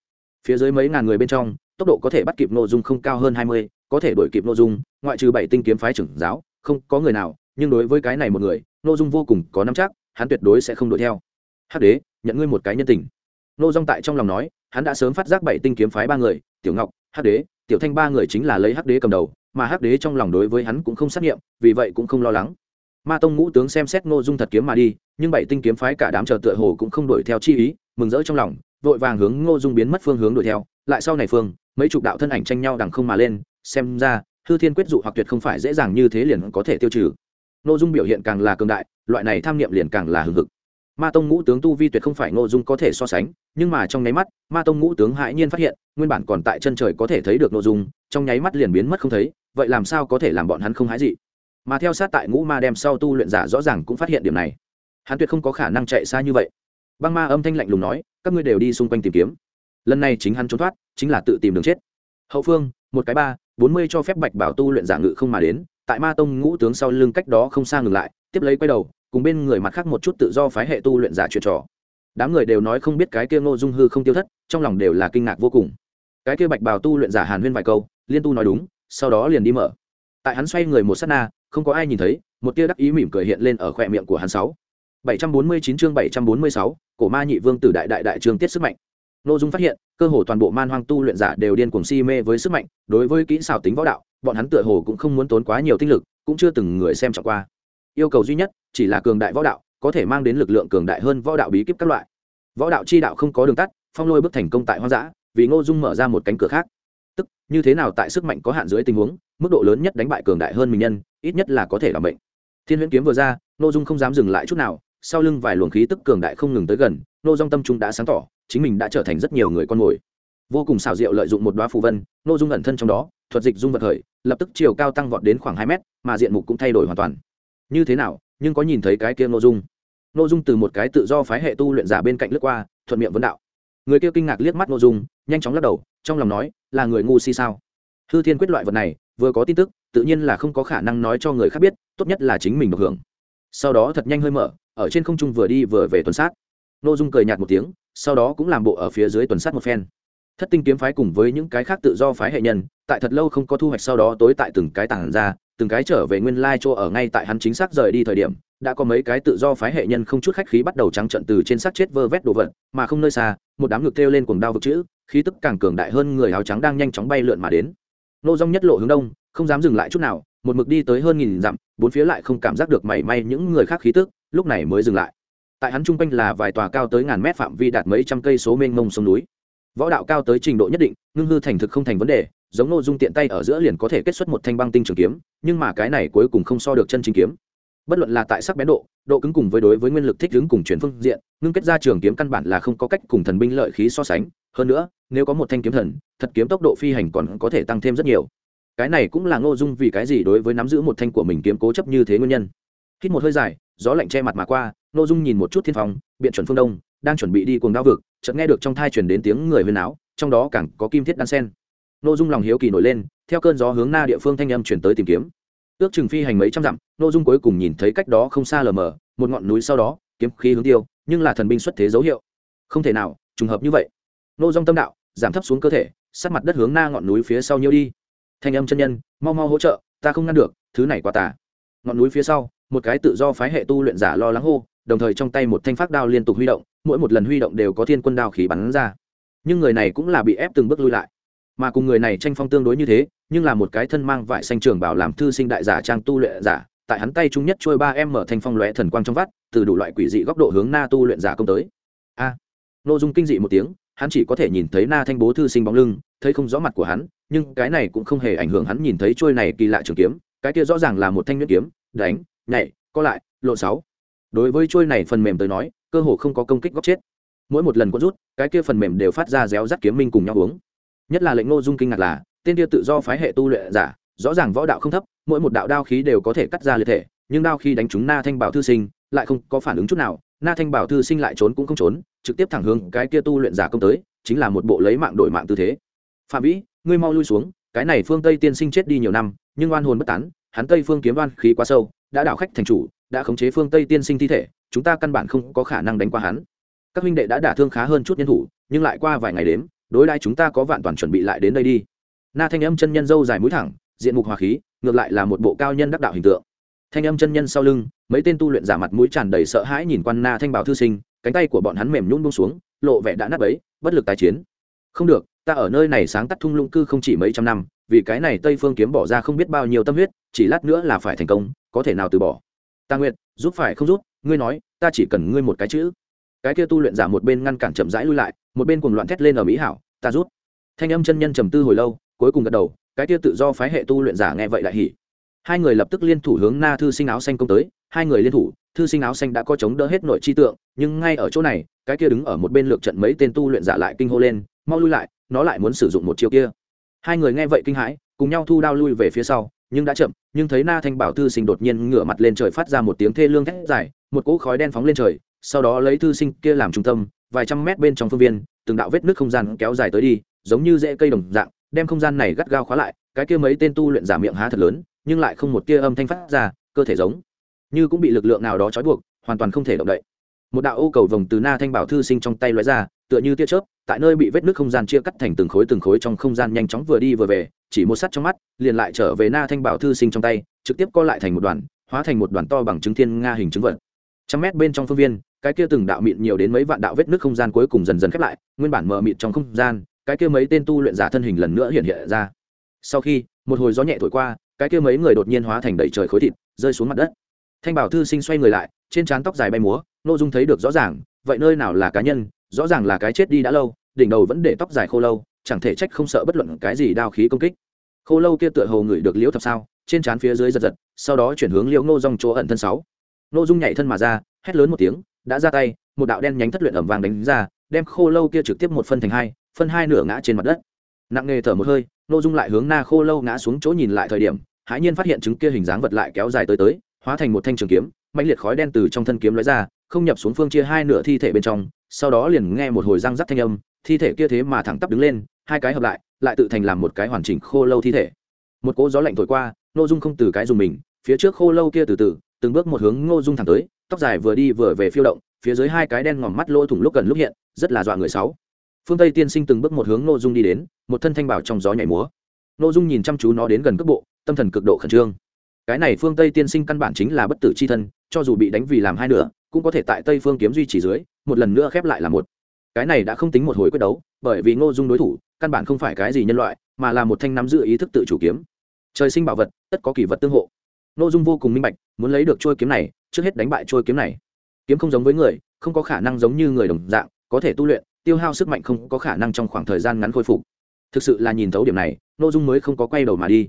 Phía dưới mấy ngàn người bên trong, tốc độ có thể bắt kịp nội dung không cao hơn hai mươi có thể đổi kịp nội dung, ngoại trừ bảy tinh kiếm phái trưởng giáo, không có người nào, nhưng đối với cái này một người nội dung vô cùng có nắm chắc, hắn tuyệt đối sẽ không đuổi theo. Hắc đế, nhận ngươi một cái nhân tình. Nô dung tại trong lòng nói, hắn đã sớm phát giác bảy tinh kiếm phái ba người, tiểu ngọc, hắc đế, tiểu thanh ba người chính là lấy hắc đế cầm đầu, mà hắc đế trong lòng đối với hắn cũng không xác nghiệm, vì vậy cũng không lo lắng. Ma tông ngũ tướng xem xét ngô dung thật kiếm mà đi, nhưng bảy tinh kiếm phái cả đám chờ tựa hồ cũng không đuổi theo chi ý, mừng rỡ trong lòng, vội vàng hướng ngô dung biến mất phương hướng đuổi theo, lại sau này phương, mấy chục đạo thân ảnh tranh nhau đằng không mà lên xem ra, hư thiên quyết dụ hoặc tuyệt không phải dễ dàng như thế liền có thể tiêu trừ. Nội dung biểu hiện càng là cường đại, loại này tham niệm liền càng là hừng hực. Ma tông ngũ tướng tu vi tuyệt không phải nội dung có thể so sánh, nhưng mà trong nháy mắt, ma tông ngũ tướng hãi nhiên phát hiện, nguyên bản còn tại chân trời có thể thấy được nội dung, trong nháy mắt liền biến mất không thấy, vậy làm sao có thể làm bọn hắn không hái gì mà theo sát tại ngũ ma đem sau tu luyện giả rõ ràng cũng phát hiện điểm này. Hắn tuyệt không có khả năng chạy xa như vậy. Băng ma âm thanh lạnh lùng nói, các ngươi đều đi xung quanh tìm kiếm. Lần này chính hắn trốn thoát, chính là tự tìm đường chết. Hậu phương, một cái ba bốn mươi cho phép bạch bảo tu luyện giả ngự không mà đến, tại ma tông ngũ tướng sau lưng cách đó không xa ngừng lại, tiếp lấy quay đầu, cùng bên người mặt khác một chút tự do phái hệ tu luyện giả chuyện trò. Đám người đều nói không biết cái kia ngô dung hư không tiêu thất, trong lòng đều là kinh ngạc vô cùng. Cái kia bạch bảo tu luyện giả hàn huyên vài câu, liên tu nói đúng, sau đó liền đi mở. Tại hắn xoay người một s á t na, không có ai nhìn thấy, một tia đắc ý mỉm cười hiện lên ở khoe miệng của hắn sáu. Bảy trăm bốn mươi chín chương bảy trăm bốn mươi sáu, cổ ma nhị vương tử đại đại đại trường tiết sức mạnh n ô dung phát hiện, cơ hồ toàn bộ man hoang tu luyện giả đều điên cuồng si mê với sức mạnh, đối với kỹ xảo tính võ đạo, bọn hắn tựa hồ cũng không muốn tốn quá nhiều tinh lực, cũng chưa từng người xem trọng qua. Yêu cầu duy nhất, chỉ là cường đại võ đạo, có thể mang đến lực lượng cường đại hơn võ đạo bí kíp các loại. Võ đạo chi đạo không có đường tắt, phong lôi bước thành công tại hoang dã, vì ngô dung mở ra một cánh cửa khác. Tức, như thế nào tại sức mạnh có hạn dưới tình huống, mức độ lớn nhất đánh bại cường đại hơn mình nhân, ít nhất là có thể làm bệnh thiên huyễn kiếm vừa ra, ngô dung không dám dừng lại chút nào sau lưng vài luồng khí tức cường đại không ngừng tới gần, Nô dung tâm trung đã sáng tỏ, chính mình đã trở thành rất nhiều người con mồi. Vô cùng xảo diệu lợi dụng một đoá phù vân, Nô dung ẩn thân trong đó, thuật dịch dung vật khởi, lập tức chiều cao tăng vọt đến khoảng hai mét, mà diện mục cũng thay đổi hoàn toàn. Như thế nào, nhưng có nhìn thấy cái kia Nô dung? Nô dung từ một cái tự do phái hệ tu luyện giả bên cạnh lướt qua, thuận miệng vấn đạo. Người kia kinh ngạc liếc mắt Nô dung, nhanh chóng lắc đầu, trong lòng nói, là người ngu si sao? Hư thiên quyết loại vật này, vừa có tin tức, tự nhiên là không có khả năng nói cho người khác biết, tốt nhất là chính mình được hưởng. Sau đó thật nhanh hơi mở ở trên không trung vừa đi vừa về tuần sát. Nội dung cười nhạt một tiếng, sau đó cũng làm bộ ở phía dưới tuần sát một phen. Thất tinh kiếm phái cùng với những cái khác tự do phái hệ nhân, tại thật lâu không có thu hoạch sau đó tối tại từng cái tảng ra, từng cái trở về nguyên lai chỗ ở ngay tại hắn chính xác rời đi thời điểm, đã có mấy cái tự do phái hệ nhân không chút khách khí bắt đầu trắng trận từ trên xác chết vơ vét đồ vật, mà không nơi xa, một đám ngực kêu lên cuồng đao vực chữ, khí tức càng cường đại hơn người áo trắng đang nhanh chóng bay lượn mà đến. Nô dung nhất lộ hướng đông, không dám dừng lại chút nào, một mực đi tới hơn nghìn dặm, bốn phía lại không cảm giác được mảy may những người khác khí tức lúc này mới dừng lại. Tại hắn chung quanh là vài tòa cao tới ngàn mét phạm vi đạt mấy trăm cây số mênh mông sông núi. Võ đạo cao tới trình độ nhất định, ngưng hư thành thực không thành vấn đề, giống nô dung tiện tay ở giữa liền có thể kết xuất một thanh băng tinh trường kiếm, nhưng mà cái này cuối cùng không so được chân chính kiếm. Bất luận là tại sắc bén độ độ cứng cùng với đối với nguyên lực thích ứng cùng chuyển phương diện, ngưng kết ra trường kiếm căn bản là không có cách cùng thần binh lợi khí so sánh. Hơn nữa, nếu có một thanh kiếm thần, thật kiếm tốc độ phi hành còn có thể tăng thêm rất nhiều. Cái này cũng là ngô dung vì cái gì đối với nắm giữ một thanh của mình kiếm cố chấp như thế nguyên nhân. Hít một hơi dài gió lạnh che mặt mà qua nội dung nhìn một chút thiên phong, biện chuẩn phương đông, đang chuẩn bị đi cuồng đao vực, chợt nghe được trong thai chuyển đến tiếng người huyên áo trong đó càng có kim thiết đan sen. Nội dung lòng hiếu kỳ nổi lên, theo cơn gió hướng na địa phương thanh âm chuyển tới tìm kiếm. Ước chừng phi hành mấy trăm dặm nội dung cuối cùng nhìn thấy cách đó không xa lờ mờ, một ngọn núi sau đó, kiếm khí hướng tiêu, nhưng là thần binh xuất thế dấu hiệu. Không thể nào, trùng hợp như vậy. Nô Dung tâm đạo, giảm thấp xuống cơ thể, sát mặt đất hướng na ngọn núi phía sau nhiêu đi. Thanh âm chân nhân, mau mau hỗ trợ, ta không ngăn được, thứ này quá tà. Ngọn núi phía sau một cái tự do phái hệ tu luyện giả lo lắng hô đồng thời trong tay một thanh phát đao liên tục huy động mỗi một lần huy động đều có thiên quân đao khí bắn ra. Nhưng người này cũng là bị ép từng bước lui lại. Mà cùng người này tranh phong tương đối như thế nhưng là một cái thân mang vải xanh trường bảo làm thư sinh đại giả trang tu luyện giả tại hắn tay trung nhất trôi ba em mở thanh phong lóe thần quang trong vắt từ đủ loại quỷ dị góc độ hướng na tu luyện giả công tới. A! À, nội dung kinh dị một tiếng hắn chỉ có thể nhìn thấy na thanh bố thư sinh bóng lưng thấy không rõ mặt của hắn nhưng cái này cũng không hề ảnh hưởng hắn nhìn thấy trôi này kỳ lạ trường kiếm cái kia rõ ràng là một thanh nhuyễn kiếm đánh nhảy co lại, lộ sáu. Đối với trôi này phần mềm tới nói, cơ hồ không có công kích góc chết. Mỗi một lần có rút, cái kia phần mềm đều phát ra réo rắt kiếm minh cùng nhau uống. Nhất là lệnh ngô dung kinh ngạc là, tên kia tự do phái hệ tu luyện giả, rõ ràng võ đạo không thấp, mỗi một đạo đao khí đều có thể cắt ra liệt thể, nhưng đao khí đánh trúng na thanh bảo thư sinh, lại không có phản ứng chút nào, na thanh bảo thư sinh lại trốn cũng không trốn, trực tiếp thẳng hướng cái kia tu luyện giả công tới, chính là một bộ lấy mạng đổi mạng tư thế. Phạm vĩ, ngươi mau lui xuống, cái này phương tây tiên sinh chết đi nhiều năm, nhưng oan hồn bất tán, hắn tây phương kiếm oan khí quá sâu đã đảo khách thành chủ, đã khống chế phương tây tiên sinh thi thể, chúng ta căn bản không có khả năng đánh qua hắn. Các huynh đệ đã đả thương khá hơn chút nhân thủ, nhưng lại qua vài ngày đến đối đãi chúng ta có vạn toàn chuẩn bị lại đến đây đi. Na thanh âm chân nhân dâu dài mũi thẳng, diện mục hòa khí, ngược lại là một bộ cao nhân đắc đạo hình tượng. Thanh âm chân nhân sau lưng, mấy tên tu luyện giả mặt mũi tràn đầy sợ hãi nhìn quan na thanh bảo thư sinh, cánh tay của bọn hắn mềm nhún buông xuống, lộ vẻ đã nát bấy, bất lực tái chiến. Không được, ta ở nơi này sáng tắt thung lũng cư không chỉ mấy trăm năm vì cái này tây phương kiếm bỏ ra không biết bao nhiêu tâm huyết, chỉ lát nữa là phải thành công, có thể nào từ bỏ. Ta nguyện giúp phải không giúp, ngươi nói, ta chỉ cần ngươi một cái chữ. Cái kia tu luyện giả một bên ngăn cản chậm rãi lui lại, một bên cuồng loạn thét lên ở mỹ hảo, ta rút thanh âm chân nhân trầm tư hồi lâu, cuối cùng gật đầu, cái kia tự do phái hệ tu luyện giả nghe vậy lại hỉ. Hai người lập tức liên thủ hướng na thư sinh áo xanh công tới, hai người liên thủ, thư sinh áo xanh đã có chống đỡ hết nội chi tượng, nhưng ngay ở chỗ này, cái kia đứng ở một bên lượt trận mấy tên tu luyện giả lại kinh hô lên, mau lui lại, nó lại muốn sử dụng một chiêu kia hai người nghe vậy kinh hãi, cùng nhau thu đao lui về phía sau, nhưng đã chậm, nhưng thấy na thanh bảo thư sinh đột nhiên ngửa mặt lên trời phát ra một tiếng thê lương thét dài, một cỗ khói đen phóng lên trời, sau đó lấy thư sinh kia làm trung tâm, vài trăm mét bên trong phương viên, từng đạo vết nước không gian kéo dài tới đi, giống như rễ cây đồng dạng, đem không gian này gắt gao khóa lại, cái kia mấy tên tu luyện giả miệng há thật lớn, nhưng lại không một tia âm thanh phát ra, cơ thể giống như cũng bị lực lượng nào đó trói buộc, hoàn toàn không thể động đậy. Một đạo ô cầu vồng từ na thanh bảo thư sinh trong tay lóe ra tựa như tia chớp, tại nơi bị vết nước không gian chia cắt thành từng khối từng khối trong không gian nhanh chóng vừa đi vừa về, chỉ một sắt trong mắt, liền lại trở về na thanh bảo thư sinh trong tay, trực tiếp co lại thành một đoàn, hóa thành một đoàn to bằng chứng thiên nga hình chứng vật. Trăm mét bên trong phương viên, cái kia từng đạo mịn nhiều đến mấy vạn đạo vết nước không gian cuối cùng dần dần khép lại, nguyên bản mờ mịt trong không gian, cái kia mấy tên tu luyện giả thân hình lần nữa hiện hiện ra. Sau khi, một hồi gió nhẹ thổi qua, cái kia mấy người đột nhiên hóa thành đầy trời khối thịt, rơi xuống mặt đất. Thanh bảo thư sinh xoay người lại, trên trán tóc dài bay múa, nội dung thấy được rõ ràng, vậy nơi nào là cá nhân rõ ràng là cái chết đi đã lâu, đỉnh đầu vẫn để tóc dài khô lâu, chẳng thể trách không sợ bất luận cái gì đao khí công kích. Khô lâu kia tựa hồ ngửi được liễu thập sao, trên trán phía dưới giật giật, sau đó chuyển hướng liễu ngô dòng chỗ ẩn thân sáu. Ngô dung nhảy thân mà ra, hét lớn một tiếng, đã ra tay, một đạo đen nhánh thất luyện ẩm vàng đánh ra, đem khô lâu kia trực tiếp một phân thành hai, phân hai nửa ngã trên mặt đất. Nặng nghề thở một hơi, ngô dung lại hướng na khô lâu ngã xuống chỗ nhìn lại thời điểm, hãi nhiên phát hiện chứng kia hình dáng vật lại kéo dài tới tới, hóa thành một thanh trường kiếm mạnh liệt khói đen từ trong thân kiếm lóe ra, không nhập xuống phương chia hai nửa thi thể bên trong sau đó liền nghe một hồi răng rắc thanh âm, thi thể kia thế mà thẳng tắp đứng lên, hai cái hợp lại lại tự thành làm một cái hoàn chỉnh khô lâu thi thể. Một cỗ gió lạnh thổi qua, ngô dung không từ cái dùng mình, phía trước khô lâu kia từ từ, từng bước một hướng ngô dung thẳng tới, tóc dài vừa đi vừa về phiêu động, phía dưới hai cái đen ngòm mắt lỗ thủng lúc gần lúc hiện, rất là dọa người sáu. Phương tây tiên sinh từng bước một hướng ngô dung đi đến, một thân thanh bảo trong gió nhảy múa. Ngô dung nhìn chăm chú nó đến gần cước bộ, tâm thần cực độ khẩn trương. Cái này phương tây tiên sinh căn bản chính là bất tử c h i thân, cho dù bị đánh vì làm hai nửa, cũng có thể tại tây phương kiếm duy trì dưới một lần nữa khép lại là một. Cái này đã không tính một hồi quyết đấu, bởi vì ngô dung đối thủ căn bản không phải cái gì nhân loại, mà là một thanh nắm giữ ý thức tự chủ kiếm. Trời sinh bảo vật, tất có kỷ vật tương hộ. Ngô dung vô cùng minh bạch, muốn lấy được trôi kiếm này, trước hết đánh bại trôi kiếm này. Kiếm không giống với người, không có khả năng giống như người đồng dạng, có thể tu luyện, tiêu hao sức mạnh không có khả năng trong khoảng thời gian ngắn khôi phục. Thực sự là nhìn thấu điểm này, ngô dung mới không có quay đầu mà đi.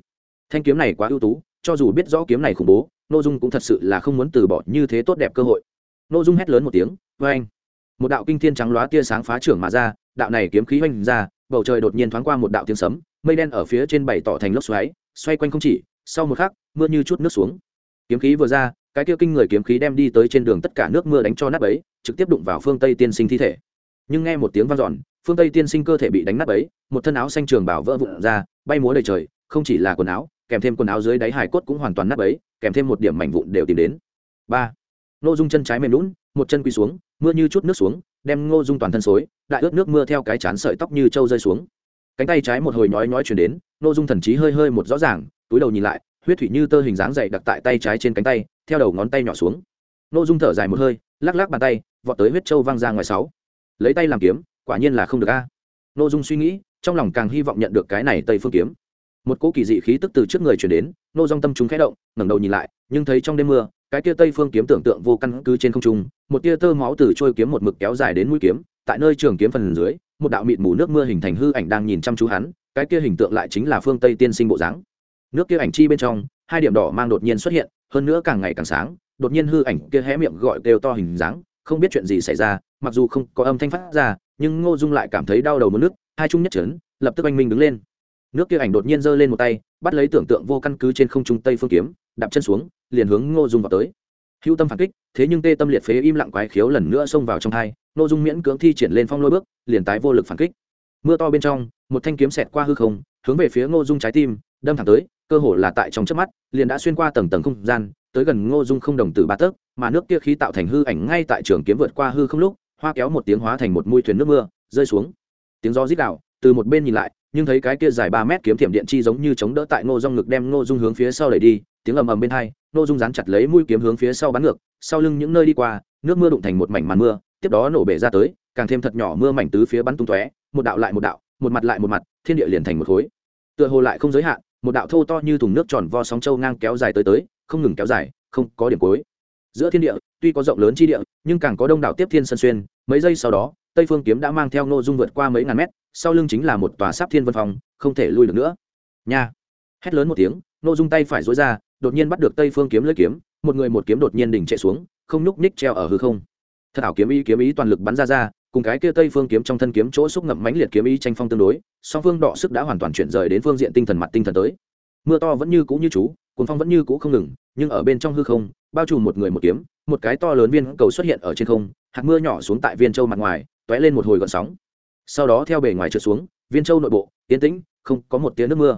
Thanh kiếm này quá ưu tú, cho dù biết rõ kiếm này khủng bố, ngô dung cũng thật sự là không muốn từ bỏ như thế tốt đẹp cơ hội. Ngô dung hét lớn một tiếng vê anh một đạo kinh thiên trắng loá tia sáng phá trưởng mà ra, đạo này kiếm khí oanh ra, bầu trời đột nhiên thoáng qua một đạo tiếng sấm, mây đen ở phía trên bày tỏ thành lốc xoáy, xoay quanh không chỉ, sau một khắc, mưa như chút nước xuống. Kiếm khí vừa ra, cái kia kinh người kiếm khí đem đi tới trên đường tất cả nước mưa đánh cho nát ấy trực tiếp đụng vào phương tây tiên sinh thi thể. Nhưng nghe một tiếng vang dọn, phương tây tiên sinh cơ thể bị đánh nát ấy một thân áo xanh trường bảo vỡ vụn ra, bay múa đầy trời, không chỉ là quần áo, kèm thêm quần áo dưới đáy hải cốt cũng hoàn toàn nát ấy kèm thêm một điểm mảnh vụn đều tìm đến. Ba. Ngô dung chân trái mềm lún một chân quỳ xuống, mưa như chút nước xuống, đem ngô dung toàn thân xối, đại ướt nước mưa theo cái chán sợi tóc như trâu rơi xuống. Cánh tay trái một hồi nhói nhói chuyển đến, ngô dung thần trí hơi hơi một rõ ràng, túi đầu nhìn lại, huyết thủy như tơ hình dáng dày đặt tại tay trái trên cánh tay, theo đầu ngón tay nhỏ xuống. Ngô dung thở dài một hơi, lắc lắc bàn tay, vọt tới huyết trâu văng ra ngoài sáu. Lấy tay làm kiếm, quả nhiên là không được a. Ngô dung suy nghĩ, trong lòng càng hy vọng nhận được cái này tây phương kiếm. Một cỗ kỳ dị khí tức từ trước người chuyển đến nô dong tâm chúng khẽ động, ngẩng đầu nhìn lại, nhưng thấy trong đêm mưa cái tia tây phương kiếm tưởng tượng vô căn cứ trên không trung, một tia tơ máu từ trôi kiếm một mực kéo dài đến mũi kiếm, tại nơi trường kiếm phần dưới, một đạo mịt mù nước mưa hình thành hư ảnh đang nhìn chăm chú hắn, cái kia hình tượng lại chính là phương tây tiên sinh bộ dáng. Nước kia ảnh chi bên trong, hai điểm đỏ mang đột nhiên xuất hiện, hơn nữa càng ngày càng sáng, đột nhiên hư ảnh kia hé miệng gọi kêu to hình dáng, không biết chuyện gì xảy ra, mặc dù không có âm thanh phát ra, nhưng ngô dung lại cảm thấy đau đầu mất nước, hai trung nhất trấn, lập tức anh minh đứng lên. Nước kia ảnh đột nhiên giơ lên một tay, bắt lấy tưởng tượng vô căn cứ trên không trung tây phương kiếm, đạp chân xuống liền hướng ngô dung vào tới. Hữu tâm phản kích, thế nhưng tê tâm liệt phế im lặng quái khiếu lần nữa xông vào trong hai ngô dung miễn cưỡng thi triển lên phong lôi bước, liền tái vô lực phản kích. Mưa to bên trong, một thanh kiếm xẹt qua hư không, hướng về phía ngô dung trái tim, đâm thẳng tới, cơ hồ là tại trong chớp mắt, liền đã xuyên qua tầng tầng không gian, tới gần ngô dung không đồng tử ba tấc, mà nước kia khí tạo thành hư ảnh ngay tại trường kiếm vượt qua hư không lúc, hoa kéo một tiếng hóa thành một mũi thuyền nước mưa, rơi xuống. Tiếng gió rít đạo từ một bên nhìn lại nhưng thấy cái kia dài ba mét kiếm thiểm điện chi giống như chống đỡ tại ngô dung ngực đem ngô dung hướng phía sau đẩy đi, tiếng ầm ầm bên hai, ngô dung dán chặt lấy mũi kiếm hướng phía sau bắn ngược, sau lưng những nơi đi qua, nước mưa đụng thành một mảnh màn mưa, tiếp đó nổ bể ra tới, càng thêm thật nhỏ mưa mảnh tứ phía bắn tung tóe, một đạo lại một đạo, một mặt lại một mặt, thiên địa liền thành một khối. Tựa hồ lại không giới hạn, một đạo thô to như thùng nước tròn vo sóng châu ngang kéo dài tới tới, không ngừng kéo dài, không có điểm cuối. Giữa thiên địa, tuy có rộng lớn chi địa, nhưng càng có đông đảo tiếp thiên sân xuyên, mấy giây sau đó tây phương kiếm đã mang theo nô dung vượt qua mấy ngàn mét, sau lưng chính là một tòa sáp thiên vân phòng không thể lui được nữa. Nha! Hét lớn một tiếng nô dung tay phải dối ra, đột nhiên bắt được tây phương kiếm lưỡi kiếm, một người một kiếm đột nhiên đỉnh chạy xuống, không nhúc ních treo ở hư không. Thật ảo kiếm ý kiếm ý toàn lực bắn ra ra, cùng cái kia tây phương kiếm trong thân kiếm chỗ xúc ngậm mãnh liệt kiếm ý tranh phong tương đối, song phương đọ sức đã hoàn toàn chuyển rời đến phương diện tinh thần mặt tinh thần tới. Mưa to vẫn như cũ như chú cuốn phong vẫn như cũ không ngừng, nhưng ở bên trong hư không, bao trùm một người một kiếm, một cái to lớn viên cầu xuất hiện ở trên không, hạt mưa nhỏ xuống tại viên châu mặt ngoài t lên một hồi gọn sóng. Sau đó theo bề ngoài trượt xuống, viên châu nội bộ tiến tĩnh, không có một tiếng nước mưa.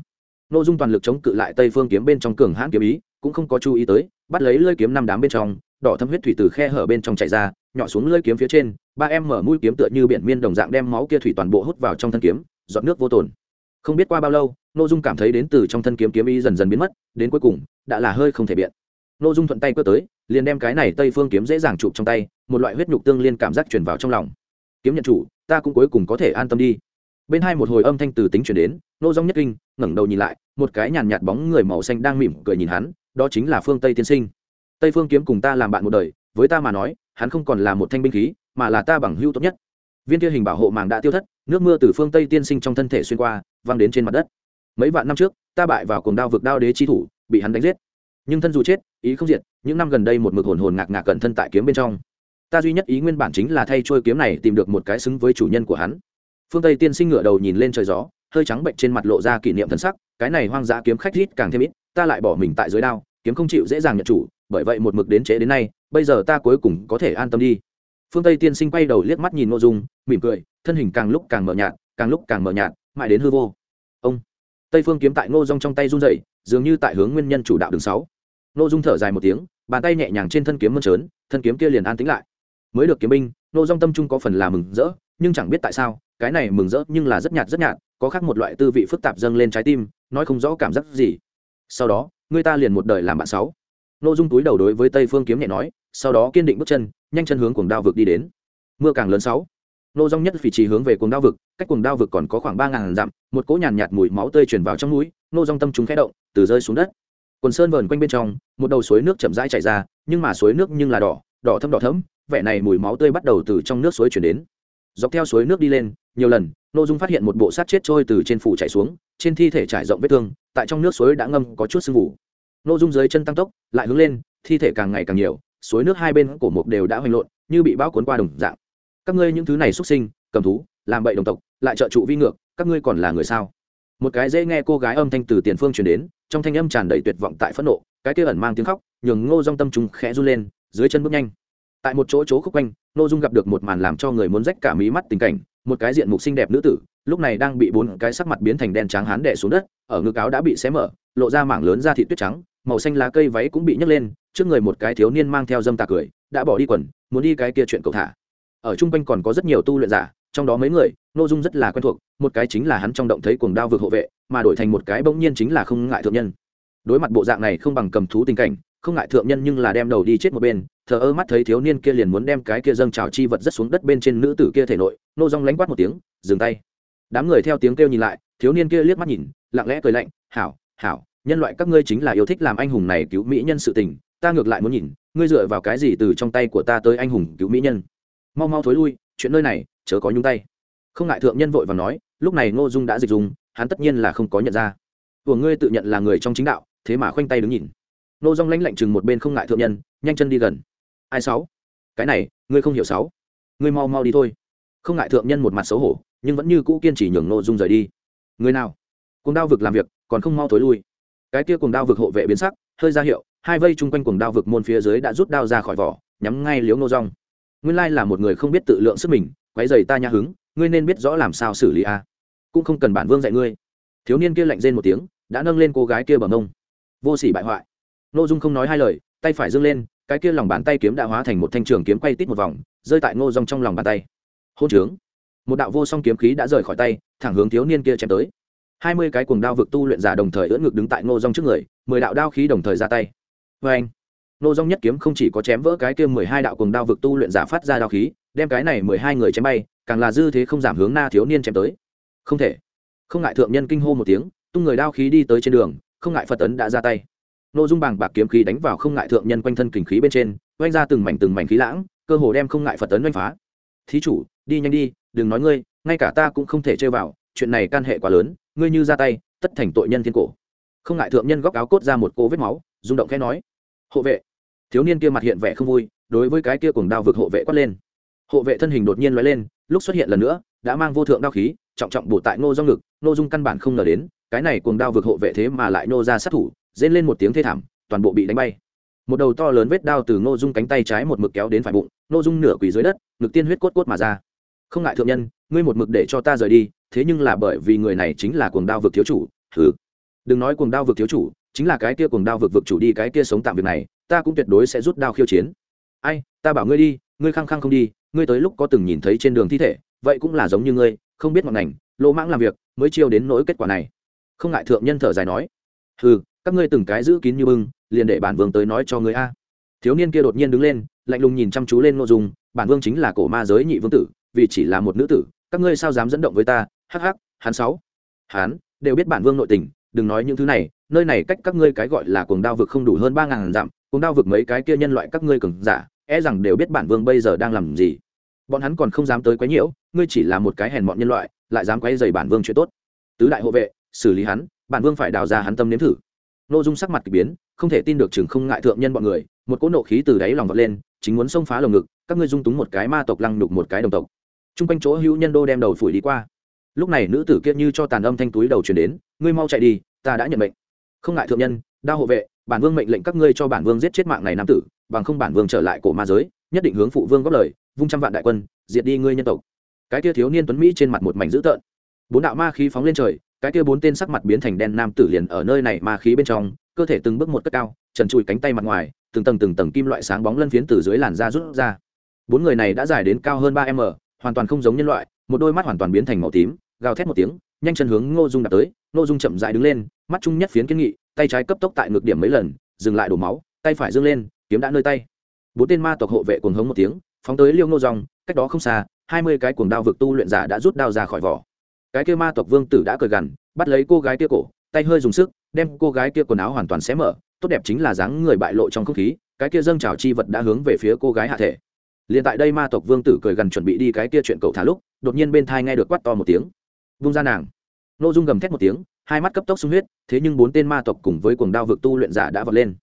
N ô dung toàn lực chống cự lại tây phương kiếm bên trong cường hãn kiếm ý, cũng không có chú ý tới, bắt lấy lơi kiếm năm đám bên trong, đỏ thâm huyết thủy từ khe hở bên trong chạy ra, nhỏ xuống lơi kiếm phía trên, ba em mở mũi kiếm tựa như biển miên đồng dạng đem máu kia thủy toàn bộ hút vào trong thân kiếm dọn nước vô tồn. Không biết qua bao lâu n ô dung cảm thấy đến từ trong thân kiếm kiếm ý dần dần biến mất, đến cuối cùng, đã là hơi không thể biện. N ô dung thuận tay cơ tới, liền đem cái này tây phương kiếm dễ dàng chụp trong tay, một loại huyết nhục tương liên cảm giác truyền vào trong lòng kiếm nhận chủ, ta cũng cuối cùng có thể an tâm đi. Bên hai một hồi âm thanh từ tính chuyển đến, nô dong nhất kinh, ngẩng đầu nhìn lại, một cái nhàn nhạt bóng người màu xanh đang mỉm cười nhìn hắn, đó chính là phương tây tiên sinh. Tây phương kiếm cùng ta làm bạn một đời, với ta mà nói, hắn không còn là một thanh binh khí, mà là ta bằng hưu tốt nhất. Viên kia hình bảo hộ màng đã tiêu thất, nước mưa từ phương tây tiên sinh trong thân thể xuyên qua, văng đến trên mặt đất. Mấy vạn năm trước, ta bại vào cuồng đao vực đao đế chi thủ, bị hắn đánh giết. Nhưng thân dù chết, ý không diệt, những năm gần đây một mực hồn hồn ngạc ngạc cẩn thân tại kiếm bên trong ta duy nhất ý nguyên bản chính là thay trôi kiếm này tìm được một cái xứng với chủ nhân của hắn. Phương tây tiên sinh ngửa đầu nhìn lên trời gió, hơi trắng bệnh trên mặt lộ ra kỷ niệm thần sắc, cái này hoang dã kiếm khách rít càng thêm ít, ta lại bỏ mình tại dưới đao, kiếm không chịu dễ dàng nhận chủ, bởi vậy một mực đến chế đến nay, bây giờ ta cuối cùng có thể an tâm đi. Phương tây tiên sinh quay đầu liếc mắt nhìn nội dung, mỉm cười, thân hình càng lúc càng mờ nhạt, càng lúc càng mờ nhạt, mãi đến hư vô. Ông. Tây phương kiếm tại ngô dung trong tay run dậy dường như tại hướng nguyên nhân chủ đạo đường sáu. Ngô dung thở dài một tiếng, bàn tay nhẹ nhàng trên thân kiếm mơn trớn, thân kiếm kia liền an tĩnh lại mới được kiếm binh, Nô dung tâm trung có phần là mừng rỡ, nhưng chẳng biết tại sao, cái này mừng rỡ nhưng là rất nhạt rất nhạt, có khác một loại tư vị phức tạp dâng lên trái tim, nói không rõ cảm giác gì. Sau đó, người ta liền một đời làm bạn sáu. Nô dung túi đầu đối với tây phương kiếm nhẹ nói, sau đó kiên định bước chân, nhanh chân hướng cuồng đao vực đi đến. Mưa càng lớn sáu. Nô dung nhất vị trí hướng về cuồng đao vực, cách cuồng đao vực còn có khoảng ba ngàn dặm, một cỗ nhàn nhạt mùi máu tươi chuyển vào trong núi nô dung tâm chúng khẽ động, từ rơi xuống đất. Quần sơn vờn quanh bên trong, một đầu suối nước chậm rãi chảy ra, nhưng mà suối nước nhưng là đỏ đỏ thâm đỏ thấm, vẻ này mùi máu tươi bắt đầu từ trong nước suối chuyển đến. Dọc theo suối nước đi lên, nhiều lần nô dung phát hiện một bộ sát chết trôi từ trên phủ chảy xuống, trên thi thể trải rộng vết thương, tại trong nước suối đã ngâm có chút sương vụ ô dung dưới chân tăng tốc, lại hướng lên, thi thể càng ngày càng nhiều, suối nước hai bên cổ mục đều đã hoành lộn, như bị bão cuốn qua đồng dạng. Các ngươi những thứ này xuất sinh, cầm thú, làm bậy đồng tộc, lại trợ trụ vi ngược, các ngươi còn là người sao? Một cái dễ nghe cô gái âm thanh từ tiền phương truyền đến, trong thanh âm tràn đầy tuyệt vọng tại phẫn nộ, cái kia ẩn mang tiếng khóc, nhường ngô dong tâm trùng khẽ run lên dưới chân bước nhanh. Tại một chỗ chỗ khúc quanh nội dung gặp được một màn làm cho người muốn rách cả mí mắt tình cảnh, một cái diện mục xinh đẹp nữ tử, lúc này đang bị bốn cái sắc mặt biến thành đen trắng hán đẻ xuống đất, ở ngực áo đã bị xé mở, lộ ra mảng lớn da thị tuyết trắng, màu xanh lá cây váy cũng bị nhấc lên, trước người một cái thiếu niên mang theo dâm tà cười, đã bỏ đi quần, muốn đi cái kia chuyện cầu thả. Ở chung quanh còn có rất nhiều tu luyện giả, trong đó mấy người nội dung rất là quen thuộc, một cái chính là hắn trong động thấy cuồng đao vực hộ vệ, mà đổi thành một cái bỗng nhiên chính là không ngại thượng nhân. Đối mặt bộ dạng này không bằng cầm thú tình cảnh không ngại thượng nhân nhưng là đem đầu đi chết một bên, thờ ơ mắt thấy thiếu niên kia liền muốn đem cái kia dâng trào chi vật rất xuống đất bên trên nữ tử kia thể nội, nô rong lánh quát một tiếng, dừng tay. Đám người theo tiếng kêu nhìn lại, thiếu niên kia liếc mắt nhìn, lặng lẽ cười lạnh, hảo hảo, nhân loại các ngươi chính là yêu thích làm anh hùng này cứu mỹ nhân sự tình, ta ngược lại muốn nhìn, ngươi dựa vào cái gì từ trong tay của ta tới anh hùng cứu mỹ nhân? Mau mau thối lui, chuyện nơi này, chớ có nhung tay. Không ngại thượng nhân vội và nói, lúc này ngô dung đã dịch dùng hắn tất nhiên là không có nhận ra. Của ngươi tự nhận là người trong chính đạo, thế mà khoanh tay đứng nhìn nô dong lãnh lạnh chừng một bên không ngại thượng nhân, nhanh chân đi gần. Ai sáu? Cái này, ngươi không hiểu sáu. Ngươi mau mau đi thôi. Không ngại thượng nhân một mặt xấu hổ, nhưng vẫn như cũ kiên trì nhường nô dung rời đi. Người nào? Cuồng đao vực làm việc, còn không mau thối lui. Cái kia cuồng đao vực hộ vệ biến sắc, hơi ra hiệu, hai vây chung quanh cuồng đao vực môn phía dưới đã rút đao ra khỏi vỏ, nhắm ngay liếu nô rong nguyên lai là một người không biết tự lượng sức mình, quấy giày ta nhã hứng, ngươi nên biết rõ làm sao xử lý a. Cũng không cần bản vương dạy ngươi. Thiếu niên kia lạnh rên một tiếng, đã nâng lên cô gái kia bằng ông. Vô sỉ bại hoại. Ngô dung không nói hai lời, tay phải dâng lên, cái kia lòng bàn tay kiếm đã hóa thành một thanh trường kiếm quay tít một vòng, rơi tại ngô Dung trong lòng bàn tay. Hôn trướng. Một đạo vô song kiếm khí đã rời khỏi tay, thẳng hướng thiếu niên kia chém tới. Hai mươi cái cuồng đao vực tu luyện giả đồng thời ưỡn ngực đứng tại ngô Dung trước người, mười đạo đao khí đồng thời ra tay. Vê anh, ngô Dung nhất kiếm không chỉ có chém vỡ cái kia mười hai đạo cuồng đao vực tu luyện giả phát ra đao khí, đem cái này mười hai người chém bay, càng là dư thế không giảm hướng na thiếu niên chém tới. Không thể. Không ngại thượng nhân kinh hô một tiếng, tung người đao khí đi tới trên đường, không ngại phật tấn đã ra tay nội dung bàng bạc kiếm khí đánh vào không ngại thượng nhân quanh thân kình khí bên trên, oanh ra từng mảnh từng mảnh khí lãng, cơ hồ đem không ngại phật tấn oanh phá. Thí chủ, đi nhanh đi, đừng nói ngươi, ngay cả ta cũng không thể chơi vào, chuyện này can hệ quá lớn, ngươi như ra tay, tất thành tội nhân thiên cổ. Không ngại thượng nhân góc áo cốt ra một cô vết máu, rung động khẽ nói, hộ vệ. Thiếu niên kia mặt hiện vẻ không vui, đối với cái kia cùng đao vực hộ vệ quát lên. Hộ vệ thân hình đột nhiên lóe lên, lúc xuất hiện lần nữa, đã mang vô thượng đao khí, trọng trọng bổ tại ngô do ngực ngô dung căn bản không ngờ đến, cái này cùng đao vực hộ vệ thế mà lại nô ra sát thủ rên lên một tiếng thê thảm, toàn bộ bị đánh bay. Một đầu to lớn vết đao từ ngô dung cánh tay trái một mực kéo đến phải bụng, ngô dung nửa quỳ dưới đất, ngực tiên huyết cốt cốt mà ra. Không ngại thượng nhân, ngươi một mực để cho ta rời đi, thế nhưng là bởi vì người này chính là cuồng đao vực thiếu chủ thử đừng nói cuồng đao vực thiếu chủ, chính là cái kia cuồng đao vực vực chủ đi, cái kia sống tạm việc này, ta cũng tuyệt đối sẽ rút đao khiêu chiến. Ai, ta bảo ngươi đi, ngươi khăng khăng không đi, ngươi tới lúc có từng nhìn thấy trên đường thi thể, vậy cũng là giống như ngươi, không biết ngọn ngành, lỗ mãng làm việc, mới chiêu đến nỗi kết quả này. Không ngại thượng nhân thở dài nói. Ừ các ngươi từng cái giữ kín như bưng, liền để bản vương tới nói cho ngươi a. Thiếu niên kia đột nhiên đứng lên, lạnh lùng nhìn chăm chú lên nội dung, bản vương chính là cổ ma giới nhị vương tử, vì chỉ là một nữ tử, các ngươi sao dám dẫn động với ta? Hắc hắc, hắn sáu. Hắn, đều biết bản vương nội tình, đừng nói những thứ này, nơi này cách các ngươi cái gọi là cuồng đao vực không đủ hơn ba ngàn dặm, cuồng đao vực mấy cái kia nhân loại các ngươi cường giả e rằng đều biết bản vương bây giờ đang làm gì. Bọn hắn còn không dám tới quấy nhiễu, ngươi chỉ là một cái hèn mọn nhân loại, lại dám quấy dày bản vương chuyện tốt. Tứ đại hộ vệ, xử lý hắn, bản vương phải đào ra hắn tâm nếm thử nội dung sắc mặt k ỳ biến, không thể tin được chừng không ngại thượng nhân bọn người, một cỗ nộ khí từ đáy lòng vọt lên, chính muốn xông phá lồng ngực, các ngươi dung túng một cái ma tộc lăng đục một cái đồng tộc. T r u n g quanh chỗ hữu nhân đô đem đầu phủi đi qua. Lúc này nữ tử kia như cho tàn âm thanh túi đầu chuyển đến, ngươi mau chạy đi, ta đã nhận mệnh. Không ngại thượng nhân, đa hộ vệ, bản vương mệnh lệnh các ngươi cho bản vương giết chết mạng này nam tử, bằng không bản vương trở lại cổ ma giới, nhất định hướng phụ vương góp lời, vung trăm vạn đại quân, diệt đi ngươi nhân tộc. Cái kia thiếu niên tuấn mỹ trên mặt một mảnh dữ tợn. Bốn đạo ma khí phóng lên trời cái kia bốn tên sắc mặt biến thành đen nam tử liền ở nơi này ma khí bên trong, cơ thể từng bước một cất cao, trần trụi cánh tay mặt ngoài, từng tầng từng tầng kim loại sáng bóng lân phiến từ dưới làn da rút ra. Bốn người này đã dài đến cao hơn ba m hoàn toàn không giống nhân loại, một đôi mắt hoàn toàn biến thành màu tím, gào thét một tiếng, nhanh chân hướng ngô dung đạp tới, ngô dung chậm dại đứng lên, mắt trung nhất phiến kiến nghị, tay trái cấp tốc tại ngược điểm mấy lần, dừng lại đổ máu, tay phải dâng lên, kiếm đã nơi tay. Bốn tên ma tộc hộ vệ cuồng hống một tiếng, phóng tới liêu ngô dòng cách đó không xa, hai mươi cái cuồng đao vực tu luyện giả đã rút đao ra khỏi vỏ cái kia ma tộc vương tử đã cười gằn, bắt lấy cô gái kia cổ, tay hơi dùng sức, đem cô gái kia quần áo hoàn toàn xé mở, tốt đẹp chính là dáng người bại lộ trong không khí, cái kia dâng trào chi vật đã hướng về phía cô gái hạ thể. Liền tại đây ma tộc vương tử cười gần chuẩn bị đi cái kia chuyện cậu thả lúc, đột nhiên bên thai nghe được quát to một tiếng. Vung ra nàng. N ô dung gầm thét một tiếng, hai mắt cấp tốc sung huyết, thế nhưng bốn tên ma tộc cùng với cuồng đao vực tu luyện giả đã vọt lên.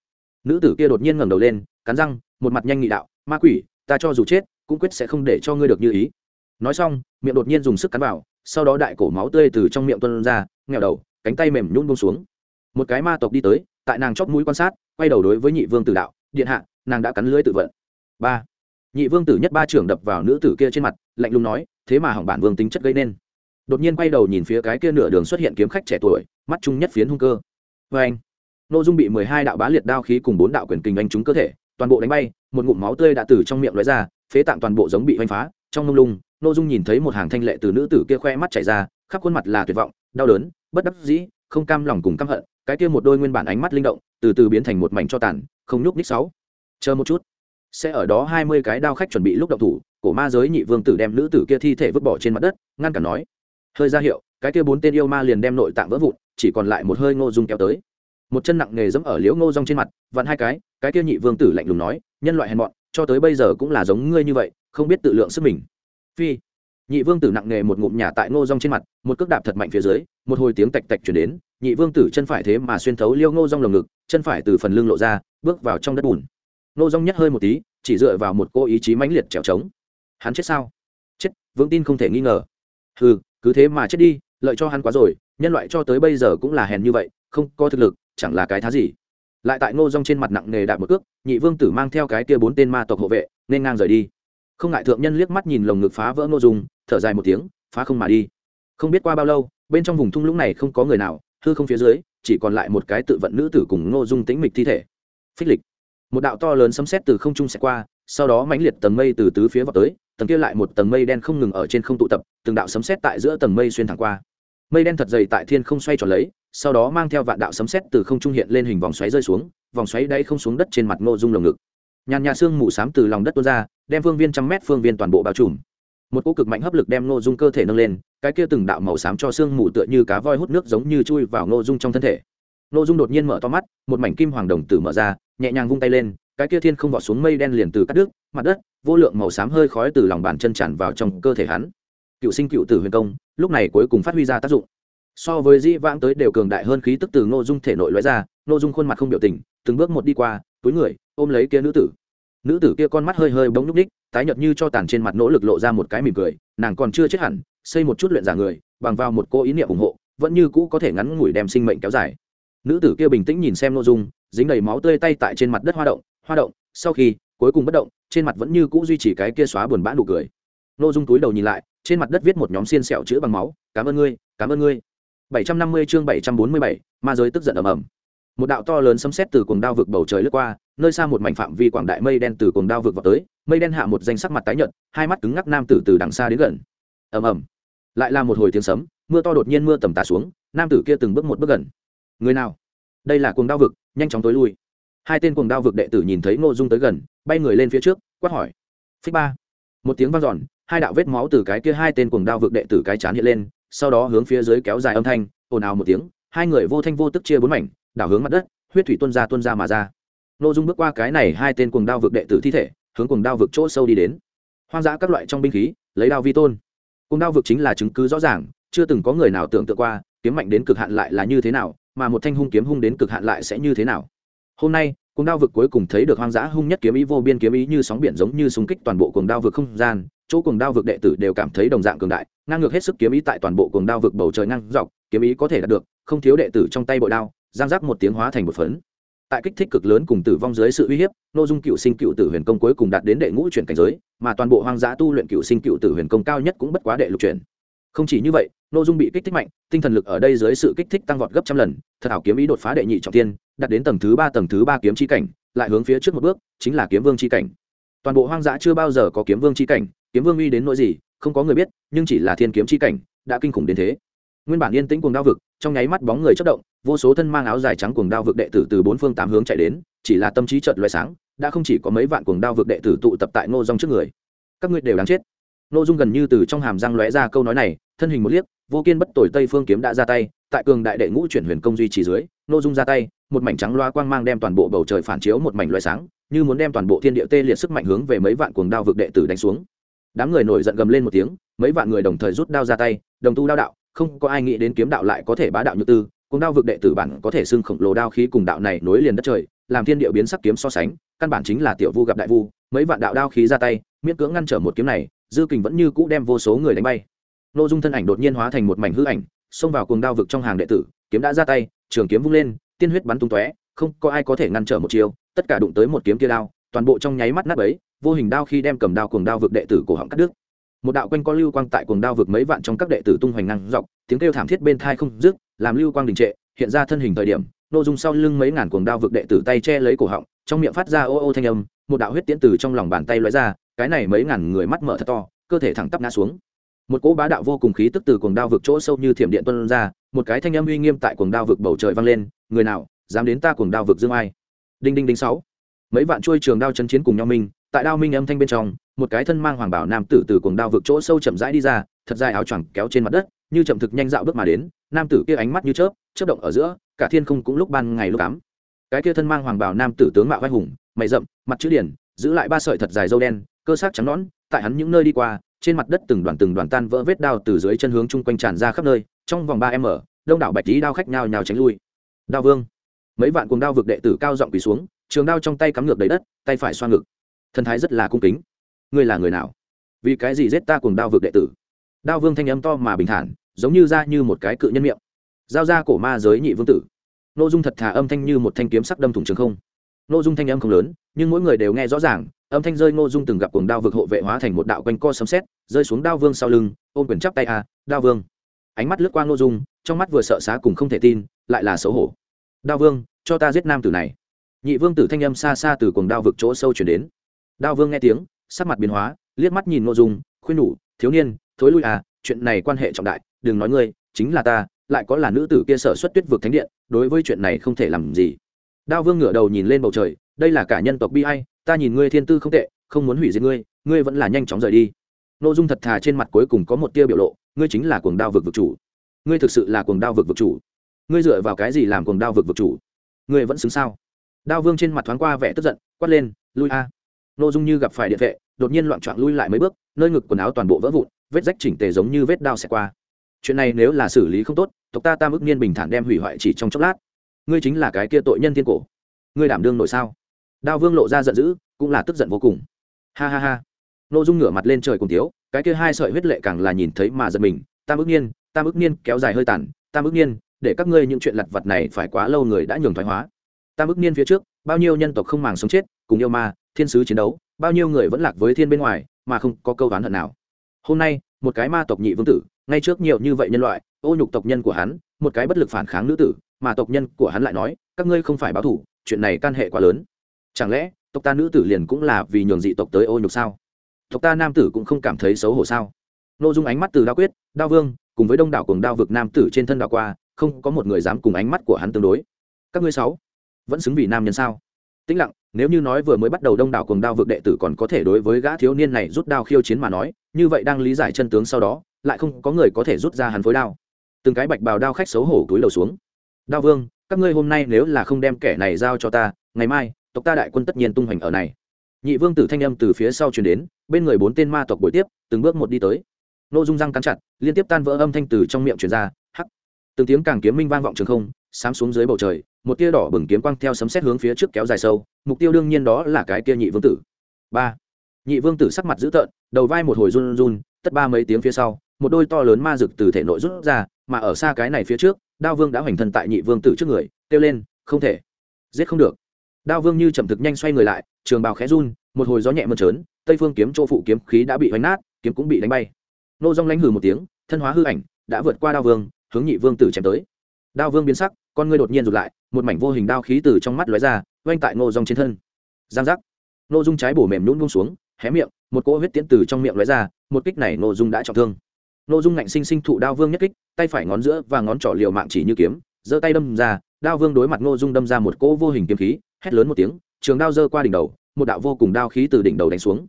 Nữ tử kia đột nhiên ngẩng đầu lên, cắn răng, một mặt nhanh nghị đạo, ma quỷ, ta cho dù chết, cũng quyết sẽ không để cho ngươi được như ý nói xong, miệng đột nhiên dùng sức cắn vào, sau đó đại cổ máu tươi từ trong miệng tuân ra nghèo đầu, cánh tay mềm nhún bông xuống. Một cái ma tộc đi tới, tại nàng chóp mũi quan sát, quay đầu đối với nhị vương tử đạo, điện hạ, nàng đã cắn lưỡi tự vận. Ba. Nhị vương tử nhất ba trưởng đập vào nữ tử kia trên mặt, lạnh lùng nói, thế mà hỏng bản vương tính chất gây nên. Đột nhiên quay đầu nhìn phía cái kia nửa đường xuất hiện kiếm khách trẻ tuổi, mắt chung nhất phiến hung cơ. Vê anh nội dung bị mười hai đạo bá liệt đao khí cùng bốn đạo quyền kinh anh trúng cơ thể, toàn bộ đánh bay, một ngụm máu tươi đã từ trong miệng lóe ra, phế tạng toàn bộ giống bị oanh phá, trong mông lung nội dung nhìn thấy một hàng thanh lệ từ nữ tử kia khoe mắt chảy ra, khắp khuôn mặt là tuyệt vọng, đau đớn, bất đắc dĩ, không cam lòng cùng căm hận, cái kia một đôi nguyên bản ánh mắt linh động, từ từ biến thành một mảnh cho tàn, không nhúc ních sáu. Chờ một chút. Sẽ ở đó hai mươi cái đao khách chuẩn bị lúc động thủ, cổ ma giới nhị vương tử đem nữ tử kia thi thể vứt bỏ trên mặt đất, ngăn cản nói. Hơi ra hiệu, cái kia bốn tên yêu ma liền đem nội tạng vỡ vụn, chỉ còn lại một hơi ngô dung kéo tới. Một chân nặng nghề dẫm ở liễu ngô rong trên mặt, vặn hai cái cái kia nhị vương tử lạnh lùng nói, nhân loại hèn mọn, cho tới bây giờ cũng là giống ngươi như vậy, không biết tự lượng sức mình phi. Nhị vương tử nặng nghề một ngụm nhà tại ngô rong trên mặt, một cước đạp thật mạnh phía dưới, một hồi tiếng tạch tạch chuyển đến, nhị vương tử chân phải thế mà xuyên thấu liêu ngô rong lồng ngực, chân phải từ phần lưng lộ ra, bước vào trong đất bùn. Ngô rong nhất hơi một tí, chỉ dựa vào một cô ý chí mãnh liệt trèo trống. Hắn chết sao? Chết vững tin không thể nghi ngờ. Ừ cứ thế mà chết đi, lợi cho hắn quá rồi, nhân loại cho tới bây giờ cũng là hèn như vậy, không có thực lực, chẳng là cái thá gì. Lại tại ngô rong trên mặt nặng nề đạp một cước, nhị vương tử mang theo cái kia bốn tên ma tộc hộ vệ, nên ngang rời đi không ngại thượng nhân liếc mắt nhìn lồng ngực phá vỡ ngô dung, thở dài một tiếng, phá không mà đi. Không biết qua bao lâu, bên trong vùng thung lũng này không có người nào, hư không phía dưới, chỉ còn lại một cái tự vận nữ tử cùng ngô dung tĩnh mịch thi thể. Phích lịch. Một đạo to lớn sấm sét từ không trung sẽ qua, sau đó mãnh liệt tầng mây từ tứ phía vào tới, tầng kia lại một tầng mây đen không ngừng ở trên không tụ tập, từng đạo sấm sét tại giữa tầng mây xuyên thẳng qua. Mây đen thật dày tại thiên không xoay tròn lấy, sau đó mang theo vạn đạo sấm sét từ không trung hiện lên hình vòng xoáy rơi xuống, vòng xoáy đáy không xuống đất trên mặt ngô dung lồng ngực nhàn nhà xương mù xám từ lòng đất tuôn ra, đem phương viên trăm mét phương viên toàn bộ bao trùm. Một cỗ cực mạnh hấp lực đem ngô dung cơ thể nâng lên, cái kia từng đạo màu xám cho xương mù tựa như cá voi hút nước giống như chui vào ngô dung trong thân thể. Ngô dung đột nhiên mở to mắt, một mảnh kim hoàng đồng tử mở ra, nhẹ nhàng vung tay lên, cái kia thiên không vọt xuống mây đen liền từ cắt đứt, mặt đất, vô lượng màu xám hơi khói từ lòng bàn chân tràn vào trong cơ thể hắn. Cựu sinh cựu tử huyền công, lúc này cuối cùng phát huy ra tác dụng. So với dĩ vãng tới đều cường đại hơn khí tức từ ngô dung thể nội lóe ra, ngô dung khuôn mặt không biểu tình, từng bước một đi qua, túi người, ôm lấy kia nữ tử nữ tử kia con mắt hơi hơi bỗng nhúc ních tái nhợt như cho tàn trên mặt nỗ lực lộ ra một cái mỉm cười nàng còn chưa chết hẳn xây một chút luyện giả người bằng vào một cô ý niệm ủng hộ vẫn như cũ có thể ngắn ngủi đem sinh mệnh kéo dài. Nữ tử kia bình tĩnh nhìn xem nội dung dính đầy máu tươi tay tại trên mặt đất hoa động hoa động sau khi cuối cùng bất động trên mặt vẫn như cũ duy trì cái kia xóa buồn bã nụ cười. Nội dung túi đầu nhìn lại trên mặt đất viết một nhóm xiên sẹo chữ bằng máu cảm ơn ngươi cảm ơn ngươi. 750 chương 747, ma giới tức giận ầm ầm một đạo to lớn sấm sét từ cuồng đao vực bầu trời lướt qua, nơi xa một mảnh phạm vi quảng đại mây đen từ cuồng đao vực vào tới, mây đen hạ một danh sắc mặt tái nhợt, hai mắt cứng ngắc nam tử từ đằng xa đến gần. Ầm ầm. Lại là một hồi tiếng sấm, mưa to đột nhiên mưa tầm tà xuống, nam tử kia từng bước một bước gần. Người nào? Đây là cuồng đao vực, nhanh chóng tối lui. Hai tên cuồng đao vực đệ tử nhìn thấy ngô dung tới gần, bay người lên phía trước, quát hỏi. Phích ba. Một tiếng vang dọn, hai đạo vết máu từ cái kia hai tên cuồng đao vực đệ tử cái chán hiện lên, sau đó hướng phía dưới kéo dài âm thanh, ồn ào một tiếng, hai người vô thanh vô tức chia bốn mảnh đảo hướng mặt đất, huyết thủy tuôn ra tuôn ra mà ra. Nội dung bước qua cái này hai tên cuồng đao vực đệ tử thi thể, hướng cuồng đao vực chỗ sâu đi đến. Hoang dã các loại trong binh khí, lấy đao vi tôn. Cuồng đao vực chính là chứng cứ rõ ràng, chưa từng có người nào tưởng tượng qua, kiếm mạnh đến cực hạn lại là như thế nào, mà một thanh hung kiếm hung đến cực hạn lại sẽ như thế nào. Hôm nay, cuồng đao vực cuối cùng thấy được hoang dã hung nhất kiếm ý vô biên kiếm ý như sóng biển giống như súng kích toàn bộ cuồng đao vực không gian, chỗ cuồng đao vực đệ tử đều cảm thấy đồng dạng cường đại, ngang ngược hết sức kiếm ý tại toàn bộ cuồng đao vực bầu trời ngang dọc, kiếm ý có thể đạt được, không thiếu đệ tử trong tay bội đao giang giác một tiếng hóa thành một phấn. Tại kích thích cực lớn cùng tử vong dưới sự uy hiếp nội dung cựu sinh cựu tử huyền công cuối cùng đạt đến đệ ngũ chuyển cảnh giới, mà toàn bộ hoang dã tu luyện cựu sinh cựu tử huyền công cao nhất cũng bất quá đệ lục chuyển. Không chỉ như vậy nội dung bị kích thích mạnh, tinh thần lực ở đây dưới sự kích thích tăng vọt gấp trăm lần, thật ảo kiếm ý đột phá đệ nhị trọng tiên, đạt đến tầng thứ ba, tầng thứ ba kiếm chi cảnh, lại hướng phía trước một bước, chính là kiếm vương chi cảnh. Toàn bộ hoang dã chưa bao giờ có kiếm vương chi cảnh, kiếm vương uy đến nỗi gì, không có người biết, nhưng chỉ là thiên kiếm chi cảnh, đã kinh khủng đến thế nguyên bản yên tĩnh cuồng đao vực, trong nháy mắt bóng người chất động, vô số thân mang áo dài trắng cuồng đao vực đệ tử từ bốn phương tám hướng chạy đến, chỉ là tâm trí trợt loại sáng, đã không chỉ có mấy vạn cuồng đao vực đệ tử tụ tập tại ngô dung trước người. Các ngươi đều đáng chết. Ngô dung gần như từ trong hàm răng lóe ra câu nói này, thân hình một liếc, vô kiên bất tồi tây phương kiếm đã ra tay, tại cường đại đệ ngũ chuyển huyền công duy trì dưới, ngô dung ra tay, một mảnh trắng loa quang mang đem toàn bộ bầu trời phản chiếu một mảnh loại sáng, như muốn đem toàn bộ thiên địa tê liệt sức mạnh hướng về mấy vạn cuồng đao vực đệ tử đánh xuống. Đám người nổi giận gầm lên một tiếng, mấy vạn người đồng thời rút đao ra tay, đồng tu đao đạo không có ai nghĩ đến kiếm đạo lại có thể bá đạo như tư, cùng đao vực đệ tử bản có thể xưng khổng lồ đao khí cùng đạo này nối liền đất trời, làm thiên địa biến sắc kiếm so sánh, căn bản chính là tiểu vu gặp đại vu, mấy vạn đạo đao khí ra tay, miễn cưỡng ngăn trở một kiếm này, dư kình vẫn như cũ đem vô số người đánh bay. Nội dung thân ảnh đột nhiên hóa thành một mảnh hư ảnh, xông vào cùng đao vực trong hàng đệ tử, kiếm đã ra tay, trường kiếm vung lên, tiên huyết bắn tung tóe, không có ai có thể ngăn trở một chiều tất cả đụng tới một kiếm kia đao, toàn bộ trong nháy mắt nát ấy vô hình đao khi đem cầm đao cùng đao vực đệ tử cổ họng cắt đứt một đạo quanh co lưu quang tại cuồng đao vực mấy vạn trong các đệ tử tung hoành năng dọc, tiếng kêu thảm thiết bên thai không dứt, làm lưu quang đình trệ, hiện ra thân hình thời điểm nội dung sau lưng mấy ngàn cuồng đao vực đệ tử tay che lấy cổ họng, trong miệng phát ra ô ô thanh âm, một đạo huyết tiễn từ trong lòng bàn tay lóe ra, cái này mấy ngàn người mắt mở thật to, cơ thể thẳng tắp ngã xuống. Một cỗ bá đạo vô cùng khí tức từ cuồng đao vực chỗ sâu như thiểm điện tuôn ra, một cái thanh âm uy nghiêm tại cuồng đao vực bầu trời vang lên, người nào, dám đến ta cuồng đao vực dương ai? Đinh đinh đinh sáu. Mấy vạn chuôi trường đao chân chiến cùng nhau minh tại đao minh âm thanh bên trong, một cái thân mang hoàng bảo nam tử từ cuồng đao vực chỗ sâu chậm rãi đi ra, thật dài áo choàng kéo trên mặt đất, như chậm thực nhanh dạo bước mà đến, nam tử kia ánh mắt như chớp chớp động ở giữa, cả thiên không cũng lúc ban ngày lúc cám cái kia thân mang hoàng bảo nam tử tướng mạo vai hùng, mày rậm, mặt chữ điển, giữ lại ba sợi thật dài dâu đen, cơ xác trắng nõn, tại hắn những nơi đi qua, trên mặt đất từng đoàn từng đoàn tan vỡ vết đao từ dưới chân hướng chung quanh tràn ra khắp nơi, trong vòng ba m đông đảo bạch lý đao khách nhào nhào tránh lui. Đao vương. Mấy vạn cuồng đao vực đệ tử cao giọng quỳ xuống, trường đao trong tay cắm ngược đầy đất, tay phải xoa ngực thần thái rất là cung kính. Ngươi là người nào? Vì cái gì giết ta cuồng đao vực đệ tử? Đao vương thanh âm to mà bình thản, giống như ra như một cái cự nhân miệng. Giao ra cổ ma giới nhị vương tử. N ô dung thật thà âm thanh như một thanh kiếm sắc đâm thủng trường không. N ô dung thanh âm không lớn, nhưng mỗi người đều nghe rõ ràng, âm thanh rơi n ô dung từng gặp cuồng đao vực hộ vệ hóa thành một đạo quanh co sấm xét rơi xuống đao vương sau lưng, ôm quyền chắp tay a đao vương. Ánh mắt lướt qua n ô dung, trong mắt vừa sợ xá cùng không thể tin, lại là xấu hổ. Đao vương, cho ta giết nam tử này. Nhị vương tử thanh âm xa xa từ cuồng đao vực chỗ sâu chuyển đến đao vương nghe tiếng, sắc mặt biến hóa, liếc mắt nhìn n dung, khuyên nhủ, thiếu niên, thối lui à chuyện này quan hệ trọng đại, đừng nói ngươi, chính là ta, lại có là nữ tử kia sở xuất tuyết vực thánh điện, đối với chuyện này không thể làm gì. Đao vương ngửa đầu nhìn lên bầu trời, đây là cả nhân tộc bi ai, ta nhìn ngươi thiên tư không tệ, không muốn hủy diệt ngươi ngươi vẫn là nhanh chóng rời đi. N dung thật thà trên mặt cuối cùng có một tia biểu lộ, ngươi chính là cuồng đao vực vực chủ. Ngươi thực sự là cuồng đao vực vực chủ. Ngươi dựa vào cái gì làm cuồng đao vực vực chủ? Ngươi vẫn xứng sao? Đao vương trên mặt thoáng qua vẻ tức giận, quát lên, lui a ô dung như gặp phải điện vệ, đột nhiên loạn trọn lui lại mấy bước, nơi ngực quần áo toàn bộ vỡ vụn, vết rách chỉnh tề giống như vết đao xẹt qua. Chuyện này nếu là xử lý không tốt, tộc ta tam ức niên bình thản đem hủy hoại chỉ trong chốc lát. Ngươi chính là cái kia tội nhân thiên cổ. Ngươi đảm đương nội sao? Đao vương lộ ra giận dữ, cũng là tức giận vô cùng. Ha ha ha. N ô dung ngửa mặt lên trời cùng tiếu cái kia hai sợi huyết lệ càng là nhìn thấy mà giật mình. Tam ức niên, tam ức niên kéo dài hơi tàn. Tam ức niên, để các ngươi những chuyện lặt vặt này phải quá lâu người đã nhường thoái hóa. Tam ức niên phía trước, bao nhiêu nhân tộc không màng sống chết, cùng yêu ma thiên sứ chiến đấu, bao nhiêu người vẫn lạc với thiên bên ngoài, mà không có câu oán hận nào. Hôm nay, một cái ma tộc nhị vương tử, ngay trước nhiều như vậy nhân loại, ô nhục tộc nhân của hắn, một cái bất lực phản kháng nữ tử, mà tộc nhân của hắn lại nói, các ngươi không phải báo thủ, chuyện này can hệ quá lớn. Chẳng lẽ, tộc ta nữ tử liền cũng là vì nhường dị tộc tới ô nhục sao? Tộc ta nam tử cũng không cảm thấy xấu hổ sao? N ô dung ánh mắt từ đao quyết, đao vương, cùng với đông đảo cùng đao vực nam tử trên thân đảo qua, không có một người dám cùng ánh mắt của hắn tương đối. Các ngươi sáu vẫn xứng vì nam nhân sao? Tĩnh lặng nếu như nói vừa mới bắt đầu đông đảo cùng đao vực đệ tử còn có thể đối với gã thiếu niên này rút đao khiêu chiến mà nói, như vậy đang lý giải chân tướng sau đó, lại không có người có thể rút ra hắn phối đao. Từng cái bạch bào đao khách xấu hổ túi đầu xuống. Đao vương, các ngươi hôm nay nếu là không đem kẻ này giao cho ta, ngày mai, tộc ta đại quân tất nhiên tung hoành ở này. Nhị vương tử thanh âm từ phía sau truyền đến, bên người bốn tên ma tộc buổi tiếp, từng bước một đi tới. Nô dung răng cắn chặt, liên tiếp tan vỡ âm thanh từ trong miệng truyền ra, hắc. Từng tiếng càng kiếm minh vang vọng trường không, sám xuống dưới bầu trời một tia đỏ bừng kiếm quang theo sấm xét hướng phía trước kéo dài sâu, mục tiêu đương nhiên đó là cái kia nhị vương tử. Ba. Nhị vương tử sắc mặt dữ tợn, đầu vai một hồi run run, tất ba mấy tiếng phía sau, một đôi to lớn ma rực từ thể nội rút ra, mà ở xa cái này phía trước, đao vương đã hoành thân tại nhị vương tử trước người, kêu lên, không thể, giết không được. Đao vương như chậm thực nhanh xoay người lại, trường bào khẽ run, một hồi gió nhẹ mơn trớn, tây phương kiếm chỗ phụ kiếm khí đã bị hoành nát, kiếm cũng bị đánh bay. Nô dong lánh hừ một tiếng, thân hóa hư ảnh, đã vượt qua đao vương, hướng nhị vương tử chém tới đao vương biến sắc, con ngươi đột nhiên rụt lại, một mảnh vô hình đao khí từ trong mắt lóe ra oanh tại ngô dòng trên thân. Giang giác. Ngô dung trái bổ mềm nhún buông xuống, hé miệng, một cỗ huyết tiễn từ trong miệng lóe ra, một kích này Ngô dung đã trọng thương. Ngô dung ngạnh sinh sinh thụ đao vương nhất kích, tay phải ngón giữa và ngón trỏ liều mạng chỉ như kiếm, giơ tay đâm ra, đao vương đối mặt Ngô dung đâm ra một cỗ vô hình kiếm khí, hét lớn một tiếng, trường đao giơ qua đỉnh đầu, một đạo vô cùng đao khí từ đỉnh đầu đánh xuống.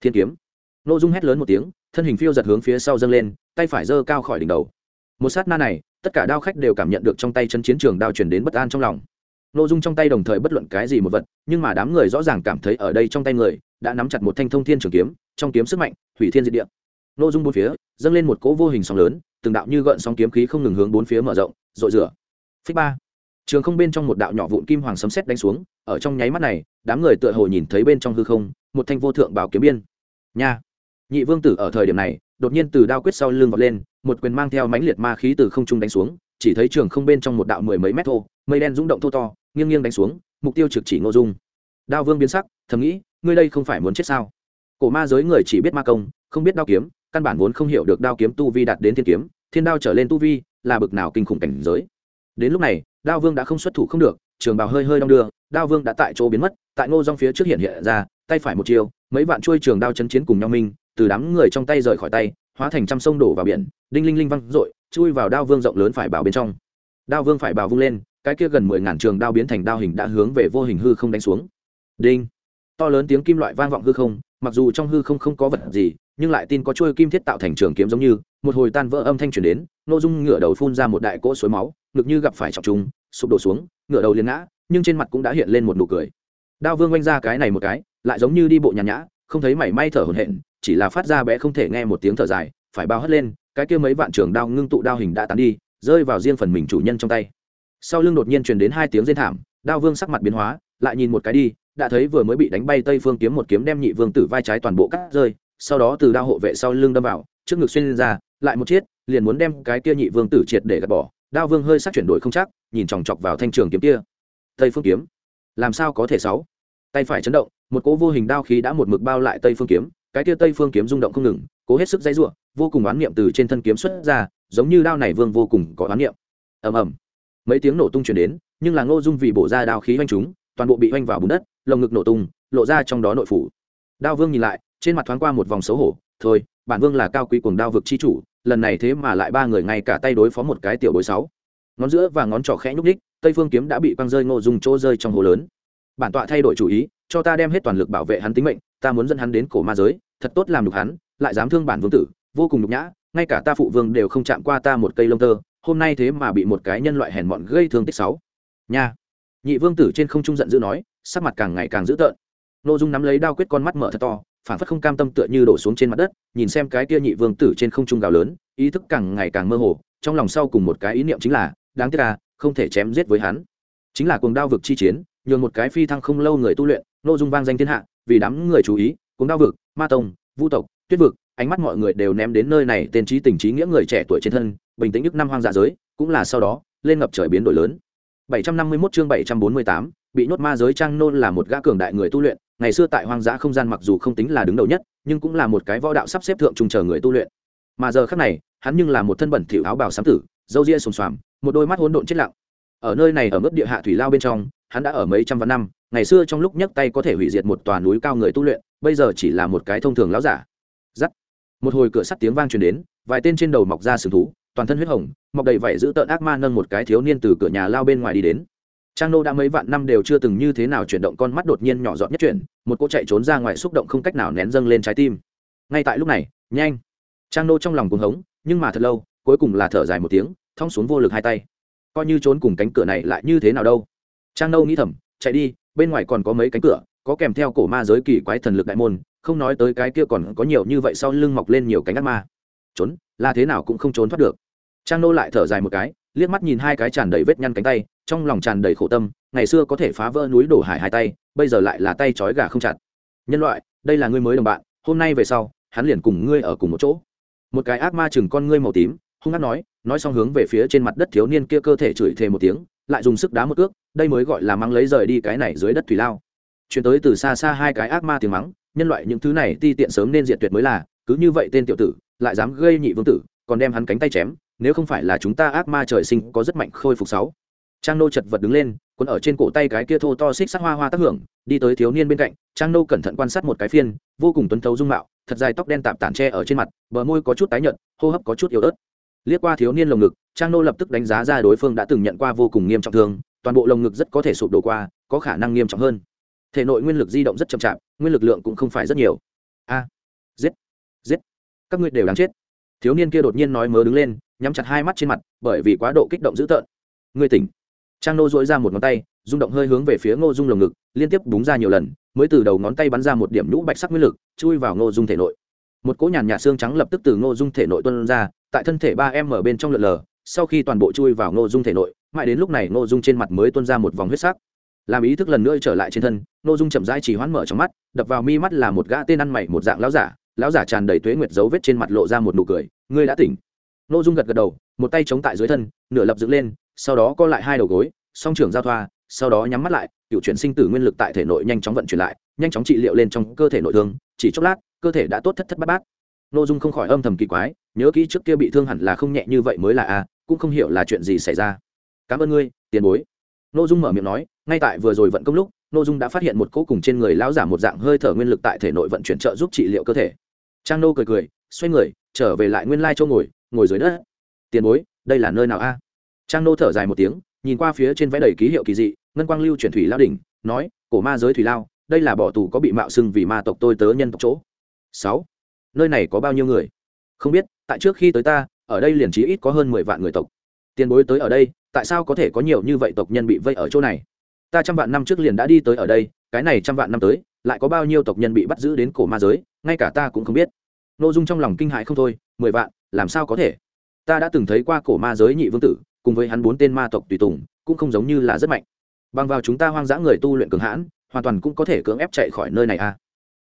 Thiên kiếm. Ngô dung hét lớn một tiếng, thân hình phiêu giật hướng phía sau dâng lên, tay phải giơ cao khỏi đỉnh đầu một sát na này, tất cả đao khách đều cảm nhận được trong tay chân chiến trường đao chuyển đến bất an trong lòng. Nô dung trong tay đồng thời bất luận cái gì một vật, nhưng mà đám người rõ ràng cảm thấy ở đây trong tay người, đã nắm chặt một thanh thông thiên trường kiếm, trong kiếm sức mạnh, hủy thiên diệt địa. Nội dung bốn phía, dâng lên một cỗ vô hình sóng lớn, từng đạo như gợn sóng kiếm khí không ngừng hướng bốn phía mở rộng, rội rửa. Phích ba. Trường không bên trong một đạo nhỏ vụn kim hoàng sấm sét đánh xuống, ở trong nháy mắt này, đám người tựa hồ nhìn thấy bên trong hư không, một thanh vô thượng bảo kiếm biên. Nha. Nhị vương tử ở thời điểm này, đột nhiên từ đao quyết sau lưng vọt lên một quyền mang theo mãnh liệt ma khí từ không trung đánh xuống, chỉ thấy trường không bên trong một đạo mười mấy mét thô, mây đen rung động thô to, nghiêng nghiêng đánh xuống, mục tiêu trực chỉ ngô dung. Đao vương biến sắc, thầm nghĩ, ngươi đây không phải muốn chết sao? Cổ ma giới người chỉ biết ma công, không biết đao kiếm, căn bản vốn không hiểu được đao kiếm tu vi đạt đến thiên kiếm, thiên đao trở lên tu vi là bực nào kinh khủng cảnh giới. Đến lúc này, đao vương đã không xuất thủ không được, trường bào hơi hơi đong đưa, đao vương đã tại chỗ biến mất, tại ngô dong phía trước hiện hiện ra, tay phải một chiều, mấy vạn chuôi trường đao chấn chiến cùng nhau minh, từ đám người trong tay rời khỏi tay hóa thành trăm sông đổ vào biển, đinh linh linh văng r chui vào đao vương rộng lớn phải bảo bên trong. Đao vương phải bảo vung lên, cái kia gần mười ngàn trường đao biến thành đao hình đã hướng về vô hình hư không đánh xuống. Đinh. To lớn tiếng kim loại vang vọng hư không, mặc dù trong hư không không có vật gì, nhưng lại tin có chuôi kim thiết tạo thành trường kiếm giống như, một hồi tan vỡ âm thanh truyền đến, nội dung ngửa đầu phun ra một đại cỗ suối máu, ngực như gặp phải trọng trùng, sụp đổ xuống ngửa đầu liền ngã, nhưng trên mặt cũng đã hiện lên một nụ cười. Đao vương oanh ra cái này một cái, lại giống như đi bộ nhàn nhã, không thấy mảy may thở hổn hển chỉ là phát ra bé không thể nghe một tiếng thở dài, phải bao hất lên, cái kia mấy vạn trường đao ngưng tụ đao hình đã tán đi, rơi vào riêng phần mình chủ nhân trong tay. Sau lưng đột nhiên truyền đến hai tiếng rên thảm, đao vương sắc mặt biến hóa, lại nhìn một cái đi, đã thấy vừa mới bị đánh bay tây phương kiếm một kiếm đem nhị vương tử vai trái toàn bộ cắt rơi, sau đó từ đao hộ vệ sau lưng đâm vào, trước ngực xuyên lên ra, lại một chiết liền muốn đem cái kia nhị vương tử triệt để gạt bỏ, đao vương hơi sắc chuyển đổi không chắc, nhìn chòng chọc vào thanh trường kiếm kia. Tây phương kiếm, làm sao có thể sáu? Tay phải chấn động, một cỗ vô hình đao khí đã một mực bao lại tây phương kiếm cái kia tây phương kiếm rung động không ngừng, cố hết sức dãy rủa vô cùng oán niệm từ trên thân kiếm xuất ra, giống như đao này vương vô cùng có oán niệm. Ầm ầm. Mấy tiếng nổ tung chuyển đến, nhưng là ngô dung vì bổ ra đao khí oanh chúng, toàn bộ bị oanh vào bùn đất, lồng ngực nổ tung, lộ ra trong đó nội phủ. Đao vương nhìn lại, trên mặt thoáng qua một vòng xấu hổ, thôi, bản vương là cao quý cùng đao vực chi chủ, lần này thế mà lại ba người ngay cả tay đối phó một cái tiểu bối sáu. Ngón giữa và ngón trỏ khẽ nhúc ních tây phương kiếm đã bị quăng rơi ngô dung chỗ rơi trong hồ lớn. Bản tọa thay đổi chủ ý cho ta đem hết toàn lực bảo vệ hắn tính mệnh, ta muốn dẫn hắn đến cổ ma giới, thật tốt làm nhục hắn, lại dám thương bản vương tử, vô cùng nhục nhã, ngay cả ta phụ vương đều không chạm qua ta một cây lông tơ, hôm nay thế mà bị một cái nhân loại hèn mọn gây thương tích sáu. Nha. Nhị vương tử trên không trung giận dữ nói, sắc mặt càng ngày càng dữ tợn. Nội dung nắm lấy đao quyết con mắt mở thật to, phản phất không cam tâm tựa như đổ xuống trên mặt đất, nhìn xem cái kia nhị vương tử trên không trung gào lớn, ý thức càng ngày càng mơ hồ, trong lòng sau cùng một cái ý niệm chính là, đáng tiếc là không thể chém giết với hắn. Chính là cuồng đao vực chi chiến, nhường một cái phi thăng không lâu người tu luyện nội dung vang danh thiên hạ vì đám người chú ý cuồng đao vực ma tông vu tộc tuyết vực ánh mắt mọi người đều ném đến nơi này tên trí tình trí nghĩa người trẻ tuổi trên thân bình tĩnh nhất năm hoang dạ giới cũng là sau đó lên ngập trời biến đổi lớn. 751 chương 748, bị nhốt ma giới trang nôn là một gã cường đại người tu luyện ngày xưa tại hoang dã không gian mặc dù không tính là đứng đầu nhất nhưng cũng là một cái võ đạo sắp xếp thượng trung chờ người tu luyện. Mà giờ khắc này hắn nhưng là một thân bẩn thỉu áo bào sám tử dâu ria xồm xoàm một đôi mắt hỗn độn chết lặng. Ở nơi này ở mức địa hạ thủy lao bên trong hắn đã ở mấy trăm vạn năm ngày xưa trong lúc nhấc tay có thể hủy diệt một tòa núi cao người tu luyện, bây giờ chỉ là một cái thông thường láo giả. Giắt một hồi cửa sắt tiếng vang truyền đến, vài tên trên đầu mọc ra sừng thú, toàn thân huyết hồng, mọc đầy vảy giữ tợn ác ma nâng một cái thiếu niên từ cửa nhà lao bên ngoài đi đến. Trang nô đã mấy vạn năm đều chưa từng như thế nào chuyển động con mắt đột nhiên nhỏ giọt nhất chuyển, một cô chạy trốn ra ngoài xúc động không cách nào nén dâng lên trái tim. Ngay tại lúc này, nhanh. Trang nô trong lòng cuồng hống, nhưng mà thật lâu, cuối cùng là thở dài một tiếng, thong xuống vô lực hai tay. Coi như trốn cùng cánh cửa này lại như thế nào đâu. Trang nô nghĩ thầm, chạy đi bên ngoài còn có mấy cánh cửa, có kèm theo cổ ma giới kỳ quái thần lực đại môn, không nói tới cái kia còn có nhiều như vậy sau lưng mọc lên nhiều cánh ác ma. Trốn, là thế nào cũng không trốn thoát được. Trang nô lại thở dài một cái, liếc mắt nhìn hai cái tràn đầy vết nhăn cánh tay, trong lòng tràn đầy khổ tâm, ngày xưa có thể phá vỡ núi đổ hải hai tay, bây giờ lại là tay trói gà không chặt. Nhân loại, đây là ngươi mới đồng bạn, hôm nay về sau, hắn liền cùng ngươi ở cùng một chỗ. Một cái ác ma chừng con ngươi màu tím, hung hát nói nói xong hướng về phía trên mặt đất thiếu niên kia cơ thể chửi thề một tiếng lại dùng sức đá một cước, đây mới gọi là mắng lấy rời đi cái này dưới đất thủy lao. Chuyển tới từ xa xa hai cái ác ma tiếng mắng nhân loại những thứ này ti tiện sớm nên diệt tuyệt mới là cứ như vậy tên tiểu tử lại dám gây nhị vương tử còn đem hắn cánh tay chém nếu không phải là chúng ta ác ma trời sinh có rất mạnh khôi phục sáu. Trang nô chật vật đứng lên quân ở trên cổ tay cái kia thô to xích sắc hoa hoa tác hưởng đi tới thiếu niên bên cạnh trang nô cẩn thận quan sát một cái phiên vô cùng tuấn thấu dung mạo thật dài tóc đen tạm tản tre ở trên mặt bờ môi có chút tái nhợt hô hấp có chút yếu ớt liếc qua thiếu niên lồng ngực, trang nô lập tức đánh giá ra đối phương đã từng nhận qua vô cùng nghiêm trọng thương, toàn bộ lồng ngực rất có thể sụp đổ qua, có khả năng nghiêm trọng hơn. Thể nội nguyên lực di động rất chậm chạp, nguyên lực lượng cũng không phải rất nhiều. A, giết giết, các ngươi đều đáng chết. Thiếu niên kia đột nhiên nói mớ đứng lên, nhắm chặt hai mắt trên mặt, bởi vì quá độ kích động dữ tợn. Ngươi tỉnh. Trang nô dỗi ra một ngón tay, rung động hơi hướng về phía ngô dung lồng ngực, liên tiếp búng ra nhiều lần, mới từ đầu ngón tay bắn ra một điểm nhũ bạch sắc nguyên lực, chui vào ngô dung thể nội. Một cỗ nhàn nhạt xương trắng lập tức từ ngô dung thể nội tuân ra tại thân thể ba em ở bên trong lượn lờ, sau khi toàn bộ chui vào ngô dung thể nội, mãi đến lúc này ngô dung trên mặt mới tuân ra một vòng huyết sắc. Làm ý thức lần nữa trở lại trên thân, ngô dung chậm rãi chỉ hoãn mở trong mắt, đập vào mi mắt là một gã tên ăn mày một dạng lão giả lão giả tràn đầy tuế nguyệt dấu vết trên mặt lộ ra một nụ cười, ngươi đã tỉnh. Ngô dung gật gật đầu, một tay chống tại dưới thân, nửa lập dựng lên, sau đó co lại hai đầu gối, song trưởng giao thoa, sau đó nhắm mắt lại, cựu chuyển sinh tử nguyên lực tại thể nội nhanh chóng vận chuyển lại, nhanh chóng trị liệu lên trong cơ thể nội thương, chỉ chốc lát, cơ thể đã tốt thất thất bát bát. N dung không khỏi âm thầm kỳ quái nhớ kỹ trước kia bị thương hẳn là không nhẹ như vậy mới là a, cũng không hiểu là chuyện gì xảy ra. Cảm ơn ngươi, tiền bối. N dung mở miệng nói, ngay tại vừa rồi vận công lúc n dung đã phát hiện một cỗ cùng trên người lão giả một dạng hơi thở nguyên lực tại thể nội vận chuyển trợ giúp trị liệu cơ thể. Trang nô cười cười, xoay người, trở về lại nguyên lai châu ngồi ngồi dưới đất. Tiền bối, đây là nơi nào a? Trang nô thở dài một tiếng, nhìn qua phía trên vẽ đầy ký hiệu kỳ dị, ngân quang lưu chuyển thủy lao đỉnh, nói, cổ ma giới thủy lao, đây là bỏ tù có bị mạo xưng vì ma tộc tôi tớ nhân tộc chỗ. Sáu, nơi này có bao nhiêu người? Không biết, tại trước khi tới ta, ở đây liền trí ít có hơn mười vạn người tộc. Tiền bối tới ở đây, tại sao có thể có nhiều như vậy tộc nhân bị vây ở chỗ này? Ta trăm vạn năm trước liền đã đi tới ở đây, cái này trăm vạn năm tới, lại có bao nhiêu tộc nhân bị bắt giữ đến cổ ma giới, ngay cả ta cũng không biết. Nội dung trong lòng kinh hại không thôi, mười vạn, làm sao có thể? Ta đã từng thấy qua cổ ma giới nhị vương tử, cùng với hắn bốn tên ma tộc tùy tùng, cũng không giống như là rất mạnh. Bằng vào chúng ta hoang dã người tu luyện cường hãn, hoàn toàn cũng có thể cưỡng ép chạy khỏi nơi này à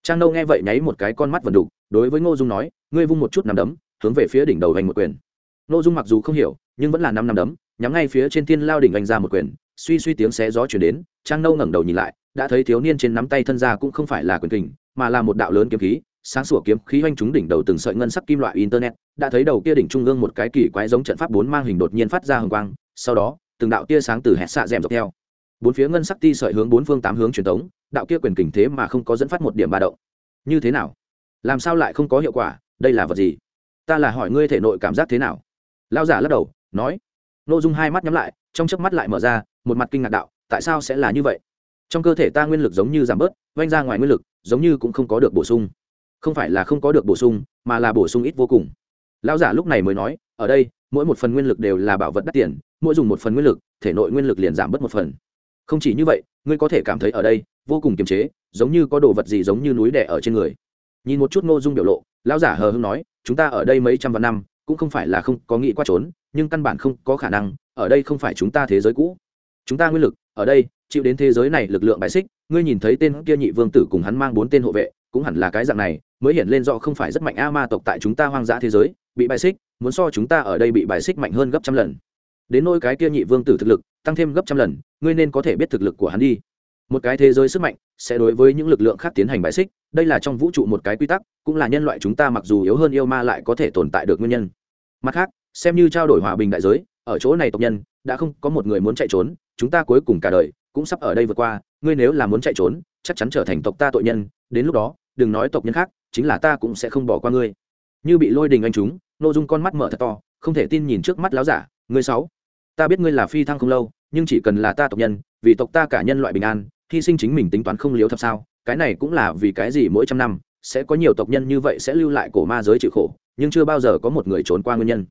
trang nâu nghe vậy nháy một cái con mắt vần đục, đối với ngô dung nói, ngươi vung một chút nằm đấm, hướng về phía đỉnh đầu vành một quyền. Ngô dung mặc dù không hiểu, nhưng vẫn là năm năm đấm, nhắm ngay phía trên thiên lao đỉnh anh ra một quyền, suy suy tiếng xé gió chuyển đến, trang nâu ngẩng đầu nhìn lại, đã thấy thiếu niên trên nắm tay thân ra cũng không phải là quyền kình, mà là một đạo lớn kiếm khí, sáng sủa kiếm khí oanh trúng đỉnh đầu từng sợi ngân sắc kim loại internet, đã thấy đầu kia đỉnh trung ương một cái kỳ quái giống trận pháp bốn mang hình đột nhiên phát ra hồng quang, sau đó, từng đạo tia sáng từ hẹn xạ rèm dọc theo bốn phía ngân sắc ti sợi hướng bốn phương tám hướng truyền thống đạo kia quyền kình thế mà không có dẫn phát một điểm ba động. Như thế nào? Làm sao lại không có hiệu quả? Đây là vật gì? Ta là hỏi ngươi thể nội cảm giác thế nào? Lao giả lắc đầu, nói. N ô dung hai mắt nhắm lại, trong chớp mắt lại mở ra, một mặt kinh ngạc đạo, tại sao sẽ là như vậy? Trong cơ thể ta nguyên lực giống như giảm bớt oanh ra ngoài nguyên lực, giống như cũng không có được bổ sung. Không phải là không có được bổ sung, mà là bổ sung ít vô cùng. Lão giả lúc này mới nói, ở đây, mỗi một phần nguyên lực đều là bảo vật đắt tiền, mỗi dùng một phần nguyên lực, thể nội nguyên lực liền giảm bớt một phần không chỉ như vậy, ngươi có thể cảm thấy ở đây, vô cùng kiềm chế, giống như có đồ vật gì giống như núi đẻ ở trên người. Nhìn một chút ngô dung biểu lộ, lão giả hờ hưng nói, chúng ta ở đây mấy trăm vạn năm, cũng không phải là không có nghĩ qua trốn, nhưng căn bản không có khả năng, ở đây không phải chúng ta thế giới cũ. Chúng ta nguyên lực, ở đây, chịu đến thế giới này lực lượng bài xích, ngươi nhìn thấy tên kia nhị vương tử cùng hắn mang bốn tên hộ vệ, cũng hẳn là cái dạng này, mới hiện lên rõ không phải rất mạnh a ma tộc tại chúng ta hoang dã thế giới, bị bài xích, muốn so chúng ta ở đây bị bài xích mạnh hơn gấp trăm lần đến nỗi cái kia nhị vương tử thực lực, tăng thêm gấp trăm lần, ngươi nên có thể biết thực lực của hắn đi. Một cái thế giới sức mạnh sẽ đối với những lực lượng khác tiến hành bài xích, đây là trong vũ trụ một cái quy tắc, cũng là nhân loại chúng ta mặc dù yếu hơn yêu ma lại có thể tồn tại được nguyên nhân. Mặt khác, xem như trao đổi hòa bình đại giới, ở chỗ này tộc nhân, đã không có một người muốn chạy trốn, chúng ta cuối cùng cả đời cũng sắp ở đây vượt qua, ngươi nếu là muốn chạy trốn, chắc chắn trở thành tộc ta tội nhân, đến lúc đó, đừng nói tộc nhân khác, chính là ta cũng sẽ không bỏ qua ngươi. Như bị lôi đình anh chúng nội dung con mắt mở thật to, không thể tin nhìn trước mắt láo giả, ngươi sáu ta biết ngươi là phi thăng không lâu nhưng chỉ cần là ta tộc nhân vì tộc ta cả nhân loại bình an hy sinh chính mình tính toán không liếu thật sao cái này cũng là vì cái gì mỗi trăm năm sẽ có nhiều tộc nhân như vậy sẽ lưu lại cổ ma giới chịu khổ nhưng chưa bao giờ có một người trốn qua nguyên nhân.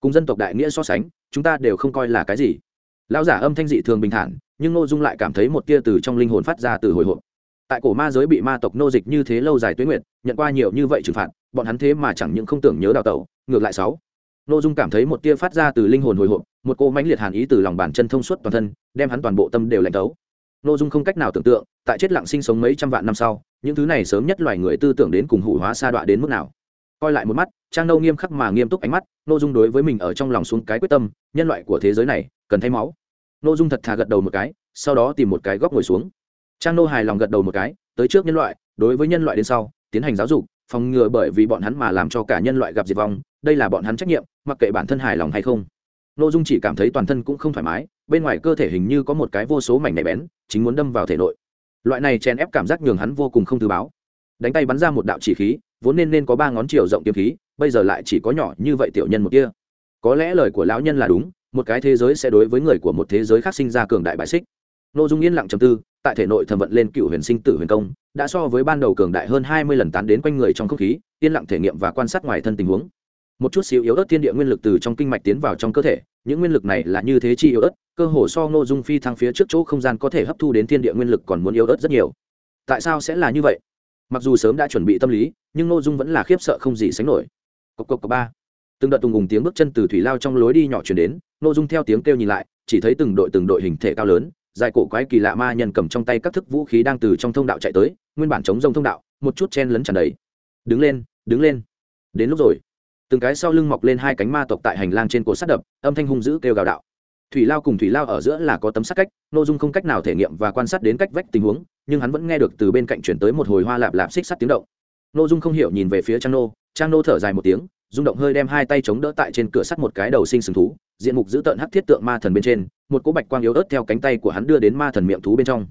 Cùng dân tộc đại nghĩa so sánh chúng ta đều không coi là cái gì. Lão giả âm thanh dị thường bình thản nhưng ngô dung lại cảm thấy một tia từ trong linh hồn phát ra từ hồi hộp. Tại cổ ma giới bị ma tộc nô dịch như thế lâu dài tuế nguyện, nhận qua nhiều như vậy trừng phạt bọn hắn thế mà chẳng những không tưởng nhớ đào tẩu ngược lại sáu Nô dung cảm thấy một tia phát ra từ linh hồn hồi hộp, một cô mãnh liệt hàn ý từ lòng bàn chân thông suốt toàn thân, đem hắn toàn bộ tâm đều lạnh tấu Nô dung không cách nào tưởng tượng, tại chết lặng sinh sống mấy trăm vạn năm sau, những thứ này sớm nhất loài người tư tưởng đến cùng hủ hóa sa đọa đến mức nào. Coi lại một mắt, trang nâu nghiêm khắc mà nghiêm túc ánh mắt, Nô dung đối với mình ở trong lòng xuống cái quyết tâm, nhân loại của thế giới này, cần thay máu. Nô dung thật thà gật đầu một cái, sau đó tìm một cái góc ngồi xuống. Trang nô hài lòng gật đầu một cái, tới trước nhân loại, đối với nhân loại đến sau, tiến hành giáo dục phòng ngừa bởi vì bọn hắn mà làm cho cả nhân loại gặp diệt vong, đây là bọn hắn trách nhiệm, mặc kệ bản thân hài lòng hay không. Nội dung chỉ cảm thấy toàn thân cũng không thoải mái, bên ngoài cơ thể hình như có một cái vô số mảnh nhạy bén, chính muốn đâm vào thể nội. Loại này chèn ép cảm giác nhường hắn vô cùng không thư báo. Đánh tay bắn ra một đạo chỉ khí, vốn nên nên có ba ngón chiều rộng kiếm khí, bây giờ lại chỉ có nhỏ như vậy tiểu nhân một kia. Có lẽ lời của lão nhân là đúng, một cái thế giới sẽ đối với người của một thế giới khác sinh ra cường đại bại xích. Nội dung yên lặng trầm tư tại thể nội thẩm vận lên cựu huyền sinh tử huyền công, đã so với ban đầu cường đại hơn hai mươi lần tán đến quanh người trong không khí, yên lặng thể nghiệm và quan sát ngoài thân tình huống. Một chút xíu yếu ớt thiên địa nguyên lực từ trong kinh mạch tiến vào trong cơ thể, những nguyên lực này là như thế chi yếu ớt, cơ hồ so ngô dung phi thăng phía trước chỗ không gian có thể hấp thu đến thiên địa nguyên lực còn muốn yếu ớt rất nhiều. Tại sao sẽ là như vậy? Mặc dù sớm đã chuẩn bị tâm lý, nhưng ngô dung vẫn là khiếp sợ không gì sánh nổi. Cộc cộc cộc ba. Từng đợt tùng ùng tiếng bước chân từ thủy lao trong lối đi nhỏ chuyển đến, ngô dung theo tiếng kêu nhìn lại, chỉ thấy từng đội từng đội hình thể cao lớn dài cổ quái kỳ lạ ma nhân cầm trong tay các thức vũ khí đang từ trong thông đạo chạy tới, nguyên bản chống rông thông đạo, một chút chen lấn tràn đầy. Đứng lên đứng lên. Đến lúc rồi. Từng cái sau lưng mọc lên hai cánh ma tộc tại hành lang trên cổ sắt đập, âm thanh hung dữ kêu gào đạo. Thủy lao cùng thủy lao ở giữa là có tấm sắt cách n ô dung không cách nào thể nghiệm và quan sát đến cách vách tình huống, nhưng hắn vẫn nghe được từ bên cạnh chuyển tới một hồi hoa lạp lạp xích sắt tiếng động. N ô dung không hiểu nhìn về phía trang nô trang nô thở dài một tiếng, rung động hơi đem hai tay chống đỡ tại trên cửa sắt một cái đầu sinh sừng thú diện mục giữ tợn hắc thiết tượng ma thần bên trên, một cỗ bạch quang yếu ớt theo cánh tay của hắn đưa đến ma thần miệng thú bên trong.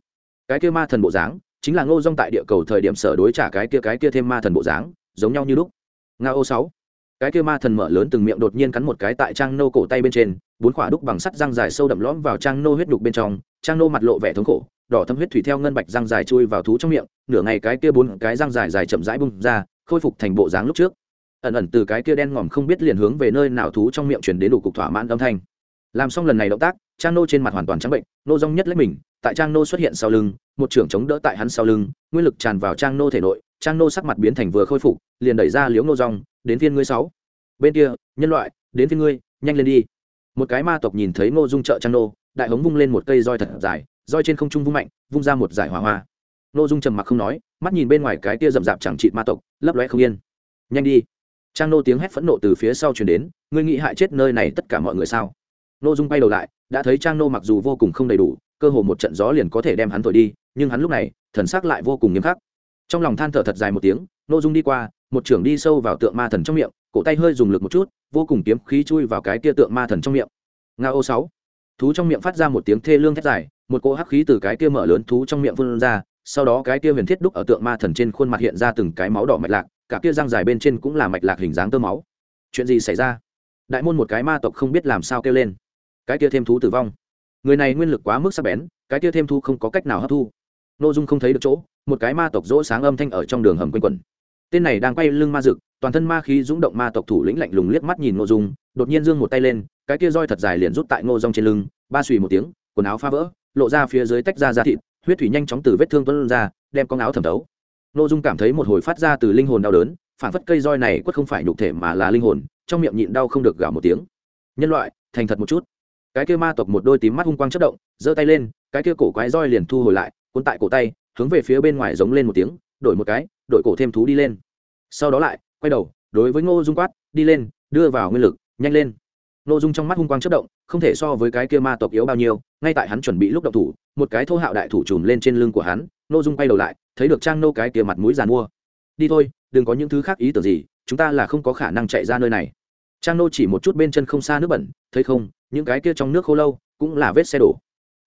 Cái kia ma thần bộ dáng, chính là ngô dung tại địa cầu thời điểm sở đối trả cái kia cái kia thêm ma thần bộ dáng, giống nhau như lúc. Nga ô sáu. Cái kia ma thần mở lớn từng miệng đột nhiên cắn một cái tại trang nô cổ tay bên trên, bốn khỏa đúc bằng sắt răng dài sâu đậm lõm vào trang nô huyết đục bên trong, trang nô mặt lộ vẻ thống khổ, đỏ thâm huyết thủy theo ngân bạch răng dài chui vào thú trong miệng, nửa ngày cái kia bốn cái răng dài dài chậm rãi bung ra, khôi phục thành bộ dáng lúc trước ẩn ẩn từ cái kia đen ngòm không biết liền hướng về nơi nào thú trong miệng chuyển đến đủ cục thỏa mãn âm thanh. Làm xong lần này động tác, trang nô trên mặt hoàn toàn trắng bệnh, nô rong nhất lấy mình, tại trang nô xuất hiện sau lưng, một trưởng chống đỡ tại hắn sau lưng, nguyên lực tràn vào trang nô thể nội, trang nô sắc mặt biến thành vừa khôi phục, liền đẩy ra liếu nô rong, đến phiên ngươi sáu. Bên kia, nhân loại, đến phiên ngươi, nhanh lên đi. Một cái ma tộc nhìn thấy ngô dung trợ trang nô, đại hống vung lên một cây roi thật dài, roi trên không trung vung mạnh, vung ra một giải hỏa hoa. Ngô dung trầm mặc không nói, mắt nhìn bên ngoài cái tia rậm rạp chẳng trị ma tộc, lấp lóe không yên. Nhanh đi trang nô tiếng hét phẫn nộ từ phía sau chuyển đến, ngươi nghĩ hại chết nơi này tất cả mọi người sao? Ngô dung bay đầu lại, đã thấy trang nô mặc dù vô cùng không đầy đủ, cơ hồ một trận gió liền có thể đem hắn thổi đi, nhưng hắn lúc này, thần sắc lại vô cùng nghiêm khắc. Trong lòng than thở thật dài một tiếng ngô dung đi qua, một trưởng đi sâu vào tượng ma thần trong miệng, cổ tay hơi dùng lực một chút, vô cùng kiếm khí chui vào cái tia tượng ma thần trong miệng. Nga ô sáu. Thú trong miệng phát ra một tiếng thê lương thét dài, một cỗ hắc khí từ cái kia mở lớn thú trong miệng phun ra, sau đó cái kia huyền thiết đúc ở tượng ma thần trên khuôn mặt hiện ra từng cái máu đỏ mạch lạc cả kia răng dài bên trên cũng là mạch lạc hình dáng tơ máu. Chuyện gì xảy ra? Đại môn một cái ma tộc không biết làm sao kêu lên. Cái kia thêm thú tử vong. Người này nguyên lực quá mức sắc bén, cái kia thêm thú không có cách nào hấp thu. N ô dung không thấy được chỗ, một cái ma tộc rỗ sáng âm thanh ở trong đường hầm quanh quẩn. Tên này đang quay lưng ma rực toàn thân ma khí rúng động ma tộc thủ lĩnh lạnh lùng liếc mắt nhìn n ô dung, đột nhiên giương một tay lên, cái kia roi thật dài liền rút tại ngô rong trên lưng, ba xùy một tiếng, quần áo phá vỡ, lộ ra phía dưới tách ra da thịt, huyết thủy nhanh chóng từ vết thương tuân ra, đem con áo thẩm thấu. Nô dung cảm thấy một hồi phát ra từ linh hồn đau đớn, phản phất cây roi này quất không phải nhục thể mà là linh hồn, trong miệng nhịn đau không được gào một tiếng. Nhân loại, thành thật một chút. Cái kia ma tộc một đôi tím mắt hung quang chất động, giơ tay lên, cái kia cổ quái roi liền thu hồi lại, cuốn tại cổ tay, hướng về phía bên ngoài giống lên một tiếng, đổi một cái, đổi cổ thêm thú đi lên. Sau đó lại, quay đầu, đối với ngô dung quát, đi lên, đưa vào nguyên lực, nhanh lên. Ngô dung trong mắt hung quang chất động, không thể so với cái kia ma tộc yếu bao nhiêu, ngay tại hắn chuẩn bị lúc động thủ, một cái thô hạo đại thủ trùm lên trên lưng của hắn, ngô dung quay đầu lại thấy được trang nô cái kia mặt mũi giàn mua. Đi thôi, đừng có những thứ khác ý tưởng gì, chúng ta là không có khả năng chạy ra nơi này. Trang nô chỉ một chút bên chân không xa nước bẩn, thấy không, những cái kia trong nước khô lâu, cũng là vết xe đổ.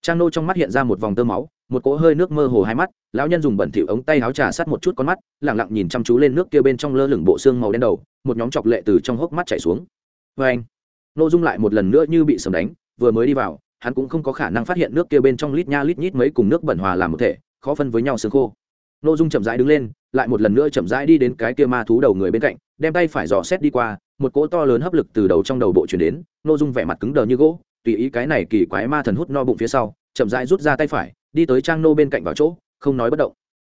Trang nô trong mắt hiện ra một vòng tơ máu, một cỗ hơi nước mơ hồ hai mắt, lão nhân dùng bẩn thỉu ống tay áo trà sát một chút con mắt lẳng lặng nhìn chăm chú lên nước kia bên trong lơ lửng bộ xương màu đen đầu, một nhóm chọc lệ từ trong hốc mắt chảy xuống. Vê anh, nô dung lại một lần nữa như bị sầm đánh, vừa mới đi vào, hắn cũng không có khả năng phát hiện nước kia bên trong lít nha lít nhít mấy cùng nước bẩn hòa làm một thể, khó phân với nhau xương khô nô dung chậm rãi đứng lên, lại một lần nữa chậm rãi đi đến cái kia ma thú đầu người bên cạnh, đem tay phải dò xét đi qua, một cỗ to lớn hấp lực từ đầu trong đầu bộ chuyển đến, nô dung vẻ mặt cứng đờ như gỗ, tùy ý cái này kỳ quái ma thần hút no bụng phía sau, chậm rãi rút ra tay phải, đi tới trang nô bên cạnh vào chỗ, không nói bất động.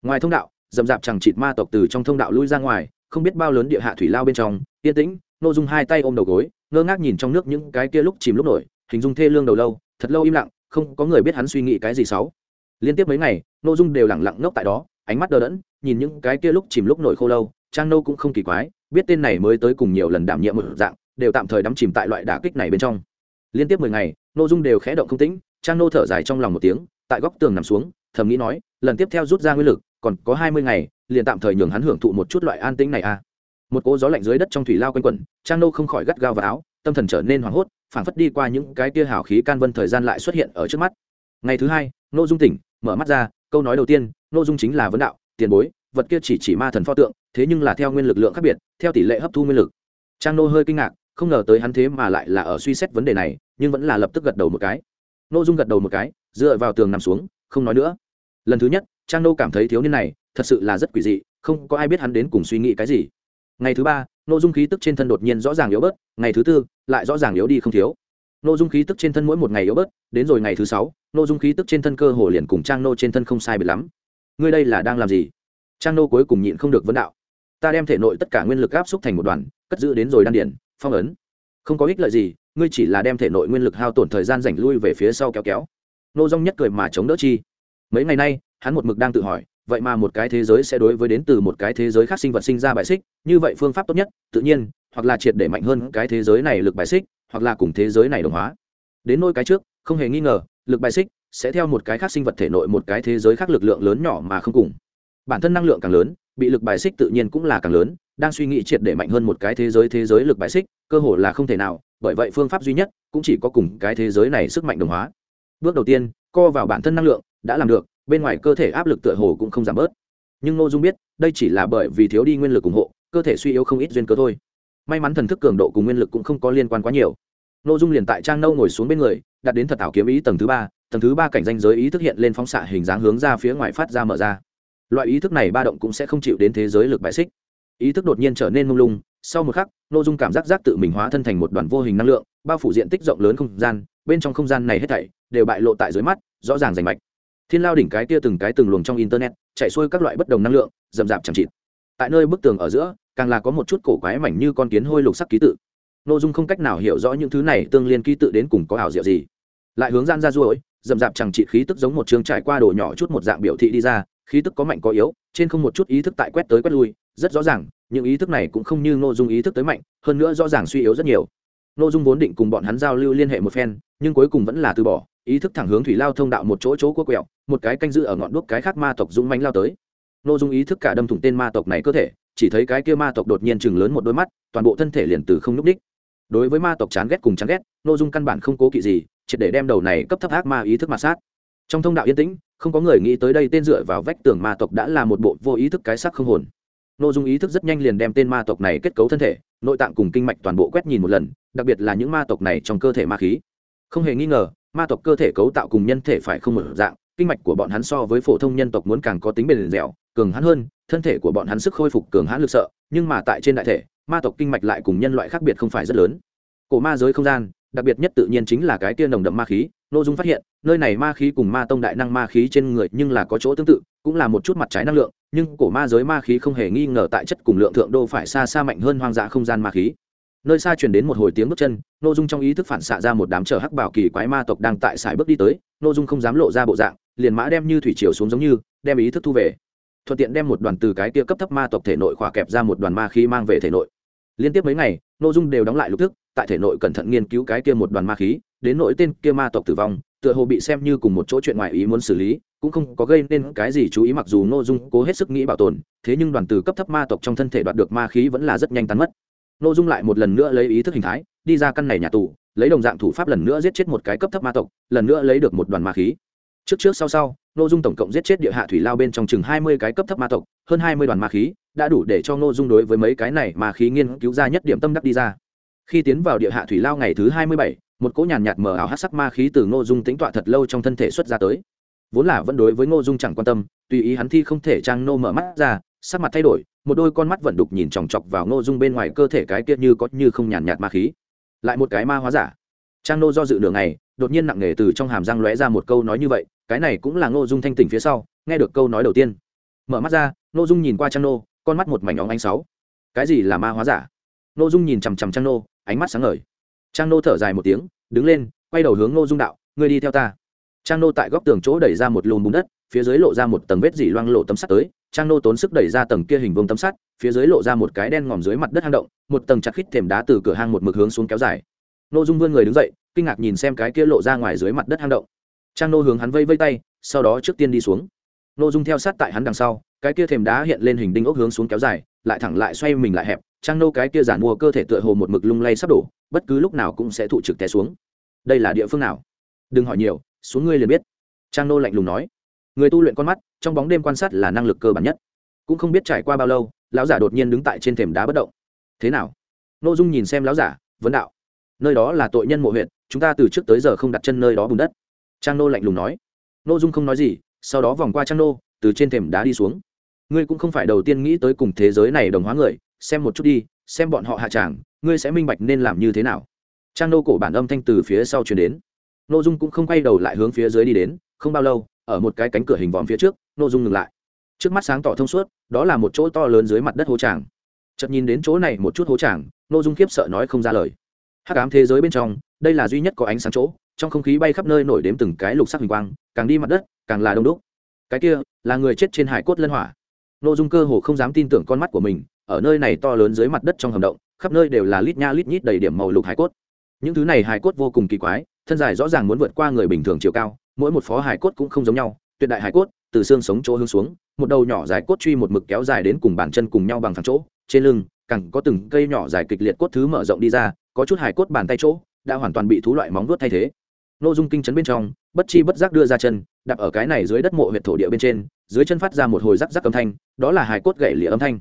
Ngoài thông đạo dầm dạp chẳng chịt ma tộc từ trong thông đạo lui ra ngoài, không biết bao lớn địa hạ thủy lao bên trong, yên tĩnh, nô dung hai tay ôm đầu gối, ngơ ngác nhìn trong nước những cái kia lúc chìm lúc nổi, hình dung thê lương đầu lâu, thật lâu im lặng, không có người biết hắn suy nghĩ cái gì xấu. Liên tiếp mấy ngày, nô dung đều lẳng lặng ngốc tại đó ánh mắt đờ đẫn, nhìn những cái kia lúc chìm lúc nổi khô lâu, trang nô cũng không kỳ quái, biết tên này mới tới cùng nhiều lần đảm nhiệm một dạng, đều tạm thời đắm chìm tại loại đả kích này bên trong. Liên tiếp mười ngày, nô dung đều khẽ động không tĩnh, trang nô thở dài trong lòng một tiếng, tại góc tường nằm xuống, thầm nghĩ nói, lần tiếp theo rút ra nguyên lực, còn có hai mươi ngày, liền tạm thời nhường hắn hưởng thụ một chút loại an tĩnh này à. Một cỗ gió lạnh dưới đất trong thủy lao quanh quẩn, trang nô không khỏi gắt gao vào áo, tâm thần trở nên hoảng hốt, phảng phất đi qua những cái tia hào khí can vân thời gian lại xuất hiện ở trước mắt. Ngày thứ hai, nô dung tỉnh, mở mắt ra, câu nói đầu tiên nô dung chính là vấn đạo, tiền bối, vật kia chỉ chỉ ma thần pho tượng, thế nhưng là theo nguyên lực lượng khác biệt, theo tỷ lệ hấp thu nguyên lực. Trang nô hơi kinh ngạc, không ngờ tới hắn thế mà lại là ở suy xét vấn đề này, nhưng vẫn là lập tức gật đầu một cái. Nô dung gật đầu một cái, dựa vào tường nằm xuống, không nói nữa. Lần thứ nhất, trang nô cảm thấy thiếu niên này, thật sự là rất quỷ dị, không có ai biết hắn đến cùng suy nghĩ cái gì. Ngày thứ ba, nô dung khí tức trên thân đột nhiên rõ ràng yếu bớt, ngày thứ tư, lại rõ ràng yếu đi không thiếu. Nô dung khí tức trên thân mỗi một ngày yếu bớt, đến rồi ngày thứ sáu, nô dung khí tức trên thân cơ hồ liền cùng trang nô trên thân không sai biệt lắm ngươi đây là đang làm gì? Trang nô cuối cùng nhịn không được vấn đạo. Ta đem thể nội tất cả nguyên lực áp xúc thành một đoàn, cất giữ đến rồi đan điển phong ấn. Không có ích lợi gì, ngươi chỉ là đem thể nội nguyên lực hao tổn thời gian rảnh lui về phía sau kéo kéo. Nô dong nhất cười mà chống đỡ chi. Mấy ngày nay, hắn một mực đang tự hỏi, vậy mà một cái thế giới sẽ đối với đến từ một cái thế giới khác sinh vật sinh ra bài xích, như vậy phương pháp tốt nhất, tự nhiên, hoặc là triệt để mạnh hơn cái thế giới này lực bài xích, hoặc là cùng thế giới này đồng hóa. Đến nôi cái trước, không hề nghi ngờ, lực bài xích sẽ theo một cái khác sinh vật thể nội một cái thế giới khác lực lượng lớn nhỏ mà không cùng. Bản thân năng lượng càng lớn, bị lực bài xích tự nhiên cũng là càng lớn, đang suy nghĩ triệt để mạnh hơn một cái thế giới thế giới lực bài xích, cơ hồ là không thể nào, bởi vậy phương pháp duy nhất cũng chỉ có cùng cái thế giới này sức mạnh đồng hóa. Bước đầu tiên, co vào bản thân năng lượng, đã làm được, bên ngoài cơ thể áp lực tựa hồ cũng không giảm bớt. Nhưng ngô dung biết, đây chỉ là bởi vì thiếu đi nguyên lực ủng hộ, cơ thể suy yếu không ít duyên cơ thôi. May mắn thần thức cường độ cùng nguyên lực cũng không có liên quan quá nhiều. Ngô dung liền tại trang nâu ngồi xuống bên người, đặt đến thật ảo kiếm ý tầng thứ ba tầng thứ ba cảnh danh giới ý thức hiện lên phóng xạ hình dáng hướng ra phía ngoài phát ra mở ra. Loại ý thức này ba động cũng sẽ không chịu đến thế giới lực bại xích. Ý thức đột nhiên trở nên mông lung, sau một khắc, nội dung cảm giác giác tự mình hóa thân thành một đoàn vô hình năng lượng, bao phủ diện tích rộng lớn không gian, bên trong không gian này hết thảy đều bại lộ tại dưới mắt, rõ ràng rành mạch. Thiên lao đỉnh cái tia từng cái từng luồng trong internet, chạy xuôi các loại bất đồng năng lượng rậm rạp chẳng chịt. Tại nơi bức tường ở giữa, càng là có một chút cổ quái mảnh như con kiến hôi lục sắc ký tự. Nội dung không cách nào hiểu rõ những thứ này tương liên ký tự đến cùng có ảo diệu gì. Lại hướng gian ra ruỗi dầm dạp chẳng trị khí tức giống một trường trải qua đồ nhỏ chút một dạng biểu thị đi ra, khí tức có mạnh có yếu, trên không một chút ý thức tại quét tới quét lui, rất rõ ràng, những ý thức này cũng không như nội dung ý thức tới mạnh, hơn nữa rõ ràng suy yếu rất nhiều. Nội dung vốn định cùng bọn hắn giao lưu liên hệ một phen, nhưng cuối cùng vẫn là từ bỏ, ý thức thẳng hướng thủy lao thông đạo một chỗ chỗ cua quẹo, một cái canh giữ ở ngọn đuốc cái khác ma tộc dũng mánh lao tới. Nội dung ý thức cả đâm thủng tên ma tộc này cơ thể, chỉ thấy cái kia ma tộc đột nhiên chừng lớn một đôi mắt, toàn bộ thân thể liền từ không n ú c đích đối với ma tộc chán ghét cùng chán ghét nội dung căn bản không cố kỵ gì triệt để đem đầu này cấp thấp ác ma ý thức ma sát. Trong thông đạo yên tĩnh, không có người nghĩ tới đây tên dựa vào vách tường ma tộc đã là một bộ vô ý thức cái sắc không hồn. Nội dung ý thức rất nhanh liền đem tên ma tộc này kết cấu thân thể, nội tạng cùng kinh mạch toàn bộ quét nhìn một lần, đặc biệt là những ma tộc này trong cơ thể ma khí. Không hề nghi ngờ, ma tộc cơ thể cấu tạo cùng nhân thể phải không một dạng, kinh mạch của bọn hắn so với phổ thông nhân tộc muốn càng có tính bền dẻo, cường hãn hơn, thân thể của bọn hắn sức khôi phục cường hãn lực sợ, nhưng mà tại trên đại thể, ma tộc kinh mạch lại cùng nhân loại khác biệt không phải rất lớn. Cổ ma giới không gian đặc biệt nhất tự nhiên chính là cái kia nồng đậm ma khí nội dung phát hiện, nơi này ma khí cùng ma tông đại năng ma khí trên người nhưng là có chỗ tương tự, cũng là một chút mặt trái năng lượng, nhưng cổ ma giới ma khí không hề nghi ngờ tại chất cùng lượng thượng đô phải xa xa mạnh hơn hoang dã không gian ma khí. Nơi xa chuyển đến một hồi tiếng bước chân nội dung trong ý thức phản xạ ra một đám chở hắc bảo kỳ quái ma tộc đang tại sải bước đi tới nội dung không dám lộ ra bộ dạng, liền mã đem như thủy triều xuống giống như, đem ý thức thu về. Thuận tiện đem một đoàn từ cái kia cấp thấp ma tộc thể nội khỏa kẹp ra một đoàn ma khí mang về thể nội. Liên tiếp mấy ngày nội dung đều đóng lại lục thức tại thể nội cẩn thận nghiên cứu cái kia một đoàn ma khí, đến nội tên kia ma tộc tử vong, tựa hồ bị xem như cùng một chỗ chuyện ngoài ý muốn xử lý, cũng không có gây nên cái gì chú ý mặc dù nội dung cố hết sức nghĩ bảo tồn, thế nhưng đoàn từ cấp thấp ma tộc trong thân thể đoạt được ma khí vẫn là rất nhanh tán mất. Nội dung lại một lần nữa lấy ý thức hình thái, đi ra căn này nhà tù, lấy đồng dạng thủ pháp lần nữa giết chết một cái cấp thấp ma tộc, lần nữa lấy được một đoàn ma khí. Trước trước sau sau nội dung tổng cộng giết chết địa hạ thủy lao bên trong chừng hai mươi cái cấp thấp ma tộc, hơn hai mươi đoàn ma khí, đã đủ để cho nội dung đối với mấy cái này ma khí nghiên cứu ra nhất điểm tâm đắc đi ra khi tiến vào địa hạ thủy lao ngày thứ hai mươi bảy, một cỗ nhàn nhạt mờ ảo hát sắc ma khí từ ngô dung tính tọa thật lâu trong thân thể xuất ra tới. Vốn là vẫn đối với ngô dung chẳng quan tâm, tùy ý hắn thi không thể trang nô mở mắt ra, sắc mặt thay đổi, một đôi con mắt vẫn đục nhìn chòng chọc vào ngô dung bên ngoài cơ thể cái kia như có như không nhàn nhạt ma khí. Lại một cái ma hóa giả. Trang nô do dự đường này đột nhiên nặng nề từ trong hàm răng lóe ra một câu nói như vậy, cái này cũng là ngô dung thanh tỉnh phía sau, nghe được câu nói đầu tiên. Mở mắt ra, ngô dung nhìn qua trang nô, con mắt một mảnh óng ánh sáu. Cái gì là ma hóa giả? Ngô dung nhìn chằm chằm trang nô ánh mắt sáng ngời. Trang nô thở dài một tiếng, đứng lên, quay đầu hướng ngô dung đạo, ngươi đi theo ta. Trang nô tại góc tường chỗ đẩy ra một lùm bùn đất, phía dưới lộ ra một tầng vết dỉ loang lộ tấm sắt tới. Trang nô tốn sức đẩy ra tầng kia hình vuông tấm sắt, phía dưới lộ ra một cái đen ngòm dưới mặt đất hang động, một tầng chặt khít thềm đá từ cửa hang một mực hướng xuống kéo dài. Nô dung vươn người đứng dậy, kinh ngạc nhìn xem cái kia lộ ra ngoài dưới mặt đất hang động. Trang nô hướng hắn vây vây tay, sau đó trước tiên đi xuống. Nô dung theo sát tại hắn đằng sau, cái kia thềm đá hiện lên hình đinh ốc hướng xuống kéo dài, lại thẳng lại xoay mình lại hẹp trang nô cái kia giản mua cơ thể tựa hồ một mực lung lay sắp đổ, bất cứ lúc nào cũng sẽ thụ trực té xuống. Đây là địa phương nào? Đừng hỏi nhiều, xuống ngươi liền biết. Trang nô lạnh lùng nói. Người tu luyện con mắt, trong bóng đêm quan sát là năng lực cơ bản nhất. Cũng không biết trải qua bao lâu, lão giả đột nhiên đứng tại trên thềm đá bất động. Thế nào? N ô dung nhìn xem lão giả, vấn đạo. Nơi đó là tội nhân mộ huyện chúng ta từ trước tới giờ không đặt chân nơi đó bùn đất. Trang nô lạnh lùng nói. N ô dung không nói gì, sau đó vòng qua trang nô, từ trên thềm đá đi xuống. Ngươi cũng không phải đầu tiên nghĩ tới cùng thế giới này đồng hóa người xem một chút đi, xem bọn họ hạ tràng, ngươi sẽ minh bạch nên làm như thế nào. Trang nô cổ bản âm thanh từ phía sau chuyển đến. N ô dung cũng không quay đầu lại hướng phía dưới đi đến, không bao lâu, ở một cái cánh cửa hình vòm phía trước n ô dung ngừng lại. Trước mắt sáng tỏ thông suốt, đó là một chỗ to lớn dưới mặt đất hố tràng. Chợt nhìn đến chỗ này một chút hố tràng n ô dung khiếp sợ nói không ra lời. Hắc ám thế giới bên trong, đây là duy nhất có ánh sáng chỗ, trong không khí bay khắp nơi nổi đếm từng cái lục sắc hình quang, càng đi mặt đất, càng là đông đúc. Cái kia, là người chết trên hải cốt lân hỏa. N ô dung cơ hồ không dám tin tưởng con mắt của mình ở nơi này to lớn dưới mặt đất trong hầm động, khắp nơi đều là lít nha lít nhít đầy điểm màu lục hải cốt. Những thứ này hải cốt vô cùng kỳ quái, thân dài rõ ràng muốn vượt qua người bình thường chiều cao, mỗi một phó hải cốt cũng không giống nhau, tuyệt đại hải cốt, từ xương sống chỗ hướng xuống, một đầu nhỏ dài cốt truy một mực kéo dài đến cùng bàn chân cùng nhau bằng thẳng chỗ, trên lưng, cẳng có từng cây nhỏ dài kịch liệt cốt thứ mở rộng đi ra, có chút hải cốt bàn tay chỗ, đã hoàn toàn bị thú loại móng vuốt thay thế. Nội dung kinh chấn bên trong, bất chi bất giác đưa ra chân đạp ở cái này dưới đất mộ huyệt thổ địa bên trên, dưới chân phát ra một hồi rắc rắc âm thanh, đó là hải cốt gậy lịa âm thanh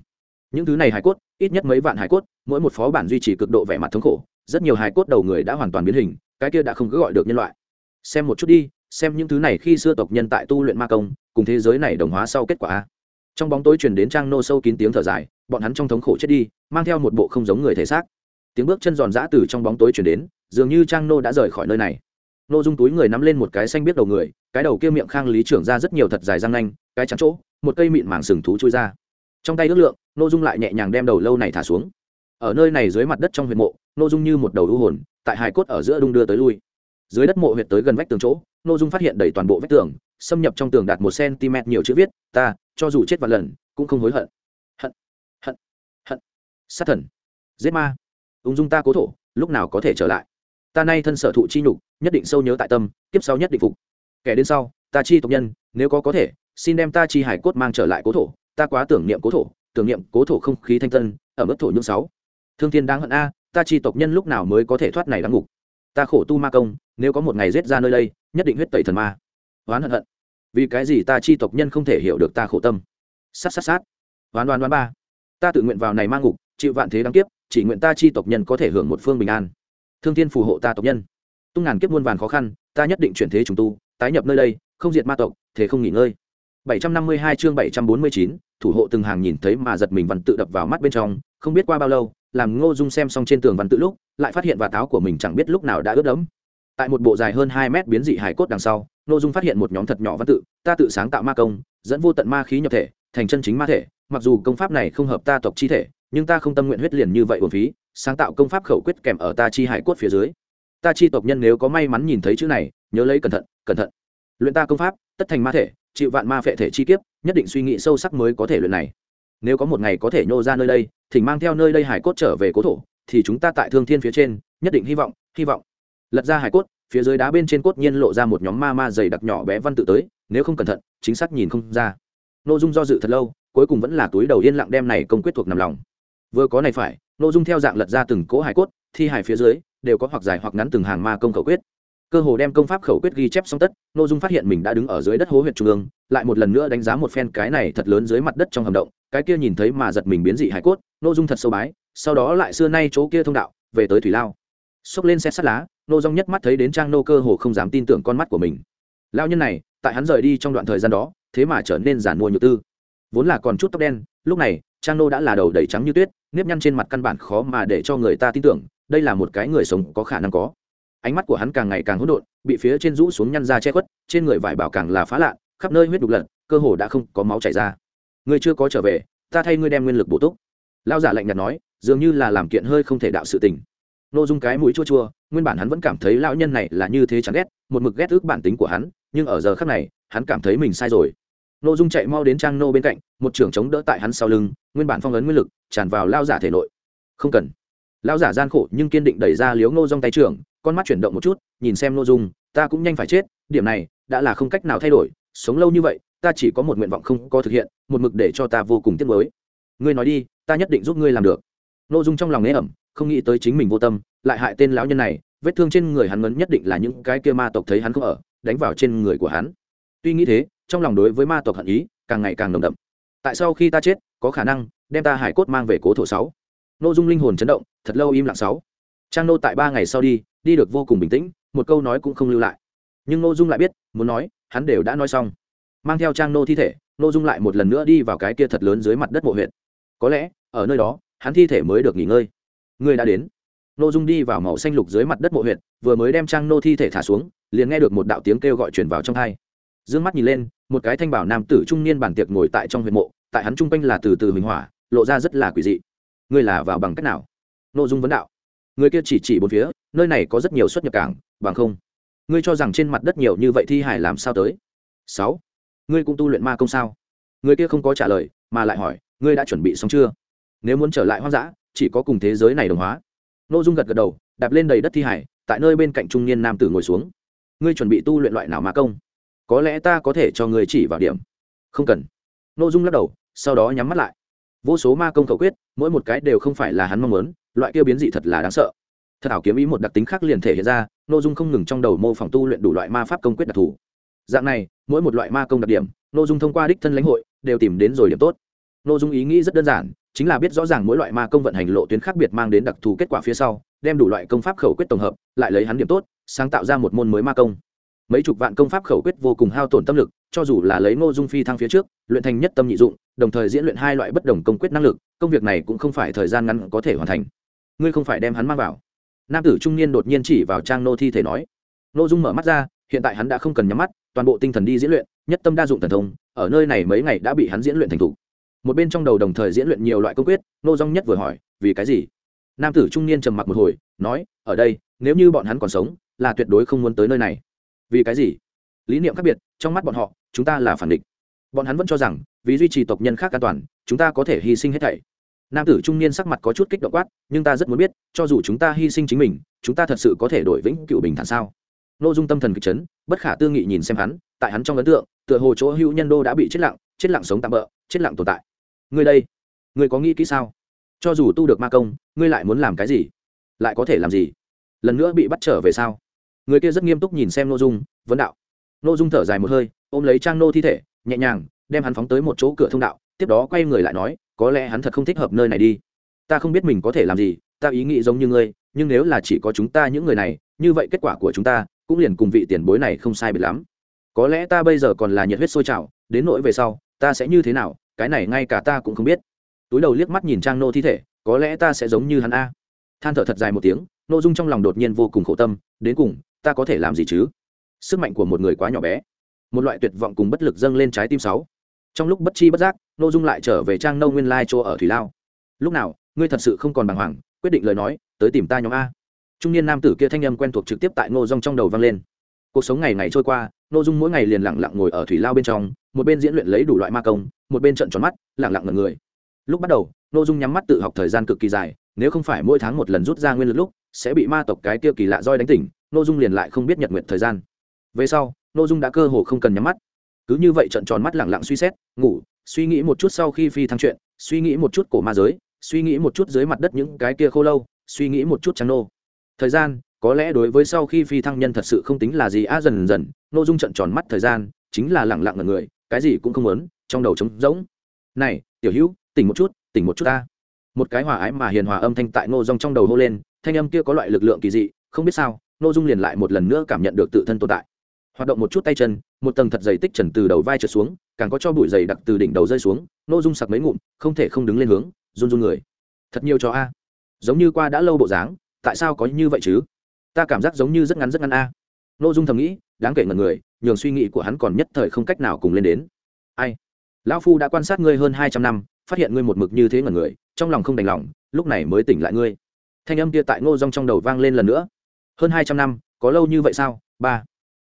những thứ này hải cốt, ít nhất mấy vạn hải cốt, mỗi một phó bản duy trì cực độ vẻ mặt thống khổ, rất nhiều hải cốt đầu người đã hoàn toàn biến hình, cái kia đã không cứ gọi được nhân loại. Xem một chút đi, xem những thứ này khi xưa tộc nhân tại tu luyện ma công, cùng thế giới này đồng hóa sau kết quả trong bóng tối truyền đến trang nô sâu kín tiếng thở dài, bọn hắn trong thống khổ chết đi, mang theo một bộ không giống người thể xác. Tiếng bước chân giòn giã từ trong bóng tối truyền đến, dường như trang nô đã rời khỏi nơi này. Nô dung túi người nắm lên một cái xanh biết đầu người, cái đầu kia miệng khang lý trưởng ra rất nhiều thật dài răng nanh, cái trắng chỗ, một cây mịn màng sừng thú chui ra. Trong tay ước lượng nô dung lại nhẹ nhàng đem đầu lâu này thả xuống. Ở nơi này dưới mặt đất trong huyệt mộ, nô dung như một đầu ưu hồn, tại hải cốt ở giữa đung đưa tới lui. Dưới đất mộ huyệt tới gần vách tường chỗ, nô dung phát hiện đầy toàn bộ vách tường, xâm nhập trong tường đạt một cm nhiều chữ viết, ta, cho dù chết vài lần, cũng không hối hận. Hận hận hận. Sát thần. Giết ma. Ung dung ta cố thổ, lúc nào có thể trở lại? Ta nay thân sở thụ chi nhục, nhất định sâu nhớ tại tâm, kiếp sau nhất định phục. Kẻ đến sau, ta chi tộc nhân, nếu có có thể, xin đem ta chi hải cốt mang trở lại cố thổ, ta quá tưởng niệm cố thổ tưởng niệm cố thổ không khí thanh tân ở mức thổ nhưỡng sáu. Thương thiên đáng hận a ta chi tộc nhân lúc nào mới có thể thoát này đáng ngục? Ta khổ tu ma công nếu có một ngày giết ra nơi đây nhất định huyết tẩy thần ma. Oán hận hận. Vì cái gì ta chi tộc nhân không thể hiểu được ta khổ tâm? Sát sát sát. Oán oán oán ba. Ta tự nguyện vào này mang ngục chịu vạn thế đáng kiếp chỉ nguyện ta chi tộc nhân có thể hưởng một phương bình an. Thương thiên phù hộ ta tộc nhân. Tung ngàn kiếp muôn vàn khó khăn ta nhất định chuyển thế trùng tu tái nhập nơi đây không diệt ma tộc thế không nghỉ ngơi. 752 chương 749, thủ hộ từng hàng nhìn thấy mà giật mình văn tự đập vào mắt bên trong, không biết qua bao lâu, làm ngô dung xem xong trên tường văn tự lúc, lại phát hiện và táo của mình chẳng biết lúc nào đã ướt đẫm. Tại một bộ dài hơn hai mét biến dị hải cốt đằng sau, ngô dung phát hiện một nhóm thật nhỏ văn tự, ta tự sáng tạo ma công, dẫn vô tận ma khí nhập thể, thành chân chính ma thể, mặc dù công pháp này không hợp ta tộc chi thể, nhưng ta không tâm nguyện huyết liền như vậy uổng phí, sáng tạo công pháp khẩu quyết kèm ở ta chi hải cốt phía dưới. Ta chi tộc nhân nếu có may mắn nhìn thấy chữ này, nhớ lấy cẩn thận cẩn thận. Luyện ta công pháp, tất thành ma thể, chịu vạn ma phệ thể chi kiếp nhất định suy nghĩ sâu sắc mới có thể luyện này. Nếu có một ngày có thể nhô ra nơi đây thỉnh mang theo nơi đây hải cốt trở về cố thổ, thì chúng ta tại thương thiên phía trên, nhất định hy vọng hy vọng. Lật ra hải cốt, phía dưới đá bên trên cốt nhiên lộ ra một nhóm ma ma dày đặc nhỏ bé văn tự tới, nếu không cẩn thận, chính xác nhìn không ra. Nội dung do dự thật lâu, cuối cùng vẫn là túi đầu yên lặng đem này công quyết thuộc nằm lòng. Vừa có này phải nội dung theo dạng lật ra từng cỗ hải cốt, thi hải phía dưới, đều có hoặc dài hoặc ngắn từng hàng ma công khẩu quyết cơ hồ đem công pháp khẩu quyết ghi chép xong tất nội dung phát hiện mình đã đứng ở dưới đất hố huyện trung ương, lại một lần nữa đánh giá một phen cái này thật lớn dưới mặt đất trong hầm động, cái kia nhìn thấy mà giật mình biến dị hải cốt nội dung thật sâu bái, sau đó lại xưa nay chỗ kia thông đạo, về tới thủy lao. Xốc lên xe sắt lá nô dung nhất mắt thấy đến trang nô cơ hồ không dám tin tưởng con mắt của mình. Lao nhân này, tại hắn rời đi trong đoạn thời gian đó, thế mà trở nên giản mua nhược tư. Vốn là còn chút tóc đen, lúc này, trang nô đã là đầu đầy trắng như tuyết, nếp nhăn trên mặt căn bản khó mà để cho người ta tin tưởng, đây là một cái người sống có khả năng có ánh mắt của hắn càng ngày càng hỗn độn, bị phía trên rũ xuống nhăn ra che khuất, trên người vải bảo càng là phá lạ, khắp nơi huyết đục lật, cơ hồ đã không có máu chảy ra. Ngươi chưa có trở về, ta thay ngươi đem nguyên lực bổ túc. Lao giả lạnh nhạt nói, dường như là làm kiện hơi không thể đạo sự tình. Nô dung cái mũi chua chua, nguyên bản hắn vẫn cảm thấy lão nhân này là như thế chán ghét, một mực ghét ước bản tính của hắn, nhưng ở giờ khắc này, hắn cảm thấy mình sai rồi. Nô dung chạy mau đến trang nô bên cạnh, một trưởng chống đỡ tại hắn sau lưng, nguyên bản phong ấn nguyên lực, tràn vào lao giả thể nội. Không cần. Lao giả gian khổ nhưng kiên định đẩy ra liếu nô dung tay trưởng con mắt chuyển động một chút, nhìn xem nô dung, ta cũng nhanh phải chết, điểm này đã là không cách nào thay đổi, sống lâu như vậy, ta chỉ có một nguyện vọng không có thực hiện, một mực để cho ta vô cùng tiếc mới ngươi nói đi, ta nhất định giúp ngươi làm được. Nô dung trong lòng nghe ẩm, không nghĩ tới chính mình vô tâm, lại hại tên lão nhân này, vết thương trên người hắn ngấn nhất định là những cái kia ma tộc thấy hắn không ở, đánh vào trên người của hắn. Tuy nghĩ thế, trong lòng đối với ma tộc hận ý càng ngày càng nồng đậm. Tại sao khi ta chết, có khả năng đem ta hải cốt mang về cố thổ sáu. Nô dung linh hồn chấn động, thật lâu im lặng sáu. Trang nô tại ba ngày sau đi đi được vô cùng bình tĩnh, một câu nói cũng không lưu lại. Nhưng nô dung lại biết, muốn nói, hắn đều đã nói xong. Mang theo trang nô thi thể nô dung lại một lần nữa đi vào cái kia thật lớn dưới mặt đất mộ huyện có lẽ, ở nơi đó, hắn thi thể mới được nghỉ ngơi. Người đã đến. Nô dung đi vào màu xanh lục dưới mặt đất mộ huyện vừa mới đem trang nô thi thể thả xuống, liền nghe được một đạo tiếng kêu gọi truyền vào trong thai d ư ơ n g mắt nhìn lên, một cái thanh bảo nam tử trung niên bản tiệc ngồi tại trong huyện mộ, tại hắn chung quanh là từ từ huỳnh hỏa, lộ ra rất là quỷ dị. Ngươi là vào bằng cách nào? Nô dung vấn đạo người kia chỉ chỉ bốn phía, nơi này có rất nhiều xuất nhập cảng, bằng không, ngươi cho rằng trên mặt đất nhiều như vậy thi hải làm sao tới? Sáu, ngươi cũng tu luyện ma công sao? Người kia không có trả lời, mà lại hỏi, ngươi đã chuẩn bị xong chưa? Nếu muốn trở lại hoang dã, chỉ có cùng thế giới này đồng hóa. N ô dung gật gật đầu, đạp lên đầy đất thi hải tại nơi bên cạnh trung niên nam tử ngồi xuống. Ngươi chuẩn bị tu luyện loại nào ma công? Có lẽ ta có thể cho ngươi chỉ vào điểm. Không cần. N ô dung lắc đầu, sau đó nhắm mắt lại. Vô số ma công khẩu quyết, mỗi một cái đều không phải là hắn mong muốn loại kia biến dị thật là đáng sợ. Thật ảo kiếm ý một đặc tính khác liền thể hiện ra nội dung không ngừng trong đầu mô phỏng tu luyện đủ loại ma pháp công quyết đặc thù. Dạng này, mỗi một loại ma công đặc điểm nội dung thông qua đích thân lãnh hội, đều tìm đến rồi điểm tốt. Nội dung ý nghĩ rất đơn giản, chính là biết rõ ràng mỗi loại ma công vận hành lộ tuyến khác biệt mang đến đặc thù kết quả phía sau, đem đủ loại công pháp khẩu quyết tổng hợp, lại lấy hắn điểm tốt, sáng tạo ra một môn mới ma công. Mấy chục vạn công pháp khẩu quyết vô cùng hao tổn tâm lực, cho dù là lấy ngô dung phi thăng phía trước, luyện thành nhất tâm nhị dụng, đồng thời diễn luyện hai loại bất đồng công quyết năng lực, công việc này cũng không phải thời gian ngắn có thể hoàn thành ngươi không phải đem hắn mang vào. Nam tử trung niên đột nhiên chỉ vào trang nô thi thể nói. Nô dung mở mắt ra, hiện tại hắn đã không cần nhắm mắt, toàn bộ tinh thần đi diễn luyện, nhất tâm đa dụng thần thông, ở nơi này mấy ngày đã bị hắn diễn luyện thành thục. Một bên trong đầu đồng thời diễn luyện nhiều loại công quyết, nô dung nhất vừa hỏi, vì cái gì? Nam tử trung niên trầm mặc một hồi, nói, ở đây, nếu như bọn hắn còn sống, là tuyệt đối không muốn tới nơi này. Vì cái gì? Lý niệm khác biệt, trong mắt bọn họ, chúng ta là phản địch. Bọn hắn vẫn cho rằng, vì duy trì tộc nhân khác an toàn, chúng ta có thể hy sinh hết thảy nam tử trung niên sắc mặt có chút kích động quát, nhưng ta rất muốn biết, cho dù chúng ta hy sinh chính mình, chúng ta thật sự có thể đổi vĩnh cựu bình thản sao? N ô dung tâm thần kịch chấn, bất khả tư nghị nhìn xem hắn, tại hắn trong ấn tượng, tựa hồ chỗ hữu nhân đô đã bị chết lặng chết lặng sống tạm bỡ chết lặng tồn tại. Ngươi đây, ngươi có nghĩ kỹ sao? Cho dù tu được ma công, ngươi lại muốn làm cái gì? Lại có thể làm gì? Lần nữa bị bắt trở về sao? Người kia rất nghiêm túc nhìn xem n ô dung, vấn đạo. N ô dung thở dài một hơi, ôm lấy trang nô thi thể, nhẹ nhàng, đem hắn phóng tới một chỗ cửa thông đạo, tiếp đó quay người lại nói có lẽ hắn thật không thích hợp nơi này đi. Ta không biết mình có thể làm gì, ta ý nghĩ giống như ngươi, nhưng nếu là chỉ có chúng ta những người này, như vậy kết quả của chúng ta cũng liền cùng vị tiền bối này không sai biệt lắm. Có lẽ ta bây giờ còn là nhiệt huyết sôi trào, đến nỗi về sau, ta sẽ như thế nào, cái này ngay cả ta cũng không biết. Túi đầu liếc mắt nhìn trang nô thi thể, có lẽ ta sẽ giống như hắn a. Than thở thật dài một tiếng nội dung trong lòng đột nhiên vô cùng khổ tâm, đến cùng, ta có thể làm gì chứ? Sức mạnh của một người quá nhỏ bé. Một loại tuyệt vọng cùng bất lực dâng lên trái tim sáu trong lúc bất chi bất giác nội dung lại trở về trang nâu nguyên lai chỗ ở thủy lao. Lúc nào, ngươi thật sự không còn bàng hoàng, quyết định lời nói, tới tìm ta nhóm a. Trung niên nam tử kia thanh âm quen thuộc trực tiếp tại ngô dung trong đầu vang lên. Cuộc sống ngày ngày trôi qua, ngô dung mỗi ngày liền lặng lặng ngồi ở thủy lao bên trong, một bên diễn luyện lấy đủ loại ma công, một bên trận tròn mắt, lặng lặng ngẩn người. Lúc bắt đầu, ngô dung nhắm mắt tự học thời gian cực kỳ dài, nếu không phải mỗi tháng một lần rút ra nguyên lực lúc, sẽ bị ma tộc cái kia kỳ lạ roi đánh tỉnh, ngô dung liền lại không biết nhật nguyện thời gian. Về sau, ngô dung đã cơ hồ không cần nhắm mắt cứ như vậy trận tròn mắt lẳng lặng suy xét, ngủ, suy nghĩ một chút sau khi phi thăng chuyện, suy nghĩ một chút cổ ma giới, suy nghĩ một chút dưới mặt đất những cái kia khô lâu, suy nghĩ một chút trắng nô. Thời gian, có lẽ đối với sau khi phi thăng nhân thật sự không tính là gì a dần dần n ô dung trận tròn mắt thời gian chính là lẳng lặng ở người, cái gì cũng không muốn, trong đầu trống rỗng. Này, tiểu hữu, tỉnh một chút, tỉnh một chút ta. Một cái hòa ái mà hiền hòa âm thanh tại ngô dung trong đầu hô lên, thanh âm kia có loại lực lượng kỳ dị, không biết sao ngô dung liền lại một lần nữa cảm nhận được tự thân tồn tại hoạt động một chút tay chân, một tầng thật dày tích trần từ đầu vai trượt xuống, càng có cho bụi dày đặc từ đỉnh đầu rơi xuống ngô dung sặc mấy ngụm, không thể không đứng lên hướng, run run người. Thật nhiều cho a. Giống như qua đã lâu bộ dáng, tại sao có như vậy chứ? Ta cảm giác giống như rất ngắn rất ngắn a. Nô dung thầm nghĩ, đáng kể ngần người, nhường suy nghĩ của hắn còn nhất thời không cách nào cùng lên đến. Ai? Lão phu đã quan sát ngươi hơn hai trăm năm, phát hiện ngươi một mực như thế ngần người, trong lòng không đành lòng, lúc này mới tỉnh lại ngươi. Thanh âm kia tại ngô rong trong đầu vang lên lần nữa. Hơn hai trăm năm, có lâu như vậy sao? Ba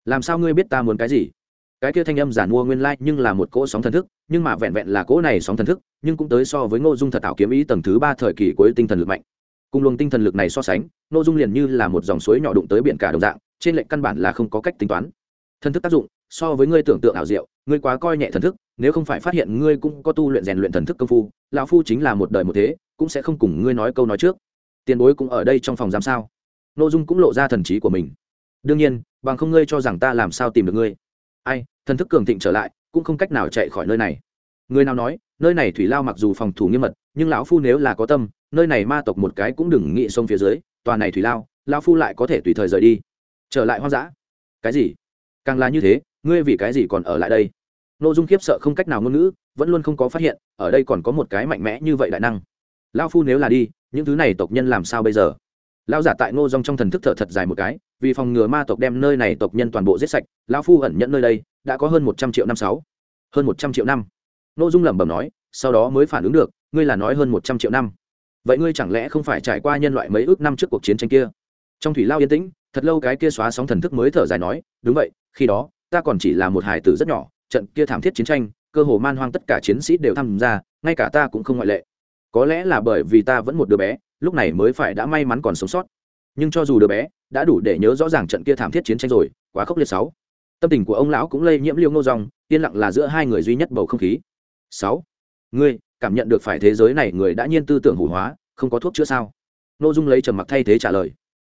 làm sao ngươi biết ta muốn cái gì? Cái kia thanh âm giản mua nguyên lai nhưng là một cỗ sóng thần thức, nhưng mà vẹn vẹn là cỗ này sóng thần thức, nhưng cũng tới so với ngô dung thật ảo kiếm ý tầng thứ ba thời kỳ cuối tinh thần lực mạnh. Cùng luồng tinh thần lực này so sánh nội dung liền như là một dòng suối nhỏ đụng tới biển cả đồng dạng, trên lệnh căn bản là không có cách tính toán. Thần thức tác dụng, so với ngươi tưởng tượng ảo diệu, ngươi quá coi nhẹ thần thức, nếu không phải phát hiện ngươi cũng có tu luyện rèn luyện thần thức công phu, lão phu chính là một đời một thế, cũng sẽ không cùng ngươi nói câu nói trước. Tiền bối cũng ở đây trong phòng giám sao? Nội dung cũng lộ ra thần trí của mình. Đương nhiên bằng không ngươi cho rằng ta làm sao tìm được ngươi. Ai, thần thức cường thịnh trở lại, cũng không cách nào chạy khỏi nơi này. Người nào nói, nơi này thủy lao mặc dù phòng thủ nghiêm mật, nhưng lão phu nếu là có tâm, nơi này ma tộc một cái cũng đừng nghĩ sông phía dưới, tòa này thủy lao, lão phu lại có thể tùy thời rời đi. Trở lại hoang dã. Cái gì? Càng là như thế, ngươi vì cái gì còn ở lại đây? Nội dung khiếp sợ không cách nào ngôn ngữ, vẫn luôn không có phát hiện, ở đây còn có một cái mạnh mẽ như vậy đại năng. Lão phu nếu là đi, những thứ này tộc nhân làm sao bây giờ? Lão giả tại ngô dong trong thần thức thở thật dài một cái vì phòng ngừa ma tộc đem nơi này tộc nhân toàn bộ giết sạch, lão phu ẩn nhận nơi đây, đã có hơn một trăm triệu năm sáu. Hơn một trăm triệu năm. Ngô dung lẩm bẩm nói, sau đó mới phản ứng được, ngươi là nói hơn một trăm triệu năm. Vậy ngươi chẳng lẽ không phải trải qua nhân loại mấy ước năm trước cuộc chiến tranh kia? Trong thủy lao yên tĩnh, thật lâu cái kia xóa sóng thần thức mới thở dài nói, đúng vậy, khi đó, ta còn chỉ là một hải tử rất nhỏ, trận kia thảm thiết chiến tranh, cơ hồ man hoang tất cả chiến sĩ đều tham gia, ngay cả ta cũng không ngoại lệ. Có lẽ là bởi vì ta vẫn một đứa bé, lúc này mới phải đã may mắn còn sống sót nhưng cho dù đứa bé đã đủ để nhớ rõ ràng trận kia thảm thiết chiến tranh rồi, quá khốc liệt sáu. Tâm tình của ông lão cũng lây nhiễm liêu ngô dòng, yên lặng là giữa hai người duy nhất bầu không khí. Sáu. Ngươi, cảm nhận được phải thế giới này người đã nhiên tư tưởng hủ hóa, không có thuốc chữa sao? Nội dung lấy trầm mặc thay thế trả lời.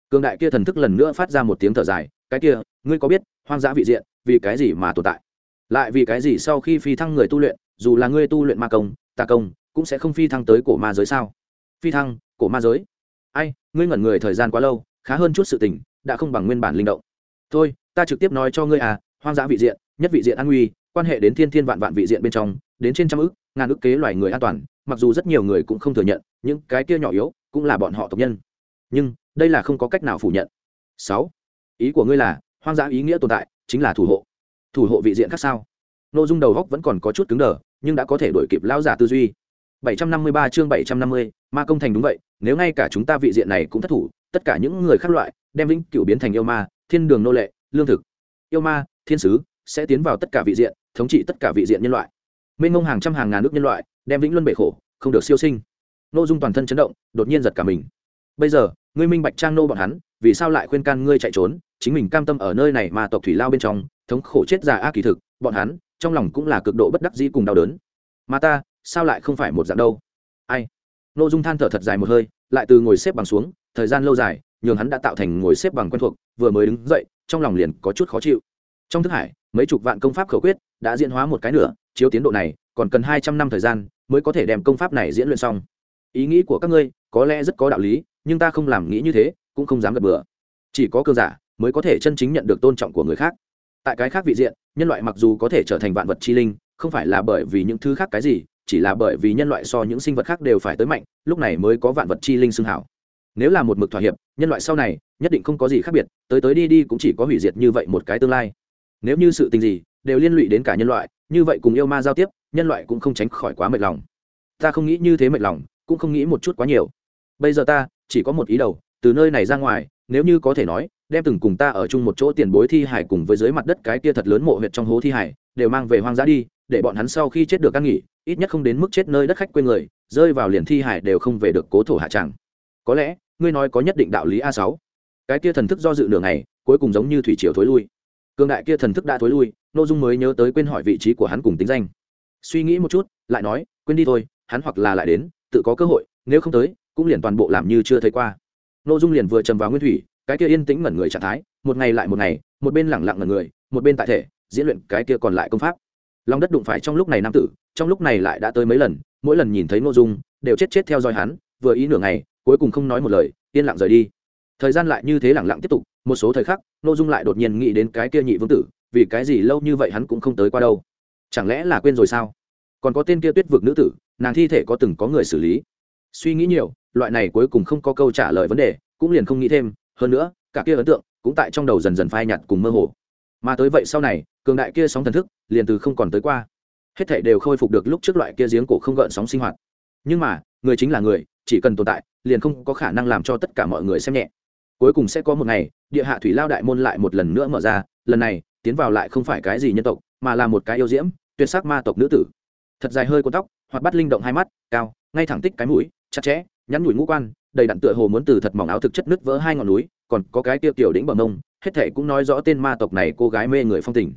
Cường đại kia thần thức lần nữa phát ra một tiếng thở dài, cái kia, ngươi có biết, hoang dã vị diện, vì cái gì mà tồn tại? Lại vì cái gì sau khi phi thăng người tu luyện, dù là ngươi tu luyện ma công, tà công, cũng sẽ không phi thăng tới cổ ma giới sao? Phi thăng, cổ ma giới? Ai ngươi ngẩn người thời gian quá lâu khá hơn chút sự tình đã không bằng nguyên bản linh động. Thôi ta trực tiếp nói cho ngươi à hoang dã vị diện nhất vị diện an nguy quan hệ đến thiên thiên vạn vạn vị diện bên trong đến trên trăm ức ngàn ức kế loài người an toàn mặc dù rất nhiều người cũng không thừa nhận những cái kia nhỏ yếu cũng là bọn họ tộc nhân. Nhưng đây là không có cách nào phủ nhận. Sáu ý của ngươi là hoang dã ý nghĩa tồn tại chính là thủ hộ. Thủ hộ vị diện khác sao? Nội dung đầu góc vẫn còn có chút cứng đờ nhưng đã có thể đổi kịp lao giả tư duy. 753 chương 750, ma công thành đúng vậy, nếu ngay cả chúng ta vị diện này cũng thất thủ, tất cả những người khác loại đem vĩnh cửu biến thành yêu ma, thiên đường nô lệ, lương thực. Yêu ma, thiên sứ sẽ tiến vào tất cả vị diện, thống trị tất cả vị diện nhân loại. Mênh ngông hàng trăm hàng ngàn nước nhân loại đem vĩnh luân bể khổ, không được siêu sinh. N ô dung toàn thân chấn động, đột nhiên giật cả mình. Bây giờ, ngươi minh bạch trang nô bọn hắn, vì sao lại khuyên can ngươi chạy trốn? Chính mình cam tâm ở nơi này mà tộc thủy lao bên trong, thống khổ chết già a kỳ thực, bọn hắn trong lòng cũng là cực độ bất đắc dĩ cùng đau đớn. Mà ta, sao lại không phải một dạng đâu? Ai? Nô dung than thở thật dài một hơi, lại từ ngồi xếp bằng xuống, thời gian lâu dài, nhường hắn đã tạo thành ngồi xếp bằng quen thuộc, vừa mới đứng dậy, trong lòng liền có chút khó chịu. Trong thức hải, mấy chục vạn công pháp khẩu quyết đã diễn hóa một cái nữa chiếu tiến độ này, còn cần hai trăm năm thời gian mới có thể đem công pháp này diễn luyện xong. Ý nghĩ của các ngươi có lẽ rất có đạo lý, nhưng ta không làm nghĩ như thế, cũng không dám gật bừa. Chỉ có cường giả mới có thể chân chính nhận được tôn trọng của người khác. Tại cái khác vị diện, nhân loại mặc dù có thể trở thành vạn vật chi linh, không phải là bởi vì những thứ khác cái gì chỉ là bởi vì nhân loại so những sinh vật khác đều phải tới mạnh, lúc này mới có vạn vật chi linh xưng hảo. Nếu là một mực thỏa hiệp, nhân loại sau này nhất định không có gì khác biệt, tới tới đi đi cũng chỉ có hủy diệt như vậy một cái tương lai. Nếu như sự tình gì đều liên lụy đến cả nhân loại, như vậy cùng yêu ma giao tiếp, nhân loại cũng không tránh khỏi quá mệt lòng. Ta không nghĩ như thế mệt lòng, cũng không nghĩ một chút quá nhiều. Bây giờ ta chỉ có một ý đầu, từ nơi này ra ngoài, nếu như có thể nói, đem từng cùng ta ở chung một chỗ tiền bối thi hải cùng với dưới mặt đất cái kia thật lớn mộ huyệt trong hố thi hải đều mang về hoang dã đi, để bọn hắn sau khi chết được ăn nghỉ, ít nhất không đến mức chết nơi đất khách quên người, rơi vào liền thi hải đều không về được cố thổ hạ tràng. Có lẽ, ngươi nói có nhất định đạo lý a sáu. Cái kia thần thức do dự nửa ngày, cuối cùng giống như thủy triều thối lui. Cường đại kia thần thức đã thối lui nội dung mới nhớ tới quên hỏi vị trí của hắn cùng tính danh. Suy nghĩ một chút, lại nói, quên đi thôi, hắn hoặc là lại đến, tự có cơ hội, nếu không tới, cũng liền toàn bộ làm như chưa thấy qua. Nội dung liền vừa trầm vào nguyên thủy, cái kia yên tĩnh ngẩn người trạng thái, một ngày lại một ngày, một bên lẳng lặng ngẩn người, một bên tại thể diễn luyện cái kia còn lại công pháp. Lòng đất đụng phải trong lúc này nam tử, trong lúc này lại đã tới mấy lần, mỗi lần nhìn thấy nội dung, đều chết chết theo dõi hắn, vừa ý nửa ngày, cuối cùng không nói một lời, yên lặng rời đi. Thời gian lại như thế lẳng lặng tiếp tục, một số thời khắc nội dung lại đột nhiên nghĩ đến cái kia nhị vương tử, vì cái gì lâu như vậy hắn cũng không tới qua đâu? Chẳng lẽ là quên rồi sao? Còn có tên kia tuyết vực nữ tử, nàng thi thể có từng có người xử lý? Suy nghĩ nhiều, loại này cuối cùng không có câu trả lời vấn đề, cũng liền không nghĩ thêm, hơn nữa, cả kia ấn tượng cũng tại trong đầu dần dần phai nhạt cùng mơ hồ mà tới vậy sau này, cường đại kia sóng thần thức liền từ không còn tới qua. Hết thảy đều khôi phục được lúc trước loại kia giếng cổ không gợn sóng sinh hoạt. Nhưng mà, người chính là người, chỉ cần tồn tại, liền không có khả năng làm cho tất cả mọi người xem nhẹ. Cuối cùng sẽ có một ngày, địa hạ thủy lao đại môn lại một lần nữa mở ra, lần này, tiến vào lại không phải cái gì nhân tộc, mà là một cái yêu diễm, tuyệt sắc ma tộc nữ tử. Thật dài hơi cuốn tóc hoặc bắt linh động hai mắt, cao, ngay thẳng tích cái mũi, chặt chẽ, nhắn nhủi ngũ quan, đầy đặn tựa hồ muốn từ thật mỏng áo thực chất nứt vỡ hai ngọn núi, còn có cái tiêu tiểu đỉnh bờ mông hết thệ cũng nói rõ tên ma tộc này cô gái mê người phong tình.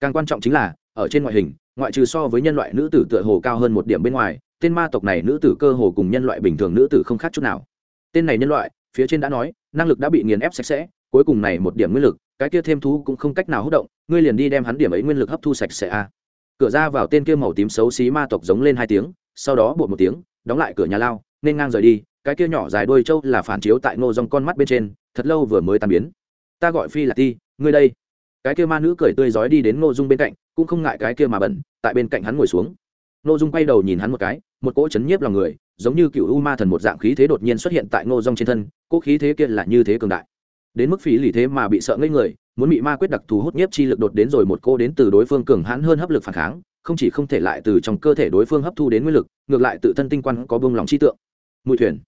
Càng quan trọng chính là, ở trên ngoại hình, ngoại trừ so với nhân loại nữ tử tựa hồ cao hơn một điểm bên ngoài, tên ma tộc này nữ tử cơ hồ cùng nhân loại bình thường nữ tử không khác chút nào. Tên này nhân loại, phía trên đã nói, năng lực đã bị nghiền ép sạch sẽ, cuối cùng này một điểm nguyên lực, cái kia thêm thú cũng không cách nào hút động, ngươi liền đi đem hắn điểm ấy nguyên lực hấp thu sạch sẽ a. Cửa ra vào tên kia màu tím xấu xí ma tộc giống lên hai tiếng, sau đó bột một tiếng, đóng lại cửa nhà lao, nên ngang rời đi, cái kia nhỏ dài đôi trâu là phản chiếu tại ngô dòng con mắt bên trên, thật lâu vừa mới tan biến ta gọi phi là ti, ngươi đây. Cái kia ma nữ cười tươi rói đi đến ngô dung bên cạnh, cũng không ngại cái kia mà bẩn, tại bên cạnh hắn ngồi xuống. Ngô dung quay đầu nhìn hắn một cái, một cỗ chấn nhiếp lòng người, giống như cựu u ma thần một dạng khí thế đột nhiên xuất hiện tại ngô dung trên thân, cỗ khí thế kia là như thế cường đại. Đến mức phí lì thế mà bị sợ ngây người, muốn bị ma quyết đặc thù hút nhiếp chi lực đột đến rồi một cô đến từ đối phương cường hãn hơn hấp lực phản kháng, không chỉ không thể lại từ trong cơ thể đối phương hấp thu đến nguyên lực, ngược lại tự thân tinh quan có bông lòng chi tượng. Mùi thuyền.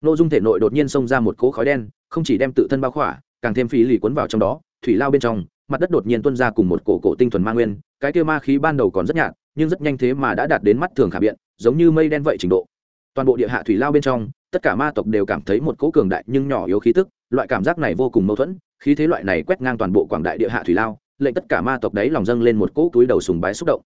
Nội dung thể nội đột nhiên xông ra một cỗ khói đen, không chỉ đem tự thân bao khỏa càng thêm phí lì cuốn vào trong đó, thủy lao bên trong, mặt đất đột nhiên tuôn ra cùng một cổ cổ tinh thuần ma nguyên, cái kia ma khí ban đầu còn rất nhạt, nhưng rất nhanh thế mà đã đạt đến mắt thường khả biện, giống như mây đen vậy trình độ. Toàn bộ địa hạ thủy lao bên trong, tất cả ma tộc đều cảm thấy một cỗ cường đại nhưng nhỏ yếu khí tức, loại cảm giác này vô cùng mâu thuẫn, khí thế loại này quét ngang toàn bộ quảng đại địa hạ thủy lao, lệnh tất cả ma tộc đấy lòng dâng lên một cỗ túi đầu sùng bái xúc động.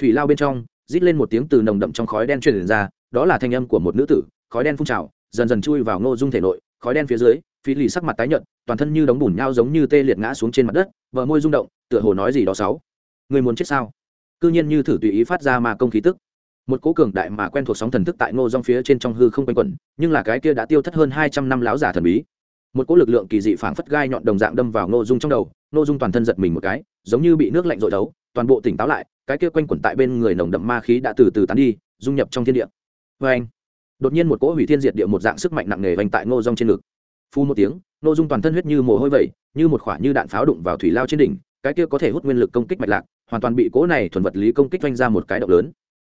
Thủy lao bên trong, rít lên một tiếng từ nồng đậm trong khói đen truyền ra, đó là thanh âm của một nữ tử, khói đen phun trào, dần dần chui vào ngô dung thể nội, khói đen phía dưới phi lì sắc mặt tái nhợt, toàn thân như đống bùn nhau giống như tê liệt ngã xuống trên mặt đất vợ môi rung động, tựa hồ nói gì đó sáu người muốn chết sao? Cư nhiên như thử tùy ý phát ra mà công khí tức. Một cố cường đại mà quen thuộc sóng thần thức tại ngô dong phía trên trong hư không quanh quẩn, nhưng là cái kia đã tiêu thất hơn hai trăm năm láo giả thần bí. Một cỗ lực lượng kỳ dị phảng phất gai nhọn đồng dạng đâm vào ngô dung trong đầu, ngô dung toàn thân giật mình một cái, giống như bị nước lạnh rội đấu toàn bộ tỉnh táo lại, cái kia quanh quẩn tại bên người nồng đậm ma khí đã từ từ tán đi, dung nhập trong thiên địa. Vê anh đột nhiên một cỗ hủy thiên diệt địa một dạng sức mạnh nặng nề vành tại ngô dung trên ngực phu một tiếng ngô dung toàn thân huyết như mồ hôi vẩy như một khoả như đạn pháo đụng vào thủy lao trên đỉnh cái kia có thể hút nguyên lực công kích mạch lạc hoàn toàn bị cỗ này thuần vật lý công kích doanh ra một cái động lớn.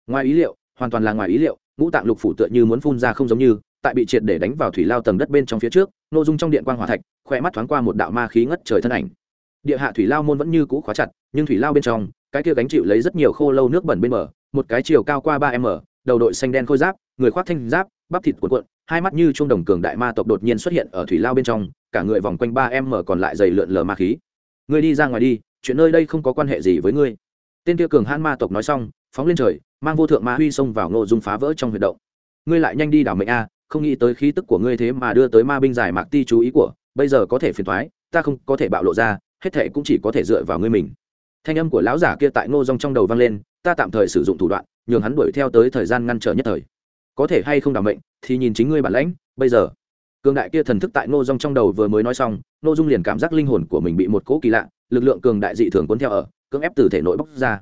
Ngoài ý liệu hoàn toàn là ngoài ý liệu ngũ tạng lục phủ tựa như muốn phun ra không giống như tại bị triệt để đánh vào thủy lao tầng đất bên trong phía trước nội dung trong điện quang hỏa thạch khoe mắt thoáng qua một đạo ma khí ngất trời thân ảnh. Địa hạ thủy lao môn vẫn như cũ khóa chặt nhưng thủy lao bên trong cái kia gánh chịu lấy rất nhiều khô lâu nước bẩn bên mở, một cái chiều cao qua ba m đầu đội xanh đen khôi giáp người khoác thanh giáp bắp thịt cuộn cuộn hai mắt như chuông đồng cường đại ma tộc đột nhiên xuất hiện ở thủy lao bên trong, cả người vòng quanh ba em mở còn lại dày lượn lờ ma khí. Ngươi đi ra ngoài đi, chuyện nơi đây không có quan hệ gì với ngươi. Tên kia cường hãn ma tộc nói xong, phóng lên trời, mang vô thượng ma huy xông vào ngô dung phá vỡ trong huyệt động. Ngươi lại nhanh đi đảo mệnh a, không nghĩ tới khí tức của ngươi thế mà đưa tới ma binh giải mạc ti chú ý của, bây giờ có thể phiền thoái, ta không có thể bạo lộ ra, hết thệ cũng chỉ có thể dựa vào ngươi mình. Thanh âm của lão giả kia tại ngô dung trong đầu vang lên, ta tạm thời sử dụng thủ đoạn, nhường hắn đuổi theo tới thời gian ngăn trở nhất thời có thể hay không đảm mệnh thì nhìn chính ngươi bản lãnh, bây giờ. Cường đại kia thần thức tại ngô dung trong đầu vừa mới nói xong, ngô dung liền cảm giác linh hồn của mình bị một cỗ kỳ lạ, lực lượng cường đại dị thường cuốn theo ở, cưỡng ép từ thể nội bóc ra.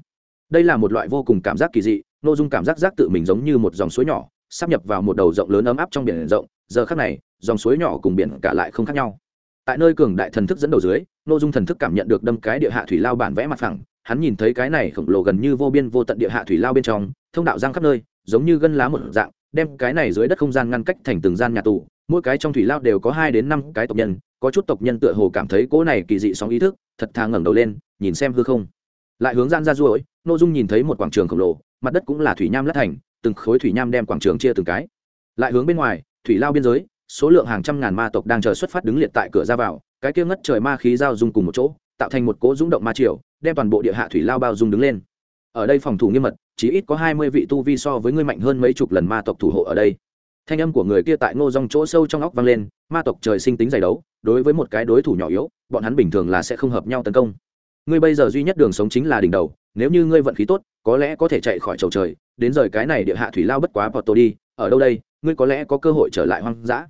Đây là một loại vô cùng cảm giác kỳ dị, ngô dung cảm giác giác tự mình giống như một dòng suối nhỏ, sắp nhập vào một đầu rộng lớn ấm áp trong biển rộng, giờ khắc này, dòng suối nhỏ cùng biển cả lại không khác nhau. Tại nơi cường đại thần thức dẫn đầu dưới, ngô dung thần thức cảm nhận được đâm cái địa hạ thủy lao bản vẽ mặt phẳng, hắn nhìn thấy cái này khổng lồ gần như vô biên vô tận địa hạ thủy lao bên trong, thông đạo giang khắp nơi, giống như gân lá một dạng đem cái này dưới đất không gian ngăn cách thành từng gian nhà tù, mỗi cái trong thủy lao đều có hai đến năm cái tộc nhân, có chút tộc nhân tựa hồ cảm thấy cỗ này kỳ dị sóng ý thức, thật thà ngẩng đầu lên, nhìn xem hư không. Lại hướng gian ra ruỗi ô dung nhìn thấy một quảng trường khổng lồ, mặt đất cũng là thủy nham lát thành, từng khối thủy nham đem quảng trường chia từng cái. Lại hướng bên ngoài, thủy lao biên giới, số lượng hàng trăm ngàn ma tộc đang chờ xuất phát đứng liệt tại cửa ra vào, cái kia ngất trời ma khí giao dung cùng một chỗ, tạo thành một cỗ rung động ma triều, đem toàn bộ địa hạ thủy lao bao dung đứng lên ở đây phòng thủ nghiêm mật chỉ ít có hai mươi vị tu vi so với ngươi mạnh hơn mấy chục lần ma tộc thủ hộ ở đây. Thanh âm của người kia tại ngô dòng chỗ sâu trong óc vang lên, ma tộc trời sinh tính giải đấu, đối với một cái đối thủ nhỏ yếu, bọn hắn bình thường là sẽ không hợp nhau tấn công. Ngươi bây giờ duy nhất đường sống chính là đỉnh đầu, nếu như ngươi vận khí tốt, có lẽ có thể chạy khỏi chầu trời, đến rời cái này địa hạ thủy lao bất quá porto đi, ở đâu đây, ngươi có lẽ có cơ hội trở lại hoang dã.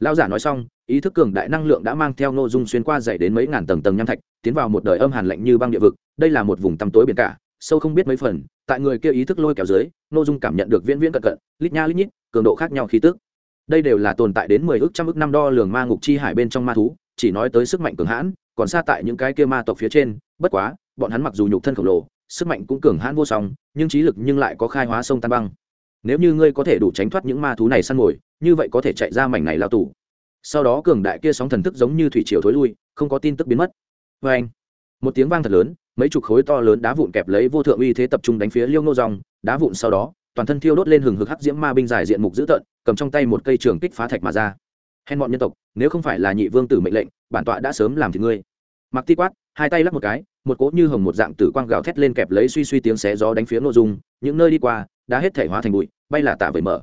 Lao giả nói xong, ý thức cường đại năng lượng đã mang theo nội dung xuyên qua dày đến mấy ngàn tầng tầng nham thạch, tiến vào một đời âm hàn lạnh như băng địa vực, đây là một vùng tăm tối biển cả sâu không biết mấy phần, tại người kia ý thức lôi kéo dưới nội dung cảm nhận được viễn viễn cận cận, lít nha lít nhít, cường độ khác nhau khí tức. Đây đều là tồn tại đến mười ước trăm ước năm đo lường ma ngục chi hải bên trong ma thú, chỉ nói tới sức mạnh cường hãn, còn xa tại những cái kia ma tộc phía trên, bất quá, bọn hắn mặc dù nhục thân khổng lồ, sức mạnh cũng cường hãn vô song, nhưng trí lực nhưng lại có khai hóa sông tan băng. Nếu như ngươi có thể đủ tránh thoát những ma thú này săn mồi, như vậy có thể chạy ra mảnh này lao tù. Sau đó cường đại kia sóng thần thức giống như thủy triều thối lui, không có tin tức biến mất. Vê anh một tiếng vang thật lớn mấy chục khối to lớn đá vụn kẹp lấy vô thượng uy thế tập trung đánh phía liêu nô dòng, đá vụn sau đó, toàn thân thiêu đốt lên hừng hực hắc diễm ma binh dài diện mục dữ tợn, cầm trong tay một cây trường kích phá thạch mà ra. Hèn bọn nhân tộc, nếu không phải là nhị vương tử mệnh lệnh, bản tọa đã sớm làm thì ngươi. Mặc ti quát, hai tay lắc một cái, một cỗ như hồng một dạng tử quang gào thét lên kẹp lấy suy suy tiếng xé gió đánh phía nội dung, những nơi đi qua, đã hết thể hóa thành bụi, bay là tạ vẩy mở.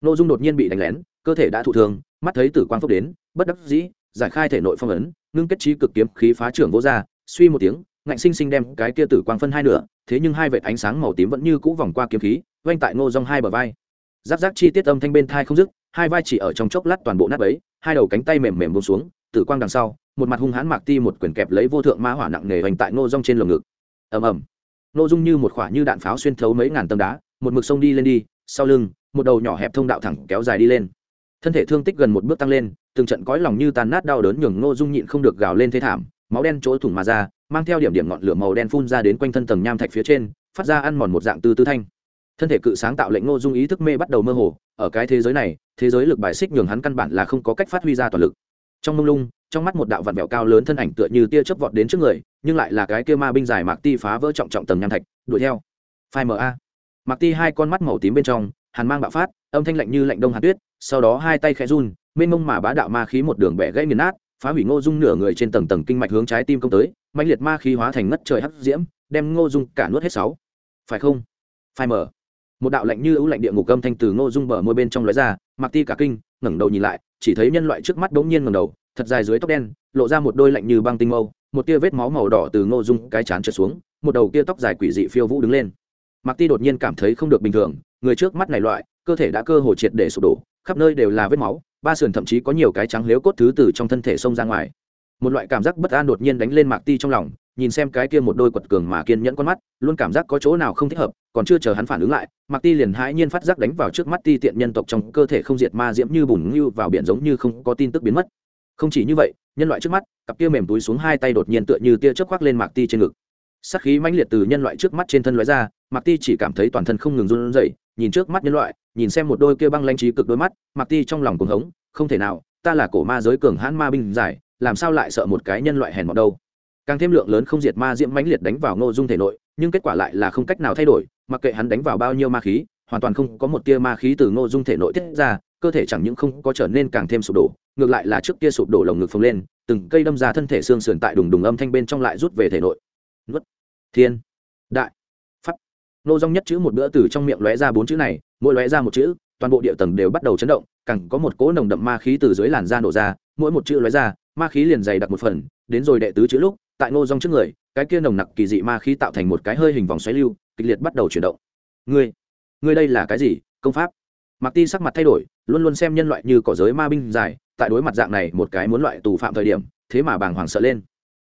Nội dung đột nhiên bị đánh lén, cơ thể đã thụ thương, mắt thấy tử quang phốc đến, bất đắc dĩ, giải khai thể nội phong ấn, ngưng kết trí cực kiếm khí phá trưởng vô ra suy một tiếng ngạnh sinh sinh đem cái kia tử quang phân hai nửa, thế nhưng hai vệt ánh sáng màu tím vẫn như cũ vòng qua kiếm khí vanh tại ngô rong hai bờ vai. Giáp giáp chi tiết âm thanh bên thai không dứt, hai vai chỉ ở trong chốc lát toàn bộ nát ấy hai đầu cánh tay mềm mềm buông xuống, tử quang đằng sau, một mặt hung hãn mạc ti một quyển kẹp lấy vô thượng ma hỏa nặng nề hoành tại ngô rong trên lồng ngực. Ầm ầm. Ngô dung như một quả như đạn pháo xuyên thấu mấy ngàn tầng đá, một mực sông đi lên đi, sau lưng, một đầu nhỏ hẹp thông đạo thẳng kéo dài đi lên. Thân thể thương tích gần một bước tăng lên, từng trận cõi lòng như tàn nát đau đớn nhường ngô dung nhịn không được gào lên thế thảm, máu đen chỗ thủng mà ra mang theo điểm điểm ngọn lửa màu đen phun ra đến quanh thân tầng nham thạch phía trên, phát ra ăn mòn một dạng tư tư thanh. Thân thể cự sáng tạo lệnh ngô dung ý thức mê bắt đầu mơ hồ, ở cái thế giới này, thế giới lực bài xích nhường hắn căn bản là không có cách phát huy ra toàn lực. Trong mông lung, trong mắt một đạo vặn vẹo cao lớn thân ảnh tựa như tia chớp vọt đến trước người, nhưng lại là cái kia ma binh dài mạc ti phá vỡ trọng trọng tầng nham thạch, đuổi theo. Phai ma mạc ti hai con mắt màu tím bên trong, hàn mang bạo phát, âm thanh lạnh như lạnh đông hạt tuyết, sau đó hai tay khẽ run, mênh mông mà bá đạo ma khí một đường bẻ gãy nghiền nát phá hủy ngô dung nửa người trên tầng tầng kinh mạch hướng trái tim công tới mạnh liệt ma khí hóa thành ngất trời hắc diễm, đem ngô dung cả nuốt hết sáu. Phải không? Phai mở. Một đạo lạnh như ưu lạnh địa ngục âm thanh từ ngô dung bờ môi bên trong lóe ra mặc ti cả kinh, ngẩng đầu nhìn lại, chỉ thấy nhân loại trước mắt bỗng nhiên ngẩng đầu, thật dài dưới tóc đen, lộ ra một đôi lạnh như băng tinh mâu, một tia vết máu màu đỏ từ ngô dung cái chán trượt xuống, một đầu kia tóc dài quỷ dị phiêu vũ đứng lên. Mặc ti đột nhiên cảm thấy không được bình thường, người trước mắt này loại, cơ thể đã cơ hồ triệt để sụp đổ, khắp nơi đều là vết máu ba sườn thậm chí có nhiều cái trắng liếu cốt thứ từ trong thân thể xông ra ngoài. Một loại cảm giác bất an đột nhiên đánh lên mạc ti trong lòng, nhìn xem cái kia một đôi quật cường mà kiên nhẫn con mắt, luôn cảm giác có chỗ nào không thích hợp, còn chưa chờ hắn phản ứng lại, mạc ti liền hãi nhiên phát giác đánh vào trước mắt ti tiện nhân tộc trong cơ thể không diệt ma diễm như bùn như vào biển giống như không có tin tức biến mất. Không chỉ như vậy, nhân loại trước mắt, cặp kia mềm túi xuống hai tay đột nhiên tựa như tia chớp khoác lên mạc ti trên ngực. Sắc khí mãnh liệt từ nhân loại trước mắt trên thân loại ra, mạc ti chỉ cảm thấy toàn thân không ngừng run rẩy nhìn trước mắt nhân loại, nhìn xem một đôi kia băng lanh trí cực đôi mắt mặc ti trong lòng cuồng hống, không thể nào, ta là cổ ma giới cường hãn ma binh giải, làm sao lại sợ một cái nhân loại hèn mọt đâu? Càng thêm lượng lớn không diệt ma diễm mãnh liệt đánh vào ngô dung thể nội, nhưng kết quả lại là không cách nào thay đổi, mặc kệ hắn đánh vào bao nhiêu ma khí, hoàn toàn không có một tia ma khí từ ngô dung thể nội tiết ra, cơ thể chẳng những không có trở nên càng thêm sụp đổ, ngược lại là trước kia sụp đổ lồng ngực phồng lên, từng cây đâm ra thân thể xương sườn tại đùng đùng âm thanh bên trong lại rút về thể nội. Nuốt. Thiên. Đại nô dong nhất chữ một bữa từ trong miệng lóe ra bốn chữ này, mỗi lóe ra một chữ, toàn bộ địa tầng đều bắt đầu chấn động càng có một cỗ nồng đậm ma khí từ dưới làn da nổ ra, mỗi một chữ lóe ra, ma khí liền dày đặc một phần, đến rồi đệ tứ chữ lúc, tại nô dong trước người, cái kia nồng nặc kỳ dị ma khí tạo thành một cái hơi hình vòng xoáy lưu, kịch liệt bắt đầu chuyển động. Ngươi ngươi đây là cái gì? Công pháp? Mặc ti sắc mặt thay đổi, luôn luôn xem nhân loại như cỏ giới ma binh dài, tại đối mặt dạng này một cái muốn loại tù phạm thời điểm, thế mà bàng hoàng sợ lên.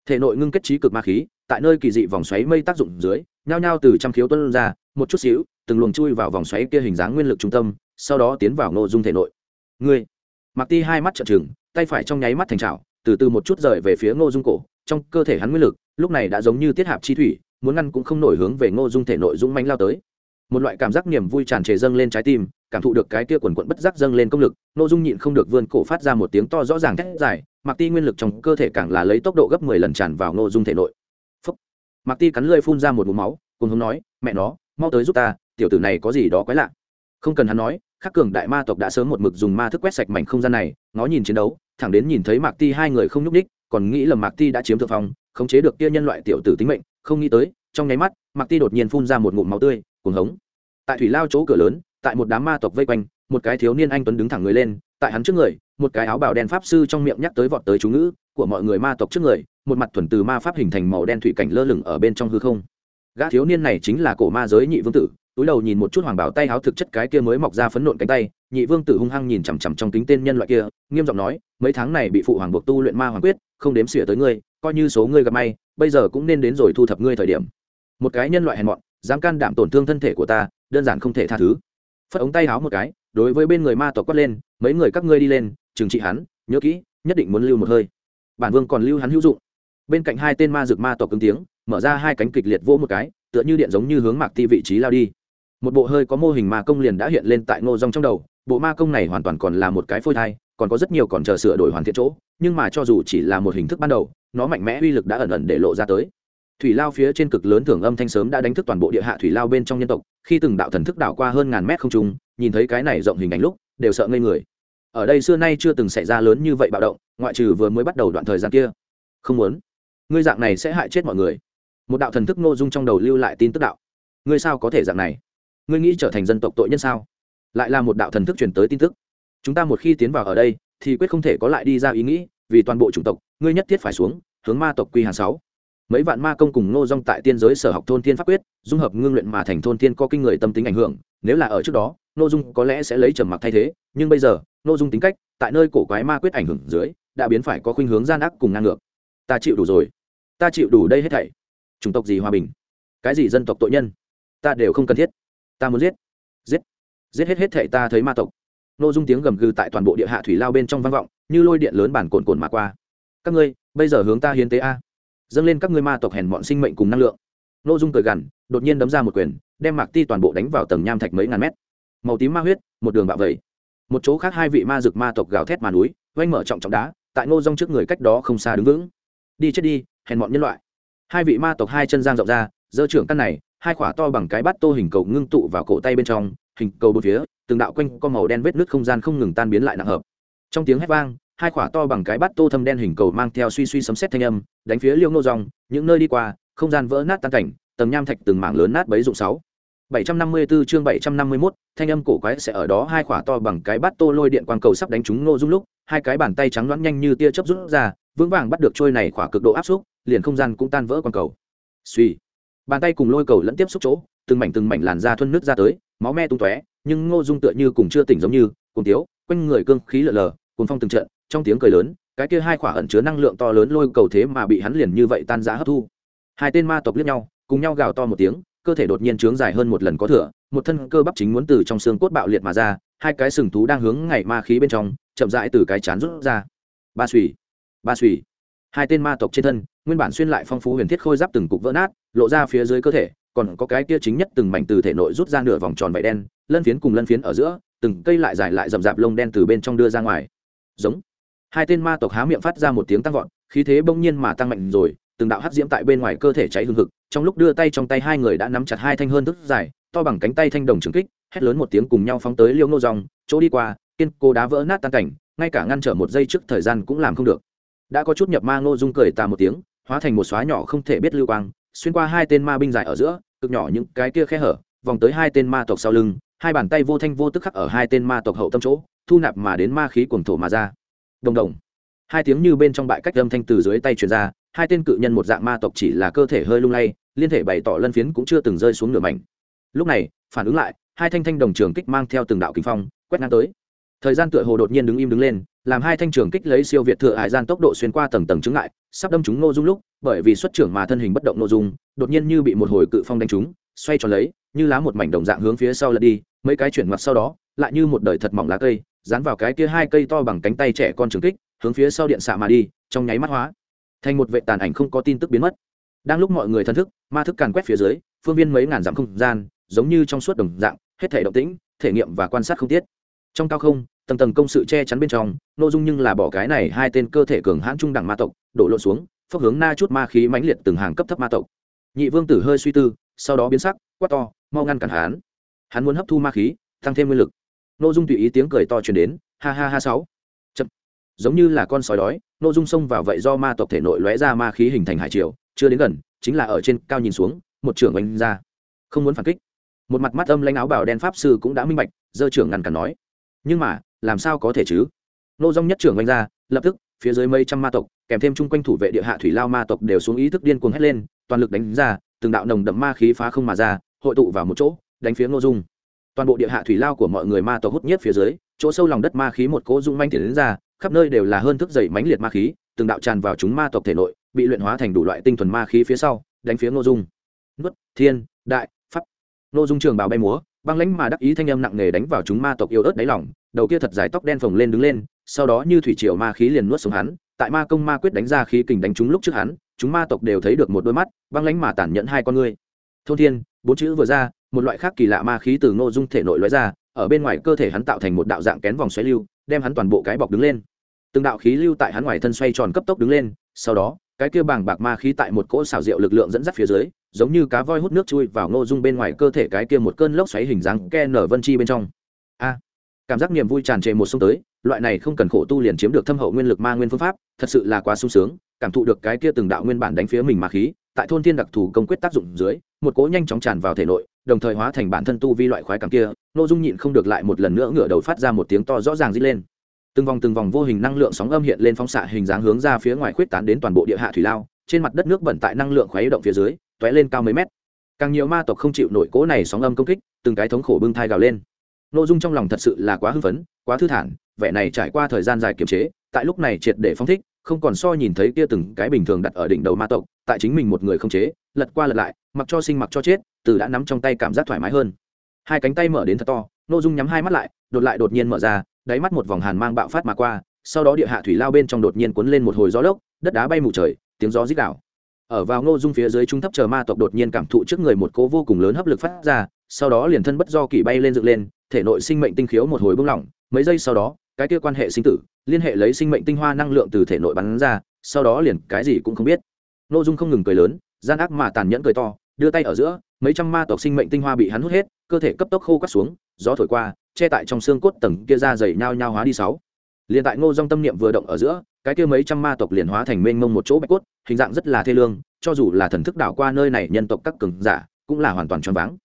Thể nội ngưng kết trí cực ma khí, tại nơi kỳ dị vòng xoáy mây tác dụng dưới nhao nhao từ trăm khiếu tuân ra, một chút xíu, từng luồng chui vào vòng xoáy kia hình dáng nguyên lực trung tâm, sau đó tiến vào nội dung thể nội. Ngươi mặc ti hai mắt trợn trừng, tay phải trong nháy mắt thành trào từ từ một chút rời về phía ngô dung cổ, trong cơ thể hắn nguyên lực, lúc này đã giống như tiết hạp chi thủy, muốn ngăn cũng không nổi hướng về ngô dung thể nội dũng manh lao tới. Một loại cảm giác niềm vui tràn trề dâng lên trái tim, cảm thụ được cái kia quần quận bất giác dâng lên công lực, ngô dung nhịn không được vươn cổ phát ra một tiếng to rõ ràng thét dài mặc ti nguyên lực trong cơ thể càng là lấy tốc độ gấp mười lần tràn vào ngô dung thể nội mạc mặc ti cắn lơi phun ra một mũ máu, cùng hướng nói, mẹ nó, mau tới giúp ta, tiểu tử này có gì đó quái lạ. Không cần hắn nói, khắc cường đại ma tộc đã sớm một mực dùng ma thức quét sạch mảnh không gian này Nó nhìn chiến đấu, thẳng đến nhìn thấy mạc ti hai người không nhúc ních còn nghĩ lầm mạc ti đã chiếm thượng phong, khống chế được kia nhân loại tiểu tử tính mệnh, không nghĩ tới, trong nháy mắt, mạc ti đột nhiên phun ra một ngụm máu tươi, cuồng hống. Tại thủy lao chỗ cửa lớn, tại một đám ma tộc vây quanh, một cái thiếu niên anh tuấn đứng thẳng người lên, tại hắn trước người, một cái áo bào đen pháp sư trong miệng nhắc tới vọt tới chú ngữ của mọi người ma tộc trước người, một mặt thuần từ ma pháp hình thành màu đen thủy cảnh lơ lửng ở bên trong hư không. Gã thiếu niên này chính là cổ ma giới nhị vương tử, túi đầu nhìn một chút hoàng bảo tay háo thực chất cái kia mới mọc ra phấn nộn cánh tay, nhị vương tử hung hăng nhìn chằm chằm trong kính tên nhân loại kia, nghiêm giọng nói, mấy tháng này bị phụ hoàng buộc tu luyện ma hoàng quyết, không đếm xỉa tới ngươi, coi như số ngươi gặp may, bây giờ cũng nên đến rồi thu thập ngươi thời điểm. Một cái nhân loại hèn mọn, dám can đảm tổn thương thân thể của ta, đơn giản không thể tha thứ. Phất ống tay háo một cái, đối với bên người ma tộc quát lên, mấy người các ngươi đi lên, trừng trị hắn, nhớ kỹ, nhất định muốn lưu một hơi bản vương còn lưu hắn hữu dụng. Bên cạnh hai tên ma rực ma tộc cứng tiếng, mở ra hai cánh kịch liệt vỗ một cái, tựa như điện giống như hướng mạc ti vị trí lao đi. Một bộ hơi có mô hình ma công liền đã hiện lên tại ngô rong trong đầu, bộ ma công này hoàn toàn còn là một cái phôi thai, còn có rất nhiều còn chờ sửa đổi hoàn thiện chỗ, nhưng mà cho dù chỉ là một hình thức ban đầu, nó mạnh mẽ uy lực đã ẩn ẩn để lộ ra tới. Thủy lao phía trên cực lớn thưởng âm thanh sớm đã đánh thức toàn bộ địa hạ thủy lao bên trong nhân tộc, khi từng đạo thần thức đảo qua hơn ngàn mét không trung, nhìn thấy cái này rộng hình ảnh lúc, đều sợ ngây người. Ở đây xưa nay chưa từng xảy ra lớn như vậy bạo động ngoại trừ vừa mới bắt đầu đoạn thời gian kia. Không muốn. Ngươi dạng này sẽ hại chết mọi người. Một đạo thần thức ngô dung trong đầu lưu lại tin tức đạo. Ngươi sao có thể dạng này? Ngươi nghĩ trở thành dân tộc tội nhân sao? Lại là một đạo thần thức truyền tới tin tức. Chúng ta một khi tiến vào ở đây, thì quyết không thể có lại đi ra ý nghĩ, vì toàn bộ chủng tộc, ngươi nhất thiết phải xuống, hướng ma tộc quy hàng sáu. Mấy vạn ma công cùng ngô dung tại tiên giới sở học thôn thiên pháp quyết, dung hợp ngưng luyện mà thành thôn thiên có kinh người tâm tính ảnh hưởng. Nếu là ở trước đó, ngô dung có lẽ sẽ lấy trầm mặc thay thế, nhưng bây giờ, ngô dung tính cách, tại nơi cổ quái ma quyết ảnh hưởng dưới đã biến phải có khuynh hướng gian ác cùng ngang ngược. Ta chịu đủ rồi. Ta chịu đủ đây hết thảy. Chủng tộc gì hòa bình? Cái gì dân tộc tội nhân? Ta đều không cần thiết. Ta muốn giết. Giết. Giết hết hết thảy ta thấy ma tộc. Nô dung tiếng gầm gừ tại toàn bộ địa hạ thủy lao bên trong vang vọng, như lôi điện lớn bản cồn cồn mà qua. Các ngươi, bây giờ hướng ta hiến tế a. Dâng lên các ngươi ma tộc hèn bọn sinh mệnh cùng năng lượng. Nô dung cười gằn, đột nhiên đấm ra một quyền, đem mạc ti toàn bộ đánh vào tầng nham thạch mấy ngàn mét. Màu tím ma huyết, một đường bạo vẩy. Một chỗ khác hai vị ma rực ma tộc gào thét mà núi oanh mở trọng trọng đá tại ngô rong trước người cách đó không xa đứng vững. Đi chết đi, hèn bọn nhân loại. Hai vị ma tộc hai chân giang rộng ra, giơ trưởng căn này, hai khỏa to bằng cái bát tô hình cầu ngưng tụ vào cổ tay bên trong, hình cầu bốn phía, từng đạo quanh con màu đen vết nước không gian không ngừng tan biến lại nặng hợp. Trong tiếng hét vang, hai quả to bằng cái bát tô thâm đen hình cầu mang theo suy suy sấm sét thanh âm, đánh phía liêu nô rong những nơi đi qua, không gian vỡ nát tan cảnh, tầng nham thạch từng mảng lớn nát bấy dụng sáu. 754 chương 751, thanh âm cổ quái sẽ ở đó hai quả to bằng cái bát tô lôi điện quang cầu sắp đánh trúng Ngô dung lúc hai cái bàn tay trắng loãng nhanh như tia chớp rút ra vững vàng bắt được trôi này quả cực độ áp xúc liền không gian cũng tan vỡ quang cầu. Suy. Bàn tay cùng lôi cầu lẫn tiếp xúc chỗ từng mảnh từng mảnh làn da thuân nước ra tới máu me tung tóe nhưng ngô dung tựa như cùng chưa tỉnh giống như cùng thiếu, quanh người cương khí lở lờ cuồng phong từng trận trong tiếng cười lớn cái kia hai quả ẩn chứa năng lượng to lớn lôi cầu thế mà bị hắn liền như vậy tan rã hấp thu. Hai tên ma tộc liếc nhau cùng nhau gào to một tiếng cơ thể đột nhiên trướng dài hơn một lần có thừa, một thân cơ bắp chính muốn từ trong xương cốt bạo liệt mà ra, hai cái sừng thú đang hướng ngày ma khí bên trong, chậm rãi từ cái chán rút ra. Ba xùy ba xùy hai tên ma tộc trên thân, nguyên bản xuyên lại phong phú huyền thiết khôi giáp từng cục vỡ nát, lộ ra phía dưới cơ thể, còn có cái kia chính nhất từng mảnh từ thể nội rút ra nửa vòng tròn vảy đen, lân phiến cùng lân phiến ở giữa, từng cây lại dài lại rậm rạp lông đen từ bên trong đưa ra ngoài. Giống. Hai tên ma tộc há miệng phát ra một tiếng tăng vọt, khí thế bỗng nhiên mà tăng mạnh rồi, từng đạo hắc diễm tại bên ngoài cơ thể cháy hương hực trong lúc đưa tay trong tay hai người đã nắm chặt hai thanh hơn thức dài, to bằng cánh tay thanh đồng trường kích, hét lớn một tiếng cùng nhau phóng tới liêu nô dòng, chỗ đi qua, kiên cố đá vỡ nát tan cảnh, ngay cả ngăn trở một giây trước thời gian cũng làm không được. Đã có chút nhập ma ngô dung cười tà một tiếng, hóa thành một xóa nhỏ không thể biết lưu quang, xuyên qua hai tên ma binh dài ở giữa, cực nhỏ những cái kia khe hở, vòng tới hai tên ma tộc sau lưng, hai bàn tay vô thanh vô tức khắc ở hai tên ma tộc hậu tâm chỗ, thu nạp mà đến ma khí cuồng thổ mà ra. Đồng đồng. Hai tiếng như bên trong bại cách âm thanh từ dưới tay truyền ra, hai tên cự nhân một dạng ma tộc chỉ là cơ thể hơi lung lay liên thể bày tỏ lân phiến cũng chưa từng rơi xuống nửa mảnh. Lúc này, phản ứng lại, hai thanh thanh đồng trường kích mang theo từng đạo kinh phong, quét ngang tới. Thời gian tựa hồ đột nhiên đứng im đứng lên, làm hai thanh trường kích lấy siêu việt thừa hải gian tốc độ xuyên qua tầng tầng chứng lại sắp đâm chúng nô dung lúc, bởi vì xuất trưởng mà thân hình bất động nô dung, đột nhiên như bị một hồi cự phong đánh trúng, xoay tròn lấy, như lá một mảnh đồng dạng hướng phía sau lật đi, mấy cái chuyển mặt sau đó, lại như một đời thật mỏng lá cây, dán vào cái kia hai cây to bằng cánh tay trẻ con trường kích, hướng phía sau điện xạ mà đi, trong nháy mắt hóa. Thành một vệ tàn ảnh không có tin tức biến mất đang lúc mọi người thân thức, ma thức càn quét phía dưới, phương viên mấy ngàn dặm không gian, giống như trong suốt đồng dạng, hết thể động tĩnh, thể nghiệm và quan sát không tiết. Trong cao không, tầng tầng công sự che chắn bên trong, nội dung nhưng là bỏ cái này hai tên cơ thể cường hãn trung đẳng ma tộc, đổ lộn xuống, phốc hướng na chút ma khí mãnh liệt từng hàng cấp thấp ma tộc. Nhị vương tử hơi suy tư, sau đó biến sắc, quát to, mau ngăn cản hắn. Hắn muốn hấp thu ma khí, tăng thêm nguyên lực. Nội dung tùy ý tiếng cười to truyền đến, ha ha ha sáu. Chậm. Giống như là con sói đói, nội dung xông vào vậy do ma tộc thể nội lóe ra ma khí hình thành hải triều chưa đến gần, chính là ở trên cao nhìn xuống, một trưởng oanh ra. Không muốn phản kích. Một mặt mắt âm lãnh áo bảo đen pháp sư cũng đã minh bạch dơ trưởng ngăn cản nói. Nhưng mà, làm sao có thể chứ? Nô dong nhất trưởng oanh ra, lập tức, phía dưới mấy trăm ma tộc, kèm thêm chung quanh thủ vệ địa hạ thủy lao ma tộc đều xuống ý thức điên cuồng hét lên, toàn lực đánh ra, từng đạo nồng đậm ma khí phá không mà ra, hội tụ vào một chỗ, đánh phía ngô dung. Toàn bộ địa hạ thủy lao của mọi người ma tộc hút nhất phía dưới, chỗ sâu lòng đất ma khí một cỗ dung manh thể đến ra, khắp nơi đều là hơn thức dậy mãnh liệt ma khí, từng đạo tràn vào chúng ma tộc thể nội bị luyện hóa thành đủ loại tinh thuần ma khí phía sau, đánh phía ngô dung. Nuốt, thiên, đại, pháp. Ngô dung trường bào bay múa, băng lãnh mà đắc ý thanh âm nặng nề đánh vào chúng ma tộc yêu ớt đáy lỏng đầu kia thật dài tóc đen phồng lên đứng lên, sau đó như thủy triều ma khí liền nuốt xuống hắn, tại ma công ma quyết đánh ra khí kình đánh chúng lúc trước hắn, chúng ma tộc đều thấy được một đôi mắt, băng lãnh mà tản nhẫn hai con ngươi. Thôn thiên, bốn chữ vừa ra, một loại khác kỳ lạ ma khí từ ngô dung thể nội lóe ra, ở bên ngoài cơ thể hắn tạo thành một đạo dạng kén vòng xoáy lưu, đem hắn toàn bộ cái bọc đứng lên. Từng đạo khí lưu tại hắn ngoài thân xoay tròn cấp tốc đứng lên, sau đó cái kia bàng bạc ma khí tại một cỗ xảo diệu lực lượng dẫn dắt phía dưới, giống như cá voi hút nước chui vào ngô dung bên ngoài cơ thể cái kia một cơn lốc xoáy hình dáng ke nở vân chi bên trong. A, cảm giác niềm vui tràn trề một sông tới, loại này không cần khổ tu liền chiếm được thâm hậu nguyên lực ma nguyên phương pháp, thật sự là quá sung sướng, cảm thụ được cái kia từng đạo nguyên bản đánh phía mình ma khí, tại thôn thiên đặc thù công quyết tác dụng dưới, một cỗ nhanh chóng tràn vào thể nội, đồng thời hóa thành bản thân tu vi loại khoái cảm kia, Ngô dung nhịn không được lại một lần nữa ngửa đầu phát ra một tiếng to rõ ràng di lên từng vòng từng vòng vô hình năng lượng sóng âm hiện lên phóng xạ hình dáng hướng ra phía ngoài khuyết tán đến toàn bộ địa hạ thủy lao, trên mặt đất nước bẩn tại năng lượng khuấy động phía dưới t ó é lên cao mấy mét. Càng nhiều ma tộc không chịu nổi cố này sóng âm công kích, từng cái thống khổ bưng thai gào lên. N ô dung trong lòng thật sự là quá hưng phấn, quá thư thản, vẻ này trải qua thời gian dài kiềm chế, tại lúc này triệt để phóng thích, không còn so nhìn thấy kia từng cái bình thường đặt ở đỉnh đầu ma tộc, tại chính mình một người không chế, lật qua lật lại, mặc cho sinh mặc cho chết, từ đã nắm trong tay cảm giác thoải mái hơn. Hai cánh tay mở đến thật to n ô dung nhắm hai mắt lại, đột lại đột nhiên mở ra đáy mắt một vòng hàn mang bạo phát mà qua, sau đó địa hạ thủy lao bên trong đột nhiên cuốn lên một hồi gió lốc, đất đá bay mù trời, tiếng gió rít đảo ở vào ngô dung phía dưới trung thấp chờ ma tộc đột nhiên cảm thụ trước người một cố vô cùng lớn hấp lực phát ra, sau đó liền thân bất do kỳ bay lên dựng lên, thể nội sinh mệnh tinh khiếu một hồi bung lỏng, mấy giây sau đó, cái kia quan hệ sinh tử, liên hệ lấy sinh mệnh tinh hoa năng lượng từ thể nội bắn ra, sau đó liền cái gì cũng không biết. Ngô dung không ngừng cười lớn, gian ác mà tàn nhẫn cười to, đưa tay ở giữa, mấy trăm ma tộc sinh mệnh tinh hoa bị hắn hút hết, cơ thể cấp tốc khô cắt xuống, gió thổi qua che tại trong xương cốt tầng kia ra dày nhao nhao hóa đi sáu. Liền tại ngô dong tâm niệm vừa động ở giữa, cái kia mấy trăm ma tộc liền hóa thành mênh mông một chỗ bạch cốt, hình dạng rất là thê lương, cho dù là thần thức đảo qua nơi này nhân tộc các cường giả, cũng là hoàn toàn choáng váng.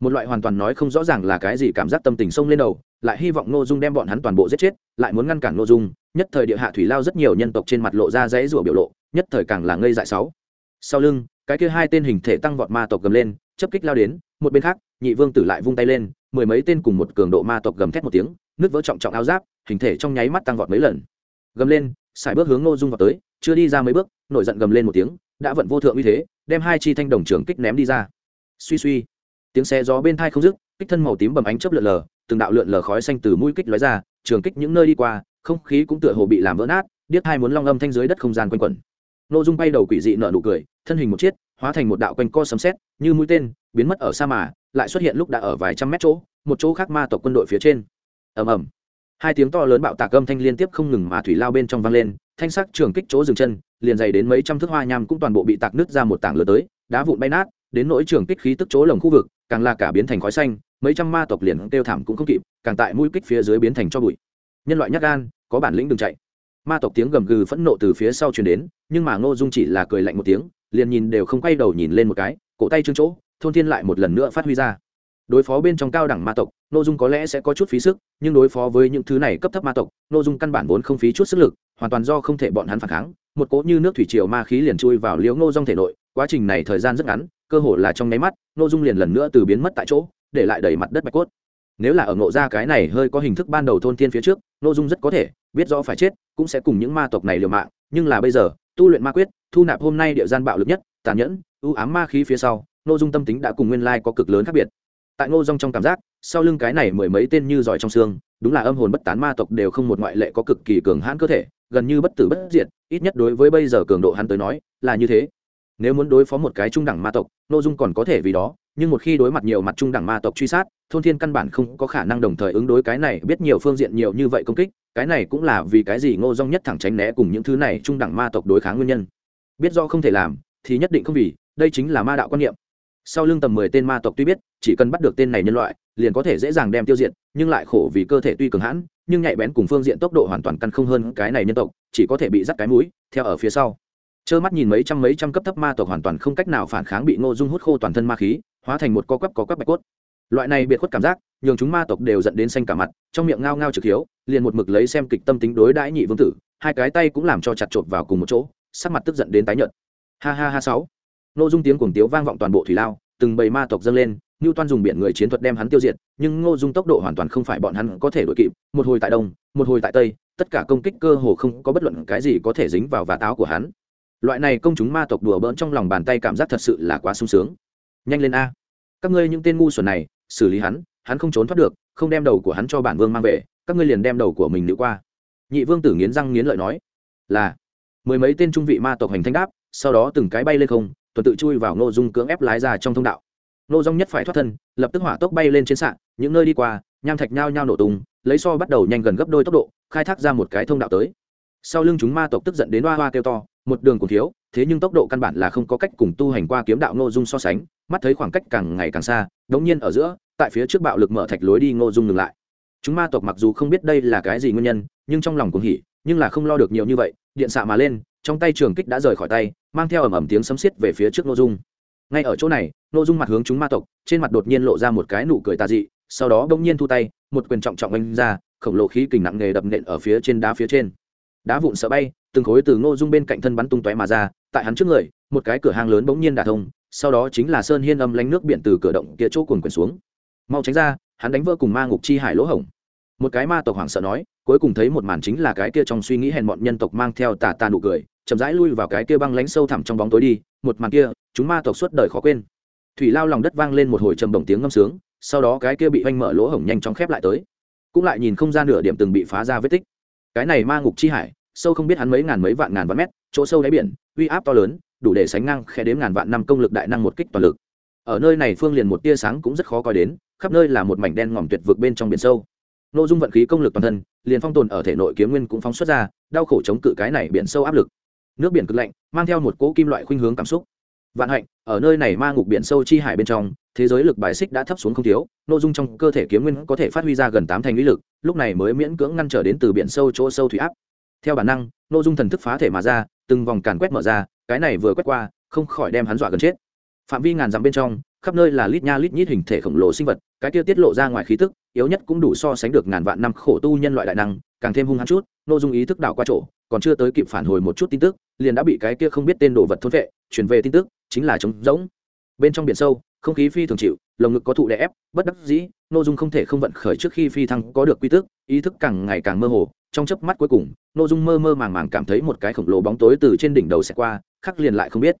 Một loại hoàn toàn nói không rõ ràng là cái gì cảm giác tâm tình sông lên đầu, lại hy vọng ngô dung đem bọn hắn toàn bộ giết chết, lại muốn ngăn cản ngô dung, nhất thời địa hạ thủy lao rất nhiều nhân tộc trên mặt lộ ra dãy rủa biểu lộ, nhất thời càng là ngây dại sáu. Sau lưng, cái kia hai tên hình thể tăng vọt ma tộc gầm lên chấp kích lao đến, một bên khác, nhị vương tử lại vung tay lên mười mấy tên cùng một cường độ ma tộc gầm thét một tiếng nước vỡ trọng trọng áo giáp, hình thể trong nháy mắt tăng vọt mấy lần. Gầm lên xài bước hướng ngô dung vào tới, chưa đi ra mấy bước, nổi giận gầm lên một tiếng, đã vận vô thượng uy thế, đem hai chi thanh đồng trường kích ném đi ra. Suy suy, tiếng xe gió bên thai không dứt, kích thân màu tím bầm ánh chớp lượn lờ, từng đạo lượn lờ khói xanh từ mũi kích lóe ra, trường kích những nơi đi qua, không khí cũng tựa hồ bị làm vỡ nát, điếc hai muốn long âm thanh dưới đất không gian quanh quẩn. Ngô dung bay đầu quỷ dị nở nụ cười, thân hình một chiếc hóa thành một đạo quanh co sấm sét, như mũi tên, biến mất ở sa mà, lại xuất hiện lúc đã ở vài trăm mét chỗ, một chỗ khác ma tộc quân đội phía trên. Ầm ầm. Hai tiếng to lớn bạo tạc âm thanh liên tiếp không ngừng mà thủy lao bên trong vang lên, thanh sắc trường kích chỗ dừng chân, liền dày đến mấy trăm thước hoa nham cũng toàn bộ bị tạc nứt ra một tảng lửa tới, đá vụn bay nát, đến nỗi trường kích khí tức chỗ lồng khu vực, càng là cả biến thành khói xanh, mấy trăm ma tộc liền kêu thảm cũng không kịp, càng tại mũi kích phía dưới biến thành cho bụi. Nhân loại nhát gan, có bản lĩnh đừng chạy. Ma tộc tiếng gầm gừ phẫn nộ từ phía sau truyền đến, nhưng mà ngô dung chỉ là cười lạnh một tiếng liền nhìn đều không quay đầu nhìn lên một cái, cổ tay trương chỗ, thôn thiên lại một lần nữa phát huy ra. Đối phó bên trong cao đẳng ma tộc nội dung có lẽ sẽ có chút phí sức, nhưng đối phó với những thứ này cấp thấp ma tộc nội dung căn bản vốn không phí chút sức lực, hoàn toàn do không thể bọn hắn phản kháng. Một cỗ như nước thủy triều ma khí liền chui vào liễu ngô dung thể nội, quá trình này thời gian rất ngắn, cơ hồ là trong nháy mắt nội dung liền lần nữa từ biến mất tại chỗ, để lại đầy mặt đất bạch cốt. Nếu là ở ngộ ra cái này hơi có hình thức ban đầu thôn thiên phía trước nội dung rất có thể biết rõ phải chết, cũng sẽ cùng những ma tộc này liều mạng, nhưng là bây giờ tu luyện ma quyết, thu nạp hôm nay địa gian bạo lực nhất, tàn nhẫn, ưu ám ma khí phía sau nội dung tâm tính đã cùng nguyên lai có cực lớn khác biệt. Tại ngô dung trong cảm giác, sau lưng cái này mười mấy tên như giỏi trong xương, đúng là âm hồn bất tán ma tộc đều không một ngoại lệ có cực kỳ cường hãn cơ thể, gần như bất tử bất diệt, ít nhất đối với bây giờ cường độ hắn tới nói, là như thế. Nếu muốn đối phó một cái trung đẳng ma tộc nội dung còn có thể vì đó, nhưng một khi đối mặt nhiều mặt trung đẳng ma tộc truy sát, thôn thiên căn bản không có khả năng đồng thời ứng đối cái này, biết nhiều phương diện nhiều như vậy công kích cái này cũng là vì cái gì ngô dung nhất thẳng tránh né cùng những thứ này trung đẳng ma tộc đối kháng nguyên nhân. Biết do không thể làm, thì nhất định không vì, đây chính là ma đạo quan niệm. Sau lưng tầm mười tên ma tộc tuy biết, chỉ cần bắt được tên này nhân loại, liền có thể dễ dàng đem tiêu diệt, nhưng lại khổ vì cơ thể tuy cường hãn, nhưng nhạy bén cùng phương diện tốc độ hoàn toàn căn không hơn cái này nhân tộc, chỉ có thể bị dắt cái mũi, theo ở phía sau. Trơ mắt nhìn mấy trăm mấy trăm cấp thấp ma tộc hoàn toàn không cách nào phản kháng bị ngô dung hút khô toàn thân ma khí, hóa thành một co quắp có quắp bạch cốt loại này biệt khuất cảm giác nhường chúng ma tộc đều dẫn đến xanh cả mặt trong miệng ngao ngao trực hiếu liền một mực lấy xem kịch tâm tính đối đãi nhị vương tử hai cái tay cũng làm cho chặt chộp vào cùng một chỗ sắc mặt tức giận đến tái nhợt ha ha ha sáu ngô dung tiếng cuồng tiếu vang vọng toàn bộ thủy lao từng bầy ma tộc dâng lên Ngưu Toan dùng biển người chiến thuật đem hắn tiêu diệt, nhưng Ngô Dung tốc độ hoàn toàn không phải bọn hắn có thể đuổi kịp, một hồi tại đông, một hồi tại tây, tất cả công kích cơ hồ không có bất luận cái gì có thể dính vào vạt áo của hắn. Loại này công chúng ma tộc đùa bỡn trong lòng bàn tay cảm giác thật sự là quá sung sướng. Nhanh lên a. Các ngươi những tên ngu xuẩn này, xử lý hắn, hắn không trốn thoát được, không đem đầu của hắn cho bản vương mang về, các ngươi liền đem đầu của mình nữ qua. Nhị vương tử nghiến răng nghiến lợi nói, là. Mười mấy tên trung vị ma tộc hành thanh đáp, sau đó từng cái bay lên không, tuần tự chui vào Ngô Dung cưỡng ép lái ra trong thông đạo. Nô dung nhất phải thoát thân lập tức hỏa tốc bay lên trên sạn những nơi đi qua nham thạch nhao nhao nổ tung lấy so bắt đầu nhanh gần gấp đôi tốc độ khai thác ra một cái thông đạo tới. Sau lưng chúng ma tộc tức giận đến hoa hoa kêu to một đường cùng thiếu thế nhưng tốc độ căn bản là không có cách cùng tu hành qua kiếm đạo ngô dung so sánh, mắt thấy khoảng cách càng ngày càng xa, đống nhiên ở giữa, tại phía trước bạo lực mở thạch lối đi ngô dung ngừng lại. Chúng ma tộc mặc dù không biết đây là cái gì nguyên nhân, nhưng trong lòng cũng hỉ, nhưng là không lo được nhiều như vậy, điện xạ mà lên, trong tay trường kích đã rời khỏi tay, mang theo ầm ầm tiếng sấm xiết về phía trước ngô dung. Ngay ở chỗ này, Ngô dung mặt hướng chúng ma tộc, trên mặt đột nhiên lộ ra một cái nụ cười tà dị, sau đó bỗng nhiên thu tay, một quyền trọng trọng đánh ra, khổng lồ khí kình nặng nề đập nện ở phía trên đá phía trên. Đá vụn sợ bay từng khối từ ngô dung bên cạnh thân bắn tung tóe mà ra, tại hắn trước người, một cái cửa hàng lớn bỗng nhiên đả thông, sau đó chính là sơn hiên âm lánh nước biển từ cửa động kia chỗ cuồn quyển xuống. Mau tránh ra, hắn đánh vỡ cùng ma ngục chi hải lỗ hổng. Một cái ma tộc hoảng sợ nói, cuối cùng thấy một màn chính là cái kia trong suy nghĩ hèn mọn nhân tộc mang theo tà tà nụ cười, chậm rãi lui vào cái kia băng lánh sâu thẳm trong bóng tối đi, một màn kia, chúng ma tộc suốt đời khó quên. Thủy lao lòng đất vang lên một hồi trầm bổng tiếng ngâm sướng, sau đó cái kia bị oanh mở lỗ hổng nhanh chóng khép lại tới. Cũng lại nhìn không ra nửa điểm từng bị phá ra vết tích. Cái này ma ngục chi hải sâu không biết hắn mấy ngàn mấy vạn ngàn vạn mét, chỗ sâu đáy biển, uy áp to lớn, đủ để sánh ngang khe đếm ngàn vạn năm công lực đại năng một kích toàn lực. Ở nơi này phương liền một tia sáng cũng rất khó coi đến, khắp nơi là một mảnh đen ngòm tuyệt vực bên trong biển sâu. Nội dung vận khí công lực toàn thân, liền phong tồn ở thể nội kiếm nguyên cũng phóng xuất ra, đau khổ chống cự cái này biển sâu áp lực. Nước biển cực lạnh, mang theo một cỗ kim loại khuynh hướng cảm xúc. Vạn hạnh, ở nơi này ma ngục biển sâu chi hải bên trong, thế giới lực bài xích đã thấp xuống không thiếu nội dung trong cơ thể kiếm nguyên có thể phát huy ra gần tám thành lý lực, lúc này mới miễn cưỡng ngăn trở đến từ biển sâu chỗ sâu thủy áp theo bản năng nội dung thần thức phá thể mà ra, từng vòng càn quét mở ra, cái này vừa quét qua, không khỏi đem hắn dọa gần chết. Phạm vi ngàn dặm bên trong, khắp nơi là lít nha lít nhít hình thể khổng lồ sinh vật, cái kia tiết lộ ra ngoài khí tức, yếu nhất cũng đủ so sánh được ngàn vạn năm khổ tu nhân loại đại năng, càng thêm hung hăng chút nội dung ý thức đảo qua chỗ, còn chưa tới kịp phản hồi một chút tin tức, liền đã bị cái kia không biết tên đồ vật thôn vệ, truyền về tin tức, chính là trống rỗng. Bên trong biển sâu, không khí phi thường chịu, lồng ngực có thụ đè ép, bất đắc dĩ nội dung không thể không vận khởi trước khi phi thăng có được quy tức ý thức càng ngày càng mơ hồ trong chớp mắt cuối cùng nội dung mơ mơ màng màng cảm thấy một cái khổng lồ bóng tối từ trên đỉnh đầu sẽ qua khắc liền lại không biết.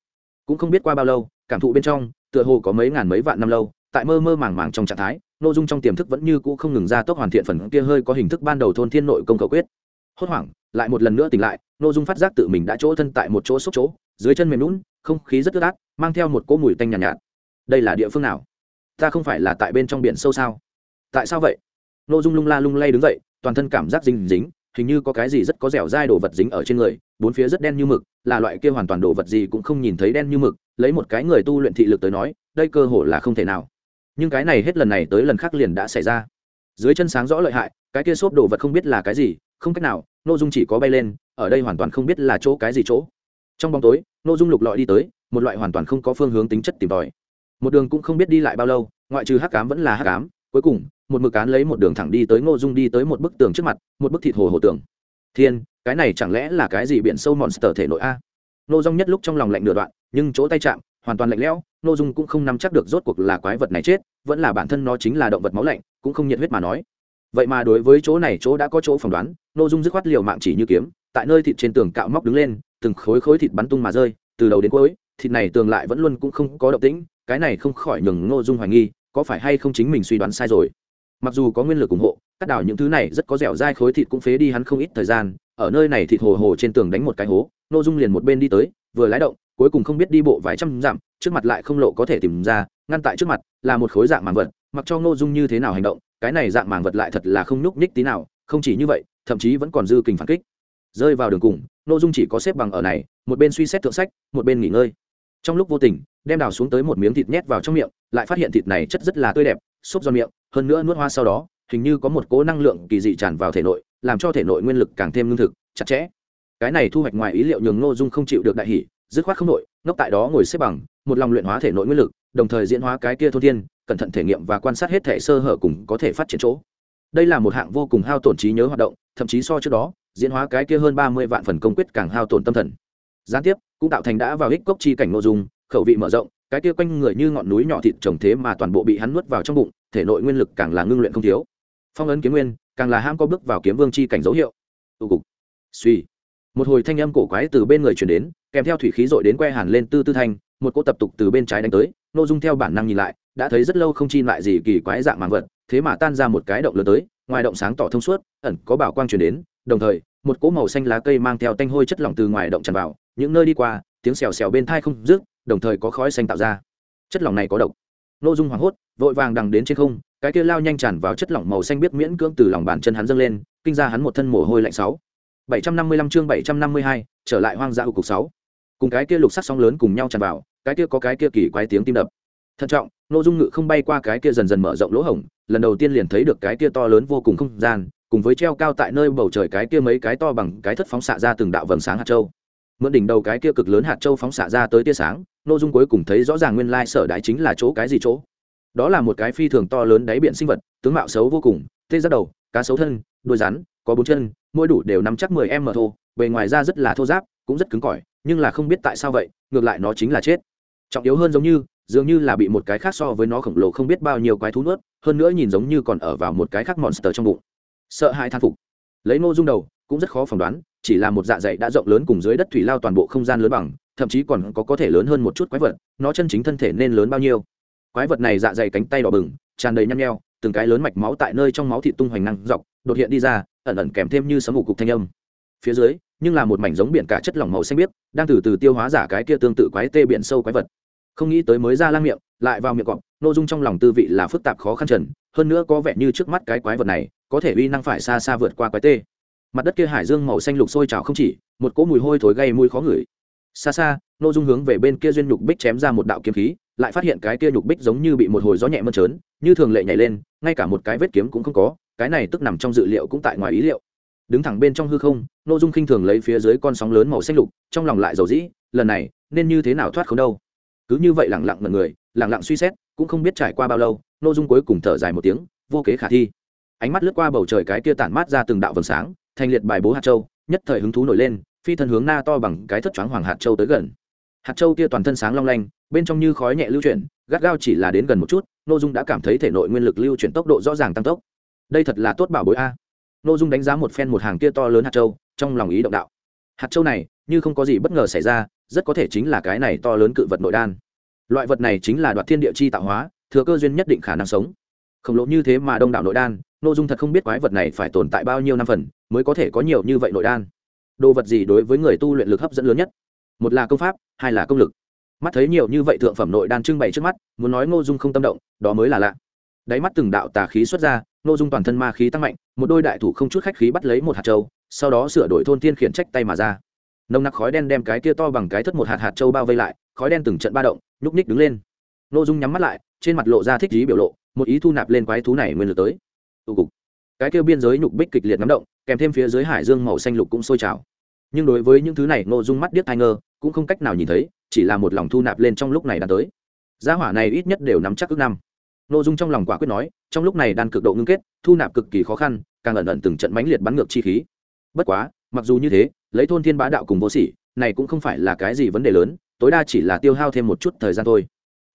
Cũng không biết qua bao lâu cảm thụ bên trong tựa hồ có mấy ngàn mấy vạn năm lâu tại mơ mơ màng màng trong trạng thái nội dung trong tiềm thức vẫn như cũ không ngừng ra tốc hoàn thiện phần kia hơi có hình thức ban đầu thôn thiên nội công cầu quyết. Hốt hoảng lại một lần nữa tỉnh lại nội dung phát giác tự mình đã chỗ thân tại một chỗ xúc chỗ dưới chân mềm lún không khí rất ướt át mang theo một cỗ mùi tanh nhàn nhạt, nhạt. Đây là địa phương nào? Ta không phải là tại bên trong biển sâu sao? Tại sao vậy? N ô dung lung la lung lay đứng dậy toàn thân cảm giác dính dính hình như có cái gì rất có dẻo dai đồ vật dính ở trên người, bốn phía rất đen như mực, là loại kia hoàn toàn đồ vật gì cũng không nhìn thấy đen như mực, lấy một cái người tu luyện thị lực tới nói, đây cơ hội là không thể nào. Nhưng cái này hết lần này tới lần khác liền đã xảy ra. Dưới chân sáng rõ lợi hại, cái kia xốp đồ vật không biết là cái gì, không cách nào n ô dung chỉ có bay lên, ở đây hoàn toàn không biết là chỗ cái gì chỗ. Trong bóng tối n ô dung lục lọi đi tới, một loại hoàn toàn không có phương hướng tính chất tìm tòi. Một đường cũng không biết đi lại bao lâu, ngoại trừ hắc cám vẫn là hắc cám cuối cùng một mực cán lấy một đường thẳng đi tới ngô dung đi tới một bức tường trước mặt, một bức thịt hồ hồ tường. Thiên, cái này chẳng lẽ là cái gì biển sâu monster thể nội a? Ngô dung nhất lúc trong lòng lạnh nửa đoạn, nhưng chỗ tay chạm, hoàn toàn lạnh lẽo, ngô dung cũng không nắm chắc được rốt cuộc là quái vật này chết, vẫn là bản thân nó chính là động vật máu lạnh, cũng không nhiệt huyết mà nói. Vậy mà đối với chỗ này chỗ đã có chỗ phỏng đoán, ngô dung dứt khoát liều mạng chỉ như kiếm, tại nơi thịt trên tường cạo móc đứng lên, từng khối khối thịt bắn tung mà rơi, từ đầu đến cuối, thịt này tường lại vẫn luôn cũng không có động tĩnh, cái này không khỏi nhường ngô dung hoài nghi, có phải hay không chính mình suy đoán sai rồi mặc dù có nguyên lực ủng hộ, cắt đảo những thứ này rất có dẻo dai khối thịt cũng phế đi hắn không ít thời gian, ở nơi này thịt hồ hồ trên tường đánh một cái hố, nô dung liền một bên đi tới, vừa lái động, cuối cùng không biết đi bộ vài trăm dặm, trước mặt lại không lộ có thể tìm ra, ngăn tại trước mặt, là một khối dạng màng vật, mặc cho ngô dung như thế nào hành động, cái này dạng màng vật lại thật là không nhúc nhích tí nào, không chỉ như vậy, thậm chí vẫn còn dư kình phản kích. Rơi vào đường cùng ngô dung chỉ có xếp bằng ở này, một bên suy xét thượng sách, một bên nghỉ ngơi. Trong lúc vô tình, đem đào xuống tới một miếng thịt nhét vào trong miệng, lại phát hiện thịt này chất rất là tươi đẹp, xốp giòn miệng hơn nữa nuốt hoa sau đó, hình như có một cố năng lượng kỳ dị tràn vào thể nội, làm cho thể nội nguyên lực càng thêm lương thực, chặt chẽ. Cái này thu hoạch ngoài ý liệu nhường ngô dung không chịu được đại hỷ dứt khoát không nội ngốc tại đó ngồi xếp bằng, một lòng luyện hóa thể nội nguyên lực, đồng thời diễn hóa cái kia thôn thiên, cẩn thận thể nghiệm và quan sát hết thể sơ hở cùng có thể phát triển chỗ. Đây là một hạng vô cùng hao tổn trí nhớ hoạt động, thậm chí so trước đó, diễn hóa cái kia hơn ba mươi vạn phần công quyết càng hao tổn tâm thần. Gián tiếp, cũng tạo thành đã vào hích cốc chi cảnh nội dung, khẩu vị mở rộng cái kia quanh người như ngọn núi nhỏ thịt trồng thế mà toàn bộ bị hắn nuốt vào trong bụng, thể nội nguyên lực càng là ngưng luyện không thiếu. Phong ấn kiếm nguyên, càng là ham có bước vào kiếm vương chi cảnh dấu hiệu. Tụ cục. Suy. Một hồi thanh âm cổ quái từ bên người chuyển đến, kèm theo thủy khí dội đến que hàn lên tư tư thanh, một cỗ tập tục từ bên trái đánh tới nội dung theo bản năng nhìn lại, đã thấy rất lâu không chi lại gì kỳ quái dạng màng vật, thế mà tan ra một cái động lớn tới, ngoài động sáng tỏ thông suốt, ẩn có bảo quang chuyển đến, đồng thời, một cỗ màu xanh lá cây mang theo tanh hôi chất lỏng từ ngoài động tràn vào, những nơi đi qua, tiếng xèo xèo bên thai không rước đồng thời có khói xanh tạo ra. Chất lỏng này có độc. Nội dung hoảng hốt, vội vàng đằng đến trên không, cái kia lao nhanh tràn vào chất lỏng màu xanh biết miễn cưỡng từ lòng bàn chân hắn dâng lên, kinh ra hắn một thân mồ hôi lạnh sáu. Bảy trăm năm mươi lăm chương bảy trăm năm mươi hai, trở lại hoang dã của cục sáu. Cùng cái kia lục sắc sóng lớn cùng nhau tràn vào, cái kia có cái kia kỳ quái tiếng tim đập. Thận trọng nội dung ngự không bay qua cái kia dần dần mở rộng lỗ hổng, lần đầu tiên liền thấy được cái kia to lớn vô cùng không gian, cùng với treo cao tại nơi bầu trời cái kia mấy cái to bằng cái thất phóng xạ ra từng đạo vầng sáng hạt châu. Mượn đỉnh đầu cái kia cực lớn hạt châu phóng xạ ra tới tia sáng nội dung cuối cùng thấy rõ ràng nguyên lai sở đái chính là chỗ cái gì chỗ. Đó là một cái phi thường to lớn đáy biển sinh vật, tướng mạo xấu vô cùng, tê giác đầu, cá xấu thân, đuôi rắn, có bốn chân, mỗi đủ đều nắm chắc mười em mở thô, bề ngoài ra rất là thô giáp, cũng rất cứng cỏi, nhưng là không biết tại sao vậy, ngược lại nó chính là chết. Trọng yếu hơn giống như, dường như là bị một cái khác so với nó khổng lồ không biết bao nhiêu quái thú nuốt, hơn nữa nhìn giống như còn ở vào một cái khác monster trong bụng. Sợ hãi than phục. Lấy nô dung đầu, cũng rất khó phỏng đoán, chỉ là một dạ dày đã rộng lớn cùng dưới đất thủy lao toàn bộ không gian lớn bằng thậm chí còn có có thể lớn hơn một chút quái vật, nó chân chính thân thể nên lớn bao nhiêu? Quái vật này dạ dày cánh tay đỏ bừng, tràn đầy nhăn nheo, từng cái lớn mạch máu tại nơi trong máu thịt tung hoành năng dọc, đột hiện đi ra, ẩn ẩn kèm thêm như sấm ngủ cục thanh âm. Phía dưới, nhưng là một mảnh giống biển cả chất lỏng màu xanh biếc, đang từ từ tiêu hóa giả cái kia tương tự quái tê biển sâu quái vật. Không nghĩ tới mới ra lang miệng, lại vào miệng cọp, nội dung trong lòng tư vị là phức tạp khó khăn trần, hơn nữa có vẻ như trước mắt cái quái vật này, có thể uy năng phải xa xa vượt qua quái tê. Mặt đất kia hải dương màu xanh lục sôi trào không chỉ, một cỗ mùi hôi thối gây mùi khó ngửi xa xa nội dung hướng về bên kia duyên nhục bích chém ra một đạo kiếm khí, lại phát hiện cái kia nhục bích giống như bị một hồi gió nhẹ mơn trớn, như thường lệ nhảy lên, ngay cả một cái vết kiếm cũng không có, cái này tức nằm trong dự liệu cũng tại ngoài ý liệu. Đứng thẳng bên trong hư không nội dung khinh thường lấy phía dưới con sóng lớn màu xanh lục, trong lòng lại dầu dĩ, lần này, nên như thế nào thoát không đâu? Cứ như vậy lẳng lặng ngần người lẳng lặng suy xét, cũng không biết trải qua bao lâu nội dung cuối cùng thở dài một tiếng, vô kế khả thi. Ánh mắt lướt qua bầu trời cái kia tản mát ra từng đạo vầng sáng thành liệt bài bố hạt châu, nhất thời hứng thú nổi lên phi thân hướng na to bằng cái thất choáng hoàng hạt châu tới gần. Hạt châu kia toàn thân sáng long lanh, bên trong như khói nhẹ lưu chuyển, gắt gao chỉ là đến gần một chút n ô dung đã cảm thấy thể nội nguyên lực lưu chuyển tốc độ rõ ràng tăng tốc. Đây thật là tốt bảo bối a. N ô dung đánh giá một phen một hàng kia to lớn hạt châu, trong lòng ý động đạo. Hạt châu này, như không có gì bất ngờ xảy ra, rất có thể chính là cái này to lớn cự vật nội đan. Loại vật này chính là đoạt thiên địa chi tạo hóa, thừa cơ duyên nhất định khả năng sống. Khổng lồ như thế mà đông đảo nội đan nội dung thật không biết quái vật này phải tồn tại bao nhiêu năm phần, mới có thể có nhiều như vậy nội đan đồ vật gì đối với người tu luyện lực hấp dẫn lớn nhất? Một là công pháp, hai là công lực. Mắt thấy nhiều như vậy thượng phẩm nội đan trưng bày trước mắt, muốn nói ngô dung không tâm động, đó mới là lạ. Đáy mắt từng đạo tà khí xuất ra, Ngô dung toàn thân ma khí tăng mạnh, một đôi đại thủ không chút khách khí bắt lấy một hạt châu, sau đó sửa đổi thôn thiên khiển trách tay mà ra. Nồng nặc khói đen đem cái kia to bằng cái thất một hạt hạt châu bao vây lại, khói đen từng trận ba động, nhúc ních đứng lên. Ngô dung nhắm mắt lại, trên mặt lộ ra thích ý biểu lộ, một ý thu nạp lên quái thú này nguyên lực tới. Tụ cục. Cái kia biên giới nhục bích kịch liệt nắm động kèm thêm phía dưới hải dương màu xanh lục cũng sôi trào. Nhưng đối với những thứ này, ngô dung mắt điếc ai ngơ cũng không cách nào nhìn thấy, chỉ là một lòng thu nạp lên trong lúc này đã tới. Gia hỏa này ít nhất đều nắm chắc ước năm. Nội dung trong lòng quả quyết nói, trong lúc này đang cực độ ngưng kết, thu nạp cực kỳ khó khăn, càng ẩn ẩn từng trận mãnh liệt bắn ngược chi khí. Bất quá, mặc dù như thế, lấy thôn thiên bá đạo cùng vô sỉ, này cũng không phải là cái gì vấn đề lớn, tối đa chỉ là tiêu hao thêm một chút thời gian thôi.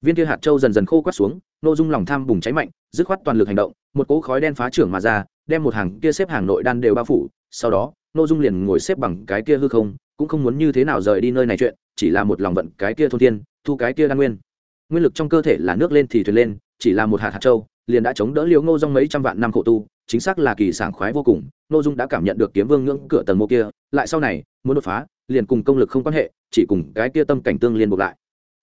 Viên kia hạt châu dần dần khô quát xuống nội dung lòng tham bùng cháy mạnh, dứt khoát toàn lực hành động, một cỗ khói đen phá trưởng mà ra đem một hàng kia xếp hàng nội đan đều bao phủ, sau đó nội dung liền ngồi xếp bằng cái kia hư không, cũng không muốn như thế nào rời đi nơi này chuyện, chỉ là một lòng vận cái kia thôn thiên, thu cái kia đan nguyên. Nguyên lực trong cơ thể là nước lên thì thuyền lên, chỉ là một hạt hạt châu, liền đã chống đỡ liều ngô dong mấy trăm vạn năm khổ tu, chính xác là kỳ sảng khoái vô cùng nội dung đã cảm nhận được kiếm vương ngưỡng cửa tầng mô kia, lại sau này, muốn đột phá, liền cùng công lực không quan hệ, chỉ cùng cái kia tâm cảnh tương liên buộc lại.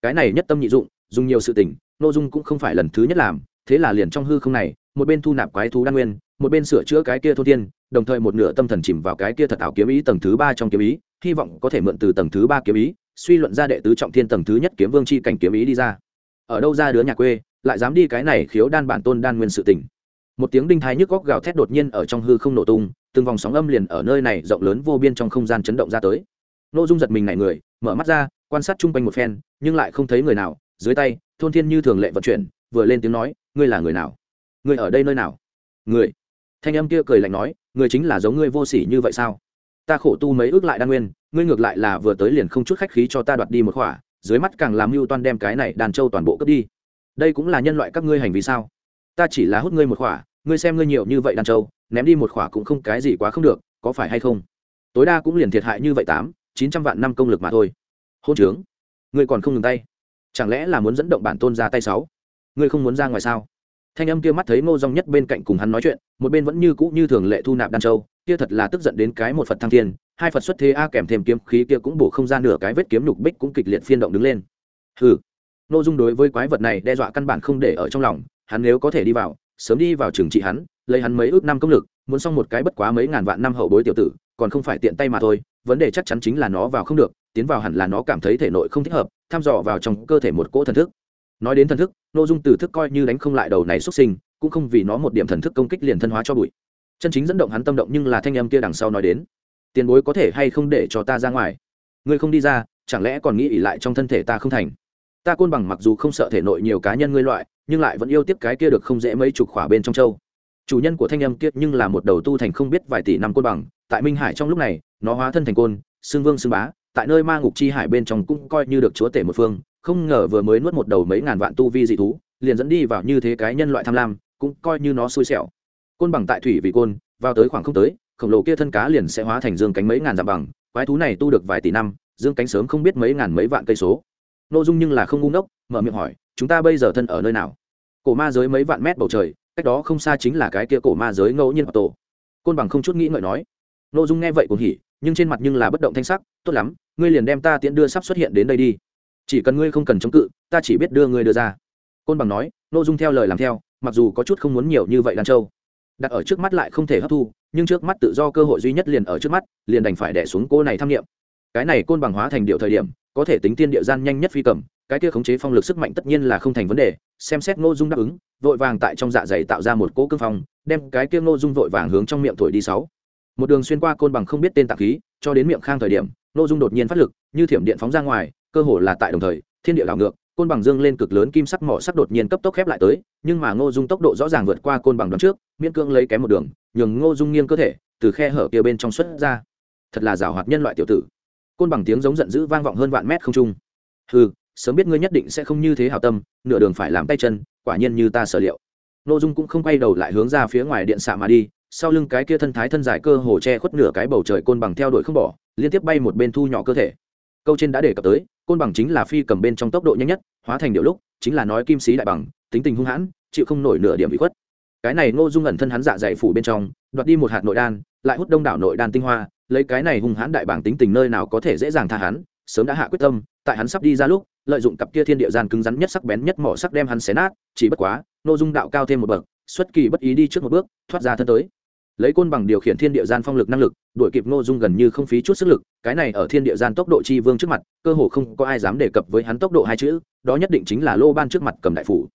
Cái này nhất tâm nhị dụng, dùng nhiều sự tình nội dung cũng không phải lần thứ nhất làm, thế là liền trong hư không này, một bên thu nạp quái thú đan nguyên một bên sửa chữa cái kia thô thiên, đồng thời một nửa tâm thần chìm vào cái kia thật ảo kiếm ý tầng thứ ba trong kiếm ý, hy vọng có thể mượn từ tầng thứ ba kiếm ý, suy luận ra đệ tứ trọng thiên tầng thứ nhất kiếm vương c h i cảnh kiếm ý đi ra. Ở đâu ra đứa nhà quê, lại dám đi cái này khiếu đan bản tôn đan nguyên sự tỉnh một tiếng đinh thái nhức góc gào thét đột nhiên ở trong hư không nổ tung, từng vòng sóng âm liền ở nơi này rộng lớn vô biên trong không gian chấn động ra tới. Nội dung giật mình này người, mở mắt ra, quan sát chung quanh một phen, nhưng lại không thấy người nào, dưới tay, thôn thiên như thường lệ vận chuyển, vừa lên tiếng nói, ngươi là người nào? Ngươi ở đây nơi nào? Người thanh âm kia cười lạnh nói người chính là giống ngươi vô sỉ như vậy sao? Ta khổ tu mấy ước lại đan nguyên, ngươi ngược lại là vừa tới liền không chút khách khí cho ta đoạt đi một khỏa, dưới mắt càng làm mưu toan đem cái này đàn trâu toàn bộ cướp đi. Đây cũng là nhân loại các ngươi hành vi sao? Ta chỉ là hút ngươi một khỏa, ngươi xem ngươi nhiều như vậy đàn trâu ném đi một khỏa cũng không cái gì quá không được, có phải hay không? Tối đa cũng liền thiệt hại như vậy tám, chín trăm vạn năm công lực mà thôi. Hôn trướng. Ngươi còn không ngừng tay. Chẳng lẽ là muốn dẫn động bản tôn ra tay sáu? Ngươi không muốn ra ngoài sao? Thanh âm kia mắt thấy ngô dong nhất bên cạnh cùng hắn nói chuyện, một bên vẫn như cũ như thường lệ thu nạp đan châu, kia thật là tức giận đến cái một phật thăng thiên, hai phật xuất thế a kèm thêm kiếm khí kia cũng bổ không ra nửa cái vết kiếm nhục bích cũng kịch liệt phiên động đứng lên. Hừ. Ngô dung đối với quái vật này đe dọa căn bản không để ở trong lòng, hắn nếu có thể đi vào, sớm đi vào trường trị hắn, lấy hắn mấy ước năm công lực, muốn xong một cái bất quá mấy ngàn vạn năm hậu bối tiểu tử, còn không phải tiện tay mà thôi, vấn đề chắc chắn chính là nó vào không được, tiến vào hẳn là nó cảm thấy thể nội không thích hợp, thăm dò vào trong cơ thể một cỗ thần thức nói đến thần thức nội dung từ thức coi như đánh không lại đầu này xuất sinh, cũng không vì nó một điểm thần thức công kích liền thân hóa cho bụi. Chân chính dẫn động hắn tâm động nhưng là thanh âm kia đằng sau nói đến. Tiền bối có thể hay không để cho ta ra ngoài? Ngươi không đi ra, chẳng lẽ còn nghĩ ỉ lại trong thân thể ta không thành? Ta côn bằng mặc dù không sợ thể nội nhiều cá nhân ngươi loại, nhưng lại vẫn yêu tiếp cái kia được không dễ mấy chục khỏa bên trong châu. Chủ nhân của thanh âm kia nhưng là một đầu tu thành không biết vài tỷ năm côn bằng, tại minh hải trong lúc này, nó hóa thân thành côn xương vương xương bá, tại nơi ma ngục chi hải bên trong cũng coi như được chúa tể một phương không ngờ vừa mới nuốt một đầu mấy ngàn vạn tu vi dị thú, liền dẫn đi vào như thế cái nhân loại tham lam, cũng coi như nó xui xẻo. Côn bằng tại thủy vì côn, vào tới khoảng không tới, khổng lồ kia thân cá liền sẽ hóa thành dương cánh mấy ngàn dặm bằng, quái thú này tu được vài tỷ năm, dương cánh sớm không biết mấy ngàn mấy vạn cây số. Nội dung nhưng là không ngu ngốc, mở miệng hỏi, chúng ta bây giờ thân ở nơi nào? Cổ ma giới mấy vạn mét bầu trời, cách đó không xa chính là cái kia cổ ma giới ngẫu nhiên tổ. Côn bằng không chút nghĩ ngợi nói. Nội dung nghe vậy cũng hỉ, nhưng trên mặt nhưng là bất động thanh sắc, tốt lắm, ngươi liền đem ta tiễn đưa sắp xuất hiện đến đây đi chỉ cần ngươi không cần chống cự, ta chỉ biết đưa ngươi đưa ra. Côn bằng nói nội dung theo lời làm theo, mặc dù có chút không muốn nhiều như vậy đan châu. Đặt ở trước mắt lại không thể hấp thu, nhưng trước mắt tự do cơ hội duy nhất liền ở trước mắt, liền đành phải đẻ xuống cô này tham nghiệm cái này côn bằng hóa thành điệu thời điểm, có thể tính tiên địa gian nhanh nhất phi cầm, cái kia khống chế phong lực sức mạnh tất nhiên là không thành vấn đề, xem xét ngô dung đáp ứng, vội vàng tại trong dạ dày tạo ra một cỗ cương phong, đem cái kia ngô dung vội vàng hướng trong miệng thổi đi sáu. Một đường xuyên qua côn bằng không biết tên tạc khí, cho đến miệng khang thời điểm ngô dung đột nhiên phát lực, như thiểm điện phóng ra ngoài cơ hồ là tại đồng thời, thiên địa đảo ngược, côn bằng dương lên cực lớn kim sắc mỏ sắc đột nhiên cấp tốc khép lại tới, nhưng mà ngô dung tốc độ rõ ràng vượt qua côn bằng đón trước, miễn cương lấy kém một đường, nhường ngô dung nghiêng cơ thể, từ khe hở kia bên trong xuất ra. Thật là rào hoạt nhân loại tiểu tử. Côn bằng tiếng giống giận dữ vang vọng hơn vạn mét không trung. Ừ sớm biết ngươi nhất định sẽ không như thế hảo tâm, nửa đường phải làm tay chân, quả nhiên như ta sở liệu. Ngô dung cũng không quay đầu lại hướng ra phía ngoài điện xạ mà đi, sau lưng cái kia thân thái thân dài cơ hồ che khuất nửa cái bầu trời côn bằng theo đuổi không bỏ, liên tiếp bay một bên thu nhỏ cơ thể câu trên đã đề cập tới, côn bằng chính là phi cầm bên trong tốc độ nhanh nhất, hóa thành điệu lúc, chính là nói kim sĩ đại bằng, tính tình hung hãn, chịu không nổi nửa điểm bị khuất. Cái này ngô dung ẩn thân hắn dạ dày phủ bên trong, đoạt đi một hạt nội đan, lại hút đông đảo nội đan tinh hoa, lấy cái này hung hãn đại bảng tính tình nơi nào có thể dễ dàng tha hắn, sớm đã hạ quyết tâm, tại hắn sắp đi ra lúc, lợi dụng cặp kia thiên địa gian cứng rắn nhất sắc bén nhất mỏ sắc đem hắn xé nát, chỉ bất quá, ngô dung đạo cao thêm một bậc, xuất kỳ bất ý đi trước một bước, thoát ra thân tới lấy côn bằng điều khiển thiên địa gian phong lực năng lực, đuổi kịp ngô dung gần như không phí chút sức lực, cái này ở thiên địa gian tốc độ chi vương trước mặt, cơ hồ không có ai dám đề cập với hắn tốc độ hai chữ, đó nhất định chính là lô ban trước mặt cầm đại phủ.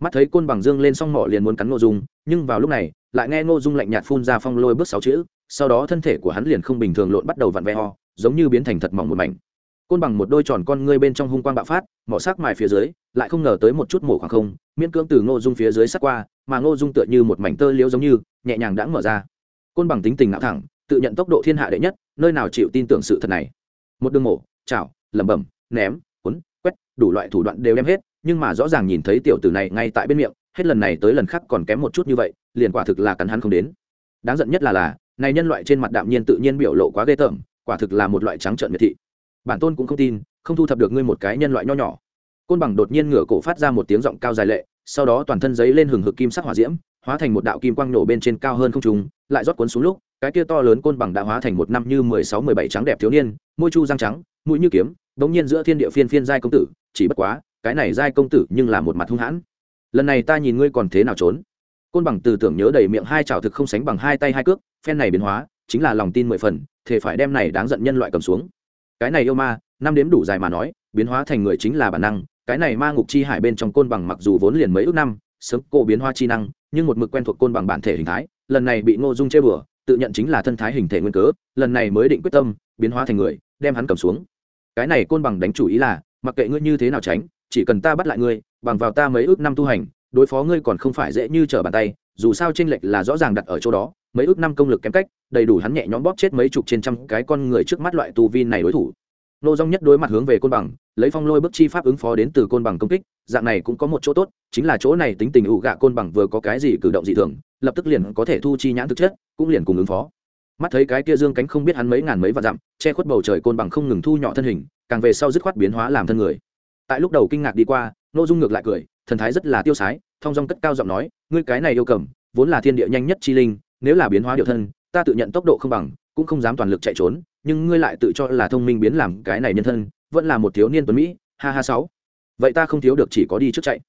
Mắt thấy côn bằng dương lên xong mỏ liền muốn cắn ngô dung, nhưng vào lúc này, lại nghe ngô dung lạnh nhạt phun ra phong lôi bước sáu chữ, sau đó thân thể của hắn liền không bình thường lộn bắt đầu vặn ve ho giống như biến thành thật mỏng một mảnh. Côn bằng một đôi tròn con ngươi bên trong hung quang bạo phát, mỏ sắc mài phía dưới, lại không ngờ tới một chút mổ khoảng không, miễn cưỡng từ ngô dung phía dưới sát qua mà ngô dung tựa như một mảnh tơ liễu giống như, nhẹ nhàng đã mở ra. Côn bằng tính tình nạo thẳng, tự nhận tốc độ thiên hạ đệ nhất, nơi nào chịu tin tưởng sự thật này. Một đường mổ, chảo, lẩm bẩm, ném, cuốn, quét, đủ loại thủ đoạn đều đem hết, nhưng mà rõ ràng nhìn thấy tiểu tử này ngay tại bên miệng, hết lần này tới lần khác còn kém một chút như vậy, liền quả thực là cắn hắn không đến. Đáng giận nhất là là, này nhân loại trên mặt đạm nhiên tự nhiên biểu lộ quá ghê tởm, quả thực là một loại trắng trợn miệt thị. Bản tôn cũng không tin, không thu thập được ngươi một cái nhân loại nho nhỏ. Côn bằng đột nhiên ngửa cổ phát ra một tiếng giọng cao dài lệ sau đó toàn thân giấy lên hừng hực kim sắc hỏa diễm, hóa thành một đạo kim quang nổ bên trên cao hơn không trùng lại rót cuốn xuống lúc, cái kia to lớn côn bằng đã hóa thành một năm như mười sáu mười bảy trắng đẹp thiếu niên, môi chu răng trắng, mũi như kiếm, đống nhiên giữa thiên địa phiên phiên giai công tử, chỉ bất quá, cái này giai công tử nhưng là một mặt hung hãn. Lần này ta nhìn ngươi còn thế nào trốn? Côn bằng từ tưởng nhớ đầy miệng hai chảo thực không sánh bằng hai tay hai cước, phen này biến hóa, chính là lòng tin mười phần thể phải đem này đáng giận nhân loại cầm xuống. Cái này yêu ma, năm đếm đủ dài mà nói, biến hóa thành người chính là bản năng cái này ma ngục chi hải bên trong côn bằng mặc dù vốn liền mấy ước năm, sớm cô biến hóa chi năng, nhưng một mực quen thuộc côn bằng bản thể hình thái, lần này bị ngô dung chê bừa, tự nhận chính là thân thái hình thể nguyên cớ, lần này mới định quyết tâm, biến hóa thành người, đem hắn cầm xuống. Cái này côn bằng đánh chủ ý là, mặc kệ ngươi như thế nào tránh, chỉ cần ta bắt lại ngươi, bằng vào ta mấy ước năm tu hành, đối phó ngươi còn không phải dễ như trở bàn tay, dù sao tranh lệch là rõ ràng đặt ở chỗ đó, mấy ước năm công lực kém cách, đầy đủ hắn nhẹ nhõm bóp chết mấy chục trên trăm cái con người trước mắt loại tu vi này đối thủ nô dong nhất đối mặt hướng về côn bằng, lấy phong lôi bức chi pháp ứng phó đến từ côn bằng công kích, dạng này cũng có một chỗ tốt, chính là chỗ này tính tình ủ gạ côn bằng vừa có cái gì cử động dị thường, lập tức liền có thể thu chi nhãn thực chất, cũng liền cùng ứng phó. Mắt thấy cái kia dương cánh không biết hắn mấy ngàn mấy vạn dặm, che khuất bầu trời côn bằng không ngừng thu nhỏ thân hình, càng về sau dứt khoát biến hóa làm thân người. Tại lúc đầu kinh ngạc đi qua, nô dung ngược lại cười, thần thái rất là tiêu sái, thong dong cất cao giọng nói, ngươi cái này yêu cầm, vốn là thiên địa nhanh nhất chi linh, nếu là biến hóa điệu thân, ta tự nhận tốc độ không bằng cũng không dám toàn lực chạy trốn, nhưng ngươi lại tự cho là thông minh biến làm cái này nhân thân, vẫn là một thiếu niên tuấn mỹ, ha ha sáu. Vậy ta không thiếu được chỉ có đi trước chạy.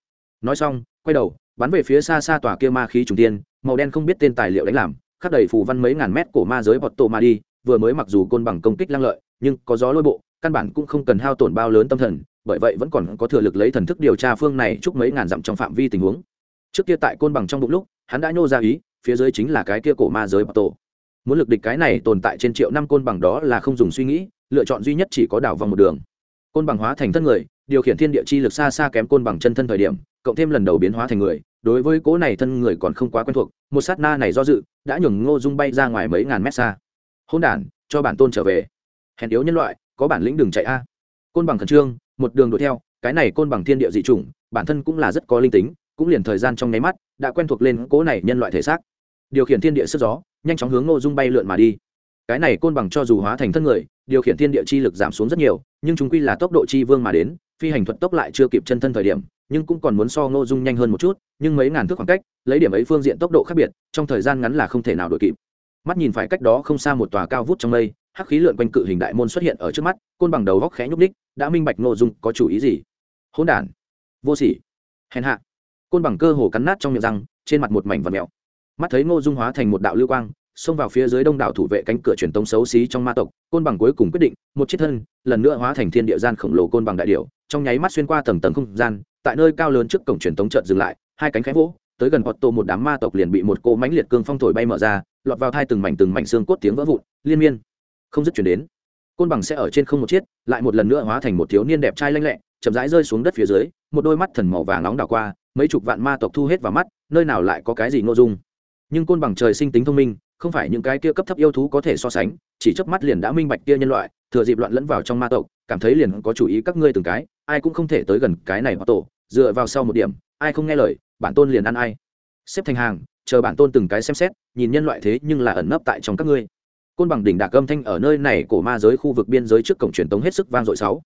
Nói xong, quay đầu, bắn về phía xa xa tòa kia ma khí trùng tiên, màu đen không biết tên tài liệu đánh làm khắc đầy phù văn mấy ngàn mét của ma giới bọt tổ ma đi, vừa mới mặc dù côn bằng công kích lăng lợi, nhưng có gió lôi bộ, căn bản cũng không cần hao tổn bao lớn tâm thần, bởi vậy vẫn còn có thừa lực lấy thần thức điều tra phương này chúc mấy ngàn dặm trong phạm vi tình huống. Trước kia tại côn bằng trong bụng lúc, hắn đã nhô ra ý, phía dưới chính là cái kia cổ ma giới bọt tổ muốn lực địch cái này tồn tại trên triệu năm côn bằng đó là không dùng suy nghĩ, lựa chọn duy nhất chỉ có đảo vòng một đường. Côn bằng hóa thành thân người, điều khiển thiên địa chi lực xa xa kém côn bằng chân thân thời điểm, cộng thêm lần đầu biến hóa thành người, đối với cố này thân người còn không quá quen thuộc, một sát na này do dự, đã nhường ngô dung bay ra ngoài mấy ngàn mét xa. Hôn đản, cho bản tôn trở về. Hèn yếu nhân loại, có bản lĩnh đừng chạy a. Côn bằng khẩn trương, một đường đuổi theo, cái này côn bằng thiên địa dị chủng, bản thân cũng là rất có linh tính, cũng liền thời gian trong nháy mắt, đã quen thuộc lên cố này nhân loại thể xác điều khiển thiên địa sức gió, nhanh chóng hướng ngô dung bay lượn mà đi. Cái này côn bằng cho dù hóa thành thân người, điều khiển thiên địa chi lực giảm xuống rất nhiều, nhưng chúng quy là tốc độ chi vương mà đến, phi hành thuật tốc lại chưa kịp chân thân thời điểm, nhưng cũng còn muốn so ngô dung nhanh hơn một chút, nhưng mấy ngàn thước khoảng cách, lấy điểm ấy phương diện tốc độ khác biệt, trong thời gian ngắn là không thể nào đội kịp. Mắt nhìn phải cách đó không xa một tòa cao vút trong mây, hắc khí lượn quanh cự hình đại môn xuất hiện ở trước mắt, côn bằng đầu góc khẽ nhúc ních đã minh bạch ngô dung có chủ ý gì. Hỗn đản, vô sỉ, hèn hạ. Côn bằng cơ hồ cắn nát trong miệng răng, trên mặt một mảnh vật mèo mắt thấy ngô dung hóa thành một đạo lưu quang, xông vào phía dưới đông đảo thủ vệ cánh cửa truyền tống xấu xí trong ma tộc, côn bằng cuối cùng quyết định, một chiếc thân, lần nữa hóa thành thiên địa gian khổng lồ côn bằng đại điệu trong nháy mắt xuyên qua tầng tầng không gian, tại nơi cao lớn trước cổng truyền tống chợt dừng lại, hai cánh khẽ vỗ, tới gần Otto một đám ma tộc liền bị một cô mãnh liệt cương phong thổi bay mở ra, lọt vào thai từng mảnh từng mảnh xương cốt tiếng vỡ vụn, liên miên, không dứt chuyển đến. Côn bằng sẽ ở trên không một chiếc, lại một lần nữa hóa thành một thiếu niên đẹp trai lanh lẹ, chậm rãi rơi xuống đất phía dưới, một đôi mắt thần màu vàng nóng đảo qua, mấy chục vạn ma tộc thu hết vào mắt, nơi nào lại có cái gì nội dung nhưng côn bằng trời sinh tính thông minh, không phải những cái kia cấp thấp yêu thú có thể so sánh, chỉ chớp mắt liền đã minh bạch kia nhân loại, thừa dịp loạn lẫn vào trong ma tộc, cảm thấy liền có chủ ý các ngươi từng cái, ai cũng không thể tới gần cái này mà tổ, dựa vào sau một điểm, ai không nghe lời, bản tôn liền ăn ai. Xếp thành hàng, chờ bản tôn từng cái xem xét, nhìn nhân loại thế nhưng là ẩn nấp tại trong các ngươi. Côn bằng đỉnh đạc âm thanh ở nơi này cổ ma giới khu vực biên giới trước cổng truyền tống hết sức vang dội sáu.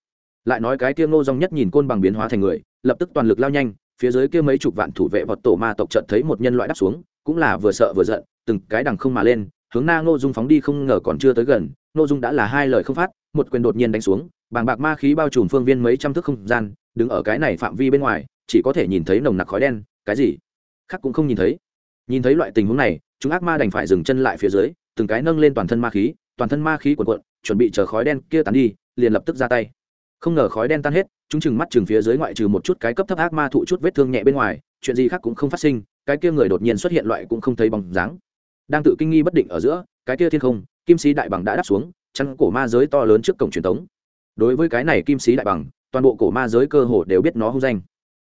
Lại nói cái kia ngô dong nhất nhìn côn bằng biến hóa thành người, lập tức toàn lực lao nhanh, phía dưới kia mấy chục vạn thủ vệ vọt tổ ma tộc chợt thấy một nhân loại đáp xuống cũng là vừa sợ vừa giận, từng cái đằng không mà lên, hướng na ngô dung phóng đi không ngờ còn chưa tới gần, ngô dung đã là hai lời không phát, một quyền đột nhiên đánh xuống, bàng bạc ma khí bao trùm phương viên mấy trăm thước không gian, đứng ở cái này phạm vi bên ngoài, chỉ có thể nhìn thấy nồng nặc khói đen, cái gì? Khác cũng không nhìn thấy. Nhìn thấy loại tình huống này, chúng ác ma đành phải dừng chân lại phía dưới, từng cái nâng lên toàn thân ma khí, toàn thân ma khí cuộn cuộn, chuẩn bị chờ khói đen kia tán đi, liền lập tức ra tay không ngờ khói đen tan hết, chúng chừng mắt chừng phía dưới ngoại trừ một chút cái cấp thấp ác ma thụ chút vết thương nhẹ bên ngoài, chuyện gì khác cũng không phát sinh, cái kia người đột nhiên xuất hiện loại cũng không thấy bóng dáng. Đang tự kinh nghi bất định ở giữa, cái kia thiên không, kim sĩ đại bằng đã đáp xuống chăn cổ ma giới to lớn trước cổng truyền thống đối với cái này kim sĩ đại bằng, toàn bộ cổ ma giới cơ hồ đều biết nó hung danh.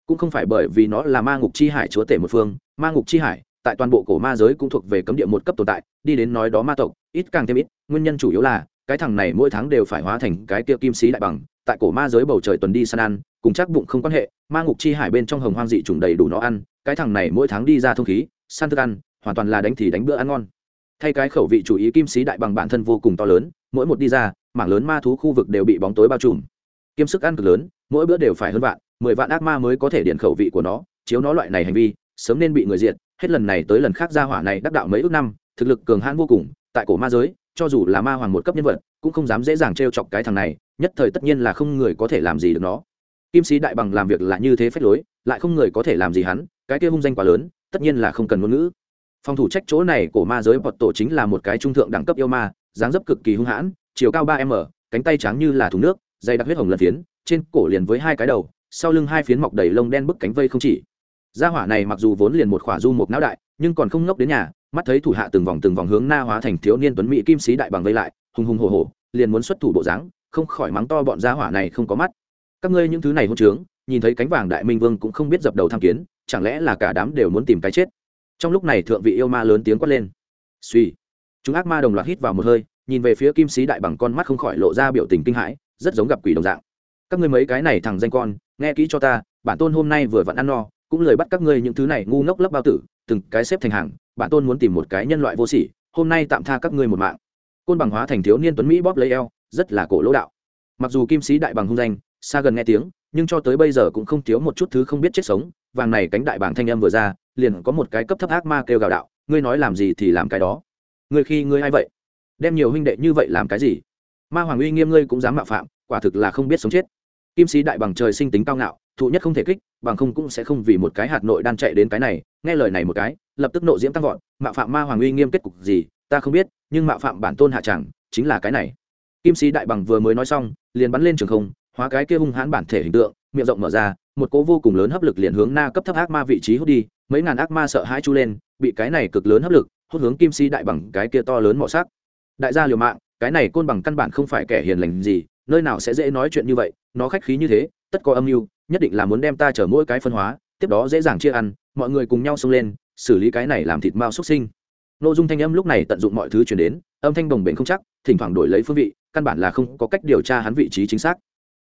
Cũng không phải bởi vì nó là ma ngục chi hải chúa tể một phương, ma ngục chi hải, tại toàn bộ cổ ma giới cũng thuộc về cấm địa một cấp tồn tại, đi đến nói đó ma tộc, ít càng thêm ít, nguyên nhân chủ yếu là, cái thằng này mỗi tháng đều phải hóa thành cái kia kim sĩ đại bằng tại cổ ma giới bầu trời tuần đi săn ăn, cùng chắc bụng không quan hệ, ma ngục chi hải bên trong hồng hoang dị trùng đầy đủ nó ăn, cái thằng này mỗi tháng đi ra thông khí, săn thức ăn, hoàn toàn là đánh thì đánh bữa ăn ngon. Thay cái khẩu vị chủ ý kim sĩ đại bằng bản thân vô cùng to lớn, mỗi một đi ra, mảng lớn ma thú khu vực đều bị bóng tối bao trùm. Kiêm sức ăn cực lớn, mỗi bữa đều phải hơn vạn, mười vạn ác ma mới có thể điện khẩu vị của nó, chiếu nó loại này hành vi, sớm nên bị người diệt, hết lần này tới lần khác ra hỏa này đắc đạo mấy ước năm, thực lực cường hãn vô cùng, tại cổ ma giới, cho dù là ma hoàng một cấp nhân vật, cũng không dám dễ dàng t chọc cái thằng này nhất thời tất nhiên là không người có thể làm gì được nó. Kim sĩ đại bằng làm việc là như thế phép lối, lại không người có thể làm gì hắn, cái kia hung danh quá lớn, tất nhiên là không cần ngôn ngữ. Phòng thủ trách chỗ này của ma giới bọt tổ chính là một cái trung thượng đẳng cấp yêu ma, dáng dấp cực kỳ hung hãn, chiều cao ba m, cánh tay trắng như là thùng nước dây đặc huyết hồng lân phiến, trên cổ liền với hai cái đầu, sau lưng hai phiến mọc đầy lông đen bức cánh vây không chỉ. Gia hỏa này mặc dù vốn liền một khỏa du một não đại, nhưng còn không ngốc đến nhà, mắt thấy thủ hạ từng vòng từng vòng hướng na hóa thành thiếu niên tuấn mỹ kim sĩ đại bằng vây lại, hùng hùng hồ hồ liền muốn xuất thủ bộ dáng không khỏi mắng to bọn gia hỏa này không có mắt. Các ngươi những thứ này hôn trướng, nhìn thấy cánh vàng đại minh vương cũng không biết dập đầu tham kiến, chẳng lẽ là cả đám đều muốn tìm cái chết? Trong lúc này thượng vị yêu ma lớn tiếng quát lên. Suy chúng ác ma đồng loạt hít vào một hơi, nhìn về phía kim sĩ đại bằng con mắt không khỏi lộ ra biểu tình kinh hãi, rất giống gặp quỷ đồng dạng. Các ngươi mấy cái này thằng danh con, nghe kỹ cho ta, bản tôn hôm nay vừa vặn ăn no, cũng lời bắt các ngươi những thứ này ngu ngốc lấp bao tử, từng cái xếp thành hàng, bản tôn muốn tìm một cái nhân loại vô sỉ, hôm nay tạm tha các ngươi một mạng. Côn bằng hóa thành thiếu niên tuấn mỹ bóp lấy eo rất là cổ lỗ đạo. Mặc dù kim sĩ đại bằng hung danh, xa gần nghe tiếng, nhưng cho tới bây giờ cũng không thiếu một chút thứ không biết chết sống, vàng này cánh đại bảng thanh âm vừa ra, liền có một cái cấp thấp ác ma kêu gào đạo, ngươi nói làm gì thì làm cái đó. Ngươi khi ngươi ai vậy? Đem nhiều huynh đệ như vậy làm cái gì? Ma hoàng uy nghiêm ngươi cũng dám mạo phạm, quả thực là không biết sống chết. Kim sĩ đại bằng trời sinh tính cao ngạo, thụ nhất không thể kích, bằng không cũng sẽ không vì một cái hạt nội đan chạy đến cái này, nghe lời này một cái, lập tức nộ diễm tăng vọt, mạo phạm ma hoàng uy nghiêm kết cục gì, ta không biết, nhưng mạo phạm bản tôn hạ chẳng, chính là cái này kim sĩ đại bằng vừa mới nói xong, liền bắn lên trường không, hóa cái kia hung hãn bản thể hình tượng, miệng rộng mở ra, một cỗ vô cùng lớn hấp lực liền hướng na cấp thấp ác ma vị trí hút đi, mấy ngàn ác ma sợ hãi chu lên, bị cái này cực lớn hấp lực, hút hướng kim si đại bằng cái kia to lớn mọ sắc đại gia liều mạng, cái này côn bằng căn bản không phải kẻ hiền lành gì, nơi nào sẽ dễ nói chuyện như vậy, nó khách khí như thế, tất có âm mưu, nhất định là muốn đem ta chở mỗi cái phân hóa, tiếp đó dễ dàng chia ăn, mọi người cùng nhau xông lên, xử lý cái này làm thịt mao xuất sinh nội dung thanh âm lúc này tận dụng mọi thứ chuyển đến, âm thanh đồng bền không chắc, thỉnh thoảng đổi lấy phương vị, căn bản là không có cách điều tra hắn vị trí chính xác.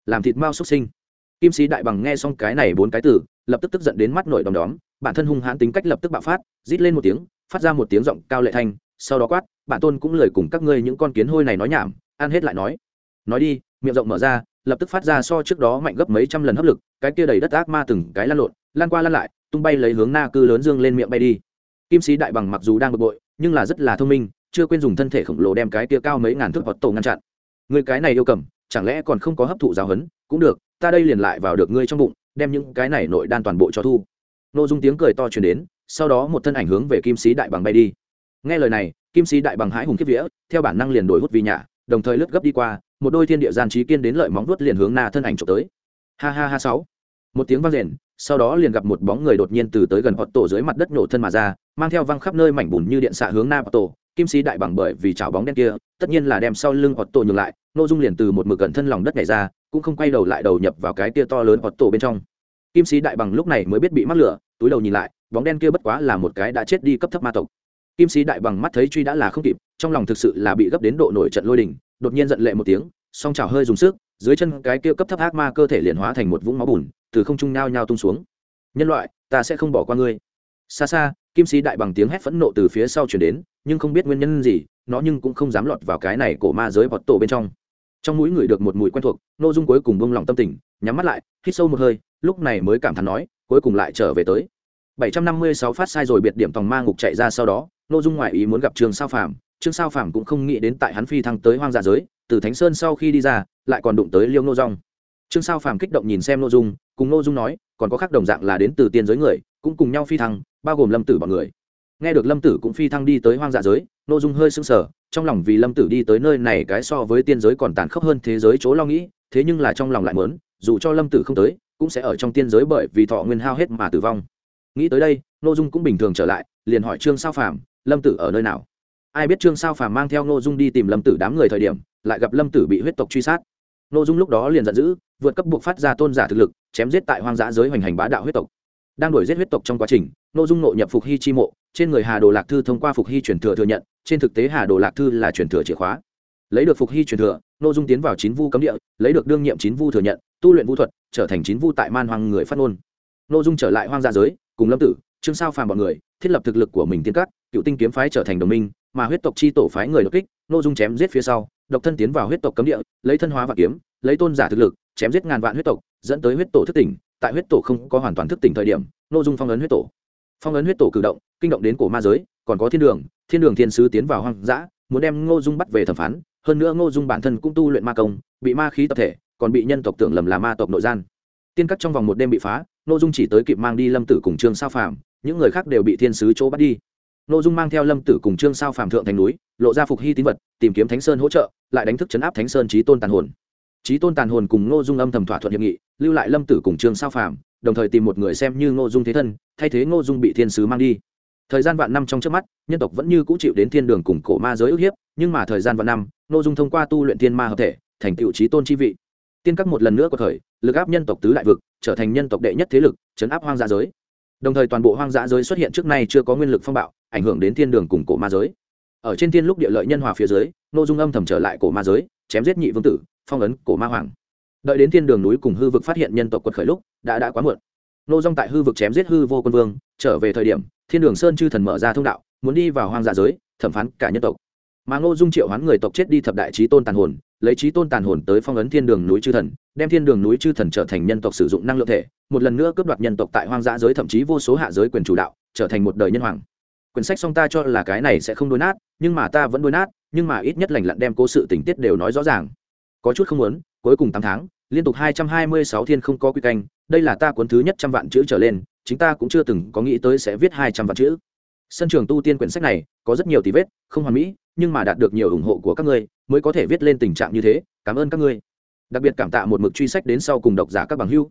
Làm thịt mao xuất sinh. Kim sĩ đại bằng nghe xong cái này bốn cái từ, lập tức tức giận đến mắt nổi đom đóm, bản thân hung hãn tính cách lập tức bạo phát, rít lên một tiếng, phát ra một tiếng giọng cao lệ thanh, sau đó quát, bản tôn cũng lời cùng các ngươi những con kiến hôi này nói nhảm. Ăn hết lại nói. Nói đi. Miệng rộng mở ra, lập tức phát ra so trước đó mạnh gấp mấy trăm lần hấp lực, cái kia đầy đất ác ma từng cái lan lộn, lan qua lan lại, tung bay lấy hướng na cư lớn dương lên miệng bay đi. Kim sĩ đại bằng mặc dù đang bực bội nhưng là rất là thông minh chưa quên dùng thân thể khổng lồ đem cái kia cao mấy ngàn thước hoặc tổ ngăn chặn. Người cái này yêu cầm chẳng lẽ còn không có hấp thụ giáo hấn, cũng được ta đây liền lại vào được ngươi trong bụng đem những cái này nội đan toàn bộ cho thu. Nội dung tiếng cười to truyền đến sau đó một thân ảnh hướng về kim sĩ đại bằng bay đi. Nghe lời này kim sĩ đại bằng hãi hùng kiếp vía theo bản năng liền đổi hút vì nhà đồng thời lướt gấp đi qua một đôi thiên địa gian trí kiên đến lợi móng vuốt liền hướng na thân ảnh trộm tới. Ha ha ha sáu. Một tiếng vang rền sau đó liền gặp một bóng người đột nhiên từ tới gần hot tổ dưới mặt đất nổ thân mà ra, mang theo văng khắp nơi mảnh bùn như điện xạ hướng nam na tổ kim sĩ đại bằng bởi vì chảo bóng đen kia, tất nhiên là đem sau lưng hot tổ nhường lại nội dung liền từ một mực gần thân lòng đất nhảy ra, cũng không quay đầu lại đầu nhập vào cái kia to lớn hot tổ bên trong. Kim sĩ đại bằng lúc này mới biết bị mắc lửa, túi đầu nhìn lại, bóng đen kia bất quá là một cái đã chết đi cấp thấp ma tộc. Kim sĩ đại bằng mắt thấy truy đã là không kịp, trong lòng thực sự là bị gấp đến độ nổi trận lôi đình, đột nhiên giận lệ một tiếng, song chảo hơi dùng sức, dưới chân cái kia cấp thấp ác ma cơ thể liền hóa thành một vũng máu bùn từ không trung nhao nhao tung xuống. Nhân loại, ta sẽ không bỏ qua ngươi. Xa xa, kim sĩ đại bằng tiếng hét phẫn nộ từ phía sau chuyển đến, nhưng không biết nguyên nhân gì, nó nhưng cũng không dám lọt vào cái này cổ ma giới bọt tổ bên trong. Trong mũi người được một mùi quen thuộc nội dung cuối cùng bông lòng tâm tình, nhắm mắt lại, hít sâu một hơi, lúc này mới cảm thán nói, cuối cùng lại trở về tới. 756 phát sai rồi biệt điểm tòng ma ngục chạy ra sau đó nội dung ngoại ý muốn gặp trường sao phàm, trương sao phàm cũng không nghĩ đến tại hắn phi thăng tới hoang dã giới, từ thánh sơn sau khi đi ra, lại còn đụng tới liêu nô rong trương sao phàm kích động nhìn xem nội dung cùng nội dung nói, còn có khác đồng dạng là đến từ tiên giới người, cũng cùng nhau phi thăng, bao gồm lâm tử bọn người. Nghe được lâm tử cũng phi thăng đi tới hoang dạ giới n dung hơi sưng sờ, trong lòng vì lâm tử đi tới nơi này cái so với tiên giới còn tàn khốc hơn thế giới chỗ lo nghĩ, thế nhưng là trong lòng lại mớn dù cho lâm tử không tới, cũng sẽ ở trong tiên giới bởi vì thọ nguyên hao hết mà tử vong. Nghĩ tới đây n dung cũng bình thường trở lại, liền hỏi trương sao phàm, lâm tử ở nơi nào? Ai biết trương sao phàm mang theo n dung đi tìm lâm tử đám người thời điểm, lại gặp lâm tử bị huyết tộc truy sát. N dung lúc đó liền giận dữ vượt cấp buộc phát ra tôn giả thực lực, chém giết tại hoang dã giới hoành hành bá đạo huyết tộc. Đang đuổi giết huyết tộc trong quá trình n ô dung nội nhập phục hy chi mộ, trên người hà đồ lạc thư thông qua phục hy truyền thừa thừa nhận, trên thực tế hà đồ lạc thư là truyền thừa chìa khóa. Lấy được phục hy truyền thừa n ô dung tiến vào chín vu cấm địa, lấy được đương nhiệm chín vu thừa nhận, tu luyện vũ thuật, trở thành chín vu tại man hoang người phát ngôn. N dung trở lại hoang gia giới, cùng lâm tử, trương sao phàm bọn người, thiết lập thực lực của mình tiên cắt cựu tinh kiếm phái trở thành đồng minh, mà huyết tộc chi tổ phái người đột kích n ô dung chém giết phía sau, độc thân tiến vào huyết tộc cấm địa, lấy thân hóa và kiếm, lấy tôn giả thực lực chém giết ngàn vạn huyết tộc, dẫn tới huyết tổ thức tỉnh. Tại huyết tổ không có hoàn toàn thức tỉnh thời điểm, Ngô dung phong ấn huyết tổ. Phong ấn huyết tổ cử động, kinh động đến cổ ma giới, còn có thiên đường. Thiên đường thiên sứ tiến vào hoang dã, muốn đem ngô dung bắt về thẩm phán. Hơn nữa ngô dung bản thân cũng tu luyện ma công, bị ma khí tập thể, còn bị nhân tộc tưởng lầm là ma tộc nội gian. Tiên cắt trong vòng một đêm bị phá, ngô dung chỉ tới kịp mang đi lâm tử cùng trương sao phàm, những người khác đều bị thiên sứ chỗ bắt đi. Ngô dung mang theo lâm tử cùng trương sao phàm thượng thành núi, lộ ra phục hy tín vật, tìm kiếm thánh sơn hỗ trợ, lại đánh thức chấn áp thánh sơn trí tôn tàn hồn trí tôn tàn hồn cùng ngô dung âm thầm thỏa thuận hiệp nghị, lưu lại lâm tử cùng trương sao phàm, đồng thời tìm một người xem như ngô dung thế thân, thay thế ngô dung bị thiên sứ mang đi. Thời gian vạn năm trong trước mắt, nhân tộc vẫn như cũ chịu đến thiên đường cùng cổ ma giới ức hiếp, nhưng mà thời gian vạn năm, ngô dung thông qua tu luyện thiên ma hợp thể, thành tựu trí tôn chi vị. Tiên các một lần nữa có thời lực áp nhân tộc tứ đại vực, trở thành nhân tộc đệ nhất thế lực, chấn áp hoang dã giới. Đồng thời toàn bộ hoang dã giới xuất hiện trước nay chưa có nguyên lực phong bạo, ảnh hưởng đến thiên đường cùng cổ ma giới. Ở trên thiên lúc địa lợi nhân hòa phía dưới, ngô dung âm thầm trở lại cổ ma giới, chém giết nhị vương tử phong ấn cổ ma hoàng. Đợi đến thiên đường núi cùng hư vực phát hiện nhân tộc quật khởi lúc, đã đã quá muộn. Nô dong tại hư vực chém giết hư vô quân vương, trở về thời điểm, thiên đường sơn chư thần mở ra thông đạo, muốn đi vào hoang dạ giới, thẩm phán cả nhân tộc. Mà ngô dung triệu hoán người tộc chết đi thập đại trí tôn tàn hồn, lấy trí tôn tàn hồn tới phong ấn thiên đường núi chư thần, đem thiên đường núi chư thần trở thành nhân tộc sử dụng năng lượng thể, một lần nữa cướp đoạt nhân tộc tại hoang dã giới thậm chí vô số hạ giới quyền chủ đạo, trở thành một đời nhân hoàng. Quyển sách song ta cho là cái này sẽ không đôi nát, nhưng mà ta vẫn đôi nát, nhưng mà ít nhất lành lặn đem cố sự tình tiết đều nói rõ ràng có chút không muốn, cuối cùng tám tháng, liên tục hai trăm hai mươi sáu thiên không có quy canh, đây là ta cuốn thứ nhất trăm vạn chữ trở lên, chính ta cũng chưa từng có nghĩ tới sẽ viết hai trăm vạn chữ. Sân trường tu tiên quyển sách này, có rất nhiều tí vết, không hoàn mỹ, nhưng mà đạt được nhiều ủng hộ của các ngươi, mới có thể viết lên tình trạng như thế, cảm ơn các ngươi. Đặc biệt cảm tạ một mực truy sách đến sau cùng độc giả các bằng hưu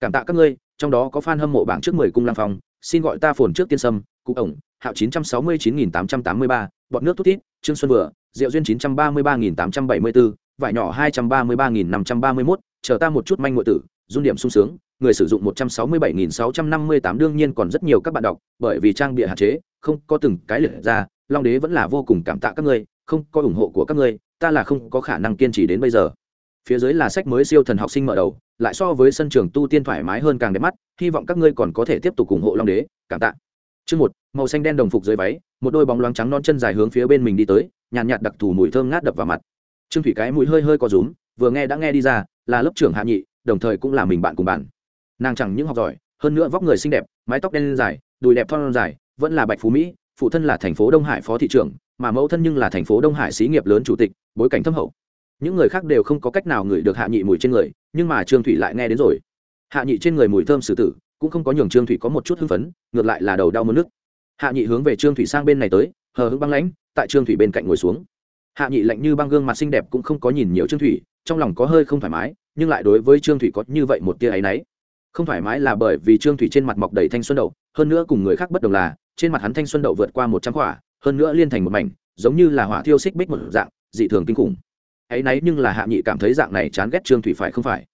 cảm tạ các ngươi, trong đó có fan hâm mộ bảng trước mười cung lang phong, xin gọi ta phồn trước tiên sâm, cụ ổng, hạo chín trăm sáu mươi chín nghìn tám trăm tám mươi ba bọn nước thút thít, trương xuân vừa, diệu duyên chín trăm ba mươi ba nghìn tám trăm bảy mươi bốn vải nhỏ hai trăm ba mươi ba nghìn năm trăm ba mươi mốt chờ ta một chút manh ngụ tử dung điểm sung sướng người sử dụng một trăm sáu mươi bảy nghìn sáu trăm năm mươi tám đương nhiên còn rất nhiều các bạn đọc bởi vì trang bịa hạn chế không có từng cái liệt ra long đế vẫn là vô cùng cảm tạ các ngươi không có ủng hộ của các ngươi ta là không có khả năng kiên trì đến bây giờ. Phía dưới là sách mới siêu thần học sinh mở đầu lại so với sân trường tu tiên thoải mái hơn càng đẹp mắt hy vọng các ngươi còn có thể tiếp tục ủng hộ long đế cảm tạ. Chương một màu xanh đen đồng phục dưới váy một đôi bóng loáng trắng non chân dài hướng phía bên mình đi tới nhàn nhạt, nhạt đặc thù mùi thơm ngát đập vào mặt trương thủy cái mũi hơi hơi có rúm, vừa nghe đã nghe đi ra, là lớp trưởng hạ nhị, đồng thời cũng là mình bạn cùng bạn. Nàng chẳng những học giỏi, hơn nữa vóc người xinh đẹp, mái tóc đen dài, đùi đẹp thon dài, vẫn là bạch phú mỹ, phụ thân là thành phố đông hải phó thị trưởng, mà mẫu thân nhưng là thành phố đông hải xí nghiệp lớn chủ tịch, bối cảnh thâm hậu. Những người khác đều không có cách nào ngửi được hạ nhị mùi trên người, nhưng mà trương thủy lại nghe đến rồi. Hạ nhị trên người mùi thơm sử tử, cũng không có nhường trương thủy có một chút hưng phấn, ngược lại là đầu đau mất nước. Hạ nhị hướng về trương thủy sang bên này tới, hờ hững băng lãnh, tại trương thủy bên cạnh ngồi xuống hạ nhị lạnh như băng gương mặt xinh đẹp cũng không có nhìn nhiều trương thủy, trong lòng có hơi không thoải mái, nhưng lại đối với trương thủy có như vậy một tia áy náy. Không thoải mái là bởi vì trương thủy trên mặt mọc đầy thanh xuân đậu, hơn nữa cùng người khác bất đồng là, trên mặt hắn thanh xuân đậu vượt qua một trăm quả hơn nữa liên thành một mảnh, giống như là hỏa thiêu xích bích một dạng, dị thường kinh khủng. Áy náy nhưng là hạ nhị cảm thấy dạng này chán ghét trương thủy phải không phải?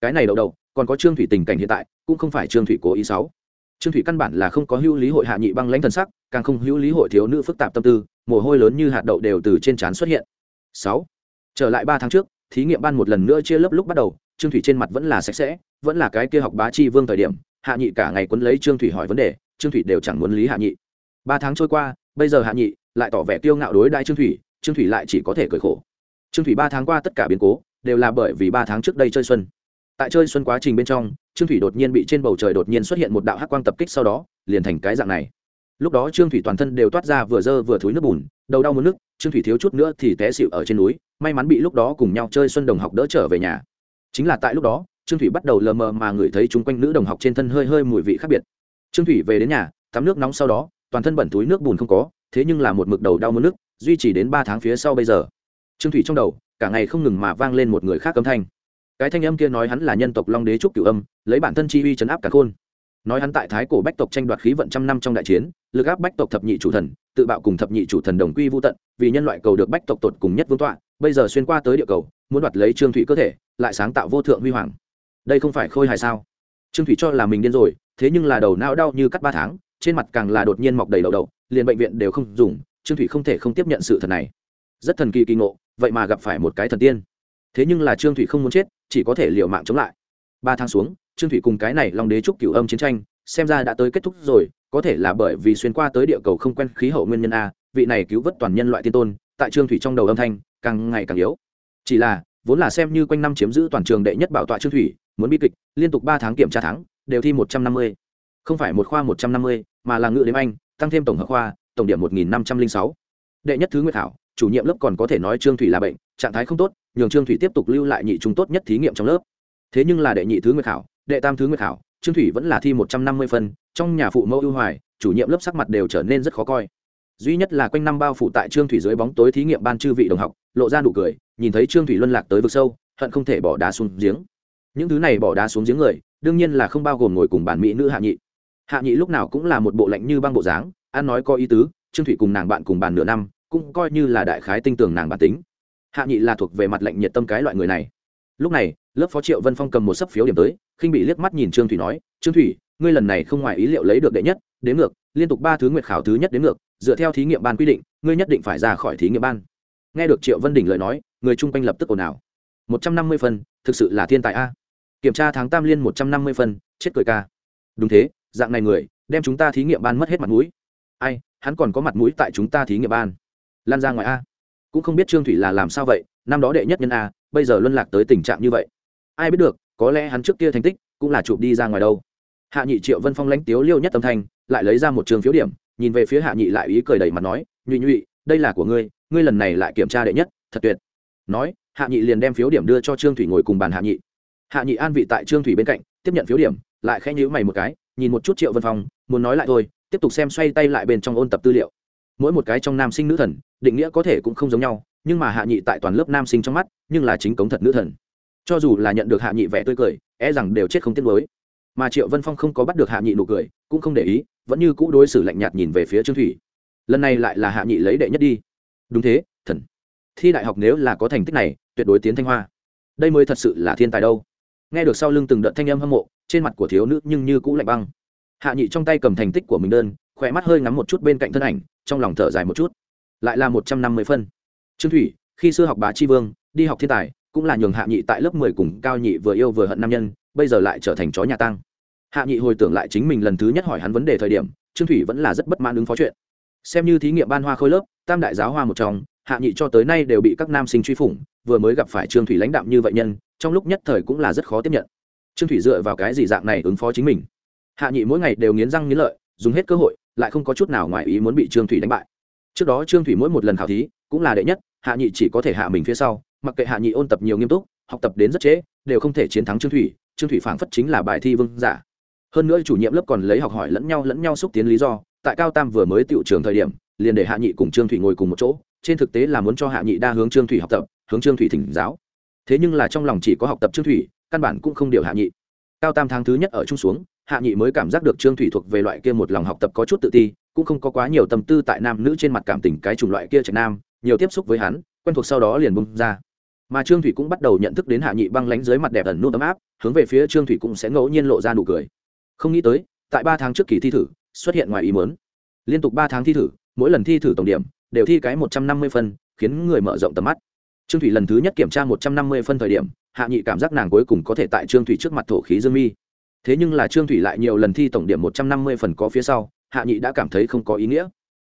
Cái này đậu đậu, còn có trương thủy tình cảnh hiện tại, cũng không phải trương thủy cố ý sáu trương thủy căn bản là không có hữu lý hội hạ nhị băng lãnh thần sắc, càng không hữu lý hội thiếu nữ phức tạp tâm tư, mồ hôi lớn như hạt đậu đều từ trên trán xuất hiện. Sáu, trở lại ba tháng trước, thí nghiệm ban một lần nữa chia lớp lúc bắt đầu, trương thủy trên mặt vẫn là sạch sẽ, vẫn là cái kia học bá chi vương thời điểm, hạ nhị cả ngày quấn lấy trương thủy hỏi vấn đề, trương thủy đều chẳng muốn lý hạ nhị. Ba tháng trôi qua, bây giờ hạ nhị lại tỏ vẻ tiêu ngạo đối đại trương thủy trương thủy lại chỉ có thể cười khổ. Trương thủy ba tháng qua tất cả biến cố đều là bởi vì ba tháng trước đây chơi xuân tại chơi xuân quá trình bên trong, trương thủy đột nhiên bị trên bầu trời đột nhiên xuất hiện một đạo hắc quang tập kích sau đó, liền thành cái dạng này. Lúc đó trương thủy toàn thân đều toát ra vừa dơ vừa thúi nước bùn, đầu đau muốn nước, trương thủy thiếu chút nữa thì té xịu ở trên núi, may mắn bị lúc đó cùng nhau chơi xuân đồng học đỡ trở về nhà. Chính là tại lúc đó, trương thủy bắt đầu lờ mờ mà ngửi thấy chung quanh nữ đồng học trên thân hơi hơi mùi vị khác biệt. Trương thủy về đến nhà, tắm nước nóng sau đó, toàn thân bẩn túi nước bùn không có, thế nhưng là một mực đầu đau mất nước, duy trì đến ba tháng phía sau bây giờ. Trương thủy trong đầu, cả ngày không ngừng mà vang lên một người khác âm thanh cái thanh âm kia nói hắn là nhân tộc long đế trúc cửu âm, lấy bản thân chi uy chấn áp cả khôn. Nói hắn tại thái cổ bách tộc tranh đoạt khí vận trăm năm trong đại chiến, lực áp bách tộc thập nhị chủ thần, tự bạo cùng thập nhị chủ thần đồng quy vô tận, vì nhân loại cầu được bách tộc tột cùng nhất vương tọa, bây giờ xuyên qua tới địa cầu, muốn đoạt lấy trương thủy cơ thể, lại sáng tạo vô thượng huy hoàng. Đây không phải khôi hài sao? Trương thủy cho là mình điên rồi, thế nhưng là đầu não đau như cắt ba tháng, trên mặt càng là đột nhiên mọc đầy đầu đầu liền bệnh viện đều không dùng, trương thủy không thể không tiếp nhận sự thật này. Rất thần kỳ kỳ ngộ, vậy mà gặp phải một cái thần tiên. Thế nhưng là trương thủy không muốn chết chỉ có thể liều mạng chống lại. Ba tháng xuống, trương thủy cùng cái này long đế trúc cửu âm chiến tranh, xem ra đã tới kết thúc rồi, có thể là bởi vì xuyên qua tới địa cầu không quen khí hậu nguyên nhân a, vị này cứu vớt toàn nhân loại tiên tôn, tại trương thủy trong đầu âm thanh, càng ngày càng yếu. Chỉ là, vốn là xem như quanh năm chiếm giữ toàn trường đệ nhất bảo tọa trương thủy, muốn bi kịch, liên tục ba tháng kiểm tra tháng đều thi một trăm năm mươi. Không phải một khoa một trăm năm mươi, mà là ngữ đếm anh, tăng thêm tổng hợp khoa, tổng điểm một nghìn năm trăm linh sáu. Đệ nhất thứ nguyệt thảo chủ nhiệm lớp còn có thể nói trương thủy là bệnh, trạng thái không tốt nhường trương thủy tiếp tục lưu lại nhị chúng tốt nhất thí nghiệm trong lớp. Thế nhưng là đệ nhị thứ nguyệt khảo, đệ tam thứ nguyệt khảo, trương thủy vẫn là thi một trăm năm mươi phân, trong nhà phụ mẫu ưu hoài, chủ nhiệm lớp sắc mặt đều trở nên rất khó coi. Duy nhất là quanh năm bao phủ tại trương thủy dưới bóng tối thí nghiệm ban chư vị đồng học, lộ ra nụ cười, nhìn thấy trương thủy luân lạc tới vực sâu, hận không thể bỏ đá xuống giếng. Những thứ này bỏ đá xuống giếng người, đương nhiên là không bao gồm ngồi cùng bản mỹ nữ hạ nhị. Hạ nhị lúc nào cũng là một bộ lạnh như băng bộ dáng, ăn nói có ý tứ, trương thủy cùng nàng bạn cùng bàn nửa năm, cũng coi như là đại khái tinh tường nàng bản tính hạ nhị là thuộc về mặt lạnh nhiệt tâm cái loại người này. Lúc này, lớp phó triệu vân phong cầm một sấp phiếu điểm tới, khinh bị liếc mắt nhìn trương thủy nói, trương thủy, ngươi lần này không ngoài ý liệu lấy được đệ nhất, đến ngược, liên tục ba thứ nguyệt khảo thứ nhất đến ngược, dựa theo thí nghiệm ban quy định, ngươi nhất định phải ra khỏi thí nghiệm ban. Nghe được triệu vân đỉnh lời nói, người chung quanh lập tức ồn ào. Một trăm năm mươi phân, thực sự là thiên tài a. Kiểm tra tháng tam liên một trăm năm mươi phân, chết cười ca. Đúng thế, dạng này người, đem chúng ta thí nghiệm ban mất hết mặt mũi. Ai, hắn còn có mặt mũi tại chúng ta thí nghiệm ban. Lan ra ngoài a cũng không biết trương thủy là làm sao vậy, năm đó đệ nhất nhân a, bây giờ luân lạc tới tình trạng như vậy. Ai biết được, có lẽ hắn trước kia thành tích cũng là chụp đi ra ngoài đâu. Hạ nhị triệu vân phong lãnh tiếu liêu nhất tâm thanh, lại lấy ra một trường phiếu điểm, nhìn về phía hạ nhị lại ý cười đầy mặt nói, nhụy nhụy, đây là của ngươi ngươi lần này lại kiểm tra đệ nhất, thật tuyệt. Nói, hạ nhị liền đem phiếu điểm đưa cho trương thủy ngồi cùng bàn hạ nhị. Hạ nhị an vị tại trương thủy bên cạnh, tiếp nhận phiếu điểm, lại khẽ nhíu mày một cái, nhìn một chút triệu vân phong, muốn nói lại thôi, tiếp tục xem xoay tay lại bên trong ôn tập tư liệu mỗi một cái trong nam sinh nữ thần, định nghĩa có thể cũng không giống nhau, nhưng mà hạ nhị tại toàn lớp nam sinh trong mắt, nhưng là chính cống thật nữ thần. Cho dù là nhận được hạ nhị vẻ tươi cười e rằng đều chết không tiếc mới mà triệu vân phong không có bắt được hạ nhị nụ cười, cũng không để ý, vẫn như cũ đối xử lạnh nhạt nhìn về phía trương thủy. Lần này lại là hạ nhị lấy đệ nhất đi. Đúng thế, thần. Thi đại học nếu là có thành tích này, tuyệt đối tiến thanh hoa. Đây mới thật sự là thiên tài đâu. Nghe được sau lưng từng đợt thanh âm hâm mộ, trên mặt của thiếu nữ nhưng như cũ lạnh băng. Hạ nhị trong tay cầm thành tích của mình đơn khỏe mắt hơi ngắm một chút bên cạnh thân ảnh trong lòng thở dài một chút. Lại là một trăm năm mươi phân. Trương thủy, khi xưa học bá tri vương, đi học thiên tài, cũng là nhường hạ nhị tại lớp mười cùng cao nhị vừa yêu vừa hận nam nhân, bây giờ lại trở thành chó nhà tăng hạ nhị hồi tưởng lại chính mình lần thứ nhất hỏi hắn vấn đề thời điểm, trương thủy vẫn là rất bất mãn ứng phó chuyện. Xem như thí nghiệm ban hoa khôi lớp, tam đại giáo hoa một trong, hạ nhị cho tới nay đều bị các nam sinh truy phủng, vừa mới gặp phải trương thủy lãnh đạm như vậy nhân, trong lúc nhất thời cũng là rất khó tiếp nhận. Trương thủy dựa vào cái gì dạng này ứng phó chính mình? Hạ nhị mỗi ngày đều nghiến răng nghiến lợi, dùng hết cơ hội lại không có chút nào ngoài ý muốn bị trương thủy đánh bại. Trước đó trương thủy mỗi một lần khảo thí, cũng là đệ nhất, hạ nhị chỉ có thể hạ mình phía sau, mặc kệ hạ nhị ôn tập nhiều nghiêm túc, học tập đến rất trễ, đều không thể chiến thắng trương thủy trương thủy phảng phất chính là bài thi vương giả. Hơn nữa chủ nhiệm lớp còn lấy học hỏi lẫn nhau lẫn nhau xúc tiến lý do, tại cao tam vừa mới tiệu trường thời điểm, liền để hạ nhị cùng trương thủy ngồi cùng một chỗ, trên thực tế là muốn cho hạ nhị đa hướng trương thủy học tập, hướng trương thủy thỉnh giáo. Thế nhưng là trong lòng chỉ có học tập trương thủy, căn bản cũng không điều hạ nhị. Cao tam tháng thứ nhất ở chung xuống hạ nhị mới cảm giác được trương thủy thuộc về loại kia một lòng học tập có chút tự ti, cũng không có quá nhiều tâm tư tại nam nữ trên mặt cảm tình cái chủng loại kia trạch nam, nhiều tiếp xúc với hắn, quen thuộc sau đó liền bung ra. Mà trương thủy cũng bắt đầu nhận thức đến hạ nhị băng lánh dưới mặt đẹp ẩn nút ấm áp, hướng về phía trương thủy cũng sẽ ngẫu nhiên lộ ra nụ cười. Không nghĩ tới, tại ba tháng trước kỳ thi thử, xuất hiện ngoài ý mớn liên tục ba tháng thi thử, mỗi lần thi thử tổng điểm, đều thi cái một trăm năm mươi phân, khiến người mở rộng tầm mắt. Trương thủy lần thứ nhất kiểm tra một trăm năm mươi phân thời điểm, hạ nhị cảm giác nàng cuối cùng có thể tại trương thủy trước mặt thổ khí dương mi thế nhưng là trương thủy lại nhiều lần thi tổng điểm một trăm năm mươi phần có phía sau, hạ nhị đã cảm thấy không có ý nghĩa.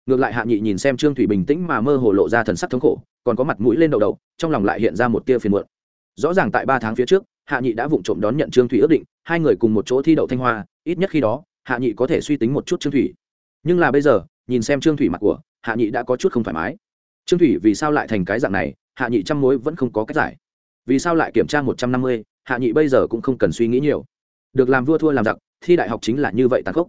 Ngược lại hạ nhị nhìn xem trương thủy bình tĩnh mà mơ hồ lộ ra thần sắc thống khổ, còn có mặt mũi lên đầu đầu trong lòng lại hiện ra một tia phiền muộn. Rõ ràng tại ba tháng phía trước, hạ nhị đã vụng trộm đón nhận trương thủy ước định, hai người cùng một chỗ thi đậu thanh hoa, ít nhất khi đó, hạ nhị có thể suy tính một chút trương thủy. Nhưng là bây giờ, nhìn xem trương thủy mặt của, hạ nhị đã có chút không thoải mái. Trương thủy vì sao lại thành cái dạng này, hạ nhị trăm mối vẫn không có cách giải. Vì sao lại kiểm tra một trăm năm mươi, hạ nhị bây giờ cũng không cần suy nghĩ nhiều được làm vua thua làm giặc, thi đại học chính là như vậy tàn khốc.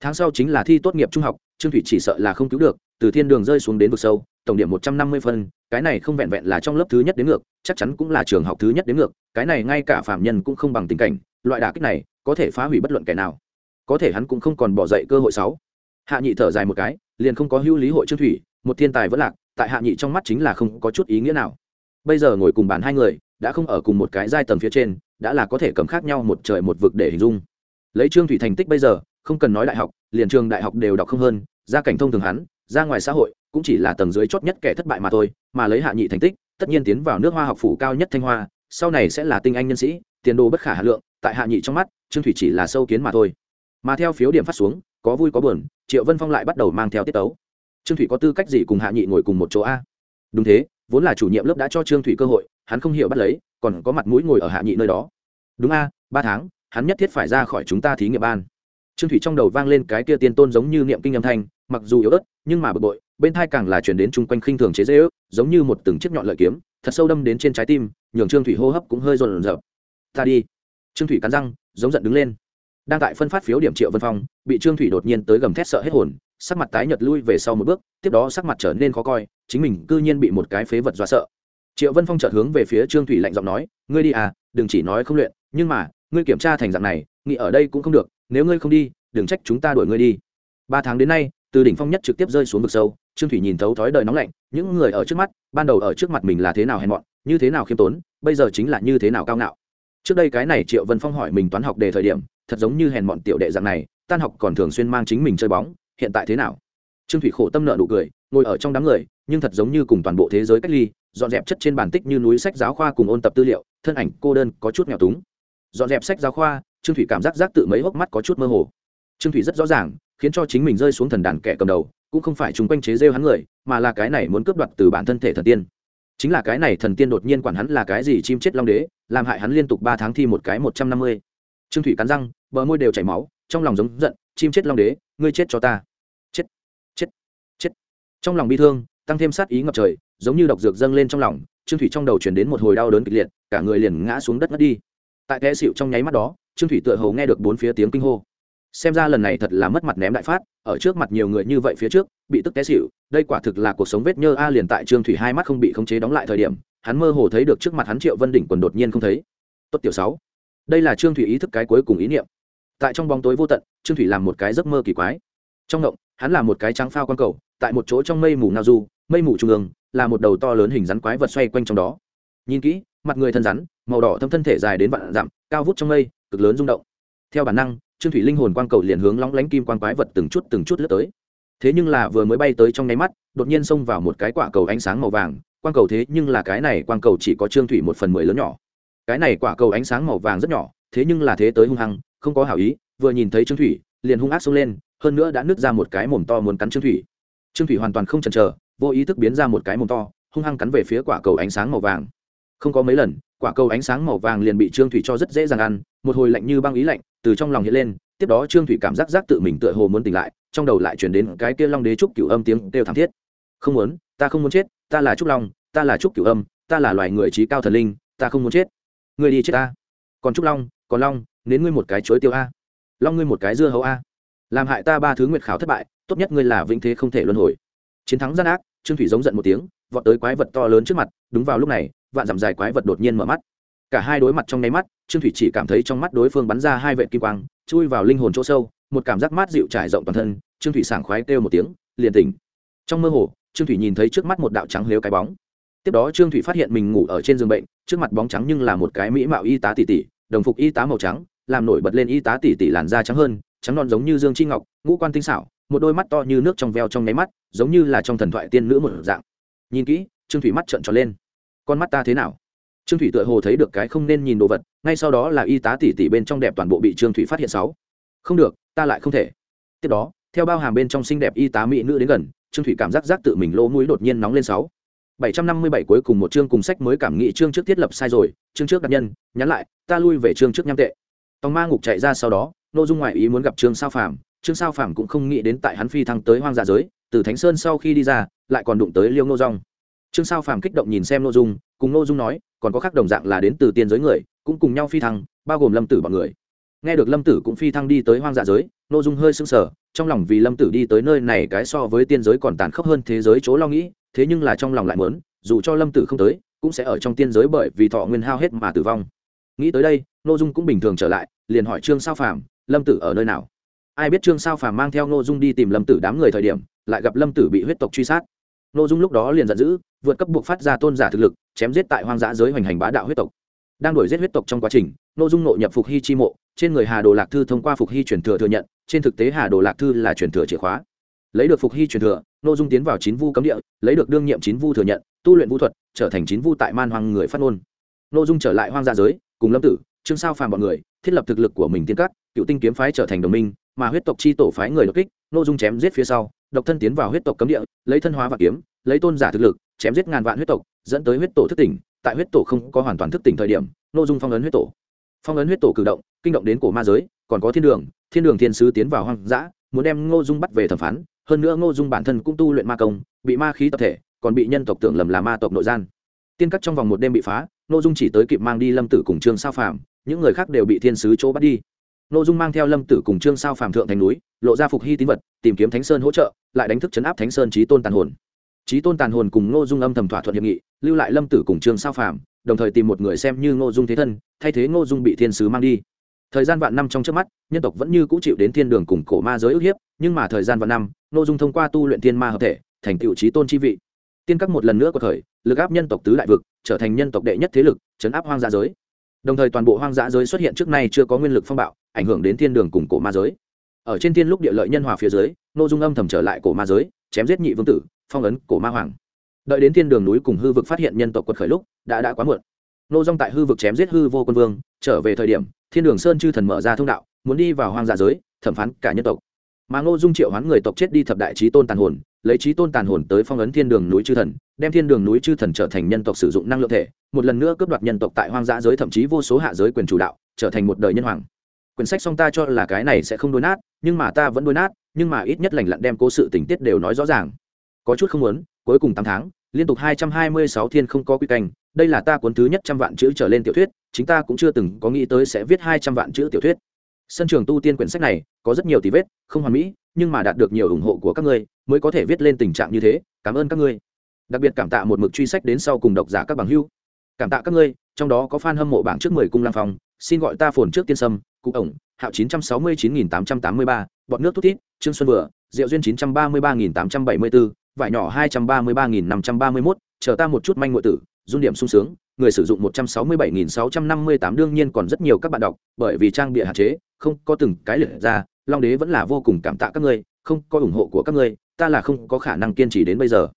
Tháng sau chính là thi tốt nghiệp trung học, trương thủy chỉ sợ là không cứu được, từ thiên đường rơi xuống đến vực sâu, tổng điểm một trăm năm mươi phân, cái này không vẹn vẹn là trong lớp thứ nhất đến ngược, chắc chắn cũng là trường học thứ nhất đến ngược, cái này ngay cả phạm nhân cũng không bằng tình cảnh, loại đả kích này, có thể phá hủy bất luận kẻ nào. Có thể hắn cũng không còn bỏ dậy cơ hội sáu. Hạ nhị thở dài một cái, liền không có hữu lý hội trương thủy một thiên tài vẫn lạc, tại hạ nhị trong mắt chính là không có chút ý nghĩa nào. Bây giờ ngồi cùng bàn hai người, đã không ở cùng một cái giai tầng phía trên đã là có thể cầm khác nhau một trời một vực để hình dung. Lấy trương thủy thành tích bây giờ, không cần nói đại học, liền trường đại học đều đọc không hơn gia cảnh thông thường hắn, ra ngoài xã hội, cũng chỉ là tầng dưới chót nhất kẻ thất bại mà thôi, mà lấy hạ nhị thành tích, tất nhiên tiến vào nước hoa học phủ cao nhất thanh hoa, sau này sẽ là tinh anh nhân sĩ, tiền đồ bất khả hà lượng, tại hạ nhị trong mắt, trương thủy chỉ là sâu kiến mà thôi. Mà theo phiếu điểm phát xuống, có vui có buồn, triệu vân phong lại bắt đầu mang theo tiết tấu. Trương thủy có tư cách gì cùng hạ nhị ngồi cùng một chỗ a? Đúng thế, vốn là chủ nhiệm lớp đã cho trương thủy cơ hội, hắn không hiểu bắt lấy còn có mặt mũi ngồi ở hạ nhị nơi đó. Đúng a, ba tháng, hắn nhất thiết phải ra khỏi chúng ta thí nghiệm ban. Trương thủy trong đầu vang lên cái kia tiên tôn giống như niệm kinh âm thanh, mặc dù yếu ớt, nhưng mà bực bội, bên thai càng là chuyển đến chung quanh khinh thường chế dễ ước, giống như một từng chiếc nhọn lợi kiếm, thật sâu đâm đến trên trái tim, nhường trương thủy hô hấp cũng hơi rộn rợp. Ta đi. Trương thủy cắn răng, giống giận đứng lên. Đang tại phân phát phiếu điểm triệu vân phong, bị trương thủy đột nhiên tới gầm thét sợ hết hồn, sắc mặt tái nhợt lui về sau một bước, tiếp đó sắc mặt trở nên khó coi, chính mình cư nhiên bị một cái phế vật dọa sợ triệu vân phong chợt hướng về phía trương thủy lạnh giọng nói, ngươi đi à đừng chỉ nói không luyện, nhưng mà, ngươi kiểm tra thành dạng này, nghĩ ở đây cũng không được, nếu ngươi không đi, đừng trách chúng ta đuổi ngươi đi. Ba tháng đến nay, từ đỉnh phong nhất trực tiếp rơi xuống vực sâu, trương thủy nhìn thấu thói đời nóng lạnh, những người ở trước mắt, ban đầu ở trước mặt mình là thế nào hèn mọn, như thế nào khiêm tốn, bây giờ chính là như thế nào cao ngạo. Trước đây cái này triệu vân phong hỏi mình toán học đề thời điểm, thật giống như hèn mọn tiểu đệ dạng này, tan học còn thường xuyên mang chính mình chơi bóng, hiện tại thế nào? Trương thủy khổ tâm nợ nụ cười, ngồi ở trong đám người, nhưng thật giống như cùng toàn bộ thế giới cách ly dọn dẹp chất trên bản tích như núi sách giáo khoa cùng ôn tập tư liệu, thân ảnh cô đơn có chút nghèo túng. Dọn dẹp sách giáo khoa, trương thủy cảm giác giác tự mấy hốc mắt có chút mơ hồ. Trương thủy rất rõ ràng, khiến cho chính mình rơi xuống thần đàn kẻ cầm đầu, cũng không phải chúng quanh chế rêu hắn người, mà là cái này muốn cướp đoạt từ bản thân thể thần tiên. Chính là cái này thần tiên đột nhiên quản hắn là cái gì chim chết long đế, làm hại hắn liên tục ba tháng thi một cái một trăm năm mươi. Trương thủy cắn răng, bờ môi đều chảy máu, trong lòng giống giận, chim chết long đế, ngươi chết cho ta. Chết chết chết. Trong lòng bi thương, tăng thêm sát ý ngập trời giống như độc dược dâng lên trong lòng, trương thủy trong đầu chuyển đến một hồi đau đớn kịch liệt, cả người liền ngã xuống đất ngất đi. Tại té xịu trong nháy mắt đó, trương thủy tựa hồ nghe được bốn phía tiếng kinh hô. Xem ra lần này thật là mất mặt ném đại phát, ở trước mặt nhiều người như vậy phía trước, bị tức té xịu đây quả thực là cuộc sống vết nhơ a liền tại trương thủy hai mắt không bị khống chế đóng lại thời điểm, hắn mơ hồ thấy được trước mặt hắn triệu vân đỉnh quần đột nhiên không thấy. Tốt tiểu sáu. Đây là trương thủy ý thức cái cuối cùng ý niệm. Tại trong bóng tối vô tận, trương thủy làm một cái giấc mơ kỳ quái. Trong ngộng, hắn là một cái trắng phao quan cầu, tại một chỗ trong mây mù nao du, mây mù trung ương là một đầu to lớn hình rắn quái vật xoay quanh trong đó. Nhìn kỹ, mặt người thân rắn, màu đỏ thâm thân thể dài đến vạn dặm, cao vút trong mây, cực lớn rung động. Theo bản năng, trương thủy linh hồn quang cầu liền hướng lóng lánh kim quan quái vật từng chút từng chút lướt tới. Thế nhưng là vừa mới bay tới trong nháy mắt, đột nhiên xông vào một cái quả cầu ánh sáng màu vàng, quang cầu thế nhưng là cái này quang cầu chỉ có trương thủy một phần mười lớn nhỏ. Cái này quả cầu ánh sáng màu vàng rất nhỏ, thế nhưng là thế tới hung hăng, không có hảo ý, vừa nhìn thấy trương thủy, liền hung ác xông lên, hơn nữa đã nứt ra một cái mồm to muốn cắn trương thủy. Trương thủy hoàn toàn không chần chờ vô ý thức biến ra một cái mồm to, hung hăng cắn về phía quả cầu ánh sáng màu vàng. Không có mấy lần, quả cầu ánh sáng màu vàng liền bị trương thủy cho rất dễ dàng ăn, một hồi lạnh như băng ý lạnh từ trong lòng hiện lên, tiếp đó trương thủy cảm giác giác tự mình tựa hồ muốn tỉnh lại, trong đầu lại chuyển đến cái kia long đế trúc cửu âm tiếng kêu thảm thiết. Không muốn, ta không muốn chết, ta là trúc long, ta là trúc cửu âm, ta là loài người trí cao thần linh, ta không muốn chết. Người đi chết ta. Còn trúc long, còn long, nến ngươi một cái chuối tiêu a. Long ngươi một cái dưa hấu a. Làm hại ta ba thứ nguyệt khảo thất bại, tốt nhất ngươi là vĩnh thế không thể luân hồi. Chiến thắng gian ác trương thủy giống giận một tiếng, vọt tới quái vật to lớn trước mặt, đúng vào lúc này, vạn dặm dài quái vật đột nhiên mở mắt. Cả hai đối mặt trong nháy mắt, trương thủy chỉ cảm thấy trong mắt đối phương bắn ra hai vệ kim quang, chui vào linh hồn chỗ sâu, một cảm giác mát dịu trải rộng toàn thân, trương thủy sảng khoái kêu một tiếng, liền tỉnh. Trong mơ hồ, trương thủy nhìn thấy trước mắt một đạo trắng lếu cái bóng. Tiếp đó trương thủy phát hiện mình ngủ ở trên giường bệnh, trước mặt bóng trắng nhưng là một cái mỹ mạo y tá tỷ tỷ đồng phục y tá màu trắng, làm nổi bật lên y tá tỷ tỷ làn da trắng hơn, trắng non giống như dương chi ngọc, ngũ quan tinh xảo một đôi mắt to như nước trong veo trong nháy mắt, giống như là trong thần thoại tiên nữ một dạng. Nhìn kỹ, trương thủy mắt trợn tròn lên. Con mắt ta thế nào? Trương thủy tựa hồ thấy được cái không nên nhìn đồ vật, ngay sau đó là y tá tỷ tỷ bên trong đẹp toàn bộ bị trương thủy phát hiện sáu. Không được, ta lại không thể. Tiếp đó, theo bao hàm bên trong xinh đẹp y tá mỹ nữ đến gần, trương thủy cảm giác giác tự mình lỗ mũi đột nhiên nóng lên sáu. bảy trăm năm mươi bảy cuối cùng một chương cùng sách mới cảm nghĩ chương trước thiết lập sai rồi, chương trước đặc nhân, nhắn lại, ta lui về chương trước nhăm tệ. Tòng ma ngục chạy ra sau đó nội dung ngoại ý muốn gặp trương sao phàm trương sao phàm cũng không nghĩ đến tại hắn phi thăng tới hoang dạ giới, từ thánh sơn sau khi đi ra, lại còn đụng tới liêu nô Dung. trương sao phàm kích động nhìn xem nội dung, cùng nội dung nói, còn có khác đồng dạng là đến từ tiên giới người, cũng cùng nhau phi thăng, bao gồm lâm tử bọn người. Nghe được lâm tử cũng phi thăng đi tới hoang dạ giới nội dung hơi sưng sờ, trong lòng vì lâm tử đi tới nơi này cái so với tiên giới còn tàn khốc hơn thế giới chỗ lo nghĩ, thế nhưng là trong lòng lại muốn, dù cho lâm tử không tới, cũng sẽ ở trong tiên giới bởi vì thọ nguyên hao hết mà tử vong. Nghĩ tới đây nội dung cũng bình thường trở lại, liền hỏi trương sao phàm, lâm tử ở nơi nào? Ai biết trương sao phàm mang theo nội dung đi tìm lâm tử đám người thời điểm, lại gặp lâm tử bị huyết tộc truy sát. Nội dung lúc đó liền giận dữ, vượt cấp buộc phát ra tôn giả thực lực, chém giết tại hoang dã giới hoành hành bá đạo huyết tộc. Đang đuổi giết huyết tộc trong quá trình nội dung nội nhập phục hy chi mộ, trên người hà đồ lạc thư thông qua phục hy truyền thừa thừa nhận, trên thực tế hà đồ lạc thư là truyền thừa chìa khóa. Lấy được phục hy truyền thừa nội dung tiến vào chín vu cấm địa, lấy được đương nhiệm chín vu thừa nhận, tu luyện vũ thuật, trở thành chín vu tại man hoang người phát ngôn. Nội dung trở lại hoang dã giới, cùng lâm tử, trương sao phàm bọn người, thiết lập thực lực của mình tiên cắt, cựu tinh kiếm phái trở thành đồng minh mà huyết tộc chi tổ phái người đột kích nội dung chém giết phía sau, độc thân tiến vào huyết tộc cấm địa, lấy thân hóa và kiếm, lấy tôn giả thực lực, chém giết ngàn vạn huyết tộc, dẫn tới huyết tổ thức tỉnh. Tại huyết tổ không có hoàn toàn thức tỉnh thời điểm nội dung phong ấn huyết tổ. Phong ấn huyết tổ cử động, kinh động đến cổ ma giới, còn có thiên đường. Thiên đường thiên sứ tiến vào hoang dã, muốn đem ngô dung bắt về thẩm phán. Hơn nữa ngô dung bản thân cũng tu luyện ma công, bị ma khí tập thể, còn bị nhân tộc tưởng lầm là ma tộc nội gian. Tiên cắt trong vòng một đêm bị phá, ngô dung chỉ tới kịp mang đi lâm tử cùng trương sao phàm, những người khác đều bị thiên sứ chỗ bắt đi ngô dung mang theo lâm tử cùng trương sao phàm thượng thành núi, lộ ra phục hy tín vật, tìm kiếm thánh sơn hỗ trợ, lại đánh thức chấn áp thánh sơn trí tôn tàn hồn. Trí tôn tàn hồn cùng ngô dung âm thầm thỏa thuận hiệp nghị, lưu lại lâm tử cùng trương sao phàm, đồng thời tìm một người xem như ngô dung thế thân, thay thế ngô dung bị thiên sứ mang đi. Thời gian vạn năm trong trước mắt, nhân tộc vẫn như cũ chịu đến thiên đường cùng cổ ma giới ức hiếp, nhưng mà thời gian vạn năm, ngô dung thông qua tu luyện thiên ma hợp thể, thành tựu trí tôn chi vị. Tiên các một lần nữa có thời lực áp nhân tộc tứ đại vực, trở thành nhân tộc đệ nhất thế lực chấn áp hoang dã giới. Đồng thời toàn bộ hoang dã giới xuất hiện trước nay chưa có nguyên lực phong bạo ảnh hưởng đến thiên đường cùng cổ ma giới. Ở trên thiên lúc địa lợi nhân hòa phía dưới ngô dung âm thầm trở lại cổ ma giới, chém giết nhị vương tử, phong ấn cổ ma hoàng. Đợi đến thiên đường núi cùng hư vực phát hiện nhân tộc quật khởi lúc, đã đã quá muộn. Nô dung tại hư vực chém giết hư vô quân vương, trở về thời điểm, thiên đường sơn chư thần mở ra thông đạo, muốn đi vào hoang dã giới, thẩm phán cả nhân tộc. Mà ngô dung triệu hoán người tộc chết đi thập đại trí tôn tàn hồn, lấy trí tôn tàn hồn tới phong ấn thiên đường núi chư thần, đem thiên đường núi chư thần trở thành nhân tộc sử dụng năng lượng thể, một lần nữa cướp đoạt nhân tộc tại hoang dã giới thậm chí vô số hạ giới quyền chủ đạo, trở thành một đời nhân hoàng quyển sách song ta cho là cái này sẽ không đôi nát, nhưng mà ta vẫn đôi nát, nhưng mà ít nhất lành lặn đem cố sự tình tiết đều nói rõ ràng. Có chút không muốn, cuối cùng tám tháng, liên tục hai trăm hai mươi sáu thiên không có quy canh, đây là ta cuốn thứ nhất trăm vạn chữ trở lên tiểu thuyết, chính ta cũng chưa từng có nghĩ tới sẽ viết hai trăm vạn chữ tiểu thuyết. Sân trường tu tiên quyển sách này, có rất nhiều tí vết, không hoàn mỹ, nhưng mà đạt được nhiều ủng hộ của các ngươi, mới có thể viết lên tình trạng như thế, cảm ơn các ngươi. Đặc biệt cảm tạ một mực truy sách đến sau cùng độc giả các bằng hưu cảm tạ các ngươi, trong đó có fan hâm mộ bảng trước mười cung lang phòng xin gọi ta phồn trước tiên sâm cụ ổng, hạo chín trăm sáu mươi chín nghìn tám trăm tám mươi ba bọn nước thút thít, trương xuân vừa, diệu duyên chín trăm ba mươi ba nghìn tám trăm bảy mươi bốn vải nhỏ hai trăm ba mươi ba nghìn năm trăm ba mươi mốt, chờ ta một chút manh ngụy tử dung điểm sung sướng, người sử dụng một trăm sáu mươi bảy nghìn sáu trăm năm mươi tám, đương nhiên còn rất nhiều các bạn đọc, bởi vì trang bịa hạn chế, không có từng cái liệt ra, long đế vẫn là vô cùng cảm tạ các ngươi, không có ủng hộ của các ngươi, ta là không có khả năng kiên trì đến bây giờ.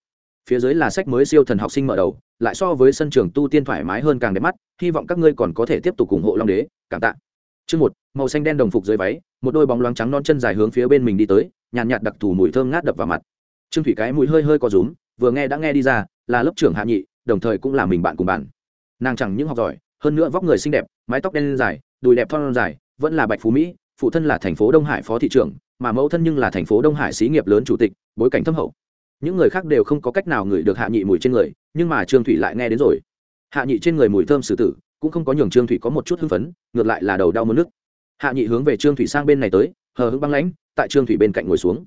Phía dưới là sách mới siêu thần học sinh mở đầu, lại so với sân trường tu tiên thoải mái hơn càng đẹp mắt, hy vọng các ngươi còn có thể tiếp tục ủng hộ long đế, cảm tạ chương một, màu xanh đen đồng phục dưới váy, một đôi bóng loáng trắng non chân dài hướng phía bên mình đi tới, nhàn nhạt đặc thù mùi thơm ngát đập vào mặt. Trương thủy cái mũi hơi hơi có rúm, vừa nghe đã nghe đi ra, là lớp trưởng hạ nhị, đồng thời cũng là mình bạn cùng bạn. Nàng chẳng những học giỏi, hơn nữa vóc người xinh đẹp, mái tóc đen dài, đùi đẹp thon dài, vẫn là bạch phú mỹ, phụ thân là thành phố đông hải phó thị trưởng, mà mẫu thân nhưng là thành phố đông hải xí nghiệp lớn chủ tịch, bối cảnh thâm hậu. Những người khác đều không có cách nào ngửi được hạ nhị mùi trên người, nhưng mà trương thủy lại nghe đến rồi. Hạ nhị trên người mùi thơm sử tử cũng không có nhường trương thủy có một chút hưng phấn, ngược lại là đầu đau mất nước hạ nhị hướng về trương thủy sang bên này tới, hờ hững băng lãnh, tại trương thủy bên cạnh ngồi xuống.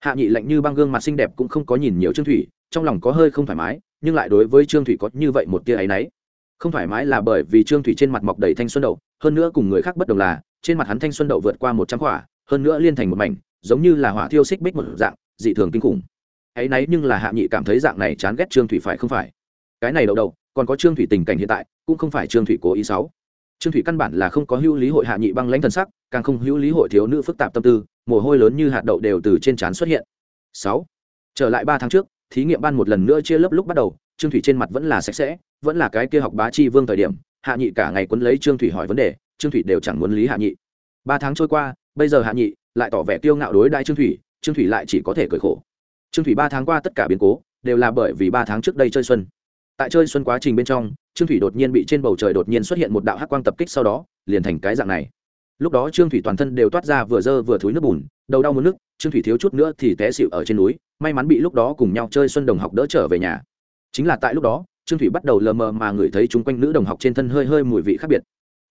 Hạ nhị lạnh như băng gương mặt xinh đẹp cũng không có nhìn nhiều trương thủy, trong lòng có hơi không thoải mái, nhưng lại đối với trương thủy có như vậy một tia áy náy. Không thoải mái là bởi vì trương thủy trên mặt mọc đầy thanh xuân đậu, hơn nữa cùng người khác bất đồng là, trên mặt hắn thanh xuân đậu vượt qua một trăm quả, hơn nữa liên thành một mảnh, giống như là hỏa thiêu xích bích một dạng, dị thường kinh khủng. Áy náy nhưng là hạ nhị cảm thấy dạng này chán ghét trương thủy phải không phải? Cái này đậu đậu còn có trương thủy tình cảnh hiện tại, cũng không phải trương thủy cố ý sáu trương thủy căn bản là không có hữu lý hội hạ nhị băng lãnh thần sắc, càng không hữu lý hội thiếu nữ phức tạp tâm tư, mồ hôi lớn như hạt đậu đều từ trên trán xuất hiện. Sáu. Trở lại ba tháng trước, thí nghiệm ban một lần nữa chia lớp lúc bắt đầu, trương thủy trên mặt vẫn là sạch sẽ, vẫn là cái kia học bá chi vương thời điểm, hạ nhị cả ngày quấn lấy trương thủy hỏi vấn đề, trương thủy đều chẳng muốn lý hạ nhị. Ba tháng trôi qua, bây giờ hạ nhị lại tỏ vẻ kiêu ngạo đối đại trương thủy trương thủy lại chỉ có thể cười khổ. Trương thủy ba tháng qua tất cả biến cố, đều là bởi vì ba tháng trước đây chơi xuân tại chơi xuân quá trình bên trong, trương thủy đột nhiên bị trên bầu trời đột nhiên xuất hiện một đạo hắc quang tập kích sau đó, liền thành cái dạng này. Lúc đó trương thủy toàn thân đều toát ra vừa dơ vừa thúi nước bùn, đầu đau muốn nước, trương thủy thiếu chút nữa thì té xịu ở trên núi, may mắn bị lúc đó cùng nhau chơi xuân đồng học đỡ trở về nhà. Chính là tại lúc đó, trương thủy bắt đầu lờ mờ mà ngửi thấy chung quanh nữ đồng học trên thân hơi hơi mùi vị khác biệt.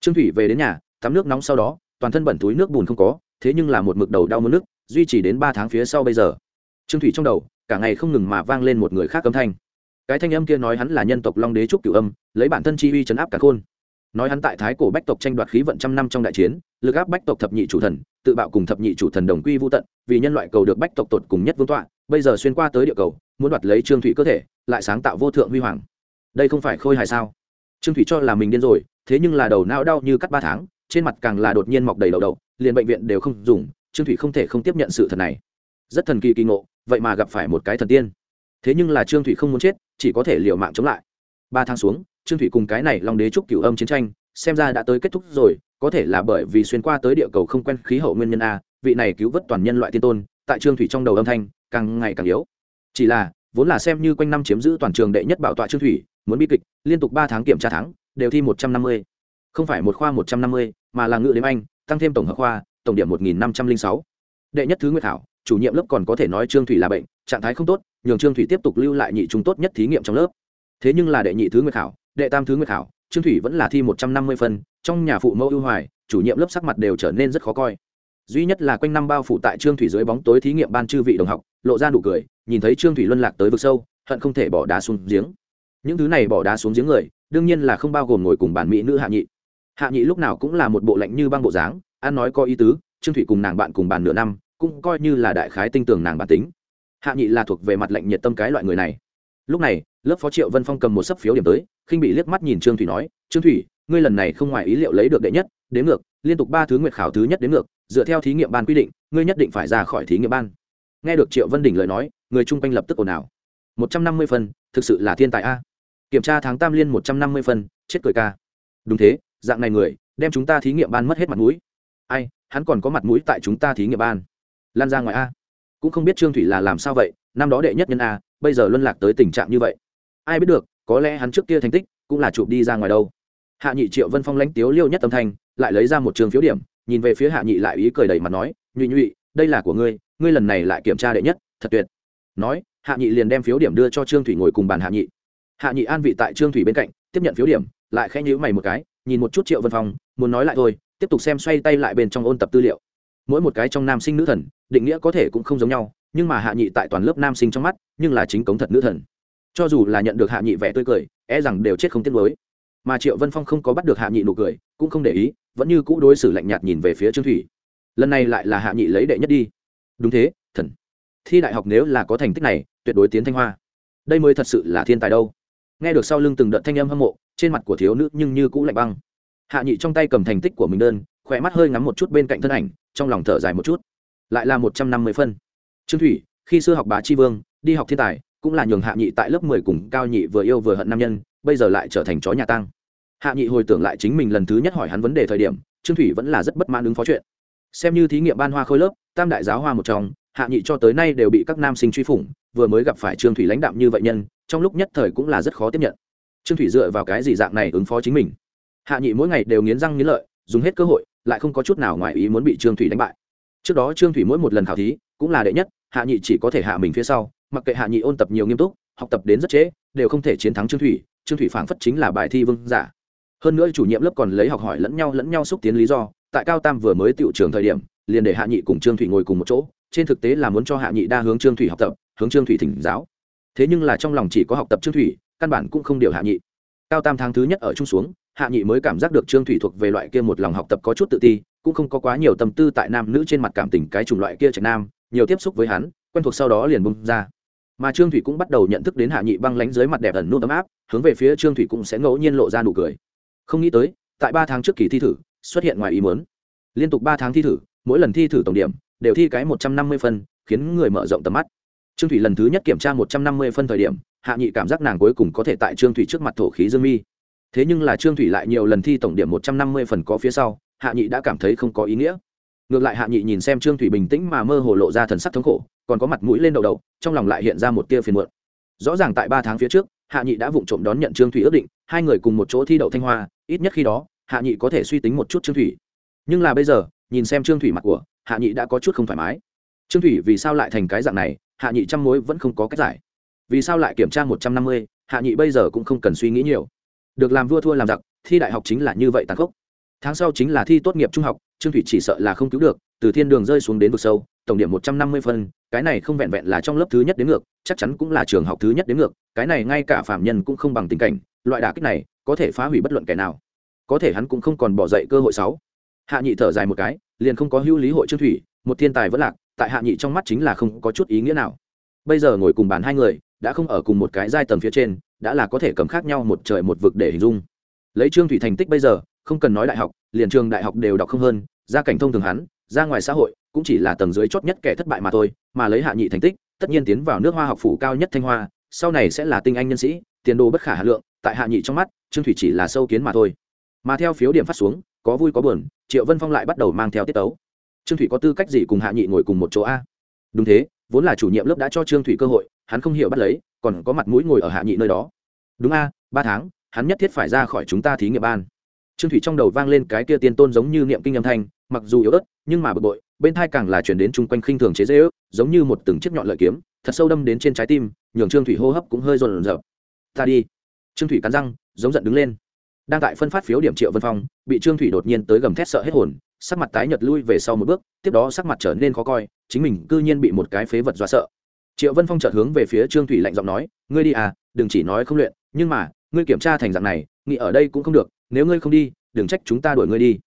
Trương thủy về đến nhà, tắm nước nóng sau đó, toàn thân bẩn túi nước bùn không có, thế nhưng là một mực đầu đau muốn nước, duy trì đến ba tháng phía sau bây giờ. Trương thủy trong đầu, cả ngày không ngừng mà vang lên một người khác âm thanh cái thanh âm kia nói hắn là nhân tộc long đế trúc cửu âm, lấy bản thân chi uy chấn áp cả khôn. Nói hắn tại thái cổ bách tộc tranh đoạt khí vận trăm năm trong đại chiến, lực áp bách tộc thập nhị chủ thần, tự bạo cùng thập nhị chủ thần đồng quy vô tận, vì nhân loại cầu được bách tộc tột cùng nhất vương tọa, bây giờ xuyên qua tới địa cầu, muốn đoạt lấy trương thủy cơ thể, lại sáng tạo vô thượng huy hoàng. Đây không phải khôi hài sao? Trương thủy cho là mình điên rồi, thế nhưng là đầu não đau như cắt ba tháng, trên mặt càng là đột nhiên mọc đầy đầu đầu liền bệnh viện đều không dùng, trương thủy không thể không tiếp nhận sự thật này. Rất thần kỳ kỳ ngộ, vậy mà gặp phải một cái thần tiên thế nhưng là trương thủy không muốn chết, chỉ có thể liều mạng chống lại. Ba tháng xuống, trương thủy cùng cái này long đế trúc cửu âm chiến tranh, xem ra đã tới kết thúc rồi, có thể là bởi vì xuyên qua tới địa cầu không quen khí hậu nguyên nhân a, vị này cứu vớt toàn nhân loại tiên tôn, tại trương thủy trong đầu âm thanh, càng ngày càng yếu. Chỉ là, vốn là xem như quanh năm chiếm giữ toàn trường đệ nhất bảo tọa trương thủy muốn bi kịch, liên tục ba tháng kiểm tra thắng đều thi một trăm năm mươi. Không phải một khoa một trăm năm mươi, mà là ngự đếm anh, tăng thêm tổng hợp khoa, tổng điểm một nghìn năm trăm linh sáu. Đệ nhất thứ nguyệt thảo chủ nhiệm lớp còn có thể nói trương thủy là bệnh, trạng thái không tốt, nhường trương thủy tiếp tục lưu lại nhị chúng tốt nhất thí nghiệm trong lớp. Thế nhưng là đệ nhị thứ nguyệt khảo, đệ tam thứ nguyệt khảo, trương thủy vẫn là thi một trăm năm mươi phân, trong nhà phụ mẫu ưu hoài, chủ nhiệm lớp sắc mặt đều trở nên rất khó coi. Duy nhất là quanh năm bao phủ tại trương thủy dưới bóng tối thí nghiệm ban chư vị đồng học, lộ ra nụ cười, nhìn thấy trương thủy luân lạc tới vực sâu, hận không thể bỏ đá xuống giếng. Những thứ này bỏ đá xuống giếng người, đương nhiên là không bao gồm ngồi cùng bản mỹ nữ hạ nhị. Hạ nhị lúc nào cũng là một bộ lạnh như băng bộ dáng, ăn nói có ý tứ, trương thủy cùng nàng bạn cùng bàn nửa năm cũng coi như là đại khái tinh tường nàng bản tính. Hạ nhị là thuộc về mặt lạnh nhiệt tâm cái loại người này. Lúc này, lớp phó triệu vân phong cầm một sấp phiếu điểm tới, khinh bị liếc mắt nhìn trương thủy nói, trương thủy, ngươi lần này không ngoài ý liệu lấy được đệ nhất, đến ngược, liên tục ba thứ nguyệt khảo thứ nhất đến ngược, dựa theo thí nghiệm ban quy định, ngươi nhất định phải ra khỏi thí nghiệm ban. Nghe được triệu vân đình lời nói, người chung quanh lập tức ồn ào. Một trăm năm mươi phân, thực sự là thiên tài a. Kiểm tra tháng tam liên một trăm năm mươi phân, chết cười ca. Đúng thế, dạng này người, đem chúng ta thí nghiệm ban mất hết mặt mũi. Ai, hắn còn có mặt mũi tại chúng ta thí nghiệm ban lan ra ngoài a. Cũng không biết trương thủy là làm sao vậy, năm đó đệ nhất nhân a, bây giờ luân lạc tới tình trạng như vậy. Ai biết được, có lẽ hắn trước kia thành tích cũng là chụp đi ra ngoài đâu. Hạ nhị triệu vân phong lãnh tiếu liêu nhất âm thanh, lại lấy ra một trường phiếu điểm, nhìn về phía hạ nhị lại ý cười đầy mặt nói, nhụy nhụy, đây là của ngươi ngươi lần này lại kiểm tra đệ nhất, thật tuyệt. Nói, hạ nhị liền đem phiếu điểm đưa cho trương thủy ngồi cùng bàn hạ nhị. Hạ nhị an vị tại trương thủy bên cạnh, tiếp nhận phiếu điểm, lại khẽ nhíu mày một cái, nhìn một chút triệu vân phong, muốn nói lại thôi, tiếp tục xem xoay tay lại bên trong ôn tập tư liệu mỗi một cái trong nam sinh nữ thần, định nghĩa có thể cũng không giống nhau, nhưng mà hạ nhị tại toàn lớp nam sinh trong mắt, nhưng là chính cống thật nữ thần. Cho dù là nhận được hạ nhị vẻ tươi cười e rằng đều chết không tiếc lối. mà triệu vân phong không có bắt được hạ nhị nụ cười, cũng không để ý, vẫn như cũ đối xử lạnh nhạt nhìn về phía trương thủy. Lần này lại là hạ nhị lấy đệ nhất đi. Đúng thế, thần. Thi đại học nếu là có thành tích này, tuyệt đối tiến thanh hoa. Đây mới thật sự là thiên tài đâu. Nghe được sau lưng từng đợt thanh âm hâm mộ, trên mặt của thiếu nữ nhưng như cũ lạnh băng. Hạ nhị trong tay cầm thành tích của mình đơn, khỏe mắt hơi ngắm một chút bên cạnh thân ảnh trong lòng thở dài một chút. Lại là một trăm năm mươi phân. Trương thủy, khi xưa học bá tri vương, đi học thiên tài, cũng là nhường hạ nhị tại lớp mười cùng cao nhị vừa yêu vừa hận nam nhân, bây giờ lại trở thành chó nhà tăng hạ nhị hồi tưởng lại chính mình lần thứ nhất hỏi hắn vấn đề thời điểm, trương thủy vẫn là rất bất mãn ứng phó chuyện. Xem như thí nghiệm ban hoa khôi lớp, tam đại giáo hoa một trong, hạ nhị cho tới nay đều bị các nam sinh truy phủng, vừa mới gặp phải trương thủy lãnh đạm như vậy nhân, trong lúc nhất thời cũng là rất khó tiếp nhận. Trương thủy dựa vào cái gì dạng này ứng phó chính mình? Hạ nhị mỗi ngày đều nghiến răng nghiến lợi, dùng hết cơ hội lại không có chút nào ngoài ý muốn bị trương thủy đánh bại. Trước đó trương thủy mỗi một lần khảo thí, cũng là đệ nhất, hạ nhị chỉ có thể hạ mình phía sau, mặc kệ hạ nhị ôn tập nhiều nghiêm túc, học tập đến rất trễ, đều không thể chiến thắng trương thủy trương thủy phảng phất chính là bài thi vương giả. Hơn nữa chủ nhiệm lớp còn lấy học hỏi lẫn nhau lẫn nhau xúc tiến lý do, tại cao tam vừa mới tiệu trường thời điểm, liền để hạ nhị cùng trương thủy ngồi cùng một chỗ, trên thực tế là muốn cho hạ nhị đa hướng trương thủy học tập, hướng trương thủy thỉnh giáo. Thế nhưng là trong lòng chỉ có học tập trương thủy, căn bản cũng không điều hạ nhị. Cao tam tháng thứ nhất ở chung xuống hạ nhị mới cảm giác được trương thủy thuộc về loại kia một lòng học tập có chút tự ti, cũng không có quá nhiều tâm tư tại nam nữ trên mặt cảm tình cái chủng loại kia trạch nam, nhiều tiếp xúc với hắn, quen thuộc sau đó liền bung ra. Mà trương thủy cũng bắt đầu nhận thức đến hạ nhị băng lánh dưới mặt đẹp ẩn nút ấm áp, hướng về phía trương thủy cũng sẽ ngẫu nhiên lộ ra nụ cười. Không nghĩ tới, tại ba tháng trước kỳ thi thử, xuất hiện ngoài ý muốn. Liên tục ba tháng thi thử, mỗi lần thi thử tổng điểm, đều thi cái một trăm năm mươi phân, khiến người mở rộng tầm mắt. Trương thủy lần thứ nhất kiểm tra một trăm năm mươi phân thời điểm, hạ nhị cảm giác nàng cuối cùng có thể tại trương thủy trước mặt thổ khí dương mi thế nhưng là trương thủy lại nhiều lần thi tổng điểm một trăm năm mươi phần có phía sau, hạ nhị đã cảm thấy không có ý nghĩa. Ngược lại hạ nhị nhìn xem trương thủy bình tĩnh mà mơ hồ lộ ra thần sắc thống khổ, còn có mặt mũi lên đầu đầu trong lòng lại hiện ra một tia phiền muộn. Rõ ràng tại ba tháng phía trước, hạ nhị đã vụng trộm đón nhận trương thủy ước định, hai người cùng một chỗ thi đậu thanh hoa, ít nhất khi đó, hạ nhị có thể suy tính một chút trương thủy. Nhưng là bây giờ, nhìn xem trương thủy mặt của, hạ nhị đã có chút không thoải mái. Trương thủy vì sao lại thành cái dạng này, hạ nhị trăm mối vẫn không có cách giải. Vì sao lại kiểm tra một trăm năm mươi, hạ nhị bây giờ cũng không cần suy nghĩ nhiều được làm vua thua làm giặc, thi đại học chính là như vậy tàn khốc. Tháng sau chính là thi tốt nghiệp trung học, trương thủy chỉ sợ là không cứu được, từ thiên đường rơi xuống đến vực sâu, tổng điểm một trăm năm mươi phân, cái này không vẹn vẹn là trong lớp thứ nhất đến ngược, chắc chắn cũng là trường học thứ nhất đến ngược, cái này ngay cả phạm nhân cũng không bằng tình cảnh, loại đả kích này, có thể phá hủy bất luận kẻ nào. Có thể hắn cũng không còn bỏ dậy cơ hội sáu. Hạ nhị thở dài một cái, liền không có hữu lý hội trương thủy một thiên tài vẫn lạc, tại hạ nhị trong mắt chính là không có chút ý nghĩa nào. Bây giờ ngồi cùng bàn hai người đã không ở cùng một cái giai tầng phía trên, đã là có thể cầm khác nhau một trời một vực để hình dung. Lấy trương thủy thành tích bây giờ, không cần nói đại học, liền trường đại học đều đọc không hơn, gia cảnh thông thường hắn, ra ngoài xã hội cũng chỉ là tầng dưới chót nhất kẻ thất bại mà thôi, mà lấy hạ nhị thành tích, tất nhiên tiến vào nước hoa học phủ cao nhất thanh hoa, sau này sẽ là tinh anh nhân sĩ, tiền đồ bất khả hà lượng, tại hạ nhị trong mắt, trương thủy chỉ là sâu kiến mà thôi. Mà theo phiếu điểm phát xuống, có vui có buồn, triệu vân phong lại bắt đầu mang theo tiết tấu. Trương thủy có tư cách gì cùng hạ nhị ngồi cùng một chỗ a? Đúng thế, vốn là chủ nhiệm lớp đã cho trương thủy cơ hội hắn không hiểu bắt lấy, còn có mặt mũi ngồi ở hạ nhị nơi đó. Đúng a, ba tháng, hắn nhất thiết phải ra khỏi chúng ta thí nghiệm ban. Trương thủy trong đầu vang lên cái kia tiên tôn giống như niệm kinh âm thanh, mặc dù yếu ớt, nhưng mà bực bội, bên thai càng là chuyển đến chung quanh khinh thường chế dễ ước, giống như một từng chiếc nhọn lợi kiếm, thật sâu đâm đến trên trái tim, nhường trương thủy hô hấp cũng hơi rồn rợp ta đi. Trương thủy cắn răng, giống giận đứng lên. Đang tại phân phát phiếu điểm triệu vân phong, bị trương thủy đột nhiên tới gầm thét sợ hết hồn, sắc mặt tái nhật lui về sau một bước, tiếp đó sắc mặt trở nên khó coi, chính mình cư nhiên bị một cái phế vật dọa sợ triệu vân phong chợt hướng về phía trương thủy lạnh giọng nói, ngươi đi à đừng chỉ nói không luyện, nhưng mà, ngươi kiểm tra thành dạng này, nghĩ ở đây cũng không được, nếu ngươi không đi, đừng trách chúng ta đuổi ngươi đi.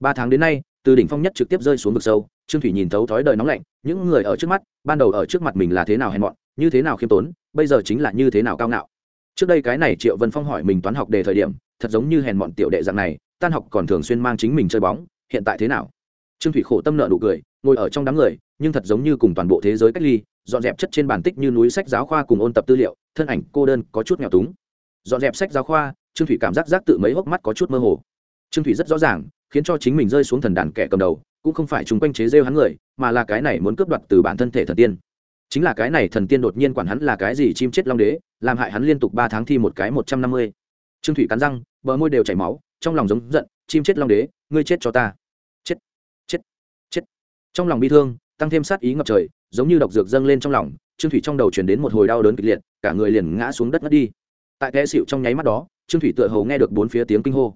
Ba tháng đến nay, từ đỉnh phong nhất trực tiếp rơi xuống vực sâu, trương thủy nhìn thấu thói đời nóng lạnh, những người ở trước mắt, ban đầu ở trước mặt mình là thế nào hèn mọn, như thế nào khiêm tốn, bây giờ chính là như thế nào cao ngạo. Trước đây cái này triệu vân phong hỏi mình toán học đề thời điểm, thật giống như hèn mọn tiểu đệ dạng này, tan học còn thường xuyên mang chính mình chơi bóng, hiện tại thế nào? Trương thủy khổ tâm nợ nụ cười, ngồi ở trong đám người, nhưng thật giống như cùng toàn bộ thế giới cách ly dọn dẹp chất trên bàn tích như núi sách giáo khoa cùng ôn tập tư liệu, thân ảnh cô đơn có chút nghèo túng. Dọn dẹp sách giáo khoa, trương thủy cảm giác giác tự mấy hốc mắt có chút mơ hồ. Trương thủy rất rõ ràng, khiến cho chính mình rơi xuống thần đàn kẻ cầm đầu, cũng không phải chúng quanh chế rêu hắn người, mà là cái này muốn cướp đoạt từ bản thân thể thần tiên. Chính là cái này thần tiên đột nhiên quản hắn là cái gì chim chết long đế, làm hại hắn liên tục ba tháng thi một cái một trăm năm mươi. Trương thủy cắn răng, bờ môi đều chảy máu, trong lòng giống giận, chim chết long đế, ngươi chết cho ta. Chết chết chết. Trong lòng bi thương, tăng thêm sát ý ngập trời giống như độc dược dâng lên trong lòng, trương thủy trong đầu chuyển đến một hồi đau đớn kịch liệt, cả người liền ngã xuống đất ngất đi. Tại té xịu trong nháy mắt đó, trương thủy tựa hầu nghe được bốn phía tiếng kinh hô.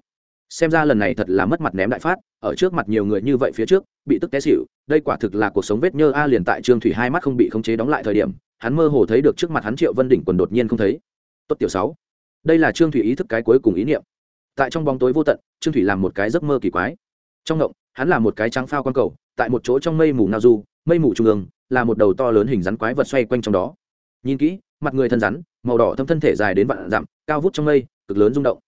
Xem ra lần này thật là mất mặt ném đại phát, ở trước mặt nhiều người như vậy phía trước, bị tức té xịu đây quả thực là cuộc sống vết nhơ a liền tại trương thủy hai mắt không bị khống chế đóng lại thời điểm, hắn mơ hồ thấy được trước mặt hắn triệu vân đỉnh quần đột nhiên không thấy. Tốt tiểu sáu, đây là trương thủy ý thức cái cuối cùng ý niệm. Tại trong bóng tối vô tận, trương thủy làm một cái giấc mơ kỳ quái. Trong ngộng, hắn là một cái trắng phao q cầu, tại một chỗ trong mây mù nao du, mây mù trung ương là một đầu to lớn hình rắn quái vật xoay quanh trong đó. Nhìn kỹ, mặt người thân rắn, màu đỏ thâm thân thể dài đến vạn dặm, cao vút trong mây, cực lớn rung động.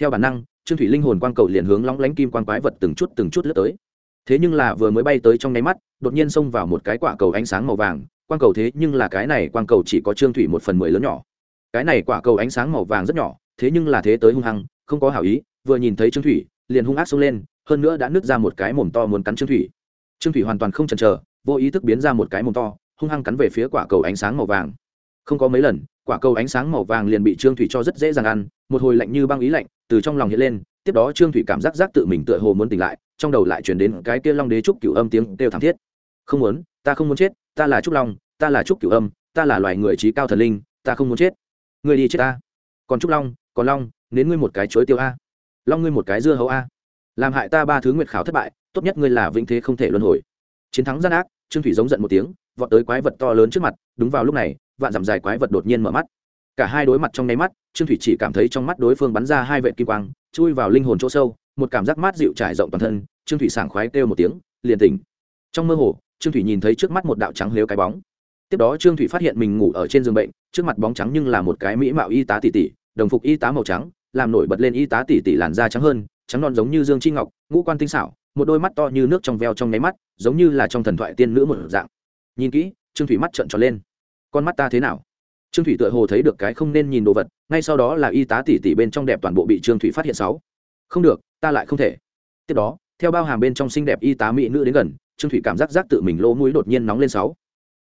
Theo bản năng, trương thủy linh hồn quang cầu liền hướng lóng lánh kim quang quái vật từng chút từng chút lướt tới. Thế nhưng là vừa mới bay tới trong nháy mắt, đột nhiên xông vào một cái quả cầu ánh sáng màu vàng, quang cầu thế nhưng là cái này quang cầu chỉ có trương thủy một phần mười lớn nhỏ. Cái này quả cầu ánh sáng màu vàng rất nhỏ, thế nhưng là thế tới hung hăng, không có hảo ý, vừa nhìn thấy trương thủy, liền hung ác xông lên, hơn nữa đã nứt ra một cái mồm to muốn cắn trương thủy. Trương thủy hoàn toàn không chần chờ vô ý thức biến ra một cái mồm to, hung hăng cắn về phía quả cầu ánh sáng màu vàng. Không có mấy lần, quả cầu ánh sáng màu vàng liền bị trương thủy cho rất dễ dàng ăn, một hồi lạnh như băng ý lạnh từ trong lòng hiện lên, tiếp đó trương thủy cảm giác giác tự mình tựa hồ muốn tỉnh lại, trong đầu lại chuyển đến cái kia long đế trúc cửu âm tiếng kêu thảm thiết. Không muốn, ta không muốn chết, ta là trúc long, ta là trúc cửu âm, ta là loài người trí cao thần linh, ta không muốn chết. Người đi chết ta. Còn trúc long, còn long, nến ngươi một cái chuối tiêu a. Long ngươi một cái dưa hấu a. Làm hại ta ba thứ nguyệt khảo thất bại, tốt nhất ngươi là vĩnh thế không thể luân hồi. Chiến thắng gian ác trương thủy giống giận một tiếng, vọt tới quái vật to lớn trước mặt, đúng vào lúc này, vạn dặm dài quái vật đột nhiên mở mắt. Cả hai đối mặt trong nháy mắt, trương thủy chỉ cảm thấy trong mắt đối phương bắn ra hai vệ kim quang, chui vào linh hồn chỗ sâu, một cảm giác mát dịu trải rộng toàn thân, trương thủy sảng khoái kêu một tiếng, liền tỉnh. Trong mơ hồ, trương thủy nhìn thấy trước mắt một đạo trắng lếu cái bóng. Tiếp đó trương thủy phát hiện mình ngủ ở trên giường bệnh, trước mặt bóng trắng nhưng là một cái mỹ mạo y tá tỷ tỷ, đồng phục y tá màu trắng, làm nổi bật lên y tá tỷ tỷ làn da trắng hơn, trắng non giống như dương chi ngọc, ngũ quan tinh xảo một đôi mắt to như nước trong veo trong nháy mắt, giống như là trong thần thoại tiên nữ một dạng. Nhìn kỹ, trương thủy mắt trợn tròn lên. Con mắt ta thế nào? Trương thủy tựa hồ thấy được cái không nên nhìn đồ vật, ngay sau đó là y tá tỉ tỉ bên trong đẹp toàn bộ bị trương thủy phát hiện sáu. Không được, ta lại không thể. Tiếp đó, theo bao hàm bên trong xinh đẹp y tá mỹ nữ đến gần, trương thủy cảm giác giác tự mình lỗ mũi đột nhiên nóng lên sáu.